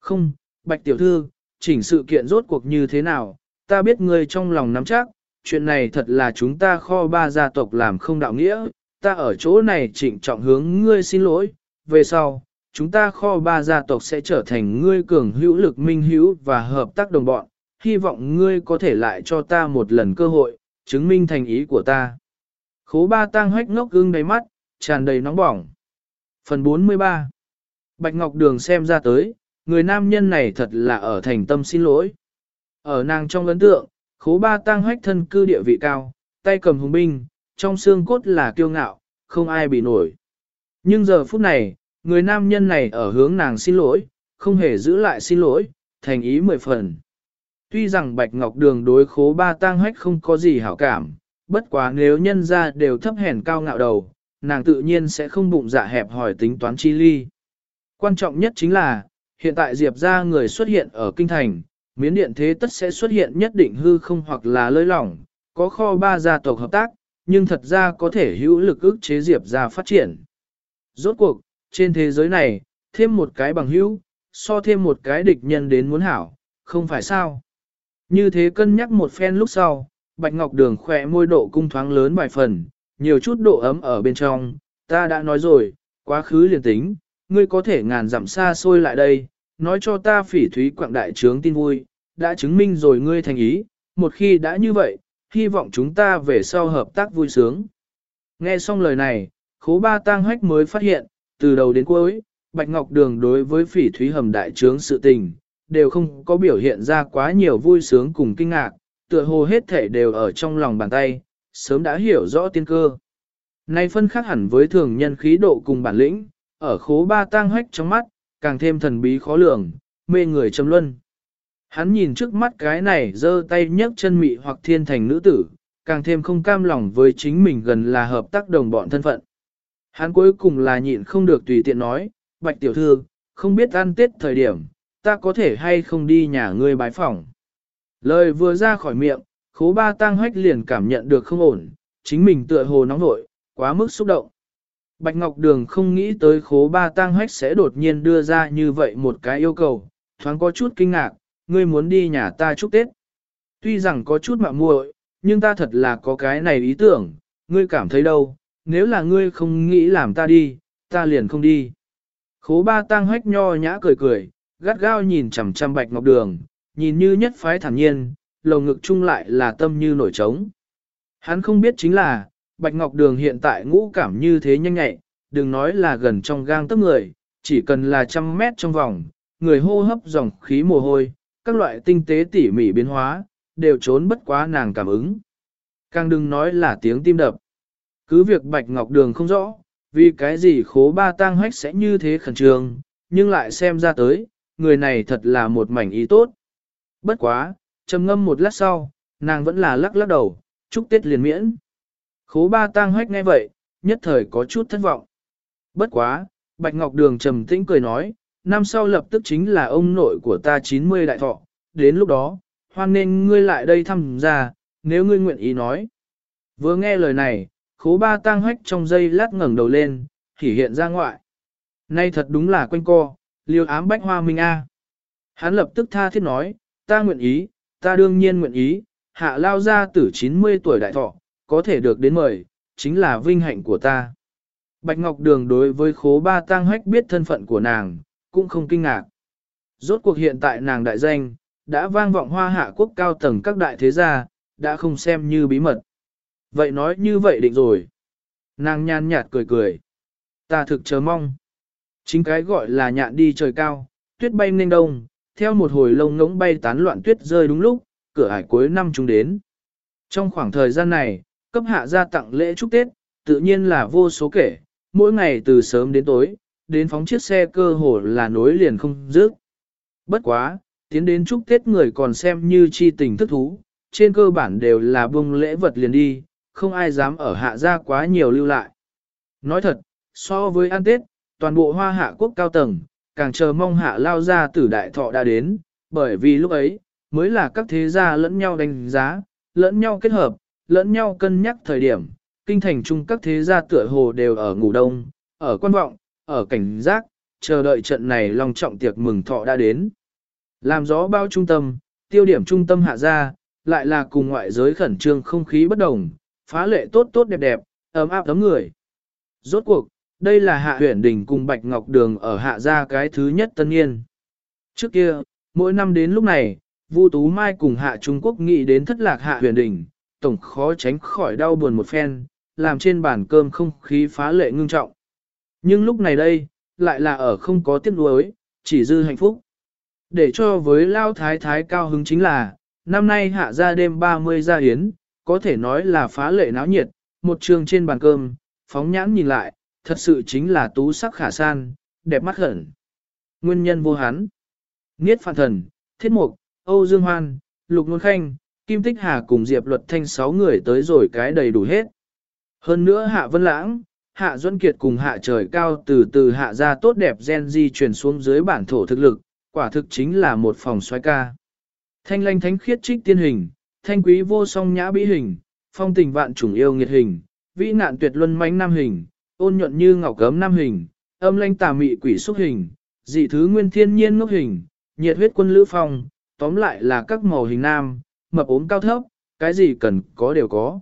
Không, Bạch Tiểu Thư, chỉnh sự kiện rốt cuộc như thế nào, ta biết ngươi trong lòng nắm chắc, chuyện này thật là chúng ta kho ba gia tộc làm không đạo nghĩa, ta ở chỗ này trịnh trọng hướng ngươi xin lỗi, về sau, chúng ta kho ba gia tộc sẽ trở thành ngươi cường hữu lực minh hữu và hợp tác đồng bọn, hy vọng ngươi có thể lại cho ta một lần cơ hội, chứng minh thành ý của ta. Khố ba tang hách ngốc gương đầy mắt, tràn đầy nóng bỏng. Phần 43 Bạch Ngọc Đường xem ra tới, người nam nhân này thật là ở thành tâm xin lỗi. Ở nàng trong ấn tượng, khố ba Tăng hách thân cư địa vị cao, tay cầm hùng binh, trong xương cốt là kiêu ngạo, không ai bị nổi. Nhưng giờ phút này, người nam nhân này ở hướng nàng xin lỗi, không hề giữ lại xin lỗi, thành ý mười phần. Tuy rằng Bạch Ngọc Đường đối khố ba tang hách không có gì hảo cảm, bất quá nếu nhân ra đều thấp hèn cao ngạo đầu, nàng tự nhiên sẽ không bụng dạ hẹp hỏi tính toán chi ly. Quan trọng nhất chính là, hiện tại Diệp ra người xuất hiện ở kinh thành, miến điện thế tất sẽ xuất hiện nhất định hư không hoặc là lơi lỏng, có kho ba gia tộc hợp tác, nhưng thật ra có thể hữu lực ức chế Diệp ra phát triển. Rốt cuộc, trên thế giới này, thêm một cái bằng hữu, so thêm một cái địch nhân đến muốn hảo, không phải sao. Như thế cân nhắc một phen lúc sau, Bạch Ngọc Đường khỏe môi độ cung thoáng lớn vài phần, nhiều chút độ ấm ở bên trong, ta đã nói rồi, quá khứ liền tính, ngươi có thể ngàn dặm xa xôi lại đây, nói cho ta phỉ thúy quảng đại trướng tin vui, đã chứng minh rồi ngươi thành ý, một khi đã như vậy, hy vọng chúng ta về sau hợp tác vui sướng. Nghe xong lời này, khố ba tang hách mới phát hiện, từ đầu đến cuối, Bạch Ngọc Đường đối với phỉ thúy hầm đại trướng sự tình, đều không có biểu hiện ra quá nhiều vui sướng cùng kinh ngạc, tựa hồ hết thể đều ở trong lòng bàn tay, sớm đã hiểu rõ tiên cơ. Nay phân khác hẳn với thường nhân khí độ cùng bản lĩnh, ở khố ba tang hách trong mắt, càng thêm thần bí khó lường, mê người trầm luân. Hắn nhìn trước mắt cái này giơ tay nhấc chân mị hoặc thiên thành nữ tử, càng thêm không cam lòng với chính mình gần là hợp tác đồng bọn thân phận. Hắn cuối cùng là nhịn không được tùy tiện nói, bạch tiểu thư, không biết ăn tết thời điểm, ta có thể hay không đi nhà ngươi bái phỏng. Lời vừa ra khỏi miệng, khố ba tang hách liền cảm nhận được không ổn, chính mình tựa hồ nóng nổi, quá mức xúc động. Bạch Ngọc Đường không nghĩ tới khố ba tang hách sẽ đột nhiên đưa ra như vậy một cái yêu cầu, thoáng có chút kinh ngạc, ngươi muốn đi nhà ta chúc Tết. Tuy rằng có chút mạo muội, nhưng ta thật là có cái này ý tưởng, ngươi cảm thấy đâu, nếu là ngươi không nghĩ làm ta đi, ta liền không đi. Khố ba tang hách nho nhã cười cười, gắt gao nhìn chằm chằm Bạch Ngọc Đường, nhìn như nhất phái thản nhiên, lồng ngực chung lại là tâm như nổi trống. Hắn không biết chính là, Bạch Ngọc Đường hiện tại ngũ cảm như thế nhanh nhẹ, đừng nói là gần trong gang tấc người, chỉ cần là trăm mét trong vòng, người hô hấp dòng khí mồ hôi, các loại tinh tế tỉ mỉ biến hóa, đều trốn bất quá nàng cảm ứng. Càng đừng nói là tiếng tim đập. Cứ việc Bạch Ngọc Đường không rõ, vì cái gì khố ba tang hách sẽ như thế khẩn trương, nhưng lại xem ra tới, người này thật là một mảnh ý tốt. Bất quá, trầm ngâm một lát sau, nàng vẫn là lắc lắc đầu, chúc Tết liền miễn. Khố ba tang hách nghe vậy, nhất thời có chút thất vọng. Bất quá, Bạch Ngọc Đường trầm tĩnh cười nói, năm sau lập tức chính là ông nội của ta 90 đại thọ, đến lúc đó, hoan nên ngươi lại đây thăm ra, nếu ngươi nguyện ý nói. Vừa nghe lời này, khố ba tang hách trong giây lát ngẩng đầu lên, thể hiện ra ngoại. Nay thật đúng là quanh co, liêu ám bách hoa minh A. Hắn lập tức tha thiết nói, ta nguyện ý, ta đương nhiên nguyện ý, hạ lao ra tử 90 tuổi đại thọ, có thể được đến mời, chính là vinh hạnh của ta. Bạch Ngọc Đường đối với khố ba tang hách biết thân phận của nàng, cũng không kinh ngạc. Rốt cuộc hiện tại nàng đại danh, đã vang vọng hoa hạ quốc cao tầng các đại thế gia, đã không xem như bí mật. Vậy nói như vậy định rồi. Nàng nhàn nhạt cười cười. Ta thực chờ mong. Chính cái gọi là nhạn đi trời cao, tuyết bay nên đông, theo một hồi lông ngỗng bay tán loạn tuyết rơi đúng lúc, cửa hải cuối năm chúng đến. Trong khoảng thời gian này, cấp hạ gia tặng lễ chúc Tết, tự nhiên là vô số kể, mỗi ngày từ sớm đến tối, đến phóng chiếc xe cơ hồ là nối liền không dứt. Bất quá, tiến đến chúc Tết người còn xem như chi tình thức thú, trên cơ bản đều là bông lễ vật liền đi, không ai dám ở hạ gia quá nhiều lưu lại. Nói thật, so với ăn Tết, toàn bộ hoa hạ quốc cao tầng, càng chờ mong hạ lao ra tử đại thọ đã đến, bởi vì lúc ấy, mới là các thế gia lẫn nhau đánh giá, lẫn nhau kết hợp, lẫn nhau cân nhắc thời điểm, kinh thành chung các thế gia tựa hồ đều ở ngủ đông, ở quan vọng, ở cảnh giác, chờ đợi trận này long trọng tiệc mừng thọ đã đến. Làm gió bao trung tâm, tiêu điểm trung tâm hạ ra, lại là cùng ngoại giới khẩn trương không khí bất đồng, phá lệ tốt tốt đẹp đẹp, ấm áp tấm người. Rốt cuộc, đây là hạ huyển đình cùng Bạch Ngọc Đường ở hạ gia cái thứ nhất tân niên. Trước kia, mỗi năm đến lúc này, Vu Tú Mai cùng hạ Trung Quốc nghĩ đến thất lạc hạ huyền đỉnh, tổng khó tránh khỏi đau buồn một phen, làm trên bàn cơm không khí phá lệ ngưng trọng. Nhưng lúc này đây, lại là ở không có tiếc nuối, chỉ dư hạnh phúc. Để cho với Lao Thái Thái cao hứng chính là, năm nay hạ ra đêm 30 gia hiến, có thể nói là phá lệ náo nhiệt, một trường trên bàn cơm, phóng nhãn nhìn lại, thật sự chính là tú sắc khả san, đẹp mắt hẳn. Nguyên nhân vô hán. Niết phản Thần, Thiết Mục, Âu Dương Hoan, Lục Nguồn Khanh, Kim Tích Hà cùng Diệp Luật Thanh sáu người tới rồi cái đầy đủ hết. Hơn nữa Hạ Vân Lãng, Hạ Duân Kiệt cùng Hạ Trời Cao từ từ hạ ra tốt đẹp gen di truyền xuống dưới bản thổ thực lực, quả thực chính là một phòng xoay ca. Thanh lanh thánh khiết trích tiên hình, thanh quý vô song nhã bĩ hình, phong tình vạn trùng yêu nghiệt hình, vĩ nạn tuyệt luân mãnh nam hình, ôn nhuận như ngọc cấm nam hình, âm lanh tà mị quỷ xúc hình, dị thứ nguyên thiên nhiên ngốc hình, nhiệt huyết quân lữ phong, tóm lại là các màu hình nam, mập ốm cao thấp, cái gì cần có đều có.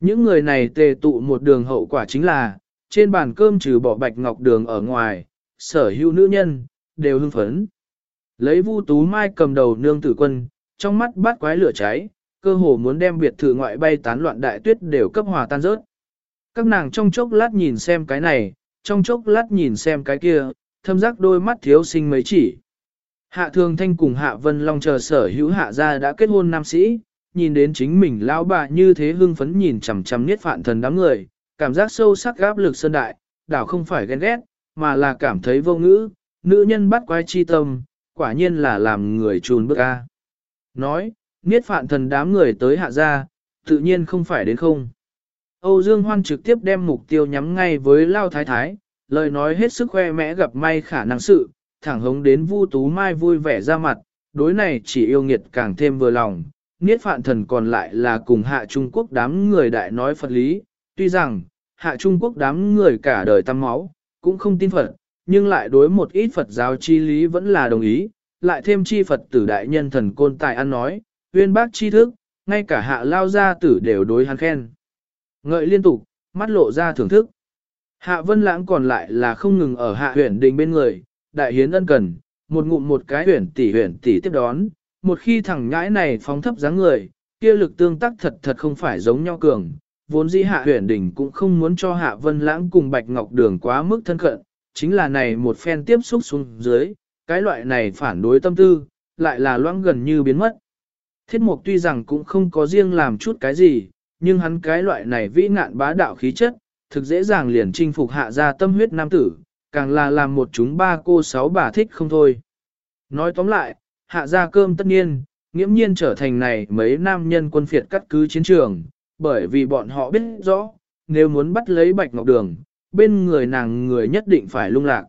Những người này tề tụ một đường hậu quả chính là, trên bàn cơm trừ bỏ bạch ngọc đường ở ngoài, sở hữu nữ nhân, đều hưng phấn. Lấy Vu Tú Mai cầm đầu nương tử quân, trong mắt bát quái lửa cháy, cơ hồ muốn đem biệt thự ngoại bay tán loạn đại tuyết đều cấp hòa tan rớt. Các nàng trong chốc lát nhìn xem cái này, trong chốc lát nhìn xem cái kia, thâm giác đôi mắt thiếu sinh mấy chỉ. Hạ Thường Thanh cùng Hạ Vân Long chờ sở hữu hạ gia đã kết hôn nam sĩ, nhìn đến chính mình lão bà như thế hưng phấn nhìn chằm chằm niết phạn thần đám người, cảm giác sâu sắc gáp lực sơn đại, đảo không phải ghen ghét, mà là cảm thấy vô ngữ, nữ nhân bắt quái chi tâm, quả nhiên là làm người trùn bước a. Nói, niết phạn thần đám người tới hạ gia, tự nhiên không phải đến không. Âu Dương Hoan trực tiếp đem mục tiêu nhắm ngay với Lao Thái Thái, lời nói hết sức khoe mẽ gặp may khả năng sự, thẳng hống đến Vu Tú Mai vui vẻ ra mặt, đối này chỉ yêu nghiệt càng thêm vừa lòng. Niết phạn thần còn lại là cùng hạ Trung Quốc đám người đại nói Phật lý, tuy rằng, hạ Trung Quốc đám người cả đời tăm máu, cũng không tin Phật, nhưng lại đối một ít Phật giáo chi lý vẫn là đồng ý, lại thêm chi Phật tử đại nhân thần côn tài ăn nói, uyên bác chi thức, ngay cả hạ lao gia tử đều đối hắn khen. Ngợi liên tục, mắt lộ ra thưởng thức. Hạ vân lãng còn lại là không ngừng ở hạ huyện đình bên người, đại hiến ân cần, một ngụm một cái huyển tỷ huyển tỷ tiếp đón, một khi thằng nhãi này phóng thấp dáng người, kia lực tương tác thật thật không phải giống nhau cường. Vốn dĩ hạ huyển đỉnh cũng không muốn cho hạ vân lãng cùng bạch ngọc đường quá mức thân cận, chính là này một phen tiếp xúc xuống dưới, cái loại này phản đối tâm tư, lại là loãng gần như biến mất. Thiết mục tuy rằng cũng không có riêng làm chút cái gì, nhưng hắn cái loại này vĩ ngạn bá đạo khí chất, thực dễ dàng liền chinh phục hạ ra tâm huyết nam tử, càng là làm một chúng ba cô sáu bà thích không thôi. Nói tóm lại, hạ ra cơm tất nhiên, nghiễm nhiên trở thành này mấy nam nhân quân phiệt cắt cứ chiến trường, bởi vì bọn họ biết rõ, nếu muốn bắt lấy bạch ngọc đường, bên người nàng người nhất định phải lung lạc.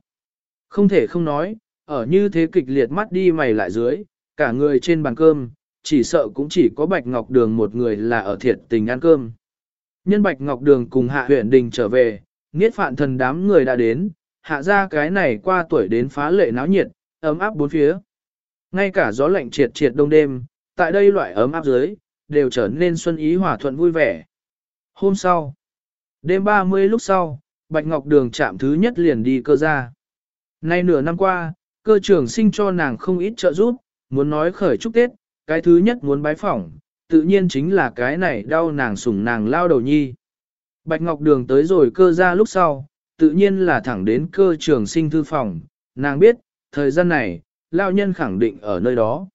Không thể không nói, ở như thế kịch liệt mắt đi mày lại dưới, cả người trên bàn cơm, chỉ sợ cũng chỉ có Bạch Ngọc Đường một người là ở thiệt tình ăn cơm. Nhân Bạch Ngọc Đường cùng Hạ huyện đình trở về, niết phạn thần đám người đã đến, hạ ra cái này qua tuổi đến phá lệ náo nhiệt, ấm áp bốn phía. Ngay cả gió lạnh triệt triệt đông đêm, tại đây loại ấm áp dưới, đều trở nên xuân ý hòa thuận vui vẻ. Hôm sau, đêm 30 lúc sau, Bạch Ngọc Đường chạm thứ nhất liền đi cơ ra. Nay nửa năm qua, cơ trưởng sinh cho nàng không ít trợ giúp, muốn nói khởi chúc Tết, cái thứ nhất muốn bái phỏng, tự nhiên chính là cái này đau nàng sủng nàng lao đầu nhi. Bạch Ngọc Đường tới rồi cơ ra lúc sau, tự nhiên là thẳng đến cơ trường sinh thư phòng, nàng biết, thời gian này, lao nhân khẳng định ở nơi đó.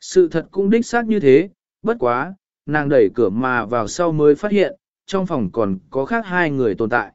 Sự thật cũng đích xác như thế, bất quá, nàng đẩy cửa mà vào sau mới phát hiện, trong phòng còn có khác hai người tồn tại.